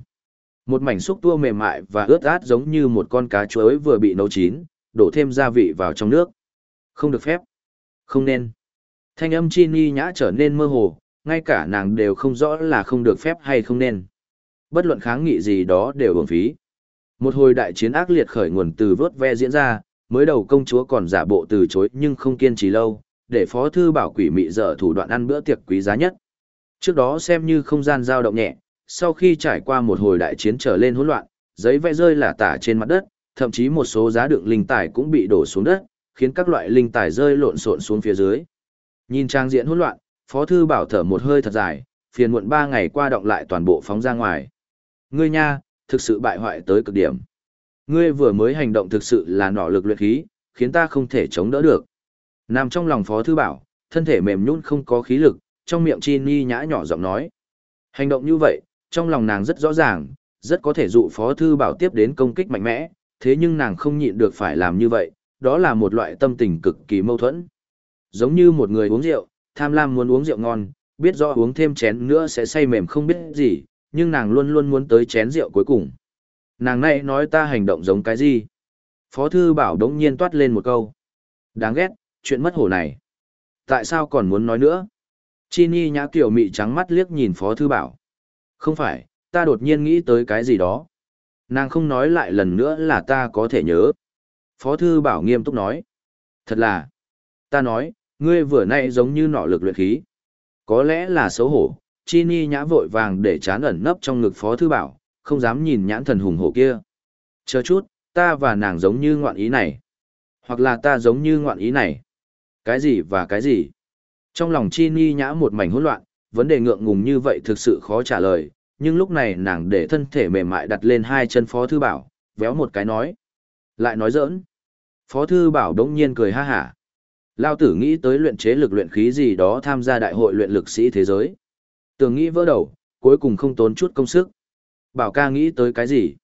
Một mảnh xúc tua mềm mại và ướt át giống như một con cá chuối vừa bị nấu chín, đổ thêm gia vị vào trong nước. Không được phép. Không nên. Thanh âm chi ni nhã trở nên mơ hồ, ngay cả nàng đều không rõ là không được phép hay không nên. Bất luận kháng nghị gì đó đều uổng phí. Một hồi đại chiến ác liệt khởi nguồn từ vớt ve diễn ra, mới đầu công chúa còn giả bộ từ chối nhưng không kiên trì lâu, để phó thư bảo quỷ mị dở thủ đoạn ăn bữa tiệc quý giá nhất. Trước đó xem như không gian dao động nhẹ, sau khi trải qua một hồi đại chiến trở lên hỗn loạn, giấy vẽ rơi là tả trên mặt đất, thậm chí một số giá đựng linh tài cũng bị đổ xuống đất, khiến các loại linh tài rơi lộn xộn xuống phía dưới. Nhìn trang diện hỗn loạn, Phó thư bảo thở một hơi thật dài, phiền muộn 3 ngày qua động lại toàn bộ phóng ra ngoài. Ngươi nha, thực sự bại hoại tới cực điểm. Ngươi vừa mới hành động thực sự là nỏ lực luyện khí, khiến ta không thể chống đỡ được. Nằm trong lòng Phó Thư Bảo, thân thể mềm nhún không có khí lực, trong miệng Chi Ni nhã nhỏ giọng nói. Hành động như vậy, trong lòng nàng rất rõ ràng, rất có thể dụ Phó Thư Bảo tiếp đến công kích mạnh mẽ, thế nhưng nàng không nhịn được phải làm như vậy, đó là một loại tâm tình cực kỳ mâu thuẫn. Giống như một người uống rượu, tham lam muốn uống rượu ngon, biết rõ uống thêm chén nữa sẽ say mềm không biết gì, nhưng nàng luôn luôn muốn tới chén rượu cuối cùng. Nàng này nói ta hành động giống cái gì? Phó thư bảo đống nhiên toát lên một câu. Đáng ghét, chuyện mất hổ này. Tại sao còn muốn nói nữa? Chi Ni nhã kiểu mị trắng mắt liếc nhìn Phó thư bảo. Không phải, ta đột nhiên nghĩ tới cái gì đó. Nàng không nói lại lần nữa là ta có thể nhớ. Phó thư bảo nghiêm túc nói. Thật là, ta nói, ngươi vừa nay giống như nọ lực luyện khí. Có lẽ là xấu hổ, Chi Ni nhã vội vàng để chán ẩn nấp trong ngực Phó Thư Bảo, không dám nhìn nhãn thần hùng hổ kia. Chờ chút, ta và nàng giống như ngoạn ý này. Hoặc là ta giống như ngoạn ý này. Cái gì và cái gì? Trong lòng Chi Ni nhã một mảnh hỗn loạn, vấn đề ngượng ngùng như vậy thực sự khó trả lời, nhưng lúc này nàng để thân thể mềm mại đặt lên hai chân Phó Thư Bảo, véo một cái nói. Lại nói giỡn. Phó Thư Bảo đống nhiên cười ha hả. Lao tử nghĩ tới luyện chế lực luyện khí gì đó tham gia đại hội luyện lực sĩ thế giới. Tường nghĩ vỡ đầu, cuối cùng không tốn chút công sức. Bảo ca nghĩ tới cái gì?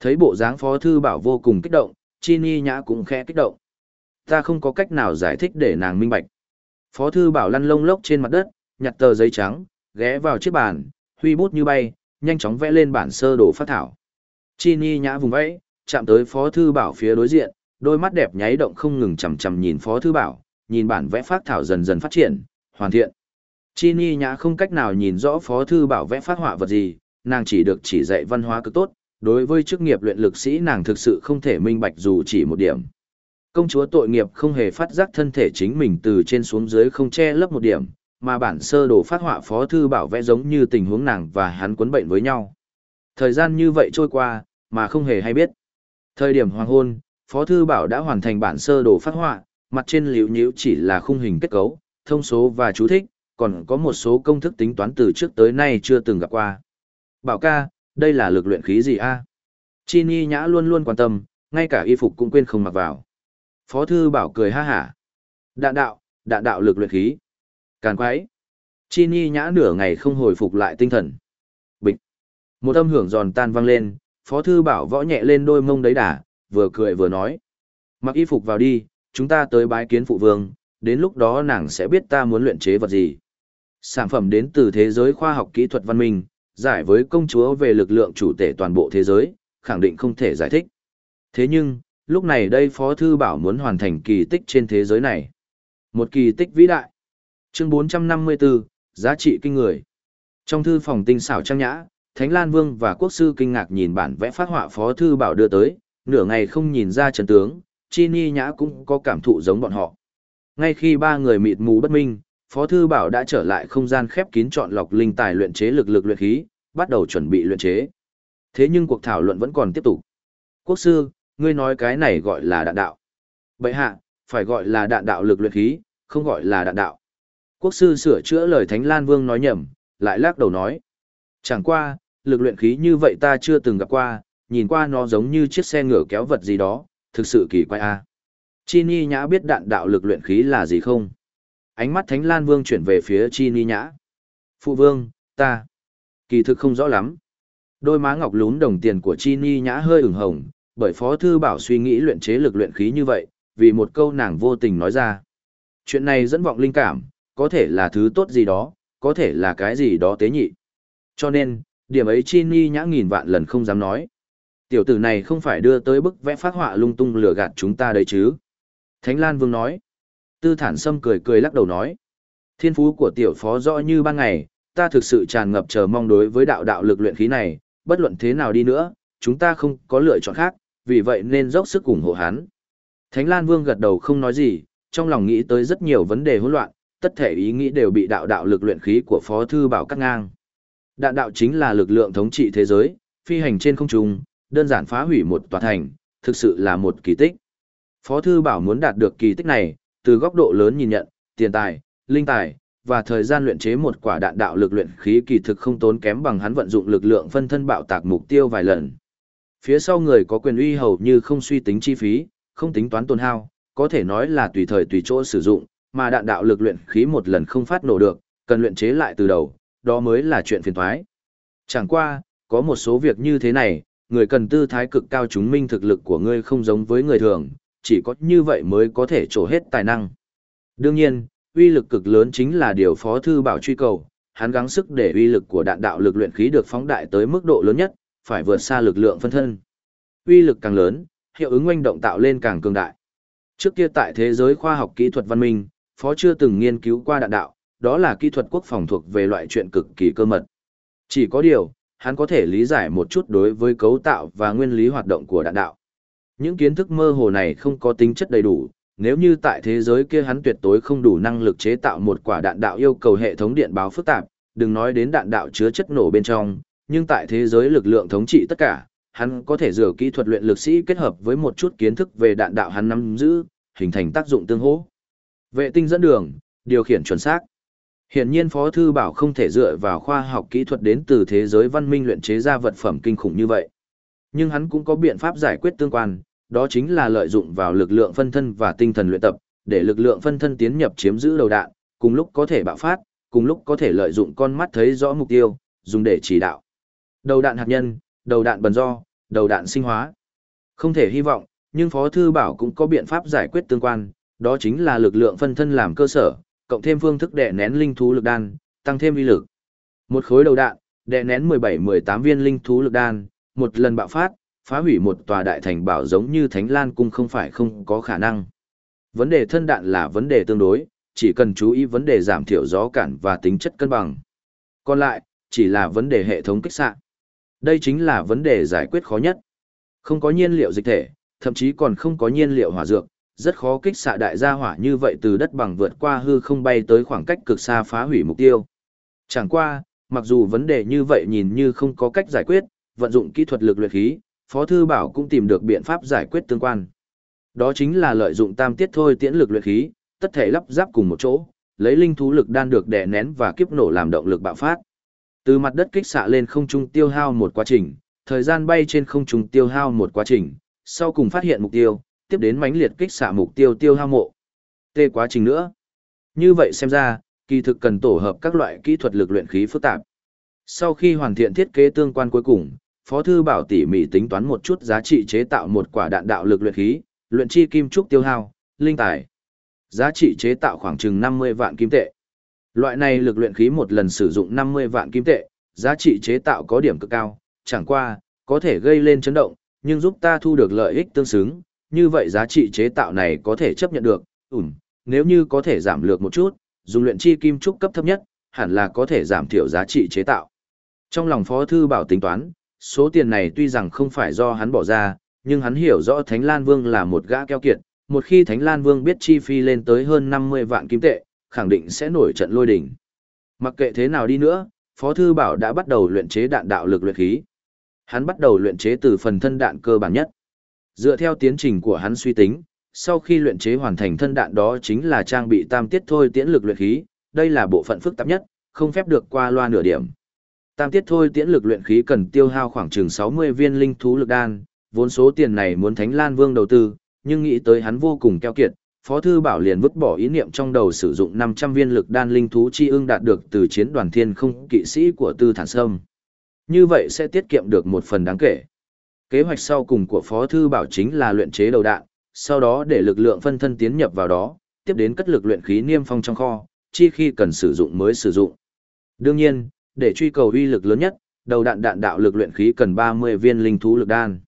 Thấy bộ dáng Phó Thư Bảo vô cùng kích động, Chi Ni Nhã cũng khẽ kích động. Ta không có cách nào giải thích để nàng minh bạch. Phó Thư Bảo lăn lông lốc trên mặt đất, nhặt tờ giấy trắng, ghé vào chiếc bàn, huy bút như bay, nhanh chóng vẽ lên bản sơ đồ phát thảo. Chi Ni Nhã vùng vẫy, chạm tới Phó Thư Bảo phía đối diện, đôi mắt đẹp nháy động không ngừng chằm chằm nhìn Phó Thư Bảo, nhìn bản vẽ phát thảo dần dần phát triển, hoàn thiện. Chi Ni Nhã không cách nào nhìn rõ Phó Thư Bảo vẽ phát họa vật gì, nàng chỉ được chỉ dạy văn hóa cực tốt, đối với chức nghiệp luyện lực sĩ nàng thực sự không thể minh bạch dù chỉ một điểm. Công chúa tội nghiệp không hề phát giác thân thể chính mình từ trên xuống dưới không che lấp một điểm, mà bản sơ đồ phát họa Phó Thư Bảo vẽ giống như tình huống nàng và hắn quấn bệnh với nhau. Thời gian như vậy trôi qua, mà không hề hay biết. Thời điểm hoàng hôn, Phó Thư Bảo đã hoàn thành bản sơ đồ phát họa, mặt trên liễu nhíu chỉ là khung hình kết cấu, thông số và chú thích, còn có một số công thức tính toán từ trước tới nay chưa từng gặp qua. Bảo ca, đây là lực luyện khí gì a? Chi Ni Nhã luôn luôn quan tâm, ngay cả y phục cũng quên không mặc vào. Phó Thư Bảo cười ha hả. Đạn đạo, đạn đạo lực luyện khí. Càn quái. Chi Ni Nhã nửa ngày không hồi phục lại tinh thần. Bịch. Một âm hưởng giòn tan vang lên, Phó Thư Bảo võ nhẹ lên đôi mông đấy đà, vừa cười vừa nói. Mặc y phục vào đi, chúng ta tới bái kiến phụ vương, đến lúc đó nàng sẽ biết ta muốn luyện chế vật gì. Sản phẩm đến từ thế giới khoa học kỹ thuật văn minh, giải với công chúa về lực lượng chủ tể toàn bộ thế giới, khẳng định không thể giải thích. Thế nhưng, lúc này đây Phó Thư Bảo muốn hoàn thành kỳ tích trên thế giới này. Một kỳ tích vĩ đại. Chương 454, giá trị kinh người. Trong thư phòng tinh xảo trang nhã, Thánh Lan Vương và quốc sư kinh ngạc nhìn bản vẽ phát họa Phó Thư Bảo đưa tới, nửa ngày không nhìn ra trận tướng, Chi Ni Nhã cũng có cảm thụ giống bọn họ. Ngay khi ba người mịt mù bất minh, Phó Thư Bảo đã trở lại không gian khép kín chọn lọc linh tài luyện chế lực lực luyện khí, bắt đầu chuẩn bị luyện chế. Thế nhưng cuộc thảo luận vẫn còn tiếp tục. Quốc sư, ngươi nói cái này gọi là đạn đạo. bệ hạ, phải gọi là đạn đạo lực luyện khí, không gọi là đạn đạo. Quốc sư sửa chữa lời Thánh Lan Vương nói nhầm, lại lắc đầu nói. Chẳng qua, lực luyện khí như vậy ta chưa từng gặp qua, nhìn qua nó giống như chiếc xe ngựa kéo vật gì đó, thực sự kỳ quái a. Chi Ni Nhã biết đạn đạo lực luyện khí là gì không? Ánh mắt Thánh Lan Vương chuyển về phía Chi Ni Nhã. Phụ vương, ta. Kỳ thực không rõ lắm. Đôi má ngọc lún đồng tiền của Chi Ni Nhã hơi ửng hồng, bởi Phó Thư Bảo suy nghĩ luyện chế lực luyện khí như vậy, vì một câu nàng vô tình nói ra. Chuyện này dẫn vọng linh cảm, có thể là thứ tốt gì đó, có thể là cái gì đó tế nhị. Cho nên, điểm ấy Chi Ni Nhã nghìn vạn lần không dám nói. Tiểu tử này không phải đưa tới bức vẽ phát họa lung tung lừa gạt chúng ta đấy chứ. Thánh Lan Vương nói. Tư thản sâm cười cười lắc đầu nói. Thiên phú của tiểu phó rõ như ban ngày, ta thực sự tràn ngập chờ mong đối với đạo đạo lực luyện khí này, bất luận thế nào đi nữa, chúng ta không có lựa chọn khác, vì vậy nên dốc sức ủng hộ hắn. Thánh Lan Vương gật đầu không nói gì, trong lòng nghĩ tới rất nhiều vấn đề hỗn loạn, tất thể ý nghĩ đều bị đạo đạo lực luyện khí của Phó Thư Bảo cắt ngang. Đạn đạo chính là lực lượng thống trị thế giới, phi hành trên không trung, đơn giản phá hủy một tòa thành, thực sự là một kỳ tích. Phó Thư Bảo muốn đạt được kỳ tích này, từ góc độ lớn nhìn nhận, tiền tài, linh tài, và thời gian luyện chế một quả đạn đạo lực luyện khí kỳ thực không tốn kém bằng hắn vận dụng lực lượng phân thân bạo tạc mục tiêu vài lần. Phía sau người có quyền uy hầu như không suy tính chi phí, không tính toán tồn hao, có thể nói là tùy thời tùy chỗ sử dụng, mà đạn đạo lực luyện khí một lần không phát nổ được, cần luyện chế lại từ đầu, đó mới là chuyện phiền toái. Chẳng qua, có một số việc như thế này, người cần tư thái cực cao chứng minh thực lực của ngươi không giống với người thường, chỉ có như vậy mới có thể trổ hết tài năng. Đương nhiên, uy lực cực lớn chính là điều Phó Thư Bảo truy cầu, hắn gắng sức để uy lực của đạn đạo lực luyện khí được phóng đại tới mức độ lớn nhất, phải vượt xa lực lượng phân thân. Uy lực càng lớn, hiệu ứng oanh động tạo lên càng cường đại. Trước kia tại thế giới khoa học kỹ thuật văn minh, Phó chưa từng nghiên cứu qua đạn đạo, đó là kỹ thuật quốc phòng thuộc về loại chuyện cực kỳ cơ mật. Chỉ có điều, hắn có thể lý giải một chút đối với cấu tạo và nguyên lý hoạt động của đạn đạo. Những kiến thức mơ hồ này không có tính chất đầy đủ, nếu như tại thế giới kia hắn tuyệt đối không đủ năng lực chế tạo một quả đạn đạo yêu cầu hệ thống điện báo phức tạp, đừng nói đến đạn đạo chứa chất nổ bên trong, nhưng tại thế giới lực lượng thống trị tất cả, hắn có thể dựa kỹ thuật luyện lực sĩ kết hợp với một chút kiến thức về đạn đạo hắn nắm giữ, hình thành tác dụng tương hỗ. Vệ tinh dẫn đường, điều khiển chuẩn xác. Hiển nhiên Phó Thư Bảo không thể dựa vào khoa học kỹ thuật đến từ thế giới văn minh luyện chế ra vật phẩm kinh khủng như vậy. Nhưng hắn cũng có biện pháp giải quyết tương quan, đó chính là lợi dụng vào lực lượng phân thân và tinh thần luyện tập, để lực lượng phân thân tiến nhập chiếm giữ đầu đạn, cùng lúc có thể bạo phát, cùng lúc có thể lợi dụng con mắt thấy rõ mục tiêu, dùng để chỉ đạo. Đầu đạn hạt nhân, đầu đạn bần do, đầu đạn sinh hóa. Không thể hy vọng, nhưng Phó Thư Bảo cũng có biện pháp giải quyết tương quan, đó chính là lực lượng phân thân làm cơ sở, cộng thêm phương thức đè nén linh thú lực đan, tăng thêm uy lực. Một khối đầu đạn, đè nén 17-18 viên linh thú lực đan, một lần bạo phát, phá hủy một tòa đại thành bảo giống như Thánh Lan cung không phải không có khả năng. Vấn đề thân đạn là vấn đề tương đối, chỉ cần chú ý vấn đề giảm thiểu gió cản và tính chất cân bằng. Còn lại, chỉ là vấn đề hệ thống kích xạ. Đây chính là vấn đề giải quyết khó nhất. Không có nhiên liệu dịch thể, thậm chí còn không có nhiên liệu hỏa dược, rất khó kích xạ đại gia hỏa như vậy từ đất bằng vượt qua hư không bay tới khoảng cách cực xa phá hủy mục tiêu. Chẳng qua, mặc dù vấn đề như vậy nhìn như không có cách giải quyết, vận dụng kỹ thuật lực luyện khí, Phó Thư Bảo cũng tìm được biện pháp giải quyết tương quan. Đó chính là lợi dụng tam tiết thôi tiễn lực luyện khí, tất thể lắp ráp cùng một chỗ, lấy linh thú lực đan được đè nén và kiếp nổ làm động lực bạo phát. Từ mặt đất kích xạ lên không trung tiêu hao một quá trình, thời gian bay trên không trung tiêu hao một quá trình, sau cùng phát hiện mục tiêu, tiếp đến mãnh liệt kích xạ mục tiêu tiêu hao mộ. Tê quá trình nữa. Như vậy xem ra, kỳ thực cần tổ hợp các loại kỹ thuật lực luyện khí phức tạp. Sau khi hoàn thiện thiết kế tương quan cuối cùng, Phó thư bảo tỉ mỉ tính toán một chút giá trị chế tạo một quả đạn đạo lực luyện khí, luyện chi kim trúc tiêu hao, linh tài. Giá trị chế tạo khoảng chừng 50 vạn kim tệ. Loại này lực luyện khí một lần sử dụng 50 vạn kim tệ, giá trị chế tạo có điểm cực cao, chẳng qua, có thể gây lên chấn động, nhưng giúp ta thu được lợi ích tương xứng, như vậy giá trị chế tạo này có thể chấp nhận được, ủm, nếu như có thể giảm lược một chút, dùng luyện chi kim trúc cấp thấp nhất, hẳn là có thể giảm thiểu giá trị chế tạo. Trong lòng Phó Thư Bảo tính toán, số tiền này tuy rằng không phải do hắn bỏ ra, nhưng hắn hiểu rõ Thánh Lan Vương là một gã keo kiệt, một khi Thánh Lan Vương biết chi phí lên tới hơn 50 vạn kim tệ, khẳng định sẽ nổi trận lôi đỉnh. Mặc kệ thế nào đi nữa, Phó Thư Bảo đã bắt đầu luyện chế đạn đạo lực luyện khí. Hắn bắt đầu luyện chế từ phần thân đạn cơ bản nhất. Dựa theo tiến trình của hắn suy tính, sau khi luyện chế hoàn thành thân đạn đó chính là trang bị tam tiết thôi tiễn lực luyện khí, đây là bộ phận phức tạp nhất, không phép được qua loa nửa điểm. Tam tiết thôi tiễn lực luyện khí cần tiêu hao khoảng chừng 60 viên linh thú lực đan, vốn số tiền này muốn Thánh Lan Vương đầu tư, nhưng nghĩ tới hắn vô cùng keo kiệt, Phó Thư Bảo liền vứt bỏ ý niệm trong đầu sử dụng 500 viên lực đan linh thú chi ưng đạt được từ chiến đoàn thiên không kỵ sĩ của Tư Thản Sâm. Như vậy sẽ tiết kiệm được một phần đáng kể. Kế hoạch sau cùng của Phó Thư Bảo chính là luyện chế đầu đạn, sau đó để lực lượng phân thân tiến nhập vào đó, tiếp đến cất lực luyện khí niêm phong trong kho, chi khi cần sử dụng mới sử dụng. Đương nhiên, để truy cầu uy lực lớn nhất, đầu đạn đạn đạo lực luyện khí cần 30 viên linh thú lực đan.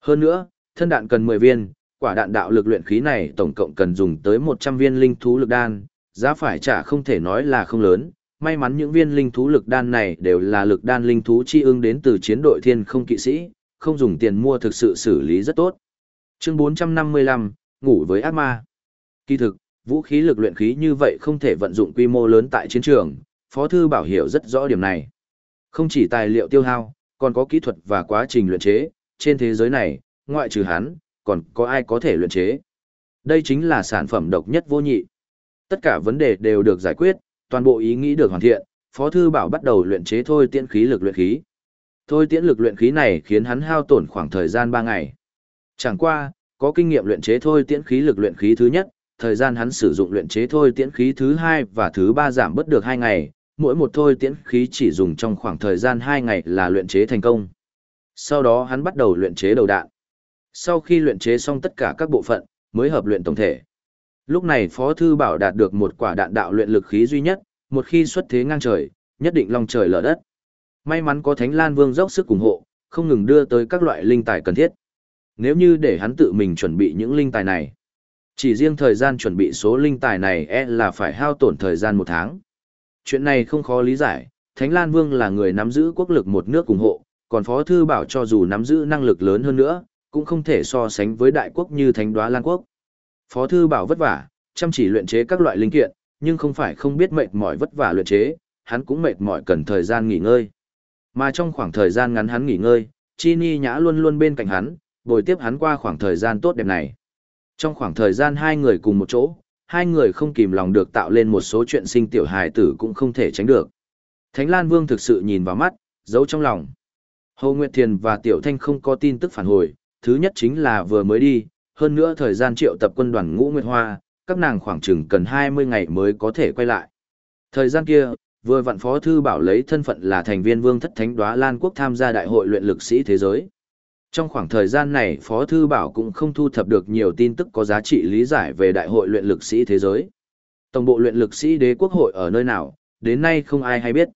Hơn nữa, thân đạn cần 10 viên, quả đạn đạo lực luyện khí này tổng cộng cần dùng tới 100 viên linh thú lực đan, giá phải trả không thể nói là không lớn. May mắn những viên linh thú lực đan này đều là lực đan linh thú chi ưng đến từ chiến đội thiên không kỵ sĩ, không dùng tiền mua thực sự xử lý rất tốt. Chương 455, ngủ với ác ma. Kỳ thực, vũ khí lực luyện khí như vậy không thể vận dụng quy mô lớn tại chiến trường, Phó Thư Bảo hiểu rất rõ điểm này. Không chỉ tài liệu tiêu hao, còn có kỹ thuật và quá trình luyện chế, trên thế giới này, ngoại trừ hắn, còn có ai có thể luyện chế. Đây chính là sản phẩm độc nhất vô nhị. Tất cả vấn đề đều được giải quyết, toàn bộ ý nghĩ được hoàn thiện, Phó Thư Bảo bắt đầu luyện chế thôi tiễn khí lực luyện khí. Thôi tiễn lực luyện khí này khiến hắn hao tổn khoảng thời gian 3 ngày. Chẳng qua, có kinh nghiệm luyện chế thôi tiễn khí lực luyện khí thứ nhất, thời gian hắn sử dụng luyện chế thôi tiễn khí thứ hai và thứ ba giảm bớt được 2 ngày, mỗi một thôi tiễn khí chỉ dùng trong khoảng thời gian 2 ngày là luyện chế thành công. Sau đó hắn bắt đầu luyện chế đầu đạn. Sau khi luyện chế xong tất cả các bộ phận, mới hợp luyện tổng thể. Lúc này Phó Thư Bảo đạt được một quả đạn đạo luyện lực khí duy nhất, một khi xuất thế ngang trời, nhất định long trời lở đất. May mắn có Thánh Lan Vương dốc sức ủng hộ, không ngừng đưa tới các loại linh tài cần thiết. Nếu như để hắn tự mình chuẩn bị những linh tài này, chỉ riêng thời gian chuẩn bị số linh tài này e là phải hao tổn thời gian một tháng. Chuyện này không khó lý giải, Thánh Lan Vương là người nắm giữ quốc lực một nước ủng hộ, còn Phó Thư Bảo cho dù nắm giữ năng lực lớn hơn nữa, cũng không thể so sánh với đại quốc như Thánh Đoá Lan Quốc. Phó Thư Bảo vất vả, chăm chỉ luyện chế các loại linh kiện, nhưng không phải không biết mệt mỏi vất vả luyện chế, hắn cũng mệt mỏi cần thời gian nghỉ ngơi. Mà trong khoảng thời gian ngắn hắn nghỉ ngơi, Chi Ni Nhã luôn luôn bên cạnh hắn, bồi tiếp hắn qua khoảng thời gian tốt đẹp này. Trong khoảng thời gian hai người cùng một chỗ, hai người không kìm lòng được tạo lên một số chuyện sinh tiểu hài tử cũng không thể tránh được. Thánh Lan Vương thực sự nhìn vào mắt, giấu trong lòng. Hồ Nguyệt Thiền và Tiểu Thanh không có tin tức phản hồi, thứ nhất chính là vừa mới đi, hơn nữa thời gian triệu tập quân đoàn ngũ Nguyệt Hoa, các nàng khoảng chừng cần 20 ngày mới có thể quay lại. Thời gian kia, vừa vặn Phó Thư Bảo lấy thân phận là thành viên Vương Thất Thánh Đóa Lan Quốc tham gia Đại hội luyện lực sĩ thế giới. Trong khoảng thời gian này Phó Thư Bảo cũng không thu thập được nhiều tin tức có giá trị lý giải về Đại hội luyện lực sĩ thế giới. Tổng bộ luyện lực sĩ đế quốc hội ở nơi nào, đến nay không ai hay biết.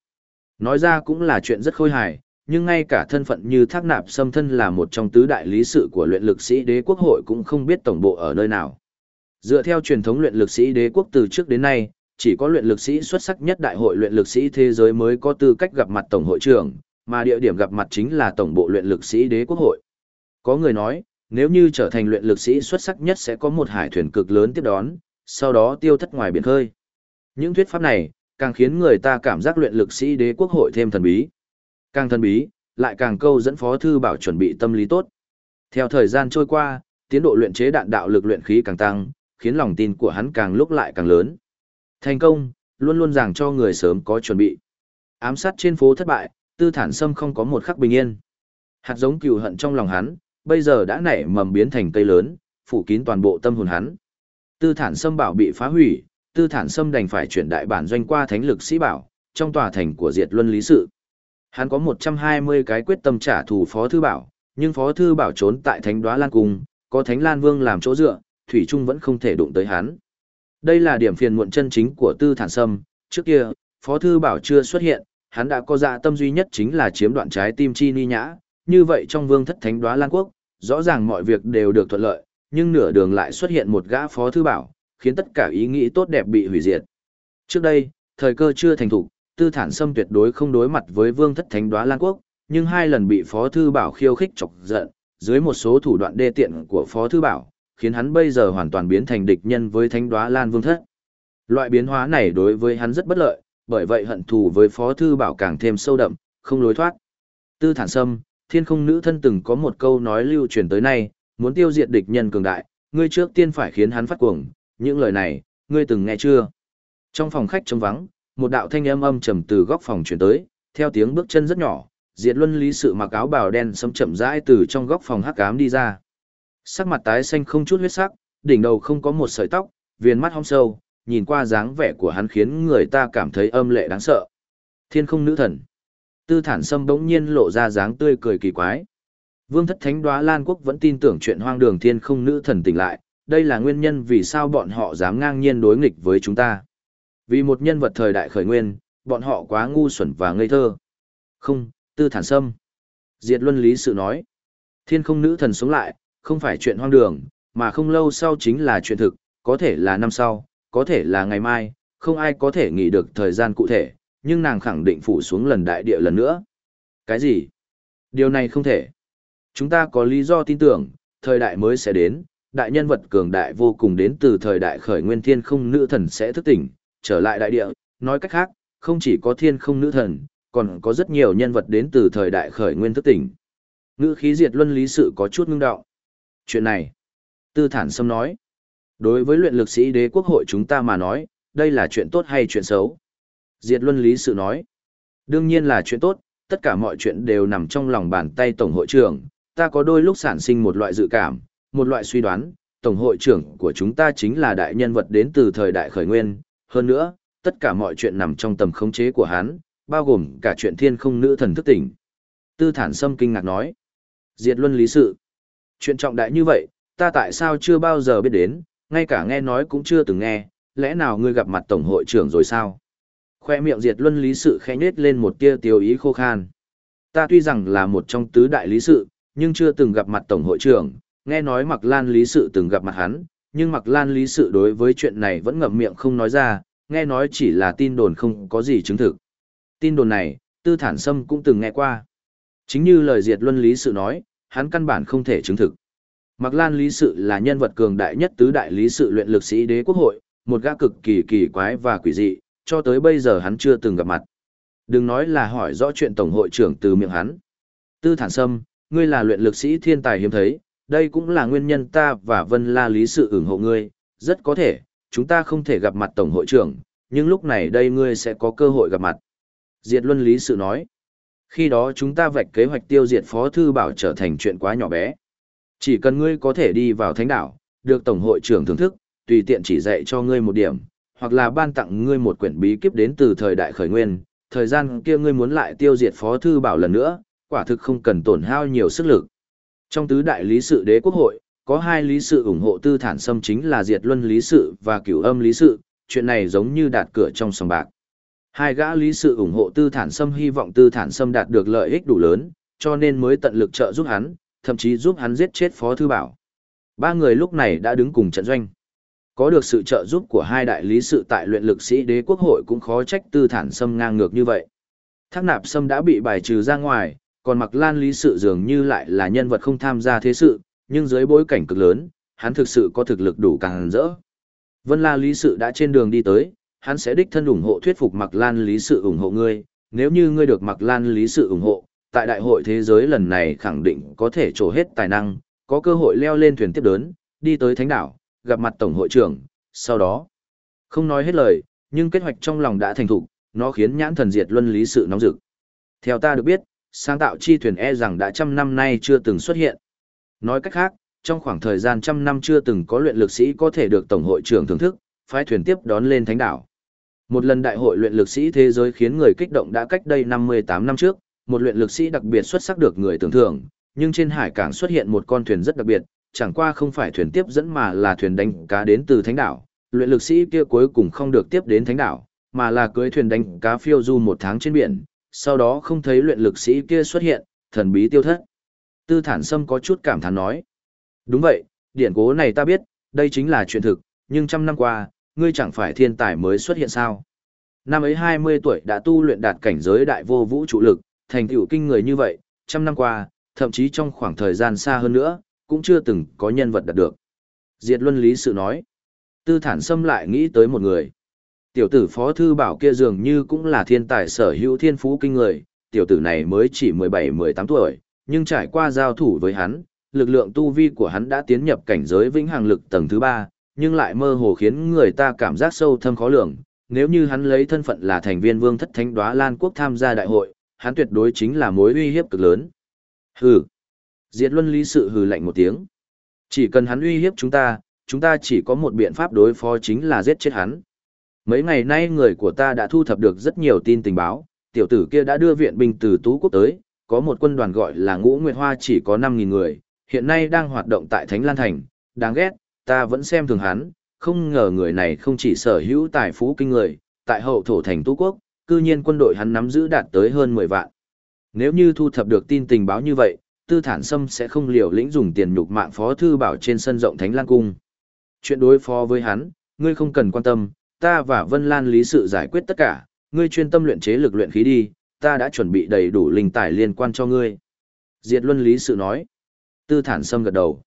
Nói ra cũng là chuyện rất khôi hài, nhưng ngay cả thân phận như thác nạp xâm thân là một trong tứ đại lý sự của luyện lực sĩ đế quốc hội cũng không biết tổng bộ ở nơi nào. Dựa theo truyền thống luyện lực sĩ đế quốc từ trước đến nay, chỉ có luyện lực sĩ xuất sắc nhất đại hội luyện lực sĩ thế giới mới có tư cách gặp mặt tổng hội trưởng, mà địa điểm gặp mặt chính là tổng bộ luyện lực sĩ đế quốc hội. Có người nói, nếu như trở thành luyện lực sĩ xuất sắc nhất sẽ có một hải thuyền cực lớn tiếp đón, sau đó tiêu thất ngoài biển khơi. Những thuyết pháp này, càng khiến người ta cảm giác luyện lực sĩ đế quốc hội thêm thần bí. Càng thần bí, lại càng câu dẫn phó thư bảo chuẩn bị tâm lý tốt. Theo thời gian trôi qua, tiến độ luyện chế đạn đạo lực luyện khí càng tăng, khiến lòng tin của hắn càng lúc lại càng lớn. Thành công, luôn luôn ràng cho người sớm có chuẩn bị. Ám sát trên phố thất bại, tư thản sâm không có một khắc bình yên. Hạt giống cừu hận trong lòng hắn, bây giờ đã nảy mầm biến thành cây lớn, phủ kín toàn bộ tâm hồn hắn. Tư thản sâm bảo bị phá hủy, tư thản sâm đành phải chuyển đại bản doanh qua thánh lực sĩ bảo, trong tòa thành của diệt luân lý sự. Hắn có 120 cái quyết tâm trả thù phó thư bảo, nhưng phó thư bảo trốn tại thánh đoá lan cung, có thánh lan vương làm chỗ dựa, thủy trung vẫn không thể đụng tới hắn. Đây là điểm phiền muộn chân chính của tư thản sâm, trước kia, phó thư bảo chưa xuất hiện, hắn đã có dạ tâm duy nhất chính là chiếm đoạn trái tim chi ni nhã, như vậy trong vương thất thánh đoá lan quốc, rõ ràng mọi việc đều được thuận lợi, nhưng nửa đường lại xuất hiện một gã phó thư bảo, khiến tất cả ý nghĩ tốt đẹp bị hủy diệt. Trước đây, thời cơ chưa thành thủ, tư thản sâm tuyệt đối không đối mặt với vương thất thánh đoá lan quốc, nhưng hai lần bị phó thư bảo khiêu khích chọc giận, dưới một số thủ đoạn đê tiện của phó thư bảo, khiến hắn bây giờ hoàn toàn biến thành địch nhân với thánh đoá lan vương thất. Loại biến hóa này đối với hắn rất bất lợi, bởi vậy hận thù với phó thư bảo càng thêm sâu đậm, không lối thoát. Tư thản sâm, thiên không nữ thân từng có một câu nói lưu truyền tới nay, muốn tiêu diệt địch nhân cường đại, ngươi trước tiên phải khiến hắn phát cuồng, những lời này, ngươi từng nghe chưa? Trong phòng khách trống vắng, một đạo thanh âm âm trầm từ góc phòng truyền tới, theo tiếng bước chân rất nhỏ, Diệt Luân Lý sự mặc áo bào đen sẫm chậm rãi từ trong góc phòng hắc ám đi ra. Sắc mặt tái xanh không chút huyết sắc, đỉnh đầu không có một sợi tóc, viền mắt hong sâu, nhìn qua dáng vẻ của hắn khiến người ta cảm thấy âm lệ đáng sợ. Thiên không nữ thần. Tư thản sâm bỗng nhiên lộ ra dáng tươi cười kỳ quái. Vương thất thánh đoá Lan Quốc vẫn tin tưởng chuyện hoang đường thiên không nữ thần tỉnh lại, đây là nguyên nhân vì sao bọn họ dám ngang nhiên đối nghịch với chúng ta. Vì một nhân vật thời đại khởi nguyên, bọn họ quá ngu xuẩn và ngây thơ. Không, tư thản sâm. Diệt luân lý sự nói. Thiên không nữ thần sống lại, không phải chuyện hoang đường, mà không lâu sau chính là chuyện thực, có thể là năm sau, có thể là ngày mai, không ai có thể nghĩ được thời gian cụ thể, nhưng nàng khẳng định phủ xuống lần đại địa lần nữa. Cái gì? Điều này không thể. Chúng ta có lý do tin tưởng, thời đại mới sẽ đến, đại nhân vật cường đại vô cùng đến từ thời đại khởi nguyên thiên không nữ thần sẽ thức tỉnh, trở lại đại địa, nói cách khác, không chỉ có thiên không nữ thần, còn có rất nhiều nhân vật đến từ thời đại khởi nguyên thức tỉnh. Ngữ khí diệt luân lý sự có chút ngưng đạo. Chuyện này, tư thản sâm nói, đối với luyện lực sĩ đế quốc hội chúng ta mà nói, đây là chuyện tốt hay chuyện xấu? Diệt luân lý sự nói, đương nhiên là chuyện tốt, tất cả mọi chuyện đều nằm trong lòng bàn tay tổng hội trưởng, ta có đôi lúc sản sinh một loại dự cảm, một loại suy đoán, tổng hội trưởng của chúng ta chính là đại nhân vật đến từ thời đại khởi nguyên, hơn nữa, tất cả mọi chuyện nằm trong tầm khống chế của hắn, bao gồm cả chuyện thiên không nữ thần thức tỉnh. Tư thản sâm kinh ngạc nói, diệt luân lý sự. Chuyện trọng đại như vậy, ta tại sao chưa bao giờ biết đến, ngay cả nghe nói cũng chưa từng nghe, lẽ nào ngươi gặp mặt tổng hội trưởng rồi sao? Khoe miệng diệt luân lý sự khẽ nết lên một tia tiêu ý khô khan. Ta tuy rằng là một trong tứ đại lý sự, nhưng chưa từng gặp mặt tổng hội trưởng, nghe nói mặc lan lý sự từng gặp mặt hắn, nhưng mặc lan lý sự đối với chuyện này vẫn ngậm miệng không nói ra, nghe nói chỉ là tin đồn không có gì chứng thực. Tin đồn này, tư thản sâm cũng từng nghe qua. Chính như lời diệt luân lý sự nói, hắn căn bản không thể chứng thực. Mặc lan lý sự là nhân vật cường đại nhất tứ đại lý sự luyện lực sĩ đế quốc hội, một gã cực kỳ kỳ quái và quỷ dị, cho tới bây giờ hắn chưa từng gặp mặt. Đừng nói là hỏi rõ chuyện tổng hội trưởng từ miệng hắn. Tư thản sâm, ngươi là luyện lực sĩ thiên tài hiếm thấy, đây cũng là nguyên nhân ta và Vân La Lý sự ủng hộ ngươi, rất có thể, chúng ta không thể gặp mặt tổng hội trưởng, nhưng lúc này đây ngươi sẽ có cơ hội gặp mặt. Diệt Luân Lý sự nói, khi đó chúng ta vạch kế hoạch tiêu diệt Phó Thư Bảo trở thành chuyện quá nhỏ bé. Chỉ cần ngươi có thể đi vào thánh đảo, được tổng hội trưởng thưởng thức, tùy tiện chỉ dạy cho ngươi một điểm, hoặc là ban tặng ngươi một quyển bí kíp đến từ thời đại khởi nguyên, thời gian kia ngươi muốn lại tiêu diệt Phó Thư Bảo lần nữa, quả thực không cần tổn hao nhiều sức lực. Trong tứ đại lý sự đế quốc hội, có hai lý sự ủng hộ tư thản xâm chính là diệt luân lý sự và cửu âm lý sự, chuyện này giống như đạt cửa trong sòng bạc. Hai gã lý sự ủng hộ tư thản xâm hy vọng tư thản xâm đạt được lợi ích đủ lớn, cho nên mới tận lực trợ giúp hắn, thậm chí giúp hắn giết chết Phó Thư Bảo. Ba người lúc này đã đứng cùng trận doanh. Có được sự trợ giúp của hai đại lý sự tại luyện lực sĩ đế quốc hội cũng khó trách tư thản xâm ngang ngược như vậy. Thác nạp sâm đã bị bài trừ ra ngoài, còn mặc lan lý sự dường như lại là nhân vật không tham gia thế sự, nhưng dưới bối cảnh cực lớn, hắn thực sự có thực lực đủ càng rỡ. Vân La lý sự đã trên đường đi tới, hắn sẽ đích thân ủng hộ thuyết phục mặc lan lý sự ủng hộ ngươi, nếu như ngươi được mặc lan lý sự ủng hộ, tại đại hội thế giới lần này khẳng định có thể trổ hết tài năng, có cơ hội leo lên thuyền tiếp đớn, đi tới thánh đảo, gặp mặt tổng hội trưởng, sau đó, không nói hết lời, nhưng kế hoạch trong lòng đã thành thục, nó khiến nhãn thần diệt luân lý sự nóng rực. Theo ta được biết, sáng tạo chi thuyền e rằng đã trăm năm nay chưa từng xuất hiện. Nói cách khác, trong khoảng thời gian trăm năm chưa từng có luyện lực sĩ có thể được Tổng hội trưởng thưởng thức, phái thuyền tiếp đón lên thánh đảo. Một lần đại hội luyện lực sĩ thế giới khiến người kích động đã cách đây 58 năm trước, một luyện lực sĩ đặc biệt xuất sắc được người tưởng thưởng, nhưng trên hải cảng xuất hiện một con thuyền rất đặc biệt, chẳng qua không phải thuyền tiếp dẫn mà là thuyền đánh cá đến từ thánh đảo. Luyện lực sĩ kia cuối cùng không được tiếp đến thánh đảo, mà là cưới thuyền đánh cá phiêu du một tháng trên biển, sau đó không thấy luyện lực sĩ kia xuất hiện, thần bí tiêu thất. Tư thản sâm có chút cảm thán nói. Đúng vậy, điển cố này ta biết, đây chính là chuyện thực, nhưng trăm năm qua, ngươi chẳng phải thiên tài mới xuất hiện sao. Năm ấy 20 tuổi đã tu luyện đạt cảnh giới đại vô vũ trụ lực, thành tựu kinh người như vậy, trăm năm qua, thậm chí trong khoảng thời gian xa hơn nữa, cũng chưa từng có nhân vật đạt được. Diệt Luân Lý Sự nói, tư thản xâm lại nghĩ tới một người. Tiểu tử Phó Thư Bảo kia dường như cũng là thiên tài sở hữu thiên phú kinh người, tiểu tử này mới chỉ 17-18 tuổi, nhưng trải qua giao thủ với hắn, lực lượng tu vi của hắn đã tiến nhập cảnh giới vĩnh hằng lực tầng thứ 3, nhưng lại mơ hồ khiến người ta cảm giác sâu thâm khó lường. Nếu như hắn lấy thân phận là thành viên vương thất thánh đoá Lan quốc tham gia đại hội, hắn tuyệt đối chính là mối uy hiếp cực lớn. Hừ. Diệt Luân Lý sự hừ lạnh một tiếng. Chỉ cần hắn uy hiếp chúng ta, chúng ta chỉ có một biện pháp đối phó chính là giết chết hắn. Mấy ngày nay người của ta đã thu thập được rất nhiều tin tình báo, tiểu tử kia đã đưa viện binh từ Tú Quốc tới, có một quân đoàn gọi là Ngũ Nguyệt Hoa chỉ có 5.000 người, hiện nay đang hoạt động tại Thánh Lan Thành, đáng ghét, ta vẫn xem thường hắn, không ngờ người này không chỉ sở hữu tài phú kinh người, tại hậu thổ thành Tú Quốc, cư nhiên quân đội hắn nắm giữ đạt tới hơn 10 vạn. Nếu như thu thập được tin tình báo như vậy, Tư Thản Sâm sẽ không liều lĩnh dùng tiền nhục mạng phó thư bảo trên sân rộng Thánh Lan Cung. Chuyện đối phó với hắn, ngươi không cần quan tâm, ta và Vân Lan lý sự giải quyết tất cả, ngươi chuyên tâm luyện chế lực luyện khí đi, ta đã chuẩn bị đầy đủ linh tài liên quan cho ngươi. Diệt Luân lý sự nói. Tư Thản Sâm gật đầu.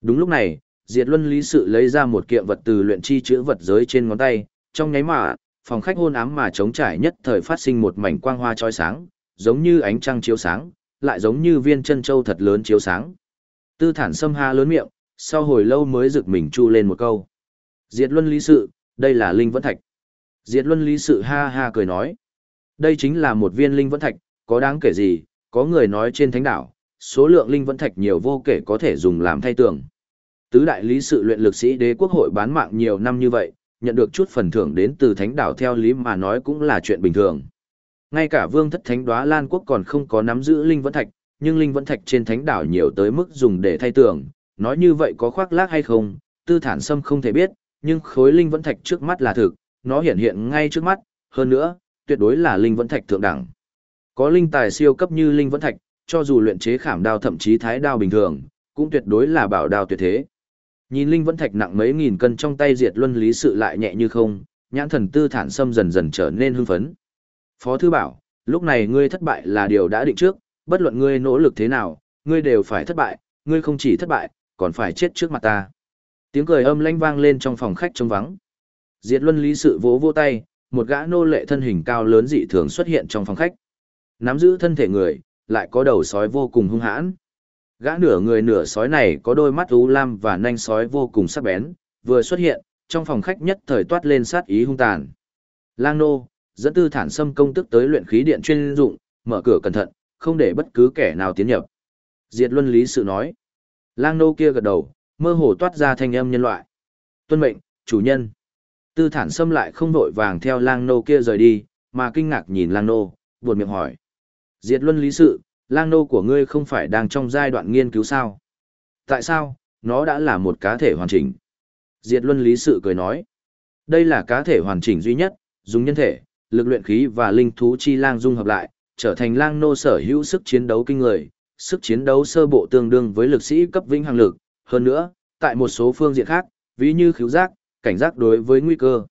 Đúng lúc này, Diệt Luân lý sự lấy ra một kiện vật từ luyện chi chữa vật giới trên ngón tay, trong nháy mạ phòng khách hôn ám mà trống trải nhất thời phát sinh một mảnh quang hoa chói sáng, giống như ánh trăng chiếu sáng, lại giống như viên chân châu thật lớn chiếu sáng. Tư Thản Sâm ha lớn miệng, sau hồi lâu mới rực mình chu lên một câu. Diệt Luân lý sự, đây là linh vẫn thạch. Diệt luân lý sự ha ha cười nói. Đây chính là một viên linh vẫn thạch, có đáng kể gì, có người nói trên thánh đảo, số lượng linh vẫn thạch nhiều vô kể có thể dùng làm thay tường. Tứ đại lý sự luyện lực sĩ đế quốc hội bán mạng nhiều năm như vậy, nhận được chút phần thưởng đến từ thánh đảo theo lý mà nói cũng là chuyện bình thường. Ngay cả vương thất thánh đoá Lan quốc còn không có nắm giữ linh vẫn thạch, nhưng linh vẫn thạch trên thánh đảo nhiều tới mức dùng để thay tường, nói như vậy có khoác lác hay không, tư thản sâm không thể biết, nhưng khối linh vẫn thạch trước mắt là thực, nó hiện hiện ngay trước mắt, hơn nữa, tuyệt đối là linh vẫn thạch thượng đẳng. Có linh tài siêu cấp như linh vẫn thạch, cho dù luyện chế khảm đao thậm chí thái đao bình thường, cũng tuyệt đối là bảo đao tuyệt thế. Nhìn linh vẫn thạch nặng mấy nghìn cân trong tay diệt luân lý sự lại nhẹ như không, nhãn thần tư thản sâm dần dần trở nên hưng phấn. Phó thư bảo, lúc này ngươi thất bại là điều đã định trước, bất luận ngươi nỗ lực thế nào, ngươi đều phải thất bại, ngươi không chỉ thất bại, còn phải chết trước mặt ta. Tiếng cười âm lanh vang lên trong phòng khách trống vắng. Diệt Luân Lý sự vỗ vỗ tay, một gã nô lệ thân hình cao lớn dị thường xuất hiện trong phòng khách. Nắm giữ thân thể người, lại có đầu sói vô cùng hung hãn. Gã nửa người nửa sói này có đôi mắt u lam và nanh sói vô cùng sắc bén, vừa xuất hiện, trong phòng khách nhất thời toát lên sát ý hung tàn. Lang nô, dẫn tư thản xâm công tức tới luyện khí điện chuyên dụng, mở cửa cẩn thận, không để bất cứ kẻ nào tiến nhập. Diệt Luân Lý sự nói. Lang nô kia gật đầu, mơ hồ toát ra thanh âm nhân loại. Tuân mệnh, chủ nhân. Tư thản xâm lại không vội vàng theo lang nô kia rời đi, mà kinh ngạc nhìn lang nô, buồn miệng hỏi. Diệt Luân Lý sự, lang nô của ngươi không phải đang trong giai đoạn nghiên cứu sao? Tại sao, nó đã là một cá thể hoàn chỉnh? Diệt Luân Lý sự cười nói. Đây là cá thể hoàn chỉnh duy nhất, dùng nhân thể, lực luyện khí và linh thú chi lang dung hợp lại, trở thành lang nô sở hữu sức chiến đấu kinh người, sức chiến đấu sơ bộ tương đương với lực sĩ cấp vĩnh hằng lực, hơn nữa, tại một số phương diện khác, ví như khiếu giác, cảnh giác đối với nguy cơ.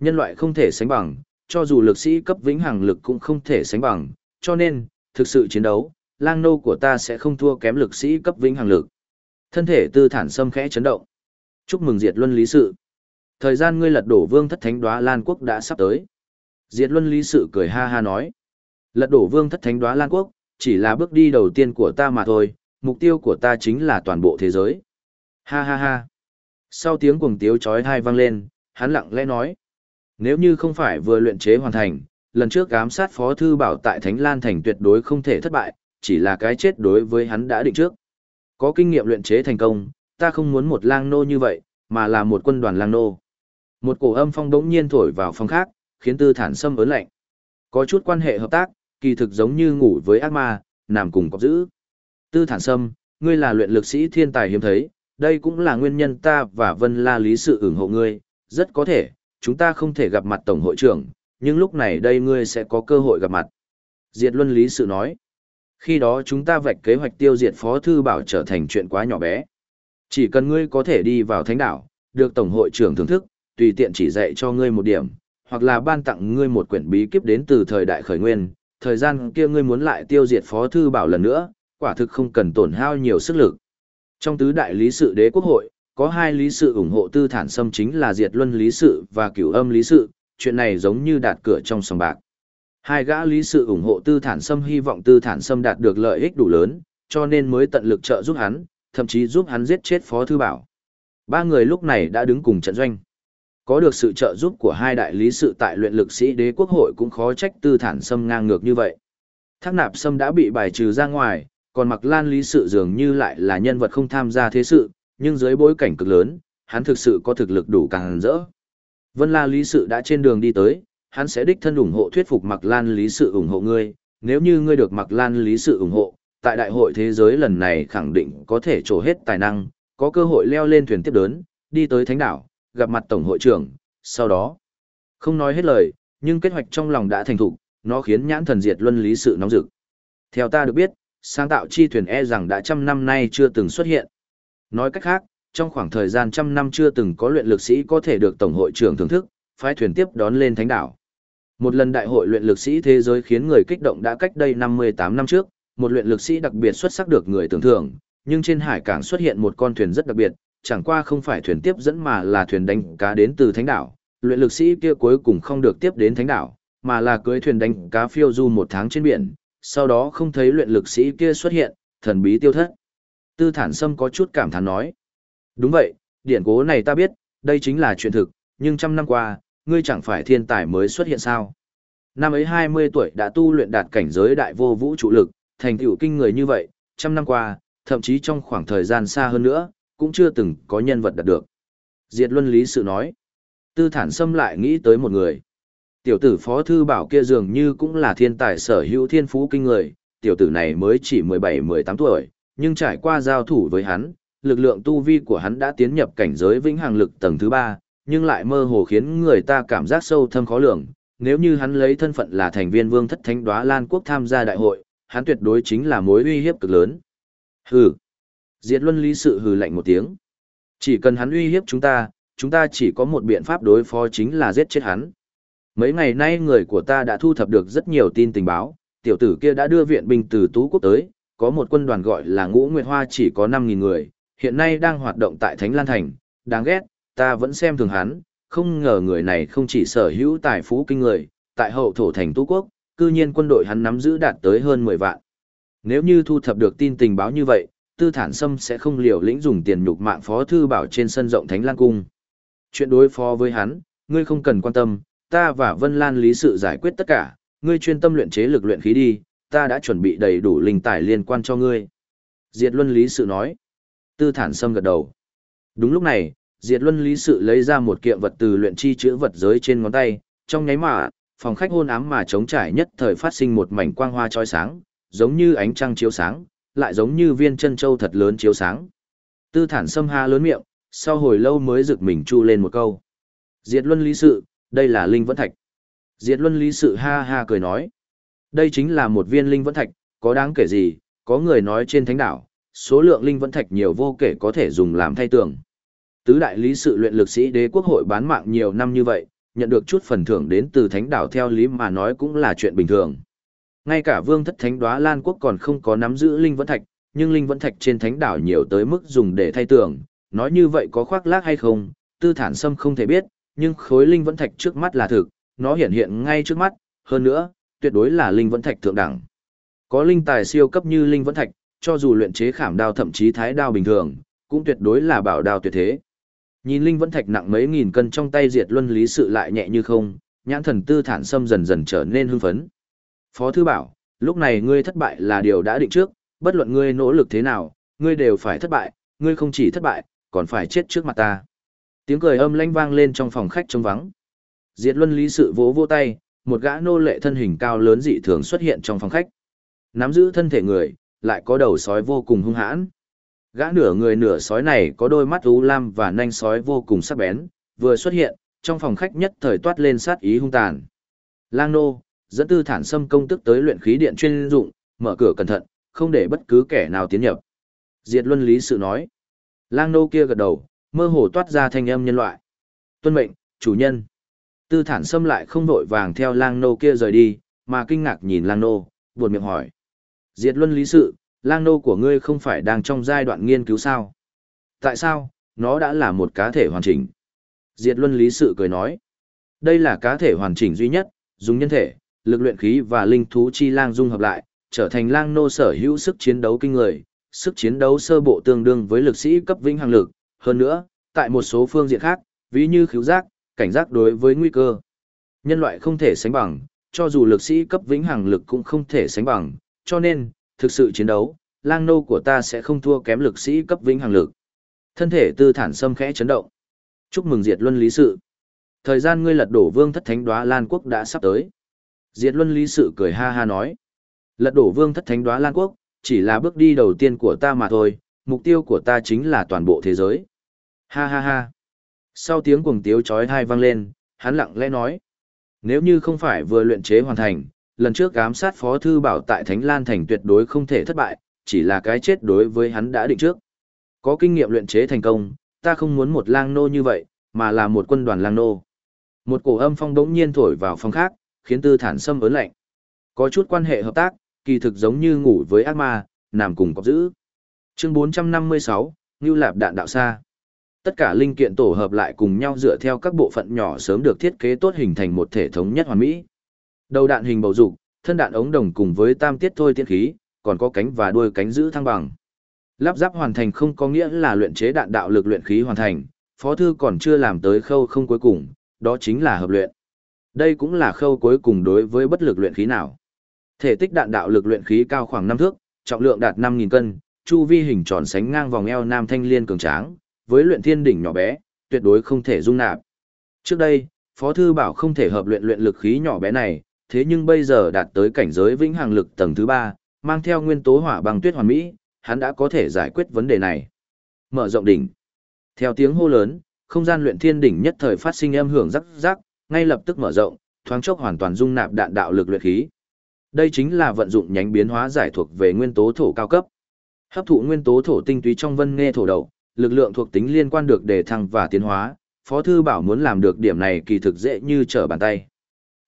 Nhân loại không thể sánh bằng, cho dù lực sĩ cấp vĩnh hằng lực cũng không thể sánh bằng, cho nên, thực sự chiến đấu, lang nô của ta sẽ không thua kém lực sĩ cấp vĩnh hằng lực. Thân thể tư thản xâm khẽ chấn động. Chúc mừng Diệt Luân Lý Sự. Thời gian ngươi lật đổ vương thất thánh đoá Lan Quốc đã sắp tới. Diệt Luân Lý Sự cười ha ha nói. Lật đổ vương thất thánh đoá Lan Quốc, chỉ là bước đi đầu tiên của ta mà thôi, mục tiêu của ta chính là toàn bộ thế giới. Ha ha ha. Sau tiếng cuồng tiếu chói tai vang lên, hắn lặng lẽ nói. Nếu như không phải vừa luyện chế hoàn thành, lần trước ám sát Phó Thư Bảo tại Thánh Lan Thành tuyệt đối không thể thất bại, chỉ là cái chết đối với hắn đã định trước. Có kinh nghiệm luyện chế thành công, ta không muốn một lang nô như vậy, mà là một quân đoàn lang nô. Một cổ âm phong đống nhiên thổi vào phòng khác, khiến tư thản sâm ớn lạnh. Có chút quan hệ hợp tác, kỳ thực giống như ngủ với ác ma, nằm cùng cọp giữ. Tư thản sâm, ngươi là luyện lực sĩ thiên tài hiếm thấy, đây cũng là nguyên nhân ta và Vân La Lý sự ủng hộ ngươi, rất có thể, chúng ta không thể gặp mặt Tổng hội trưởng, nhưng lúc này đây ngươi sẽ có cơ hội gặp mặt. Diệt Luân Lý sự nói, khi đó chúng ta vạch kế hoạch tiêu diệt Phó Thư Bảo trở thành chuyện quá nhỏ bé. Chỉ cần ngươi có thể đi vào thánh đảo, được Tổng hội trưởng thưởng thức, tùy tiện chỉ dạy cho ngươi một điểm, hoặc là ban tặng ngươi một quyển bí kíp đến từ thời đại khởi nguyên, thời gian kia ngươi muốn lại tiêu diệt Phó Thư Bảo lần nữa, quả thực không cần tổn hao nhiều sức lực. Trong tứ đại lý sự đế quốc hội, có hai lý sự ủng hộ tư thản xâm chính là diệt luân lý sự và cửu âm lý sự, chuyện này giống như đạt cửa trong sòng bạc. Hai gã lý sự ủng hộ tư thản xâm hy vọng tư thản xâm đạt được lợi ích đủ lớn, cho nên mới tận lực trợ giúp hắn, thậm chí giúp hắn giết chết Phó Thư Bảo. Ba người lúc này đã đứng cùng trận doanh. Có được sự trợ giúp của hai đại lý sự tại luyện lực sĩ đế quốc hội cũng khó trách tư thản xâm ngang ngược như vậy. Thác nạp sâm đã bị bài trừ ra ngoài, còn mặc lan lý sự dường như lại là nhân vật không tham gia thế sự, nhưng dưới bối cảnh cực lớn, hắn thực sự có thực lực đủ càng rỡ. Vân La lý sự đã trên đường đi tới, hắn sẽ đích thân ủng hộ thuyết phục mặc lan lý sự ủng hộ ngươi, nếu như ngươi được mặc lan lý sự ủng hộ, tại đại hội thế giới lần này khẳng định có thể trổ hết tài năng, có cơ hội leo lên thuyền tiếp đớn, đi tới thánh đảo, gặp mặt tổng hội trưởng, sau đó, không nói hết lời, nhưng kế hoạch trong lòng đã thành thục, nó khiến nhãn thần diệt luân lý sự nóng rực. Theo ta được biết, sáng tạo chi thuyền e rằng đã trăm năm nay chưa từng xuất hiện. Nói cách khác, trong khoảng thời gian trăm năm chưa từng có luyện lực sĩ có thể được Tổng hội trưởng thưởng thức, phái thuyền tiếp đón lên thánh đảo. Một lần đại hội luyện lực sĩ thế giới khiến người kích động đã cách đây 58 năm trước, một luyện lực sĩ đặc biệt xuất sắc được người tưởng thưởng, nhưng trên hải cảng xuất hiện một con thuyền rất đặc biệt, chẳng qua không phải thuyền tiếp dẫn mà là thuyền đánh cá đến từ thánh đảo. Luyện lực sĩ kia cuối cùng không được tiếp đến thánh đảo, mà là cưới thuyền đánh cá phiêu du một tháng trên biển, sau đó không thấy luyện lực sĩ kia xuất hiện, thần bí tiêu thất. Tư thản sâm có chút cảm thán nói. Đúng vậy, điển cố này ta biết, đây chính là chuyện thực, nhưng trăm năm qua, ngươi chẳng phải thiên tài mới xuất hiện sao. Năm ấy 20 tuổi đã tu luyện đạt cảnh giới đại vô vũ trụ lực, thành tựu kinh người như vậy, trăm năm qua, thậm chí trong khoảng thời gian xa hơn nữa, cũng chưa từng có nhân vật đạt được. Diệt Luân Lý Sự nói. Tư thản xâm lại nghĩ tới một người. Tiểu tử Phó Thư Bảo kia dường như cũng là thiên tài sở hữu thiên phú kinh người, tiểu tử này mới chỉ 17-18 tuổi, nhưng trải qua giao thủ với hắn, lực lượng tu vi của hắn đã tiến nhập cảnh giới vĩnh hằng lực tầng thứ 3, nhưng lại mơ hồ khiến người ta cảm giác sâu thâm khó lường. Nếu như hắn lấy thân phận là thành viên vương thất thánh đoá Lan Quốc tham gia đại hội, hắn tuyệt đối chính là mối uy hiếp cực lớn. Hừ. Diệt Luân Lý sự hừ lạnh một tiếng. Chỉ cần hắn uy hiếp chúng ta, chúng ta chỉ có một biện pháp đối phó chính là giết chết hắn. Mấy ngày nay người của ta đã thu thập được rất nhiều tin tình báo, tiểu tử kia đã đưa viện binh từ Tú Quốc tới, có một quân đoàn gọi là Ngũ Nguyệt Hoa chỉ có 5.000 người, hiện nay đang hoạt động tại Thánh Lan Thành, đáng ghét, ta vẫn xem thường hắn, không ngờ người này không chỉ sở hữu tài phú kinh người, tại hậu thổ thành Tú Quốc, cư nhiên quân đội hắn nắm giữ đạt tới hơn 10 vạn. Nếu như thu thập được tin tình báo như vậy, Tư Thản Sâm sẽ không liều lĩnh dùng tiền nhục mạng phó thư bảo trên sân rộng Thánh Lan Cung. Chuyện đối phó với hắn, ngươi không cần quan tâm, ta và Vân Lan lý sự giải quyết tất cả, ngươi chuyên tâm luyện chế lực luyện khí đi, ta đã chuẩn bị đầy đủ linh tài liên quan cho ngươi. Diệt Luân lý sự nói. Tư Thản Sâm gật đầu. Đúng lúc này, Diệt Luân lý sự lấy ra một kiện vật từ luyện chi chữ vật giới trên ngón tay, trong nháy mạ phòng khách hôn ám mà trống trải nhất thời phát sinh một mảnh quang hoa chói sáng, giống như ánh trăng chiếu sáng, lại giống như viên chân châu thật lớn chiếu sáng. Tư thản sâm ha lớn miệng, sau hồi lâu mới rực mình chu lên một câu. Diệt luân lý sự, đây là linh vẫn thạch. Diệt luân lý sự ha ha cười nói. Đây chính là một viên linh vẫn thạch, có đáng kể gì, có người nói trên thánh đảo, số lượng linh vẫn thạch nhiều vô kể có thể dùng làm thay tường. Tứ đại lý sự luyện lực sĩ đế quốc hội bán mạng nhiều năm như vậy, nhận được chút phần thưởng đến từ thánh đảo theo lý mà nói cũng là chuyện bình thường. Ngay cả vương thất thánh đoá Lan quốc còn không có nắm giữ linh vẫn thạch, nhưng linh vẫn thạch trên thánh đảo nhiều tới mức dùng để thay tường, nói như vậy có khoác lác hay không, tư thản sâm không thể biết, nhưng khối linh vẫn thạch trước mắt là thực, nó hiện hiện ngay trước mắt, hơn nữa, tuyệt đối là linh vẫn thạch thượng đẳng. Có linh tài siêu cấp như linh vẫn thạch, cho dù luyện chế khảm đao thậm chí thái đao bình thường, cũng tuyệt đối là bảo đao tuyệt thế. Nhìn linh vẫn thạch nặng mấy nghìn cân trong tay diệt luân lý sự lại nhẹ như không, nhãn thần tư thản sâm dần dần trở nên hưng phấn. Phó thư bảo, lúc này ngươi thất bại là điều đã định trước, bất luận ngươi nỗ lực thế nào, ngươi đều phải thất bại, ngươi không chỉ thất bại, còn phải chết trước mặt ta. Tiếng cười âm lanh vang lên trong phòng khách trống vắng. Diệt luân lý sự vỗ vỗ tay, một gã nô lệ thân hình cao lớn dị thường xuất hiện trong phòng khách. Nắm giữ thân thể người, lại có đầu sói vô cùng hung hãn. Gã nửa người nửa sói này có đôi mắt u lam và nanh sói vô cùng sắc bén, vừa xuất hiện, trong phòng khách nhất thời toát lên sát ý hung tàn. Lang nô, dẫn tư thản xâm công tức tới luyện khí điện chuyên dụng, mở cửa cẩn thận, không để bất cứ kẻ nào tiến nhập. Diệt luân lý sự nói. Lang nô kia gật đầu, mơ hồ toát ra thanh âm nhân loại. Tuân mệnh, chủ nhân. Tư thản xâm lại không vội vàng theo lang nô kia rời đi, mà kinh ngạc nhìn lang nô, buồn miệng hỏi. Diệt luân lý sự, lang nô của ngươi không phải đang trong giai đoạn nghiên cứu sao? Tại sao, nó đã là một cá thể hoàn chỉnh? Diệt luân lý sự cười nói. Đây là cá thể hoàn chỉnh duy nhất, dùng nhân thể, lực luyện khí và linh thú chi lang dung hợp lại, trở thành lang nô sở hữu sức chiến đấu kinh người, sức chiến đấu sơ bộ tương đương với lực sĩ cấp vĩnh hằng lực, hơn nữa, tại một số phương diện khác, ví như khiếu giác, cảnh giác đối với nguy cơ. Nhân loại không thể sánh bằng, cho dù lực sĩ cấp vĩnh hằng lực cũng không thể sánh bằng, cho nên, thực sự chiến đấu, lang nô của ta sẽ không thua kém lực sĩ cấp vĩnh hằng lực. Thân thể tư thản sâm khẽ chấn động. Chúc mừng diệt luân lý sự. Thời gian ngươi lật đổ vương thất thánh đoá Lan quốc đã sắp tới. Diệt luân lý sự cười ha ha nói. Lật đổ vương thất thánh đoá Lan quốc, chỉ là bước đi đầu tiên của ta mà thôi, mục tiêu của ta chính là toàn bộ thế giới. Ha ha ha. Sau tiếng cuồng tiếu chói tai vang lên, hắn lặng lẽ nói. Nếu như không phải vừa luyện chế hoàn thành, lần trước ám sát phó thư bảo tại Thánh Lan Thành tuyệt đối không thể thất bại, chỉ là cái chết đối với hắn đã định trước. Có kinh nghiệm luyện chế thành công, ta không muốn một lang nô như vậy, mà là một quân đoàn lang nô. Một cổ âm phong đống nhiên thổi vào phòng khác, khiến tư thản sâm ớn lạnh. Có chút quan hệ hợp tác, kỳ thực giống như ngủ với ác ma, nằm cùng cọp giữ. Chương 456, Ngưu Lạp đạn đạo xa. Tất cả linh kiện tổ hợp lại cùng nhau dựa theo các bộ phận nhỏ sớm được thiết kế tốt hình thành một thể thống nhất hoàn mỹ. Đầu đạn hình bầu dục, thân đạn ống đồng cùng với tam tiết thôi tiên khí, còn có cánh và đuôi cánh giữ thăng bằng. Lắp ráp hoàn thành không có nghĩa là luyện chế đạn đạo lực luyện khí hoàn thành, phó thư còn chưa làm tới khâu không cuối cùng, đó chính là hợp luyện. Đây cũng là khâu cuối cùng đối với bất lực luyện khí nào. Thể tích đạn đạo lực luyện khí cao khoảng 5 thước, trọng lượng đạt 5000 cân, chu vi hình tròn sánh ngang vòng eo nam thanh liên cường tráng, với luyện thiên đỉnh nhỏ bé, tuyệt đối không thể dung nạp. Trước đây, Phó thư bảo không thể hợp luyện luyện lực khí nhỏ bé này, thế nhưng bây giờ đạt tới cảnh giới vĩnh hằng lực tầng thứ 3, mang theo nguyên tố hỏa băng tuyết hoàn mỹ, hắn đã có thể giải quyết vấn đề này. Mở rộng đỉnh. Theo tiếng hô lớn, không gian luyện thiên đỉnh nhất thời phát sinh âm hưởng rắc rắc, ngay lập tức mở rộng, thoáng chốc hoàn toàn dung nạp đạn đạo lực luyện khí. Đây chính là vận dụng nhánh biến hóa giải thuộc về nguyên tố thổ cao cấp. Hấp thụ nguyên tố thổ tinh túy trong vân nghe thổ đậu, lực lượng thuộc tính liên quan được đề thăng và tiến hóa, Phó thư bảo muốn làm được điểm này kỳ thực dễ như trở bàn tay.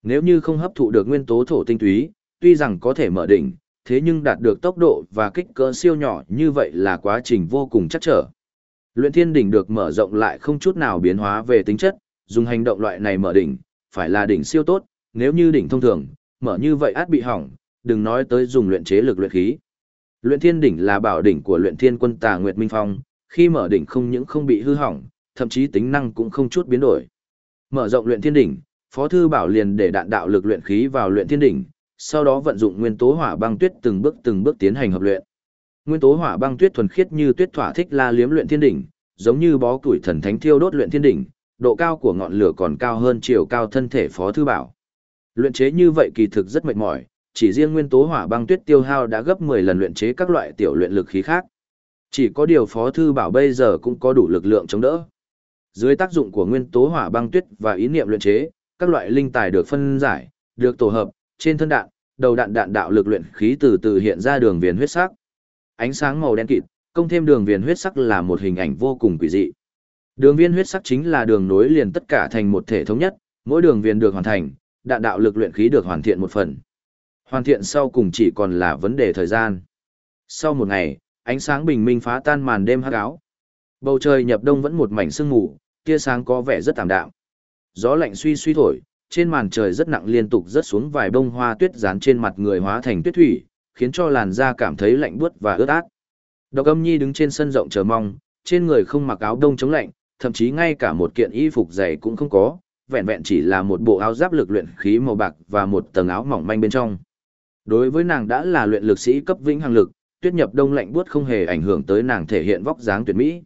Nếu như không hấp thụ được nguyên tố thổ tinh túy, tuy rằng có thể mở đỉnh, thế nhưng đạt được tốc độ và kích cỡ siêu nhỏ như vậy là quá trình vô cùng chắc trở. Luyện thiên đỉnh được mở rộng lại không chút nào biến hóa về tính chất, dùng hành động loại này mở đỉnh, phải là đỉnh siêu tốt, nếu như đỉnh thông thường, mở như vậy át bị hỏng, đừng nói tới dùng luyện chế lực luyện khí. Luyện thiên đỉnh là bảo đỉnh của luyện thiên quân tà Nguyệt Minh Phong, khi mở đỉnh không những không bị hư hỏng, thậm chí tính năng cũng không chút biến đổi. Mở rộng luyện thiên đỉnh, Phó thư bảo liền để đạn đạo lực luyện khí vào luyện thiên đỉnh, sau đó vận dụng nguyên tố hỏa băng tuyết từng bước từng bước tiến hành hợp luyện. Nguyên tố hỏa băng tuyết thuần khiết như tuyết thỏa thích la liếm luyện thiên đỉnh, giống như bó củi thần thánh thiêu đốt luyện thiên đỉnh, độ cao của ngọn lửa còn cao hơn chiều cao thân thể Phó thư bảo. Luyện chế như vậy kỳ thực rất mệt mỏi, chỉ riêng nguyên tố hỏa băng tuyết tiêu hao đã gấp 10 lần luyện chế các loại tiểu luyện lực khí khác. Chỉ có điều Phó thư bảo bây giờ cũng có đủ lực lượng chống đỡ. Dưới tác dụng của nguyên tố hỏa băng tuyết và ý niệm luyện chế, các loại linh tài được phân giải, được tổ hợp, trên thân đạn, đầu đạn đạn đạo lực luyện khí từ từ hiện ra đường viền huyết sắc. Ánh sáng màu đen kịt, công thêm đường viền huyết sắc là một hình ảnh vô cùng quỷ dị. Đường viên huyết sắc chính là đường nối liền tất cả thành một thể thống nhất, mỗi đường viên được hoàn thành, đạn đạo lực luyện khí được hoàn thiện một phần. Hoàn thiện sau cùng chỉ còn là vấn đề thời gian. Sau một ngày, ánh sáng bình minh phá tan màn đêm hắc áo. Bầu trời nhập đông vẫn một mảnh sương mù, tia sáng có vẻ rất tạm đạm. Gió lạnh suy suy thổi, trên màn trời rất nặng liên tục rớt xuống vài bông hoa tuyết dán trên mặt người hóa thành tuyết thủy, khiến cho làn da cảm thấy lạnh buốt và ướt át. Độc âm nhi đứng trên sân rộng chờ mong, trên người không mặc áo đông chống lạnh, thậm chí ngay cả một kiện y phục dày cũng không có, vẹn vẹn chỉ là một bộ áo giáp lực luyện khí màu bạc và một tầng áo mỏng manh bên trong. Đối với nàng đã là luyện lực sĩ cấp vĩnh hằng lực, tuyết nhập đông lạnh buốt không hề ảnh hưởng tới nàng thể hiện vóc dáng tuyệt mỹ.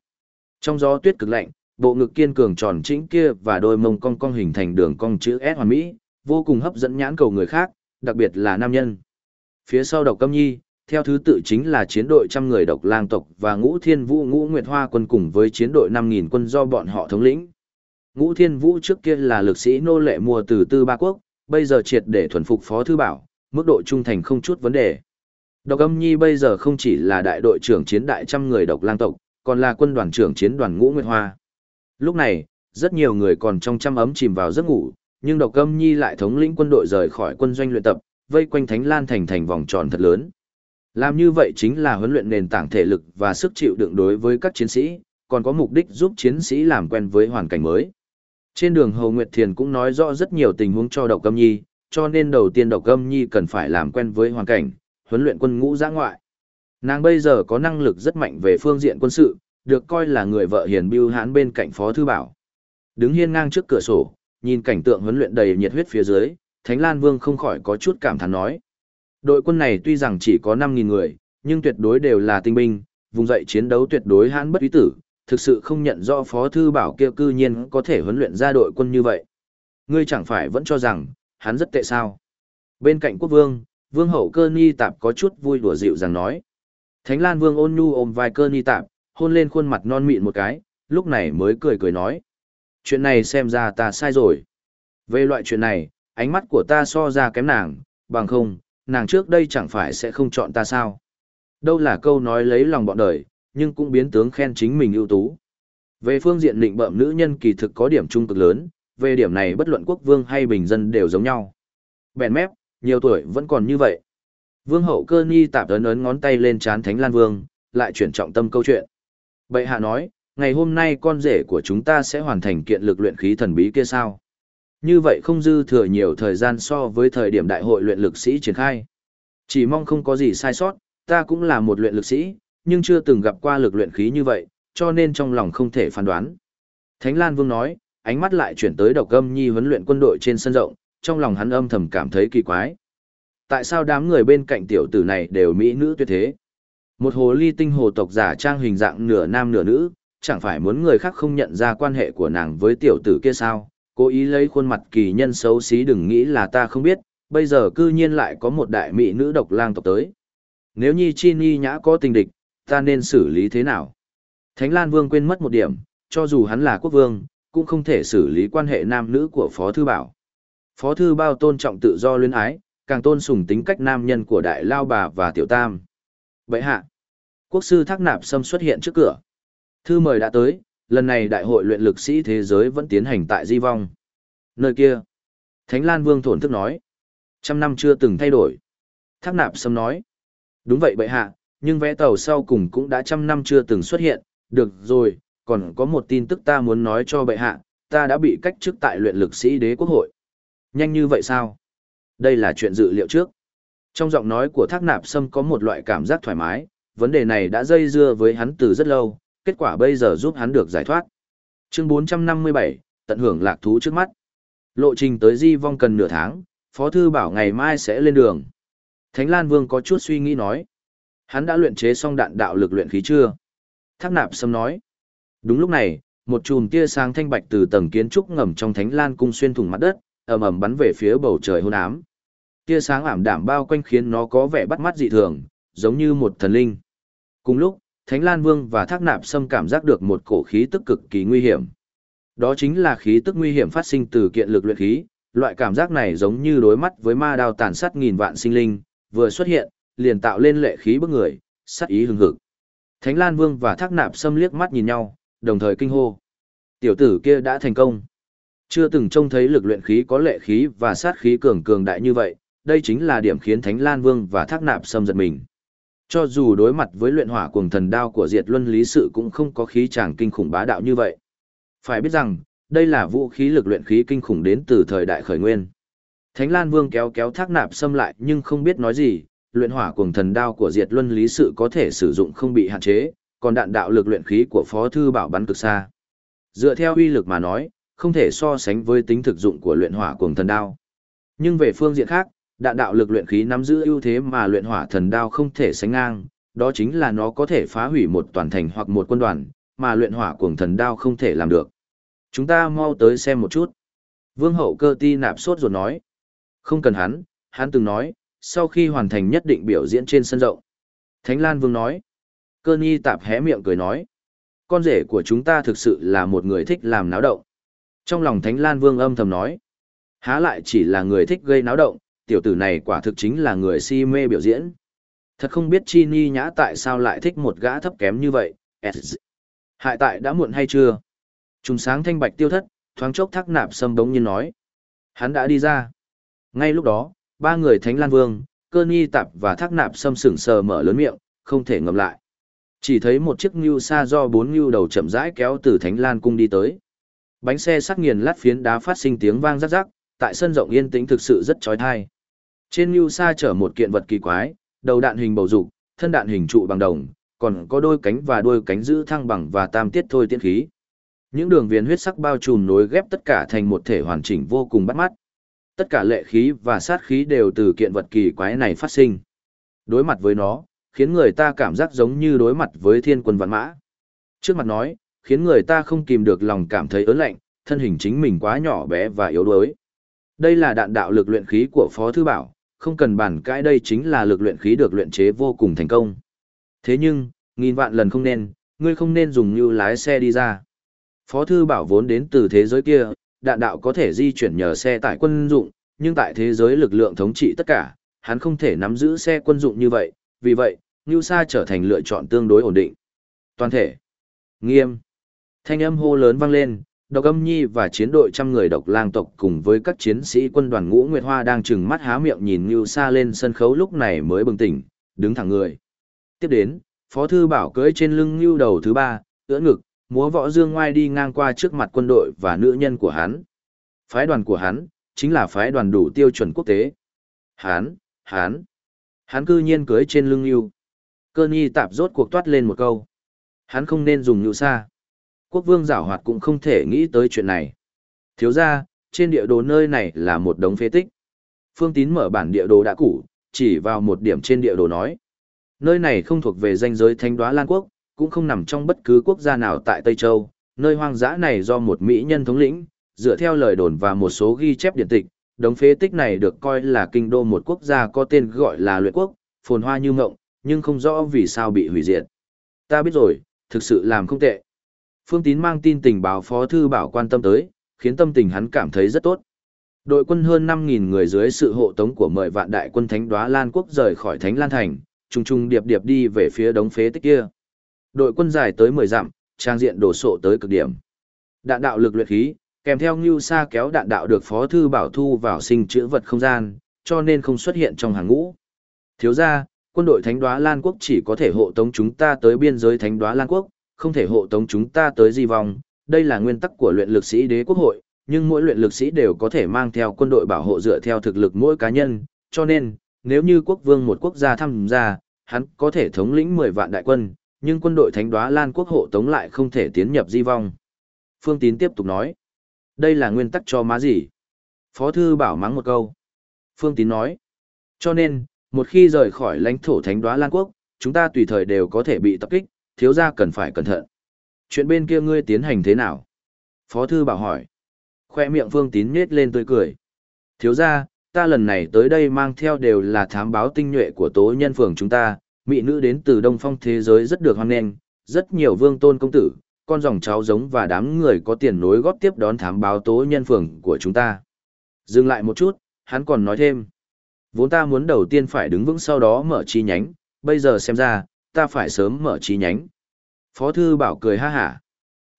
Trong gió tuyết cực lạnh, bộ ngực kiên cường tròn chính kia và đôi mông cong cong hình thành đường cong chữ S hoàn mỹ, vô cùng hấp dẫn nhãn cầu người khác, đặc biệt là nam nhân. Phía sau độc câm nhi, theo thứ tự chính là chiến đội trăm người độc lang tộc và ngũ thiên vũ ngũ nguyệt hoa quân cùng với chiến đội 5.000 quân do bọn họ thống lĩnh. Ngũ thiên vũ trước kia là lực sĩ nô lệ mua từ tư ba quốc, bây giờ triệt để thuần phục phó thư bảo, mức độ trung thành không chút vấn đề. Độc âm nhi bây giờ không chỉ là đại đội trưởng chiến đại trăm người độc lang tộc, còn là quân đoàn trưởng chiến đoàn ngũ nguyệt hoa. Lúc này, rất nhiều người còn trong trăm ấm chìm vào giấc ngủ, nhưng độc âm nhi lại thống lĩnh quân đội rời khỏi quân doanh luyện tập, vây quanh Thánh Lan thành thành vòng tròn thật lớn. Làm như vậy chính là huấn luyện nền tảng thể lực và sức chịu đựng đối với các chiến sĩ, còn có mục đích giúp chiến sĩ làm quen với hoàn cảnh mới. Trên đường Hồ Nguyệt Thiền cũng nói rõ rất nhiều tình huống cho độc Câm nhi, cho nên đầu tiên độc Câm nhi cần phải làm quen với hoàn cảnh, huấn luyện quân ngũ giã ngoại. Nàng bây giờ có năng lực rất mạnh về phương diện quân sự, được coi là người vợ hiền bưu hãn bên cạnh Phó Thư Bảo. Đứng hiên ngang trước cửa sổ, nhìn cảnh tượng huấn luyện đầy nhiệt huyết phía dưới, Thánh Lan Vương không khỏi có chút cảm thán nói. Đội quân này tuy rằng chỉ có 5.000 người, nhưng tuyệt đối đều là tinh binh, vùng dậy chiến đấu tuyệt đối hãn bất ý tử, thực sự không nhận rõ Phó Thư Bảo kia cư nhiên có thể huấn luyện ra đội quân như vậy. Ngươi chẳng phải vẫn cho rằng, hắn rất tệ sao. Bên cạnh quốc vương, vương hậu cơ ni tạp có chút vui đùa dịu rằng nói. Thánh Lan Vương ôn nhu ôm vai cơ ni tạp, hôn lên khuôn mặt non mịn một cái, lúc này mới cười cười nói. Chuyện này xem ra ta sai rồi. Về loại chuyện này, ánh mắt của ta so ra kém nàng, bằng không, nàng trước đây chẳng phải sẽ không chọn ta sao. Đâu là câu nói lấy lòng bọn đời, nhưng cũng biến tướng khen chính mình ưu tú. Về phương diện định bợm nữ nhân kỳ thực có điểm trung cực lớn, về điểm này bất luận quốc vương hay bình dân đều giống nhau. Bèn mép, nhiều tuổi vẫn còn như vậy. Vương hậu cơ nhi tạp ấn ấn ngón tay lên chán Thánh Lan Vương, lại chuyển trọng tâm câu chuyện. Bệ hạ nói, ngày hôm nay con rể của chúng ta sẽ hoàn thành kiện lực luyện khí thần bí kia sao? Như vậy không dư thừa nhiều thời gian so với thời điểm đại hội luyện lực sĩ triển khai. Chỉ mong không có gì sai sót, ta cũng là một luyện lực sĩ, nhưng chưa từng gặp qua lực luyện khí như vậy, cho nên trong lòng không thể phán đoán. Thánh Lan Vương nói, ánh mắt lại chuyển tới độc âm nhi huấn luyện quân đội trên sân rộng, trong lòng hắn âm thầm cảm thấy kỳ quái. Tại sao đám người bên cạnh tiểu tử này đều mỹ nữ tuyệt thế? Một hồ ly tinh hồ tộc giả trang hình dạng nửa nam nửa nữ, chẳng phải muốn người khác không nhận ra quan hệ của nàng với tiểu tử kia sao? Cố ý lấy khuôn mặt kỳ nhân xấu xí đừng nghĩ là ta không biết, bây giờ cư nhiên lại có một đại mỹ nữ độc lang tộc tới. Nếu nhi chi nhi nhã có tình địch, ta nên xử lý thế nào? Thánh Lan Vương quên mất một điểm, cho dù hắn là quốc vương, cũng không thể xử lý quan hệ nam nữ của Phó Thư Bảo. Phó Thư Bao tôn trọng tự do luyến ái, càng tôn sùng tính cách nam nhân của Đại Lao Bà và Tiểu Tam. Vậy hạ, quốc sư Thác Nạp Sâm xuất hiện trước cửa. Thư mời đã tới, lần này đại hội luyện lực sĩ thế giới vẫn tiến hành tại Di Vong. Nơi kia, Thánh Lan Vương thổn thức nói, trăm năm chưa từng thay đổi. Thác Nạp Sâm nói, đúng vậy bệ hạ, nhưng vẽ tàu sau cùng cũng đã trăm năm chưa từng xuất hiện, được rồi, còn có một tin tức ta muốn nói cho bệ hạ, ta đã bị cách chức tại luyện lực sĩ đế quốc hội. Nhanh như vậy sao? Đây là chuyện dự liệu trước. Trong giọng nói của thác nạp sâm có một loại cảm giác thoải mái, vấn đề này đã dây dưa với hắn từ rất lâu, kết quả bây giờ giúp hắn được giải thoát. Chương 457, tận hưởng lạc thú trước mắt. Lộ trình tới Di Vong cần nửa tháng, Phó Thư bảo ngày mai sẽ lên đường. Thánh Lan Vương có chút suy nghĩ nói. Hắn đã luyện chế xong đạn đạo lực luyện khí chưa? Thác nạp sâm nói. Đúng lúc này, một chùm tia sáng thanh bạch từ tầng kiến trúc ngầm trong Thánh Lan cung xuyên thủng mặt đất, ầm ầm bắn về phía bầu trời hôn ám. Tia sáng ảm đạm bao quanh khiến nó có vẻ bắt mắt dị thường, giống như một thần linh. Cùng lúc, Thánh Lan Vương và Thác Nạp Sâm cảm giác được một cổ khí tức cực kỳ nguy hiểm. Đó chính là khí tức nguy hiểm phát sinh từ kiện lực luyện khí, loại cảm giác này giống như đối mắt với ma đao tàn sát nghìn vạn sinh linh, vừa xuất hiện, liền tạo lên lệ khí bức người, sát ý hừng hực. Thánh Lan Vương và Thác Nạp Sâm liếc mắt nhìn nhau, đồng thời kinh hô. Tiểu tử kia đã thành công. Chưa từng trông thấy lực luyện khí có lệ khí và sát khí cường cường đại như vậy, đây chính là điểm khiến Thánh Lan Vương và Thác Nạp Sâm giật mình. Cho dù đối mặt với luyện hỏa cuồng thần đao của Diệt Luân Lý Sự cũng không có khí tràng kinh khủng bá đạo như vậy. Phải biết rằng, đây là vũ khí lực luyện khí kinh khủng đến từ thời đại khởi nguyên. Thánh Lan Vương kéo kéo Thác Nạp xâm lại nhưng không biết nói gì, luyện hỏa cuồng thần đao của Diệt Luân Lý Sự có thể sử dụng không bị hạn chế, còn đạn đạo lực luyện khí của Phó thư bảo bắn cực xa. Dựa theo uy lực mà nói, không thể so sánh với tính thực dụng của luyện hỏa cuồng thần đao. Nhưng về phương diện khác, đạn đạo lực luyện khí nắm giữ ưu thế mà luyện hỏa thần đao không thể sánh ngang, đó chính là nó có thể phá hủy một toàn thành hoặc một quân đoàn, mà luyện hỏa cuồng thần đao không thể làm được. Chúng ta mau tới xem một chút. Vương hậu cơ ti nạp sốt ruột nói. Không cần hắn, hắn từng nói, sau khi hoàn thành nhất định biểu diễn trên sân rộng. Thánh Lan Vương nói. Cơ nhi tạp hé miệng cười nói. Con rể của chúng ta thực sự là một người thích làm náo động. Trong lòng Thánh Lan Vương âm thầm nói. Há lại chỉ là người thích gây náo động, tiểu tử này quả thực chính là người si mê biểu diễn. Thật không biết Chi Ni nhã tại sao lại thích một gã thấp kém như vậy. Hại tại đã muộn hay chưa? Trùng sáng thanh bạch tiêu thất, thoáng chốc thác nạp sâm bỗng nhiên nói. Hắn đã đi ra. Ngay lúc đó, ba người Thánh Lan Vương, Cơ Nhi Tạp và thác nạp sâm sững sờ mở lớn miệng, không thể ngậm lại. Chỉ thấy một chiếc ngưu xa do bốn ngưu đầu chậm rãi kéo từ Thánh Lan cung đi tới. Bánh xe sắc nghiền lát phiến đá phát sinh tiếng vang rắc rắc, tại sân rộng yên tĩnh thực sự rất chói tai. Trên ngưu sa chở một kiện vật kỳ quái, đầu đạn hình bầu dục, thân đạn hình trụ bằng đồng, còn có đôi cánh và đôi cánh giữ thăng bằng và tam tiết thôi tiên khí. Những đường viền huyết sắc bao trùm nối ghép tất cả thành một thể hoàn chỉnh vô cùng bắt mắt. Tất cả lệ khí và sát khí đều từ kiện vật kỳ quái này phát sinh. Đối mặt với nó, khiến người ta cảm giác giống như đối mặt với thiên quân vạn mã. Trước mặt nói, khiến người ta không kìm được lòng cảm thấy ớn lạnh, thân hình chính mình quá nhỏ bé và yếu đuối. Đây là đạn đạo lực luyện khí của Phó Thư Bảo, không cần bản cãi đây chính là lực luyện khí được luyện chế vô cùng thành công. Thế nhưng, nghìn vạn lần không nên, ngươi không nên dùng như lái xe đi ra. Phó Thư Bảo vốn đến từ thế giới kia, đạn đạo có thể di chuyển nhờ xe tải quân dụng, nhưng tại thế giới lực lượng thống trị tất cả, hắn không thể nắm giữ xe quân dụng như vậy, vì vậy, Ngưu Sa trở thành lựa chọn tương đối ổn định. Toàn thể. Nghiêm. Thanh âm hô lớn vang lên, Độc Âm Nhi và chiến đội trăm người độc lang tộc cùng với các chiến sĩ quân đoàn Ngũ Nguyệt Hoa đang trừng mắt há miệng nhìn Ngưu Sa lên sân khấu lúc này mới bừng tỉnh, đứng thẳng người. Tiếp đến, Phó thư bảo cưỡi trên lưng Ngưu đầu thứ ba, ưỡn ngực, múa võ dương ngoai đi ngang qua trước mặt quân đội và nữ nhân của hắn. Phái đoàn của hắn, chính là phái đoàn đủ tiêu chuẩn quốc tế. Hắn, hắn, hắn cư nhiên cưới trên lưng Ngưu. Cơ nhi tạp rốt cuộc toát lên một câu. Hắn không nên dùng Ngưu Sa quốc vương giảo hoạt cũng không thể nghĩ tới chuyện này. Thiếu ra, trên địa đồ nơi này là một đống phế tích. Phương Tín mở bản địa đồ đã cũ, chỉ vào một điểm trên địa đồ nói. Nơi này không thuộc về danh giới Thanh Đoá Lan Quốc, cũng không nằm trong bất cứ quốc gia nào tại Tây Châu. Nơi hoang dã này do một mỹ nhân thống lĩnh, dựa theo lời đồn và một số ghi chép điện tịch, đống phế tích này được coi là kinh đô một quốc gia có tên gọi là luyện quốc, phồn hoa như mộng, nhưng không rõ vì sao bị hủy diệt. Ta biết rồi, thực sự làm không tệ. Phương Tín mang tin tình báo Phó Thư Bảo quan tâm tới, khiến tâm tình hắn cảm thấy rất tốt. Đội quân hơn 5.000 người dưới sự hộ tống của mười vạn đại quân Thánh Đoá Lan Quốc rời khỏi Thánh Lan Thành, trùng trùng điệp điệp đi về phía đống phế tích kia. Đội quân dài tới 10 dặm, trang diện đổ sộ tới cực điểm. Đạn đạo lực luyện khí, kèm theo Ngưu Sa kéo đạn đạo được Phó Thư Bảo thu vào sinh chữ vật không gian, cho nên không xuất hiện trong hàng ngũ. Thiếu ra, quân đội Thánh Đoá Lan Quốc chỉ có thể hộ tống chúng ta tới biên giới Thánh Đoá Lan Quốc, không thể hộ tống chúng ta tới di vong, Đây là nguyên tắc của luyện lực sĩ đế quốc hội, nhưng mỗi luyện lực sĩ đều có thể mang theo quân đội bảo hộ dựa theo thực lực mỗi cá nhân, cho nên, nếu như quốc vương một quốc gia tham gia, hắn có thể thống lĩnh 10 vạn đại quân, nhưng quân đội thánh đoá Lan quốc hộ tống lại không thể tiến nhập di vong. Phương Tín tiếp tục nói, đây là nguyên tắc cho má gì? Phó thư bảo mắng một câu. Phương Tín nói, cho nên, một khi rời khỏi lãnh thổ thánh đoá Lan quốc, chúng ta tùy thời đều có thể bị tập kích, thiếu gia cần phải cẩn thận. Chuyện bên kia ngươi tiến hành thế nào? Phó thư bảo hỏi. Khoe miệng Phương Tín nhết lên tươi cười. Thiếu gia, ta lần này tới đây mang theo đều là thám báo tinh nhuệ của tố nhân phường chúng ta, mỹ nữ đến từ đông phong thế giới rất được hoan nghênh, rất nhiều vương tôn công tử, con dòng cháu giống và đám người có tiền nối góp tiếp đón thám báo tố nhân phường của chúng ta. Dừng lại một chút, hắn còn nói thêm. Vốn ta muốn đầu tiên phải đứng vững sau đó mở chi nhánh, bây giờ xem ra, ta phải sớm mở chi nhánh. Phó thư bảo cười ha hả.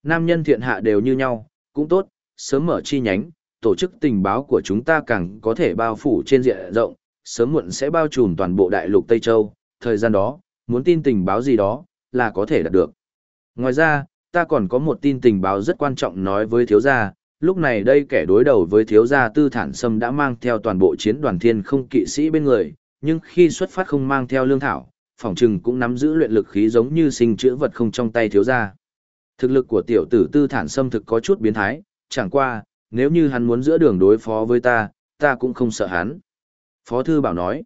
Nam nhân thiện hạ đều như nhau, cũng tốt, sớm mở chi nhánh, tổ chức tình báo của chúng ta càng có thể bao phủ trên diện rộng, sớm muộn sẽ bao trùm toàn bộ đại lục Tây Châu, thời gian đó, muốn tin tình báo gì đó, là có thể đạt được. Ngoài ra, ta còn có một tin tình báo rất quan trọng nói với thiếu gia, lúc này đây kẻ đối đầu với thiếu gia tư thản sâm đã mang theo toàn bộ chiến đoàn thiên không kỵ sĩ bên người, nhưng khi xuất phát không mang theo lương thảo, phỏng chừng cũng nắm giữ luyện lực khí giống như sinh chữa vật không trong tay thiếu gia. Thực lực của tiểu tử tư thản sâm thực có chút biến thái, chẳng qua, nếu như hắn muốn giữa đường đối phó với ta, ta cũng không sợ hắn. Phó thư bảo nói,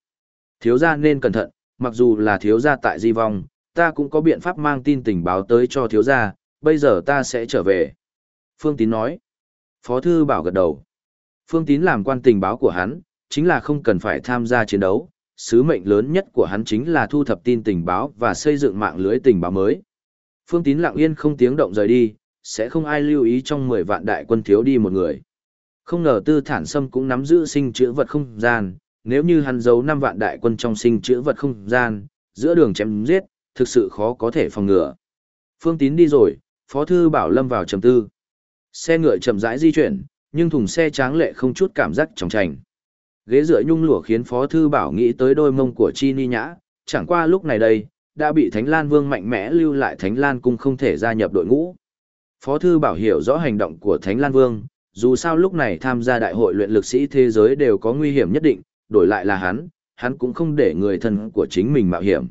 thiếu gia nên cẩn thận, mặc dù là thiếu gia tại di vong, ta cũng có biện pháp mang tin tình báo tới cho thiếu gia, bây giờ ta sẽ trở về. Phương Tín nói, Phó thư bảo gật đầu. Phương Tín làm quan tình báo của hắn, chính là không cần phải tham gia chiến đấu, sứ mệnh lớn nhất của hắn chính là thu thập tin tình báo và xây dựng mạng lưới tình báo mới. Phương Tín lặng yên không tiếng động rời đi, sẽ không ai lưu ý trong 10 vạn đại quân thiếu đi một người. Không ngờ Tư Thản Sâm cũng nắm giữ sinh chữa vật không gian, nếu như hắn giấu 5 vạn đại quân trong sinh chữa vật không gian, giữa đường chém giết, thực sự khó có thể phòng ngừa. Phương Tín đi rồi, Phó thư bảo lâm vào trầm tư. Xe ngựa chậm rãi di chuyển, nhưng thùng xe tráng lệ không chút cảm giác trọng trành. Ghế dựa nhung lụa khiến Phó Thư Bảo nghĩ tới đôi mông của Chi Ni Nhã, chẳng qua lúc này đây, đã bị Thánh Lan Vương mạnh mẽ lưu lại Thánh Lan Cung không thể gia nhập đội ngũ. Phó Thư Bảo hiểu rõ hành động của Thánh Lan Vương, dù sao lúc này tham gia đại hội luyện lực sĩ thế giới đều có nguy hiểm nhất định, đổi lại là hắn, hắn cũng không để người thân của chính mình mạo hiểm.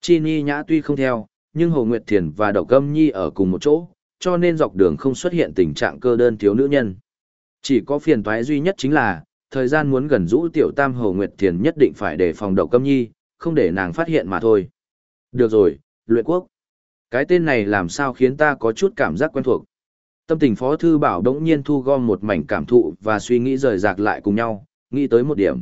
Chi Ni Nhã tuy không theo, nhưng Hồ Nguyệt Thiền và Độc Gâm Nhi ở cùng một chỗ, cho nên dọc đường không xuất hiện tình trạng cơ đơn thiếu nữ nhân. Chỉ có phiền toái duy nhất chính là, thời gian muốn gần rũ tiểu tam hồ nguyệt thiền nhất định phải để phòng độc câm nhi, không để nàng phát hiện mà thôi. Được rồi, luyện quốc. Cái tên này làm sao khiến ta có chút cảm giác quen thuộc. Tâm tình phó thư bảo đống nhiên thu gom một mảnh cảm thụ và suy nghĩ rời rạc lại cùng nhau, nghĩ tới một điểm.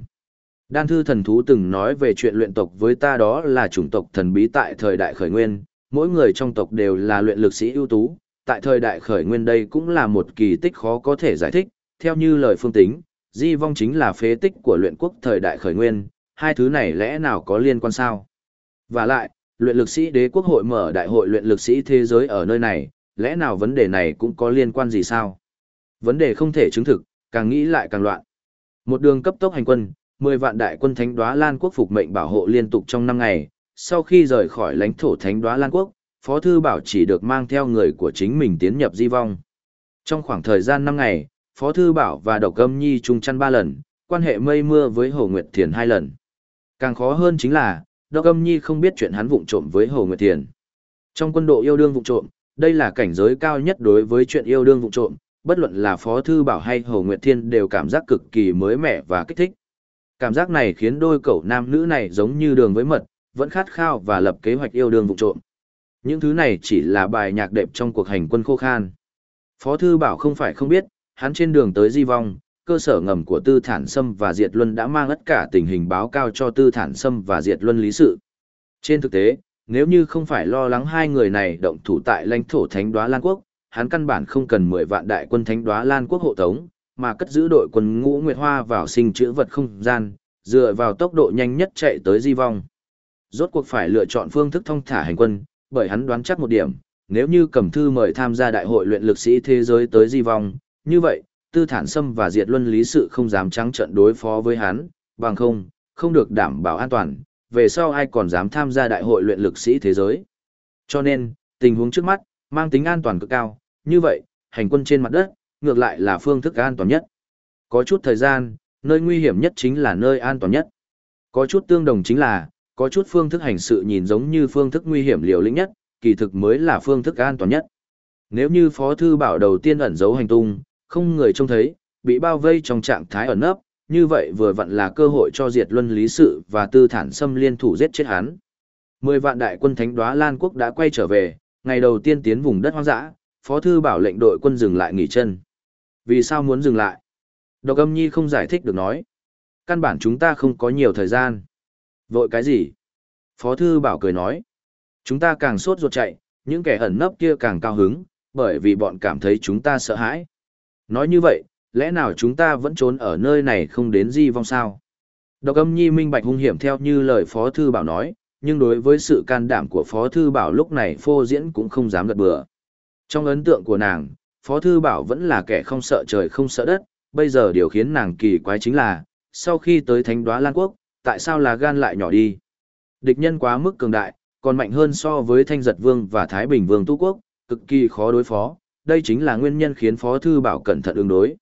Đan thư thần thú từng nói về chuyện luyện tộc với ta đó là chủng tộc thần bí tại thời đại khởi nguyên, mỗi người trong tộc đều là luyện lực sĩ ưu tú, tại thời đại khởi nguyên đây cũng là một kỳ tích khó có thể giải thích, theo như lời phương tính, di vong chính là phế tích của luyện quốc thời đại khởi nguyên, hai thứ này lẽ nào có liên quan sao? Và lại, luyện lực sĩ đế quốc hội mở đại hội luyện lực sĩ thế giới ở nơi này, lẽ nào vấn đề này cũng có liên quan gì sao? Vấn đề không thể chứng thực, càng nghĩ lại càng loạn. Một đường cấp tốc hành quân, 10 vạn đại quân thánh đoá Lan quốc phục mệnh bảo hộ liên tục trong 5 ngày, sau khi rời khỏi lãnh thổ thánh đoá Lan quốc, Phó Thư Bảo chỉ được mang theo người của chính mình tiến nhập di vong. Trong khoảng thời gian 5 ngày, Phó Thư Bảo và Độc Âm Nhi chung chăn 3 lần, quan hệ mây mưa với Hồ Nguyệt Thiền 2 lần. Càng khó hơn chính là, Độc Âm Nhi không biết chuyện hắn vụng trộm với Hồ Nguyệt Thiền. Trong quân độ yêu đương vụng trộm, đây là cảnh giới cao nhất đối với chuyện yêu đương vụng trộm, bất luận là Phó Thư Bảo hay Hồ Nguyệt Thiên đều cảm giác cực kỳ mới mẻ và kích thích. Cảm giác này khiến đôi cậu nam nữ này giống như đường với mật, vẫn khát khao và lập kế hoạch yêu đương vụng trộm. Những thứ này chỉ là bài nhạc đệm trong cuộc hành quân khô khan. Phó Thư Bảo không phải không biết, hắn trên đường tới Di Vong, cơ sở ngầm của Tư Thản Sâm và Diệt Luân đã mang tất cả tình hình báo cáo cho Tư Thản Sâm và Diệt Luân lý sự. Trên thực tế, nếu như không phải lo lắng hai người này động thủ tại lãnh thổ Thánh Đoá Lan Quốc, hắn căn bản không cần 10 vạn đại quân Thánh Đoá Lan Quốc hộ tống, mà cất giữ đội quân ngũ Nguyệt Hoa vào sinh chữ vật không gian, dựa vào tốc độ nhanh nhất chạy tới Di Vong. Rốt cuộc phải lựa chọn phương thức thông thả hành quân, bởi hắn đoán chắc một điểm, nếu như cầm thư mời tham gia đại hội luyện lực sĩ thế giới tới di vong, như vậy, tư thản sâm và diệt luân lý sự không dám trắng trận đối phó với hắn, bằng không, không được đảm bảo an toàn, về sau ai còn dám tham gia đại hội luyện lực sĩ thế giới. Cho nên, tình huống trước mắt, mang tính an toàn cực cao, như vậy, hành quân trên mặt đất, ngược lại là phương thức an toàn nhất. Có chút thời gian, nơi nguy hiểm nhất chính là nơi an toàn nhất. Có chút tương đồng chính là, có chút phương thức hành sự nhìn giống như phương thức nguy hiểm liều lĩnh nhất, kỳ thực mới là phương thức an toàn nhất. Nếu như Phó Thư Bảo đầu tiên ẩn giấu hành tung, không người trông thấy, bị bao vây trong trạng thái ẩn nấp, như vậy vừa vặn là cơ hội cho diệt luân lý sự và tư thản xâm liên thủ giết chết hắn. Mười vạn đại quân thánh đoá Lan Quốc đã quay trở về, ngày đầu tiên tiến vùng đất hoang dã, Phó Thư Bảo lệnh đội quân dừng lại nghỉ chân. Vì sao muốn dừng lại? Độc âm nhi không giải thích được nói. Căn bản chúng ta không có nhiều thời gian. Vội cái gì? Phó Thư Bảo cười nói. Chúng ta càng sốt ruột chạy, những kẻ ẩn nấp kia càng cao hứng, bởi vì bọn cảm thấy chúng ta sợ hãi. Nói như vậy, lẽ nào chúng ta vẫn trốn ở nơi này không đến di vong sao? Độc âm nhi minh bạch hung hiểm theo như lời Phó Thư Bảo nói, nhưng đối với sự can đảm của Phó Thư Bảo lúc này phô diễn cũng không dám gật bừa. Trong ấn tượng của nàng, Phó Thư Bảo vẫn là kẻ không sợ trời không sợ đất, bây giờ điều khiến nàng kỳ quái chính là, sau khi tới Thánh Đoá Lan Quốc, tại sao là gan lại nhỏ đi? Địch nhân quá mức cường đại, còn mạnh hơn so với Thanh Giật Vương và Thái Bình Vương Tu Quốc, cực kỳ khó đối phó, đây chính là nguyên nhân khiến Phó Thư Bảo cẩn thận ứng đối.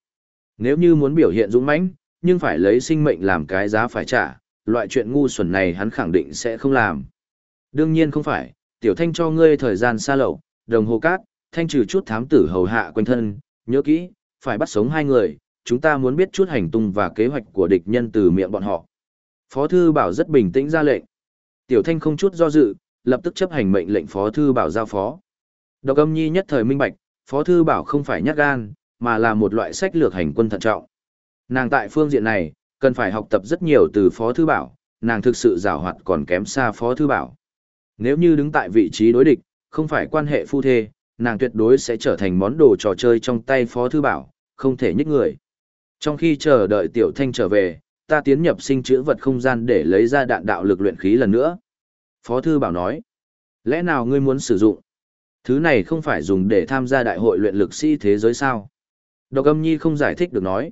Nếu như muốn biểu hiện dũng mãnh, nhưng phải lấy sinh mệnh làm cái giá phải trả, loại chuyện ngu xuẩn này hắn khẳng định sẽ không làm. Đương nhiên không phải, tiểu thanh cho ngươi thời gian xa lậu, đồng hồ cát, thanh trừ chút thám tử hầu hạ quanh thân, nhớ kỹ, phải bắt sống hai người, chúng ta muốn biết chút hành tung và kế hoạch của địch nhân từ miệng bọn họ. Phó thư bảo rất bình tĩnh ra lệnh. Tiểu thanh không chút do dự, lập tức chấp hành mệnh lệnh phó thư bảo giao phó. Độc âm nhi nhất thời minh bạch, phó thư bảo không phải nhát gan, mà là một loại sách lược hành quân thận trọng. Nàng tại phương diện này, cần phải học tập rất nhiều từ phó thư bảo, nàng thực sự rào hoạt còn kém xa phó thư bảo. Nếu như đứng tại vị trí đối địch, không phải quan hệ phu thê, nàng tuyệt đối sẽ trở thành món đồ trò chơi trong tay phó thư bảo, không thể nhích người. Trong khi chờ đợi tiểu thanh trở về, ta tiến nhập sinh chữ vật không gian để lấy ra đạn đạo lực luyện khí lần nữa. Phó thư bảo nói, lẽ nào ngươi muốn sử dụng? Thứ này không phải dùng để tham gia đại hội luyện lực sĩ thế giới sao? Độc âm nhi không giải thích được nói.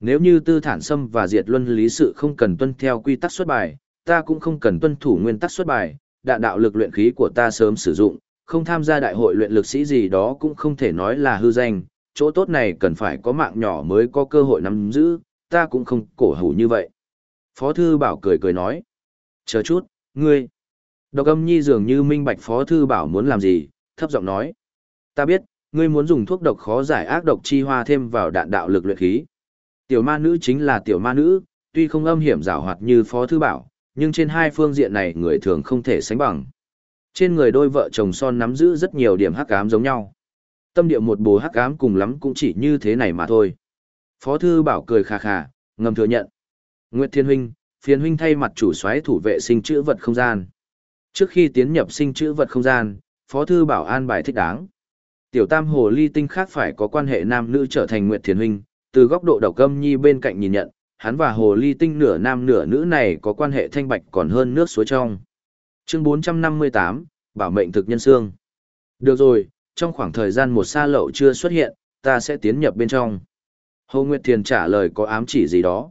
Nếu như tư thản Sâm và diệt luân lý sự không cần tuân theo quy tắc xuất bài, ta cũng không cần tuân thủ nguyên tắc xuất bài, đạn đạo lực luyện khí của ta sớm sử dụng, không tham gia đại hội luyện lực sĩ gì đó cũng không thể nói là hư danh, chỗ tốt này cần phải có mạng nhỏ mới có cơ hội nắm giữ, ta cũng không cổ hủ như vậy. Phó Thư Bảo cười cười nói, chờ chút, ngươi. Độc âm nhi dường như minh bạch Phó Thư Bảo muốn làm gì, thấp giọng nói. Ta biết, ngươi muốn dùng thuốc độc khó giải ác độc chi hoa thêm vào đạn đạo lực luyện khí. Tiểu ma nữ chính là tiểu ma nữ, tuy không âm hiểm rào hoạt như Phó Thư Bảo, nhưng trên hai phương diện này người thường không thể sánh bằng. Trên người đôi vợ chồng son nắm giữ rất nhiều điểm hắc ám giống nhau. Tâm địa một bồ hắc ám cùng lắm cũng chỉ như thế này mà thôi. Phó thư bảo cười khà khà, ngầm thừa nhận. Nguyệt Thiên Huynh, phiền huynh thay mặt chủ soái thủ vệ sinh chữ vật không gian. Trước khi tiến nhập sinh chữ vật không gian, Phó thư bảo an bài thích đáng. Tiểu tam hồ ly tinh khác phải có quan hệ nam nữ trở thành Nguyệt Thiên Huynh, từ góc độ độc âm nhi bên cạnh nhìn nhận, hắn và hồ ly tinh nửa nam nửa nữ này có quan hệ thanh bạch còn hơn nước suối trong. Chương 458, Bảo mệnh thực nhân xương. Được rồi, trong khoảng thời gian một xa lậu chưa xuất hiện, ta sẽ tiến nhập bên trong. Hồ Nguyệt Thiền trả lời có ám chỉ gì đó.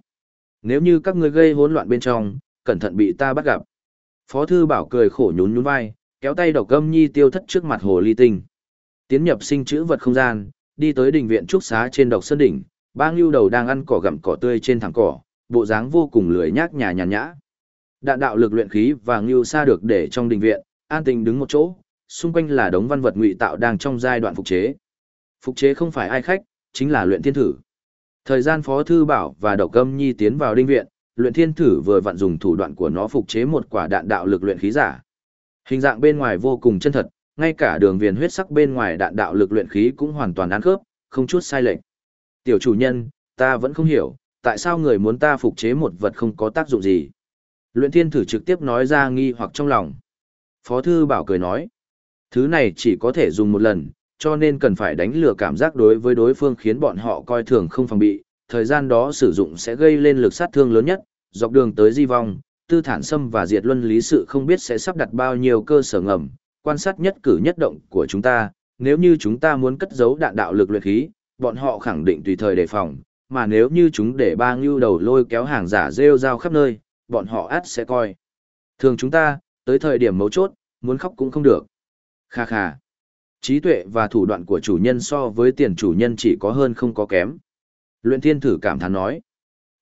Nếu như các ngươi gây hỗn loạn bên trong, cẩn thận bị ta bắt gặp. Phó thư bảo cười khổ nhún nhún vai, kéo tay độc gâm nhi tiêu thất trước mặt hồ ly tinh. Tiến nhập sinh chữ vật không gian, đi tới đình viện trúc xá trên độc sơn đỉnh, ba ngưu đầu đang ăn cỏ gặm cỏ tươi trên thẳng cỏ, bộ dáng vô cùng lười nhác nhà nhàn nhã. Đạn đạo lực luyện khí và ngưu xa được để trong đình viện, an tình đứng một chỗ, xung quanh là đống văn vật ngụy tạo đang trong giai đoạn phục chế. Phục chế không phải ai khách, chính là luyện thiên thử. Thời gian Phó Thư Bảo và Độc Âm Nhi tiến vào đinh viện, luyện thiên thử vừa vặn dùng thủ đoạn của nó phục chế một quả đạn đạo lực luyện khí giả. Hình dạng bên ngoài vô cùng chân thật, ngay cả đường viền huyết sắc bên ngoài đạn đạo lực luyện khí cũng hoàn toàn ăn khớp, không chút sai lệch. Tiểu chủ nhân, ta vẫn không hiểu, tại sao người muốn ta phục chế một vật không có tác dụng gì. Luyện thiên thử trực tiếp nói ra nghi hoặc trong lòng. Phó thư bảo cười nói, thứ này chỉ có thể dùng một lần, cho nên cần phải đánh lừa cảm giác đối với đối phương khiến bọn họ coi thường không phòng bị, thời gian đó sử dụng sẽ gây lên lực sát thương lớn nhất, dọc đường tới di vong, tư thản xâm và diệt luân lý sự không biết sẽ sắp đặt bao nhiêu cơ sở ngầm, quan sát nhất cử nhất động của chúng ta, nếu như chúng ta muốn cất giấu đạn đạo lực luyện khí, bọn họ khẳng định tùy thời đề phòng, mà nếu như chúng để ba ngưu đầu lôi kéo hàng giả rêu rao khắp nơi, bọn họ át sẽ coi. Thường chúng ta, tới thời điểm mấu chốt, muốn khóc cũng không được. Kha kha. Trí tuệ và thủ đoạn của chủ nhân so với tiền chủ nhân chỉ có hơn không có kém. Luyện thiên thử cảm thán nói.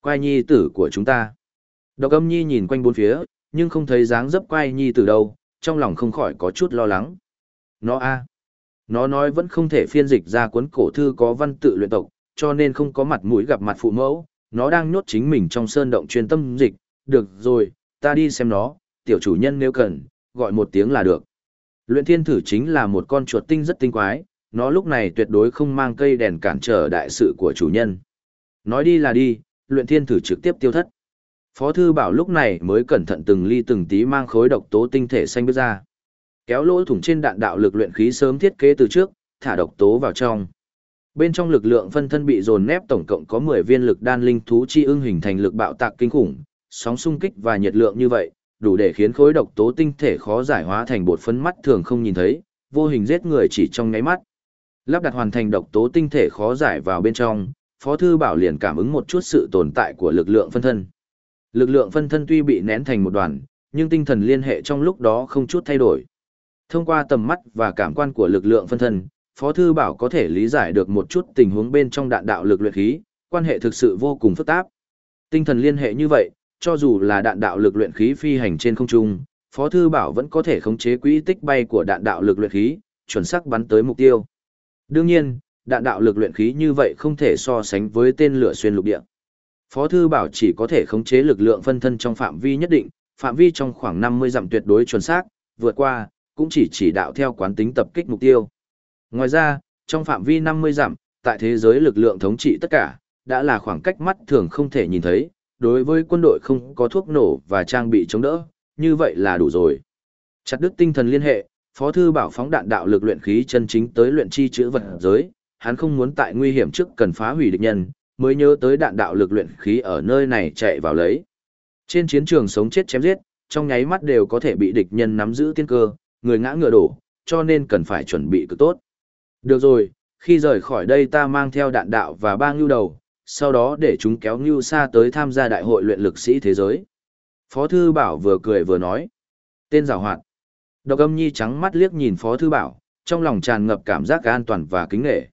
Quai nhi tử của chúng ta. Độc âm nhi nhìn quanh bốn phía, nhưng không thấy dáng dấp quay nhi từ đâu, trong lòng không khỏi có chút lo lắng. Nó a Nó nói vẫn không thể phiên dịch ra cuốn cổ thư có văn tự luyện tộc, cho nên không có mặt mũi gặp mặt phụ mẫu, nó đang nhốt chính mình trong sơn động chuyên tâm dịch, được rồi, ta đi xem nó, tiểu chủ nhân nếu cần, gọi một tiếng là được. Luyện thiên thử chính là một con chuột tinh rất tinh quái, nó lúc này tuyệt đối không mang cây đèn cản trở đại sự của chủ nhân. Nói đi là đi, luyện thiên thử trực tiếp tiêu thất. Phó thư bảo lúc này mới cẩn thận từng ly từng tí mang khối độc tố tinh thể xanh bước ra. Kéo lỗ thủng trên đạn đạo lực luyện khí sớm thiết kế từ trước, thả độc tố vào trong. Bên trong lực lượng phân thân bị dồn nép tổng cộng có 10 viên lực đan linh thú chi ưng hình thành lực bạo tạc kinh khủng, sóng xung kích và nhiệt lượng như vậy, đủ để khiến khối độc tố tinh thể khó giải hóa thành bột phấn mắt thường không nhìn thấy, vô hình giết người chỉ trong nháy mắt. Lắp đặt hoàn thành độc tố tinh thể khó giải vào bên trong, Phó thư bảo liền cảm ứng một chút sự tồn tại của lực lượng phân thân. Lực lượng phân thân tuy bị nén thành một đoàn, nhưng tinh thần liên hệ trong lúc đó không chút thay đổi. Thông qua tầm mắt và cảm quan của lực lượng phân thân, Phó Thư Bảo có thể lý giải được một chút tình huống bên trong đạn đạo lực luyện khí, quan hệ thực sự vô cùng phức tạp. Tinh thần liên hệ như vậy, cho dù là đạn đạo lực luyện khí phi hành trên không trung, Phó Thư Bảo vẫn có thể khống chế quỹ tích bay của đạn đạo lực luyện khí, chuẩn xác bắn tới mục tiêu. Đương nhiên, đạn đạo lực luyện khí như vậy không thể so sánh với tên lửa xuyên lục địa. Phó Thư Bảo chỉ có thể khống chế lực lượng phân thân trong phạm vi nhất định, phạm vi trong khoảng 50 dặm tuyệt đối chuẩn xác, vượt qua, cũng chỉ chỉ đạo theo quán tính tập kích mục tiêu. Ngoài ra, trong phạm vi 50 dặm, tại thế giới lực lượng thống trị tất cả, đã là khoảng cách mắt thường không thể nhìn thấy, đối với quân đội không có thuốc nổ và trang bị chống đỡ, như vậy là đủ rồi. Chặt đứt tinh thần liên hệ, Phó thư bảo phóng đạn đạo lực luyện khí chân chính tới luyện chi chữa vật giới, hắn không muốn tại nguy hiểm trước cần phá hủy địch nhân, mới nhớ tới đạn đạo lực luyện khí ở nơi này chạy vào lấy. Trên chiến trường sống chết chém giết, trong nháy mắt đều có thể bị địch nhân nắm giữ tiên cơ, người ngã ngựa đổ, cho nên cần phải chuẩn bị cực tốt. Được rồi, khi rời khỏi đây ta mang theo đạn đạo và ba ngưu đầu, sau đó để chúng kéo ngưu xa tới tham gia đại hội luyện lực sĩ thế giới. Phó Thư Bảo vừa cười vừa nói. Tên rào hoạt. Độc âm nhi trắng mắt liếc nhìn Phó Thư Bảo, trong lòng tràn ngập cảm giác an toàn và kính nghệ.